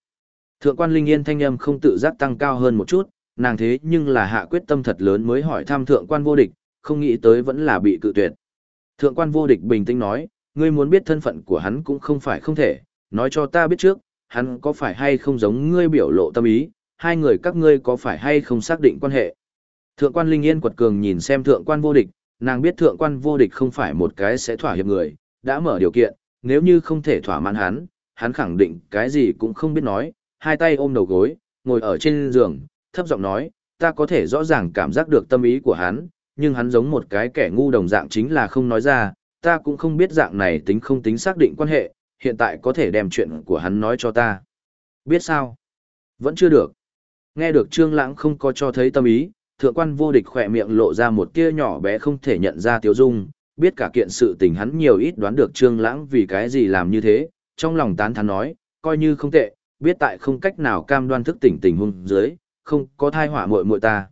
Speaker 1: Thượng quan Linh Yên thanh âm không tự giác tăng cao hơn một chút, nàng thế nhưng là hạ quyết tâm thật lớn mới hỏi thăm thượng quan vô địch, không nghĩ tới vẫn là bị cự tuyệt. Thượng quan vô địch bình tĩnh nói, ngươi muốn biết thân phận của hắn cũng không phải không thể, nói cho ta biết trước, hắn có phải hay không giống ngươi biểu lộ tâm ý, hai người các ngươi có phải hay không xác định quan hệ. Thượng quan Linh Yên quật cường nhìn xem thượng quan vô địch, nàng biết thượng quan vô địch không phải một cái sẽ thỏa hiệp người, đã mở điều kiện, nếu như không thể thỏa mãn hắn, hắn khẳng định cái gì cũng không biết nói, hai tay ôm đầu gối, ngồi ở trên giường, thấp giọng nói, ta có thể rõ ràng cảm giác được tâm ý của hắn, nhưng hắn giống một cái kẻ ngu đồng dạng chính là không nói ra, ta cũng không biết dạng này tính không tính xác định quan hệ, hiện tại có thể đem chuyện của hắn nói cho ta. Biết sao? Vẫn chưa được. Nghe được Trương Lãng không có cho thấy tâm ý, thượng quan vô địch khỏe miệng lộ ra một tia nhỏ bé không thể nhận ra Tiếu dung, biết cả kiện sự tình hắn nhiều ít đoán được Trương Lãng vì cái gì làm như thế, trong lòng tán thán nói, coi như không tệ, biết tại không cách nào cam đoan thức tỉnh tình huống dưới, không có thai họa muội muội ta.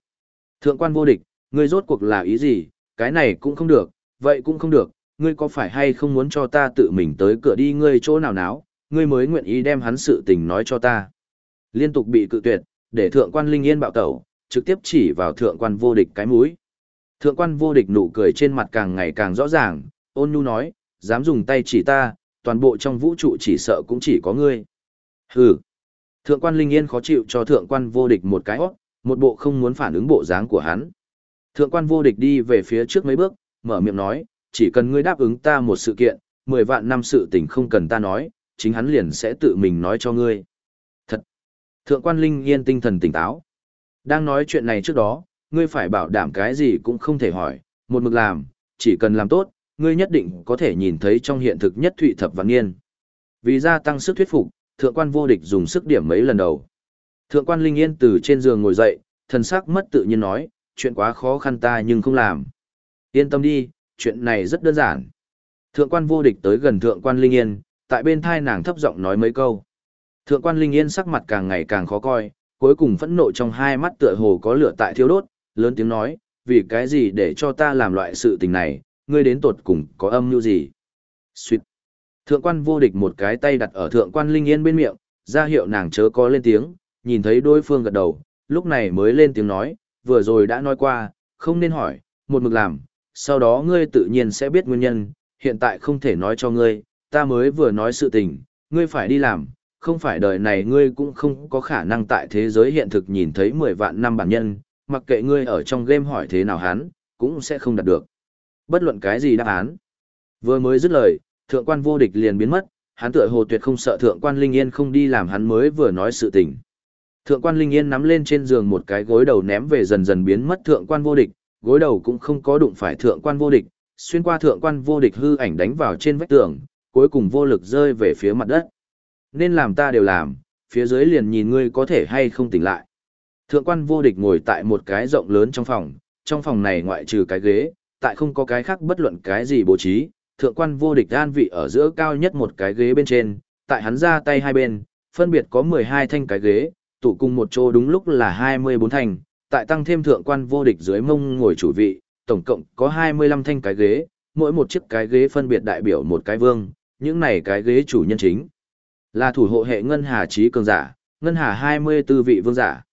Speaker 1: Thượng quan vô địch, ngươi rốt cuộc là ý gì, cái này cũng không được, vậy cũng không được, ngươi có phải hay không muốn cho ta tự mình tới cửa đi ngươi chỗ nào náo, ngươi mới nguyện ý đem hắn sự tình nói cho ta. Liên tục bị cự tuyệt, để thượng quan linh yên bạo tẩu, trực tiếp chỉ vào thượng quan vô địch cái mũi. Thượng quan vô địch nụ cười trên mặt càng ngày càng rõ ràng, ôn nhu nói, dám dùng tay chỉ ta, toàn bộ trong vũ trụ chỉ sợ cũng chỉ có ngươi. Hừ. Thượng quan linh yên khó chịu cho thượng quan vô địch một cái hót, một bộ không muốn phản ứng bộ dáng của hắn. Thượng quan vô địch đi về phía trước mấy bước, mở miệng nói, chỉ cần ngươi đáp ứng ta một sự kiện, 10 vạn năm sự tình không cần ta nói, chính hắn liền sẽ tự mình nói cho ngươi. Thật! Thượng quan Linh Yên tinh thần tỉnh táo. Đang nói chuyện này trước đó, ngươi phải bảo đảm cái gì cũng không thể hỏi, một mực làm, chỉ cần làm tốt, ngươi nhất định có thể nhìn thấy trong hiện thực nhất thụy thập vạn niên. Vì gia tăng sức thuyết phục, thượng quan vô địch dùng sức điểm mấy lần đầu. Thượng quan Linh Yên từ trên giường ngồi dậy, thần sắc mất tự nhiên nói, chuyện quá khó khăn ta nhưng không làm. Yên tâm đi, chuyện này rất đơn giản. Thượng quan vô địch tới gần thượng quan Linh Yên, tại bên thai nàng thấp giọng nói mấy câu. Thượng quan Linh Yên sắc mặt càng ngày càng khó coi, cuối cùng phẫn nộ trong hai mắt tựa hồ có lửa tại thiêu đốt, lớn tiếng nói, vì cái gì để cho ta làm loại sự tình này, ngươi đến tột cùng có âm mưu gì. Xuyệt. Thượng quan vô địch một cái tay đặt ở thượng quan Linh Yên bên miệng, ra hiệu nàng chớ có lên tiếng, nhìn thấy đối phương gật đầu, lúc này mới lên tiếng nói, vừa rồi đã nói qua, không nên hỏi, một mực làm, sau đó ngươi tự nhiên sẽ biết nguyên nhân, hiện tại không thể nói cho ngươi, ta mới vừa nói sự tình, ngươi phải đi làm, không phải đời này ngươi cũng không có khả năng tại thế giới hiện thực nhìn thấy 10 vạn năm bản nhân, mặc kệ ngươi ở trong game hỏi thế nào hắn, cũng sẽ không đạt được. Bất luận cái gì đáp án. Vừa mới dứt lời, thượng quan vô địch liền biến mất, hắn tựa hồ tuyệt không sợ thượng quan Linh Yên không đi làm hắn mới vừa nói sự tình. Thượng quan Linh Yên nắm lên trên giường một cái gối đầu ném về dần dần biến mất thượng quan vô địch, gối đầu cũng không có đụng phải thượng quan vô địch, xuyên qua thượng quan vô địch hư ảnh đánh vào trên vách tường, cuối cùng vô lực rơi về phía mặt đất. Nên làm ta đều làm, phía dưới liền nhìn ngươi có thể hay không tỉnh lại. Thượng quan vô địch ngồi tại một cái rộng lớn trong phòng, trong phòng này ngoại trừ cái ghế, tại không có cái khác bất luận cái gì bố trí, thượng quan vô địch an vị ở giữa cao nhất một cái ghế bên trên, tại hắn ra tay hai bên, phân biệt có 12 thanh cái ghế, tụ cùng một chỗ đúng lúc là 24 thanh, tại tăng thêm thượng quan vô địch dưới mông ngồi chủ vị, tổng cộng có 25 thanh cái ghế, mỗi một chiếc cái ghế phân biệt đại biểu một cái vương, những này cái ghế chủ nhân chính là thủ hộ hệ ngân hà trí cường giả, ngân hà 24 vị vương giả.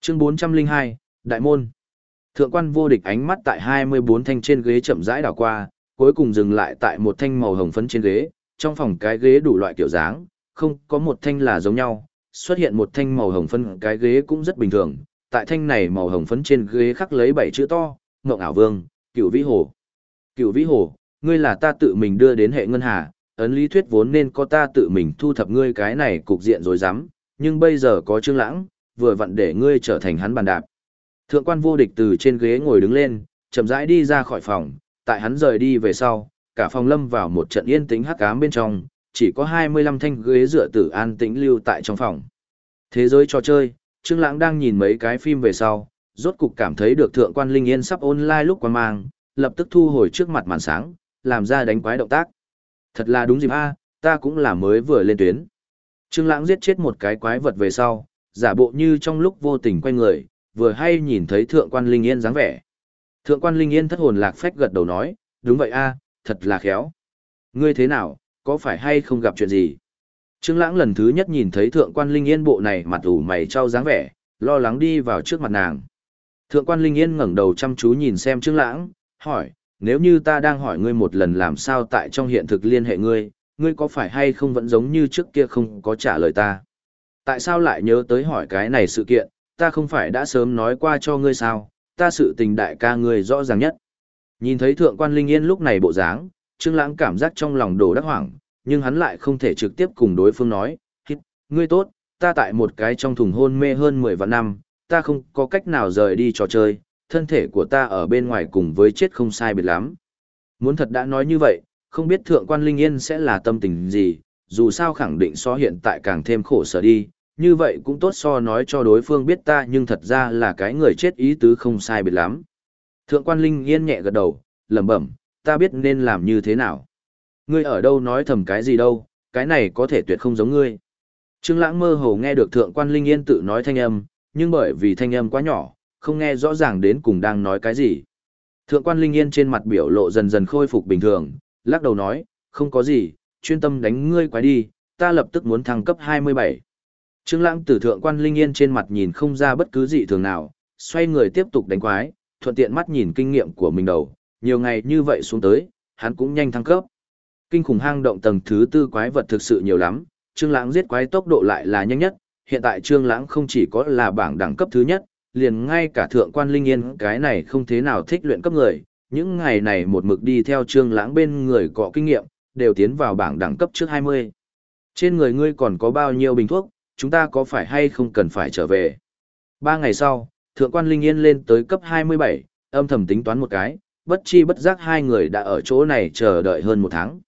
Speaker 1: Chương 402, Đại môn. Thượng quan vô địch ánh mắt tại 24 thanh trên ghế chậm rãi đảo qua, cuối cùng dừng lại tại một thanh màu hồng phấn trên ghế, trong phòng cái ghế đủ loại kiểu dáng, không có một thanh là giống nhau, xuất hiện một thanh màu hồng phấn cái ghế cũng rất bình thường, tại thanh này màu hồng phấn trên ghế khắc lấy bảy chữ to, Ngộng ảo vương, Cửu Vĩ Hồ. Cửu Vĩ Hồ, ngươi là ta tự mình đưa đến hệ ngân hà, ấn lý thuyết vốn nên có ta tự mình thu thập ngươi cái này cục diện rồi dám, nhưng bây giờ có Trương Lãng, vừa vặn để ngươi trở thành hắn bàn đạp. Thượng quan vô địch từ trên ghế ngồi đứng lên, chậm rãi đi ra khỏi phòng, tại hắn rời đi về sau, cả phòng lâm vào một trận yên tĩnh hắc ám bên trong, chỉ có 25 thanh ghế dựa tử an tĩnh lưu tại trong phòng. Thế giới trò chơi, Trương Lãng đang nhìn mấy cái phim về sau, rốt cục cảm thấy được thượng quan linh yên sắp online lúc quan mang, lập tức thu hồi trước mặt màn sáng, làm ra đánh quái động tác. Thật là đúng dịp a, ta cũng là mới vừa lên tuyến. Trương Lãng giết chết một cái quái vật về sau, giả bộ như trong lúc vô tình quay người, vừa hay nhìn thấy thượng quan linh yên dáng vẻ. Thượng quan linh yên thất hồn lạc phách gật đầu nói, đúng vậy a, thật là khéo. Ngươi thế nào, có phải hay không gặp chuyện gì? Trương Lãng lần thứ nhất nhìn thấy thượng quan linh yên bộ này mặt ủ mày trao dáng vẻ, lo lắng đi vào trước mặt nàng. Thượng quan Linh Yên ngẩng đầu chăm chú nhìn xem Trương Lãng, hỏi, nếu như ta đang hỏi ngươi một lần làm sao tại trong hiện thực liên hệ ngươi, ngươi có phải hay không vẫn giống như trước kia không có trả lời ta? Tại sao lại nhớ tới hỏi cái này sự kiện, ta không phải đã sớm nói qua cho ngươi sao, ta sự tình đại ca ngươi rõ ràng nhất. Nhìn thấy thượng quan Linh Yên lúc này bộ dáng, Trương Lãng cảm giác trong lòng đổ đắc hoảng, nhưng hắn lại không thể trực tiếp cùng đối phương nói, ngươi tốt, ta tại một cái trong thùng hôn mê hơn 10 vạn năm, ta không có cách nào rời đi trò chơi, thân thể của ta ở bên ngoài cùng với chết không sai biệt lắm. Muốn thật đã nói như vậy, không biết thượng quan Linh Yên sẽ là tâm tình gì, dù sao khẳng định so hiện tại càng thêm khổ sở đi, như vậy cũng tốt so nói cho đối phương biết ta nhưng thật ra là cái người chết ý tứ không sai biệt lắm. Thượng quan Linh Yên nhẹ gật đầu, lẩm bẩm, ta biết nên làm như thế nào. Ngươi ở đâu nói thầm cái gì đâu, cái này có thể tuyệt không giống ngươi. Trương Lãng mơ hồ nghe được Thượng quan Linh Yên tự nói thanh âm, nhưng bởi vì thanh âm quá nhỏ, không nghe rõ ràng đến cùng đang nói cái gì. Thượng quan Linh Yên trên mặt biểu lộ dần dần khôi phục bình thường, lắc đầu nói, không có gì, chuyên tâm đánh ngươi quái đi, ta lập tức muốn thăng cấp 27. Trương Lãng từ thượng quan Linh Yên trên mặt nhìn không ra bất cứ gì thường nào, xoay người tiếp tục đánh quái, thuận tiện mắt nhìn kinh nghiệm của mình đầu, nhiều ngày như vậy xuống tới, hắn cũng nhanh thăng cấp. Kinh khủng hang động tầng thứ tư quái vật thực sự nhiều lắm, Trương Lãng giết quái tốc độ lại là nhanh nhất, hiện tại Trương Lãng không chỉ có là bảng đẳng cấp thứ nhất, liền ngay cả thượng quan Linh Yên cái này không thế nào thích luyện cấp người, những ngày này một mực đi theo Trương Lãng bên người có kinh nghiệm, đều tiến vào bảng đẳng cấp trước 20. Trên người ngươi còn có bao nhiêu bình thuốc, chúng ta có phải hay không cần phải trở về? Ba ngày sau, thượng quan Linh Yên lên tới cấp 27, âm thầm tính toán một cái, bất chi bất giác hai người đã ở chỗ này chờ đợi hơn một tháng.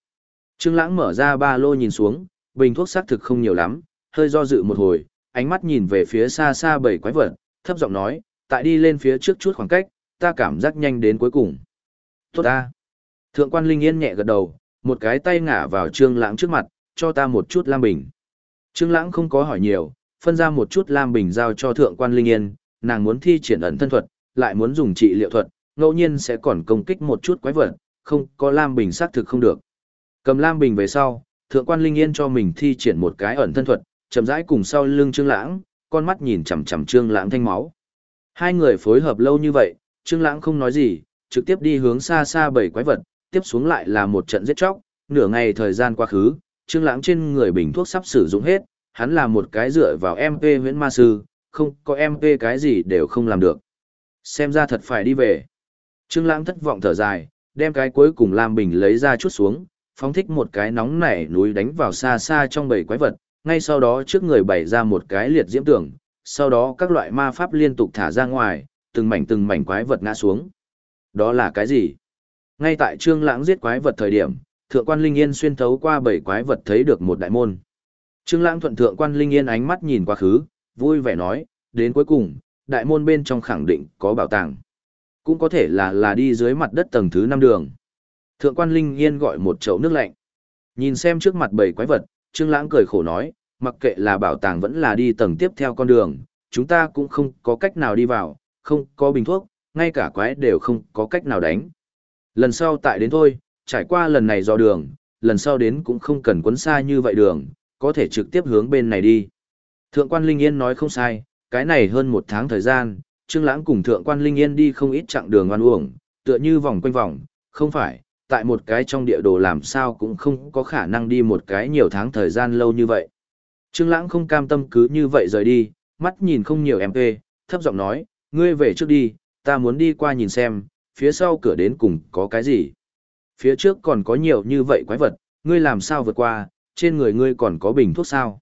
Speaker 1: Trương Lãng mở ra ba lô nhìn xuống, bình thuốc xác thực không nhiều lắm, hơi do dự một hồi, ánh mắt nhìn về phía xa xa bảy quái vật, thấp giọng nói, tại đi lên phía trước chút khoảng cách, ta cảm giác nhanh đến cuối cùng. Tốt ta. Thượng quan Linh Yên nhẹ gật đầu, một cái tay ngả vào Trương Lãng trước mặt, cho ta một chút lam bình. Trương Lãng không có hỏi nhiều, phân ra một chút lam bình giao cho thượng quan Linh Yên, nàng muốn thi triển ẩn thân thuật, lại muốn dùng trị liệu thuật, ngẫu nhiên sẽ còn công kích một chút quái vật, không có lam bình xác thực không được. Cầm lam bình về sau, thượng quan Linh Yên cho mình thi triển một cái ẩn thân thuật, chậm rãi cùng sau lưng Trương Lãng, con mắt nhìn chằm chằm Trương Lãng thanh máu. Hai người phối hợp lâu như vậy, Trương Lãng không nói gì, trực tiếp đi hướng xa xa bảy quái vật, tiếp xuống lại là một trận giết chóc, nửa ngày thời gian qua khứ, Trương Lãng trên người bình thuốc sắp sử dụng hết, hắn là một cái dựa vào MP Huyễn Ma sư, không có MP cái gì đều không làm được. Xem ra thật phải đi về. Trương Lãng thất vọng thở dài, đem cái cuối cùng Lam Bình lấy ra chút xuống, phóng thích một cái nóng nảy núi đánh vào xa xa trong bầy quái vật, ngay sau đó trước người bày ra một cái liệt diễm tưởng, sau đó các loại ma pháp liên tục thả ra ngoài, từng mảnh từng mảnh quái vật ngã xuống. Đó là cái gì? Ngay tại Trương Lãng giết quái vật thời điểm, Thượng quan Linh Yên xuyên thấu qua bảy quái vật thấy được một đại môn. Trương Lãng thuận Thượng quan Linh Yên ánh mắt nhìn qua khứ, vui vẻ nói, đến cuối cùng, đại môn bên trong khẳng định có bảo tàng. Cũng có thể là là đi dưới mặt đất tầng thứ năm đường. Thượng quan Linh Yên gọi một chậu nước lạnh. Nhìn xem trước mặt bảy quái vật, Trương Lãng cười khổ nói, mặc kệ là bảo tàng vẫn là đi tầng tiếp theo con đường, chúng ta cũng không có cách nào đi vào, không có bình thuốc, ngay cả quái đều không có cách nào đánh. Lần sau tại đến thôi, trải qua lần này do đường, lần sau đến cũng không cần quấn xa như vậy đường, có thể trực tiếp hướng bên này đi. Thượng quan Linh Yên nói không sai, cái này hơn một tháng thời gian, Trương Lãng cùng Thượng quan Linh Yên đi không ít chặng đường oan uổng, tựa như vòng quanh vòng, không phải, tại một cái trong địa đồ làm sao cũng không có khả năng đi một cái nhiều tháng thời gian lâu như vậy. Trương Lãng không cam tâm cứ như vậy rời đi, mắt nhìn không nhiều MP, thấp giọng nói, ngươi về trước đi, ta muốn đi qua nhìn xem, phía sau cửa đến cùng có cái gì. Phía trước còn có nhiều như vậy quái vật, ngươi làm sao vượt qua, trên người ngươi còn có bình thuốc sao.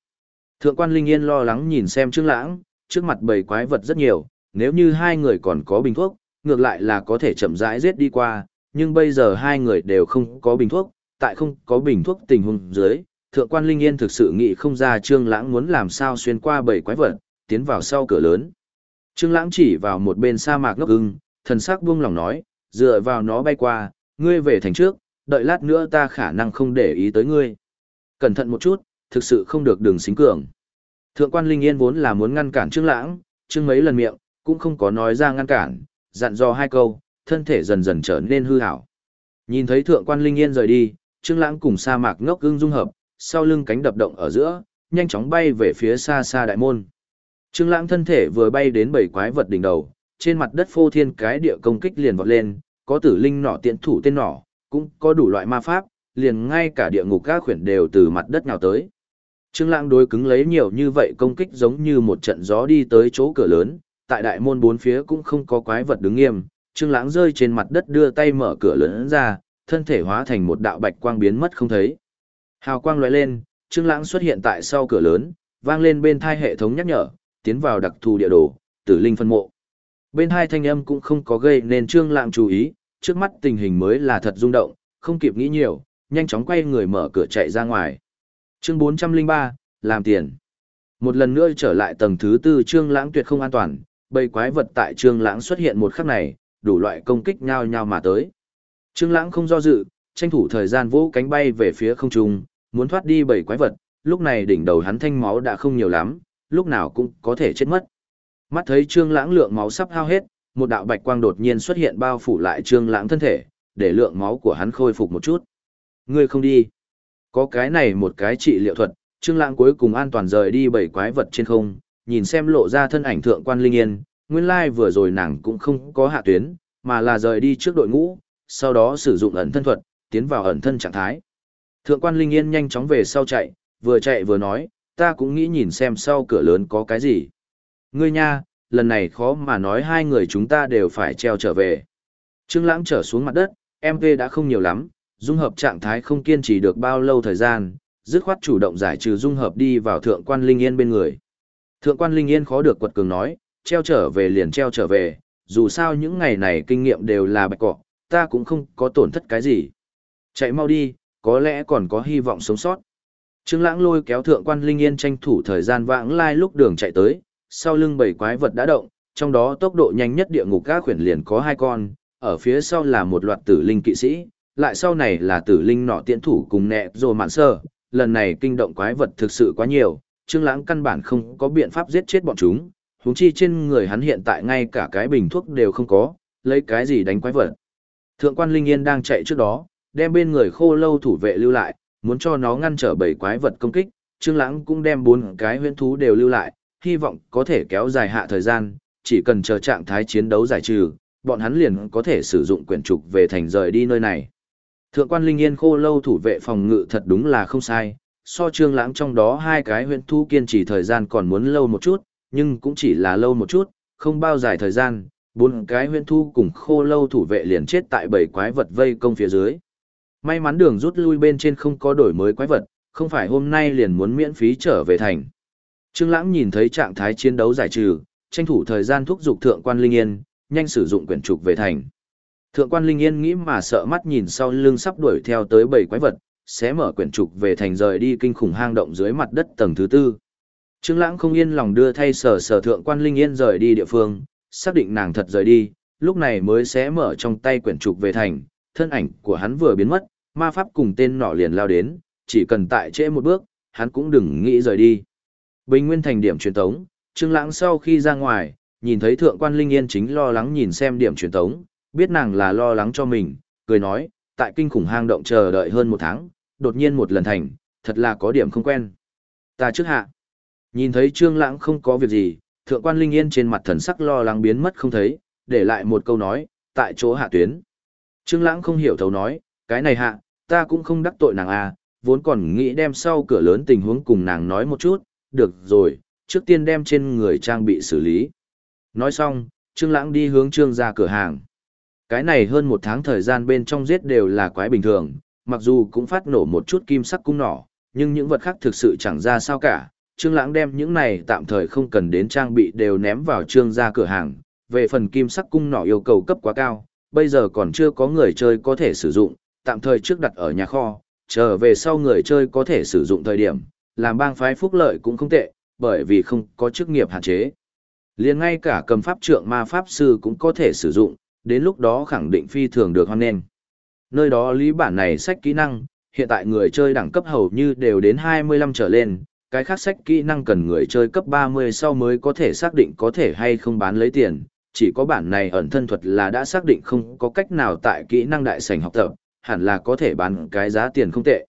Speaker 1: Thượng quan Linh Yên lo lắng nhìn xem Trương Lãng, trước mặt bầy quái vật rất nhiều, nếu như hai người còn có bình thuốc, ngược lại là có thể chậm rãi giết đi qua, nhưng bây giờ hai người đều không có bình thuốc, tại không có bình thuốc tình huống dưới, thượng quan Linh Yên thực sự nghĩ không ra Trương Lãng muốn làm sao xuyên qua bảy quái vật, tiến vào sau cửa lớn. Trương Lãng chỉ vào một bên sa mạc ngốc ưng, thần sắc buông lòng nói, dựa vào nó bay qua, ngươi về thành trước, đợi lát nữa ta khả năng không để ý tới ngươi. Cẩn thận một chút, thực sự không được đừng xính cường. Thượng quan Linh Yên vốn là muốn ngăn cản Trương Lãng, Trương mấy lần miệng, cũng không có nói ra ngăn cản, dặn dò hai câu, thân thể dần dần trở nên hư hảo. Nhìn thấy Thượng quan Linh Yên rời đi, Trương Lãng cùng sa mạc ngốc ưng dung hợp, sau lưng cánh đập động ở giữa, nhanh chóng bay về phía xa xa đại môn. Trương Lãng thân thể vừa bay đến bảy quái vật đỉnh đầu, trên mặt đất phô thiên cái địa công kích liền vọt lên, có tử linh nỏ tiện thủ tên nỏ, cũng có đủ loại ma pháp, liền ngay cả địa ngục các khuyển đều từ mặt đất nhào tới. Trương Lãng đối cứng lấy nhiều như vậy công kích giống như một trận gió đi tới chỗ cửa lớn, tại đại môn bốn phía cũng không có quái vật đứng nghiêm, Trương Lãng rơi trên mặt đất đưa tay mở cửa lớn ra, thân thể hóa thành một đạo bạch quang biến mất không thấy. Hào quang lóe lên, Trương Lãng xuất hiện tại sau cửa lớn, vang lên bên tai hệ thống nhắc nhở, tiến vào đặc thù địa đồ, Tử Linh phân mộ. Bên hai thanh âm cũng không có gây nên Trương Lãng chú ý, trước mắt tình hình mới là thật rung động, không kịp nghĩ nhiều, nhanh chóng quay người mở cửa chạy ra ngoài. Chương 403, làm tiền. Một lần nữa trở lại tầng thứ tư Trương Lãng tuyệt không an toàn, bầy quái vật tại Trương Lãng xuất hiện một khắc này, đủ loại công kích nhau nhau mà tới. Trương Lãng không do dự, tranh thủ thời gian vỗ cánh bay về phía không trung, muốn thoát đi bảy quái vật, lúc này đỉnh đầu hắn thanh máu đã không nhiều lắm, lúc nào cũng có thể chết mất. Mắt thấy Trương Lãng lượng máu sắp hao hết, một đạo bạch quang đột nhiên xuất hiện bao phủ lại Trương Lãng thân thể, để lượng máu của hắn khôi phục một chút. Ngươi không đi. Có cái này một cái trị liệu thuật, Trương Lãng cuối cùng an toàn rời đi bảy quái vật trên không, nhìn xem lộ ra thân ảnh thượng quan Linh Yên, nguyên lai vừa rồi nàng cũng không có hạ tuyến, mà là rời đi trước đội ngũ, sau đó sử dụng ẩn thân thuật, tiến vào ẩn thân trạng thái. Thượng quan Linh Yên nhanh chóng về sau chạy, vừa chạy vừa nói, ta cũng nghĩ nhìn xem sau cửa lớn có cái gì. Ngươi nha, lần này khó mà nói hai người chúng ta đều phải treo trở về. Trương Lãng trở xuống mặt đất, MV đã không nhiều lắm, dung hợp trạng thái không kiên trì được bao lâu thời gian, dứt khoát chủ động giải trừ dung hợp đi vào thượng quan Linh Yên bên người. Thượng quan Linh Yên khó được quật cường nói, treo trở về liền treo trở về, dù sao những ngày này kinh nghiệm đều là bạch cọ, ta cũng không có tổn thất cái gì. Chạy mau đi, có lẽ còn có hy vọng sống sót. Trương Lãng lôi kéo thượng quan Linh Yên tranh thủ thời gian vãng lai lúc đường chạy tới, sau lưng bảy quái vật đã động, trong đó tốc độ nhanh nhất địa ngục các khuyển liền có hai con, ở phía sau là một loạt tử linh kỵ sĩ, lại sau này là tử linh nọ tiễn thủ cùng nẹ rồi mạn sơ, lần này kinh động quái vật thực sự quá nhiều, Trương Lãng căn bản không có biện pháp giết chết bọn chúng, huống chi trên người hắn hiện tại ngay cả cái bình thuốc đều không có, lấy cái gì đánh quái vật. Thượng quan Linh Yên đang chạy trước đó, đem bên người khô lâu thủ vệ lưu lại, muốn cho nó ngăn trở bảy quái vật công kích, Trương Lãng cũng đem bốn cái huyễn thú đều lưu lại, hy vọng có thể kéo dài hạ thời gian, chỉ cần chờ trạng thái chiến đấu giải trừ, bọn hắn liền có thể sử dụng quyển trục về thành rời đi nơi này. Thượng quan Linh Yên khô lâu thủ vệ phòng ngự thật đúng là không sai, so trương lãng trong đó hai cái huyễn thú kiên trì thời gian còn muốn lâu một chút, nhưng cũng chỉ là lâu một chút, không bao dài thời gian, bốn cái huyên thu cùng khô lâu thủ vệ liền chết tại bảy quái vật vây công phía dưới. May mắn đường rút lui bên trên không có đổi mới quái vật, không phải hôm nay liền muốn miễn phí trở về thành. Trương Lãng nhìn thấy trạng thái chiến đấu giải trừ, tranh thủ thời gian thúc giục thượng quan Linh Yên, nhanh sử dụng quyển trục về thành. Thượng quan Linh Yên nghĩ mà sợ mắt nhìn sau lưng sắp đuổi theo tới bảy quái vật, sẽ mở quyển trục về thành rời đi kinh khủng hang động dưới mặt đất tầng thứ tư. Trương Lãng không yên lòng đưa thay sở sở thượng quan Linh Yên rời đi địa phương, xác định nàng thật rời đi, lúc này mới sẽ mở trong tay quyển trục về thành, thân ảnh của hắn vừa biến mất, ma pháp cùng tên nọ liền lao đến, chỉ cần tại trễ một bước, hắn cũng đừng nghĩ rời đi. Bình Nguyên thành điểm truyền tống, Trương Lãng sau khi ra ngoài, nhìn thấy thượng quan Linh Yên chính lo lắng nhìn xem điểm truyền tống, biết nàng là lo lắng cho mình, cười nói, tại kinh khủng hang động chờ đợi hơn một tháng, đột nhiên một lần thành, thật là có điểm không quen. Ta trước hạ. Nhìn thấy Trương Lãng không có việc gì, thượng quan Linh Yên trên mặt thần sắc lo lắng biến mất không thấy, để lại một câu nói, tại chỗ hạ tuyến. Trương Lãng không hiểu thấu nói, cái này hạ, ta cũng không đắc tội nàng à, vốn còn nghĩ đem sau cửa lớn tình huống cùng nàng nói một chút, được rồi, trước tiên đem trên người trang bị xử lý. Nói xong, Trương Lãng đi hướng Trương gia cửa hàng. Cái này hơn một tháng thời gian bên trong giết đều là quái bình thường, mặc dù cũng phát nổ một chút kim sắc cung nỏ, nhưng những vật khác thực sự chẳng ra sao cả. Trương Lãng đem những này tạm thời không cần đến trang bị đều ném vào Trương gia cửa hàng. Về phần kim sắc cung nỏ yêu cầu cấp quá cao, bây giờ còn chưa có người chơi có thể sử dụng, tạm thời trước đặt ở nhà kho, chờ về sau người chơi có thể sử dụng thời điểm, làm bang phái phúc lợi cũng không tệ, bởi vì không có chức nghiệp hạn chế. Liền ngay cả cầm pháp trượng ma pháp sư cũng có thể sử dụng, đến lúc đó khẳng định phi thường được hoan nghênh. Nơi đó lý bản này sách kỹ năng, hiện tại người chơi đẳng cấp hầu như đều đến 25 trở lên, cái khác sách kỹ năng cần người chơi cấp 30 sau mới có thể xác định có thể hay không bán lấy tiền, chỉ có bản này ẩn thân thuật là đã xác định không có cách nào tại kỹ năng đại sảnh học tập, hẳn là có thể bán cái giá tiền không tệ.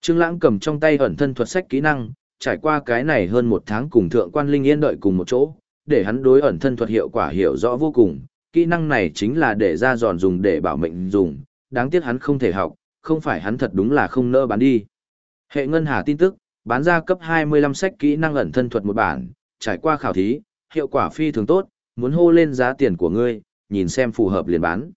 Speaker 1: Trương Lãng cầm trong tay ẩn thân thuật sách kỹ năng, trải qua cái này hơn một tháng cùng thượng quan Linh Yên đợi cùng một chỗ, để hắn đối ẩn thân thuật hiệu quả hiểu rõ vô cùng, kỹ năng này chính là để ra giòn dùng để bảo mệnh dùng, đáng tiếc hắn không thể học, không phải hắn thật đúng là không nỡ bán đi. Hệ ngân hà tin tức, bán ra cấp 25 sách kỹ năng ẩn thân thuật một bản, trải qua khảo thí, hiệu quả phi thường tốt, muốn hô lên giá tiền của ngươi, nhìn xem phù hợp liền bán.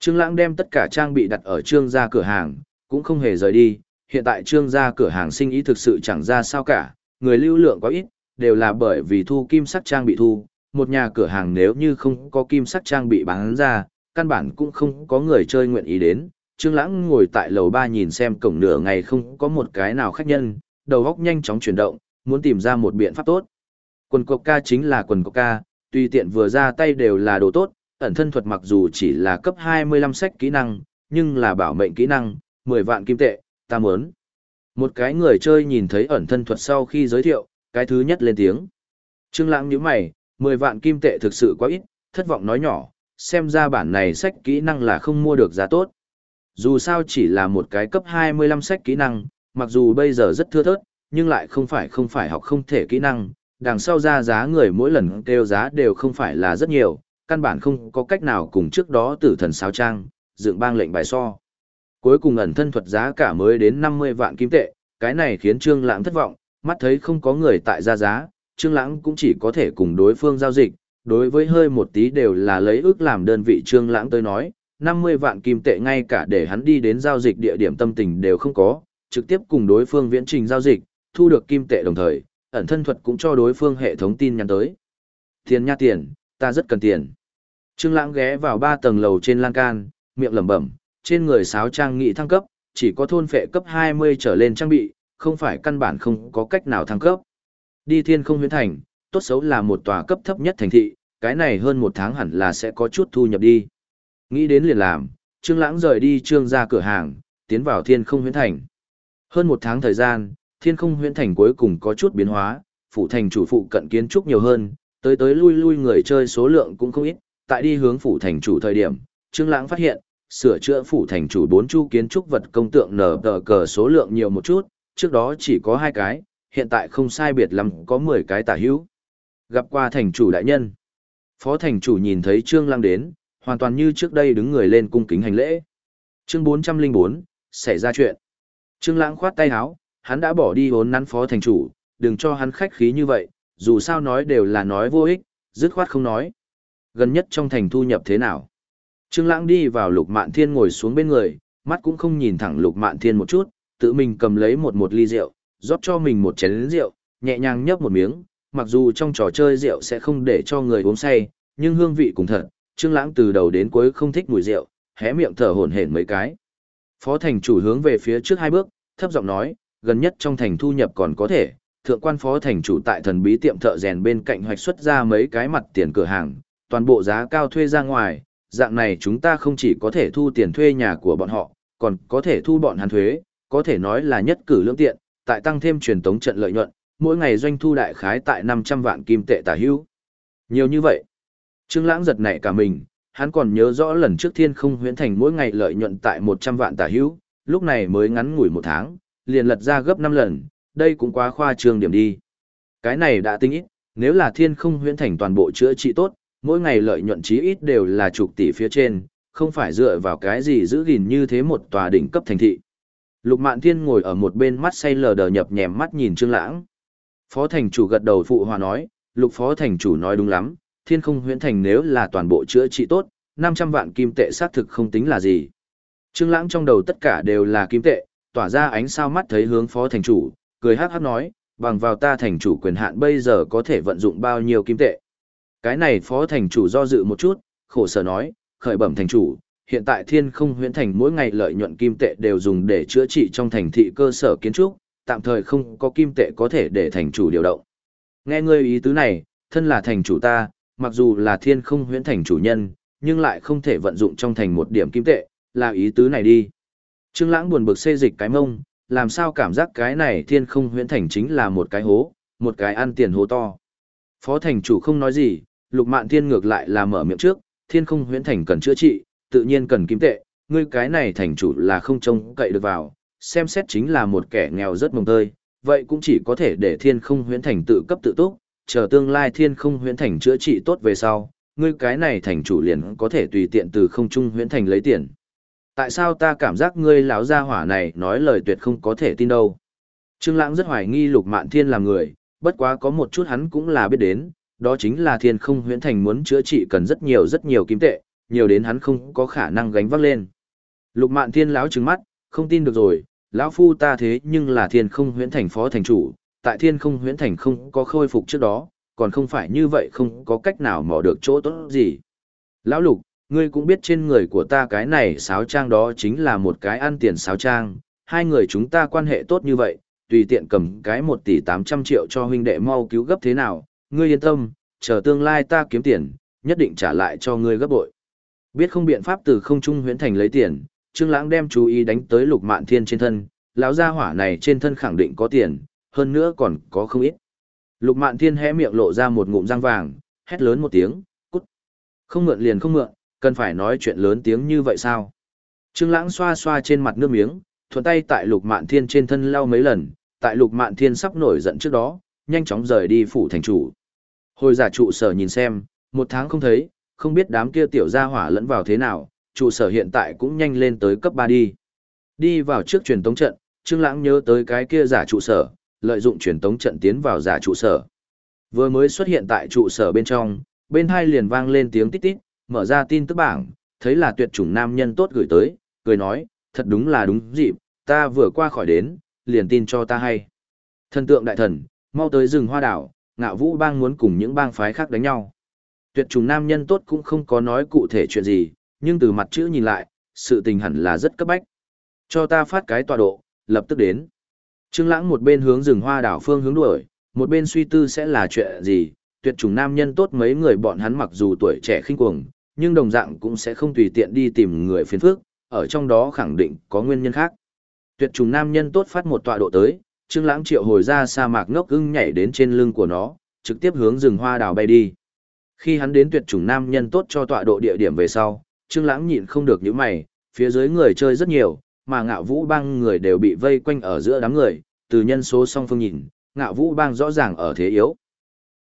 Speaker 1: Trương Lãng đem tất cả trang bị đặt ở trương gia cửa hàng, cũng không hề rời đi, hiện tại trương gia cửa hàng sinh ý thực sự chẳng ra sao cả, người lưu lượng quá ít, đều là bởi vì thu kim sắc trang bị thu, một nhà cửa hàng nếu như không có kim sắc trang bị bán ra, căn bản cũng không có người chơi nguyện ý đến. Trương Lãng ngồi tại lầu 3 nhìn xem cổng nửa ngày không có một cái nào khách nhân, đầu óc nhanh chóng chuyển động, muốn tìm ra một biện pháp tốt. Quần cộc ca chính là quần cộc ca, tùy tiện vừa ra tay đều là đồ tốt, ẩn thân thuật mặc dù chỉ là cấp 25 sách kỹ năng, nhưng là bảo mệnh kỹ năng, 10 vạn kim tệ, ta muốn. Một cái người chơi nhìn thấy ẩn thân thuật sau khi giới thiệu, cái thứ nhất lên tiếng. Trương Lãng nhíu mày, 10 vạn kim tệ thực sự quá ít, thất vọng nói nhỏ, xem ra bản này sách kỹ năng là không mua được giá tốt. Dù sao chỉ là một cái cấp 25 sách kỹ năng, mặc dù bây giờ rất thưa thớt, nhưng lại không phải không phải học không thể kỹ năng, đằng sau ra giá người mỗi lần kêu giá đều không phải là rất nhiều, căn bản không có cách nào cùng trước đó tử thần sao trang, dựng bang lệnh bài so. Cuối cùng ẩn thân thuật giá cả mới đến 50 vạn kim tệ, cái này khiến Trương Lãng thất vọng, mắt thấy không có người tại ra giá, Trương Lãng cũng chỉ có thể cùng đối phương giao dịch, đối với hơi một tí đều là lấy ước làm đơn vị Trương Lãng tới nói, 50 vạn kim tệ ngay cả để hắn đi đến giao dịch địa điểm tâm tình đều không có, trực tiếp cùng đối phương viễn trình giao dịch, thu được kim tệ đồng thời, ẩn thân thuật cũng cho đối phương hệ thống tin nhắn tới. Tiền nha tiền, ta rất cần tiền. Trương Lãng ghé vào ba tầng lầu trên lan can, miệng lẩm bẩm, trên người sáo trang nghị thăng cấp, chỉ có thôn phệ cấp 20 trở lên trang bị, không phải căn bản không có cách nào thăng cấp. Đi thiên không huyễn thành, tốt xấu là một tòa cấp thấp nhất thành thị, cái này hơn một tháng hẳn là sẽ có chút thu nhập đi. Nghĩ đến liền làm, Trương Lãng rời đi trương ra cửa hàng, tiến vào thiên không huyễn thành. Hơn một tháng thời gian, thiên không huyễn thành cuối cùng có chút biến hóa, phủ thành chủ phụ cận kiến trúc nhiều hơn, tới tới lui lui người chơi số lượng cũng không ít, tại đi hướng phủ thành chủ thời điểm, Trương Lãng phát hiện, sửa chữa phủ thành chủ bốn chu kiến trúc vật công tượng nở tờ cờ số lượng nhiều một chút, trước đó chỉ có hai cái, hiện tại không sai biệt lắm có 10 cái tả hữu. Gặp qua thành chủ đại nhân. Phó thành chủ nhìn thấy Trương Lãng đến, hoàn toàn như trước đây đứng người lên cung kính hành lễ. Chương 404, xảy ra chuyện. Trương Lãng khoát tay áo, hắn đã bỏ đi vốn nắn phó thành chủ, đừng cho hắn khách khí như vậy, dù sao nói đều là nói vô ích, dứt khoát không nói. Gần nhất trong thành thu nhập thế nào? Trương Lãng đi vào Lục Mạn Thiên ngồi xuống bên người, mắt cũng không nhìn thẳng Lục Mạn Thiên một chút, tự mình cầm lấy một một ly rượu, rót cho mình một chén rượu, nhẹ nhàng nhấp một miếng, mặc dù trong trò chơi rượu sẽ không để cho người uống say, nhưng hương vị cũng thật, Trương Lãng từ đầu đến cuối không thích mùi rượu, hé miệng thở hổn hển mấy cái. Phó thành chủ hướng về phía trước hai bước, thấp giọng nói, gần nhất trong thành thu nhập còn có thể, thượng quan phó thành chủ tại thần bí tiệm thợ rèn bên cạnh hoạch xuất ra mấy cái mặt tiền cửa hàng, toàn bộ giá cao thuê ra ngoài, dạng này chúng ta không chỉ có thể thu tiền thuê nhà của bọn họ, còn có thể thu bọn hắn thuế, có thể nói là nhất cử lưỡng tiện, tại tăng thêm truyền tống trận lợi nhuận, mỗi ngày doanh thu đại khái tại 500 vạn kim tệ tả hữu. Nhiều như vậy. Trương Lãng giật nảy cả mình, hắn còn nhớ rõ lần trước Thiên Không Huyễn Thành mỗi ngày lợi nhuận tại 100 vạn tả hữu, lúc này mới ngắn ngủi một tháng, liền lật ra gấp 5 lần, đây cũng quá khoa trương điểm đi. Cái này đã tính ít, nếu là thiên không huyễn thành toàn bộ chữa trị tốt, mỗi ngày lợi nhuận chí ít đều là chục tỷ phía trên, không phải dựa vào cái gì giữ gìn như thế một tòa đỉnh cấp thành thị. Lục Mạn Thiên ngồi ở một bên mắt say lờ đờ nhập nhèm mắt nhìn Trương Lãng. Phó thành chủ gật đầu phụ hòa nói, Lục phó thành chủ nói đúng lắm, Thiên Không Huyễn Thành nếu là toàn bộ chữa trị tốt, 500 vạn kim tệ xác thực không tính là gì. Trương Lãng trong đầu tất cả đều là kim tệ, tỏa ra ánh sao mắt thấy hướng phó thành chủ, cười hắc hắc nói, bằng vào ta thành chủ quyền hạn bây giờ có thể vận dụng bao nhiêu kim tệ. Cái này phó thành chủ do dự một chút, khổ sở nói, khởi bẩm thành chủ, hiện tại thiên không huyễn thành mỗi ngày lợi nhuận kim tệ đều dùng để chữa trị trong thành thị cơ sở kiến trúc, tạm thời không có kim tệ có thể để thành chủ điều động. Nghe ngươi ý tứ này, thân là thành chủ ta, mặc dù là thiên không huyễn thành chủ nhân, nhưng lại không thể vận dụng trong thành một điểm kim tệ, là ý tứ này đi. Trương Lãng buồn bực xê dịch cái mông, làm sao cảm giác cái này thiên không huyễn thành chính là một cái hố, một cái ăn tiền hố to. Phó thành chủ không nói gì, lục mạn thiên ngược lại là mở miệng trước, thiên không huyễn thành cần chữa trị, tự nhiên cần kim tệ, ngươi cái này thành chủ là không trông cậy được vào, xem xét chính là một kẻ nghèo rất mồng tơi, vậy cũng chỉ có thể để thiên không huyễn thành tự cấp tự túc, chờ tương lai thiên không huyễn thành chữa trị tốt về sau, ngươi cái này thành chủ liền có thể tùy tiện từ không trung huyễn thành lấy tiền tại sao ta cảm giác ngươi lão gia hỏa này nói lời tuyệt không có thể tin đâu. Trương Lãng rất hoài nghi Lục Mạn Thiên là người, bất quá có một chút hắn cũng là biết đến, đó chính là Thiên Không Huyễn Thành muốn chữa trị cần rất nhiều rất nhiều kim tệ, nhiều đến hắn không có khả năng gánh vác lên. Lục Mạn Thiên lão trừng mắt, không tin được rồi, lão phu ta thế nhưng là Thiên Không Huyễn Thành phó thành chủ, tại Thiên Không Huyễn Thành không có khôi phục trước đó, còn không phải như vậy không có cách nào mò được chỗ tốt gì. Lão Lục, Ngươi cũng biết trên người của ta cái này sáo trang đó chính là một cái ăn tiền sáo trang, hai người chúng ta quan hệ tốt như vậy, tùy tiện cầm cái một tỷ tám trăm triệu cho huynh đệ mau cứu gấp thế nào, ngươi yên tâm, chờ tương lai ta kiếm tiền, nhất định trả lại cho ngươi gấp bội. Biết không biện pháp từ không trung huyễn thành lấy tiền, Trương Lãng đem chú ý đánh tới Lục Mạn Thiên trên thân, lão gia hỏa này trên thân khẳng định có tiền, hơn nữa còn có không ít. Lục Mạn Thiên hé miệng lộ ra một ngụm răng vàng, hét lớn một tiếng, cút. Không mượn liền không mượn, cần phải nói chuyện lớn tiếng như vậy sao? Trương Lãng xoa xoa trên mặt nước miếng, thuận tay tại Lục Mạn Thiên trên thân lau mấy lần, tại Lục Mạn Thiên sắp nổi giận trước đó, nhanh chóng rời đi phủ thành chủ. Hồi giả trụ sở nhìn xem, một tháng không thấy, không biết đám kia tiểu gia hỏa lẫn vào thế nào, trụ sở hiện tại cũng nhanh lên tới cấp 3 đi. Đi vào trước truyền tống trận, Trương Lãng nhớ tới cái kia giả trụ sở, lợi dụng truyền tống trận tiến vào giả trụ sở. Vừa mới xuất hiện tại trụ sở bên trong, bên hai liền vang lên tiếng tít tít, mở ra tin tức bảng, thấy là tuyệt chủng nam nhân tốt gửi tới, cười nói, thật đúng là đúng dịp, ta vừa qua khỏi đến, liền tin cho ta hay. Thần tượng đại thần, mau tới rừng hoa đảo, ngạo vũ bang muốn cùng những bang phái khác đánh nhau. Tuyệt chủng nam nhân tốt cũng không có nói cụ thể chuyện gì, nhưng từ mặt chữ nhìn lại, sự tình hẳn là rất cấp bách. Cho ta phát cái tọa độ, lập tức đến. Trương Lãng một bên hướng rừng hoa đảo phương hướng đuổi, một bên suy tư sẽ là chuyện gì, tuyệt chủng nam nhân tốt mấy người bọn hắn mặc dù tuổi trẻ khinh cuồng, nhưng đồng dạng cũng sẽ không tùy tiện đi tìm người phiền phức, ở trong đó khẳng định có nguyên nhân khác. Tuyệt trùng nam nhân tốt phát một tọa độ tới, Trương Lãng triệu hồi ra sa mạc ngốc ưng nhảy đến trên lưng của nó, trực tiếp hướng rừng hoa đào bay đi. Khi hắn đến tuyệt trùng nam nhân tốt cho tọa độ địa điểm về sau, Trương Lãng nhịn không được nhíu mày, phía dưới người chơi rất nhiều, mà Ngạo Vũ băng người đều bị vây quanh ở giữa đám người, từ nhân số song phương nhìn, Ngạo Vũ Bang rõ ràng ở thế yếu.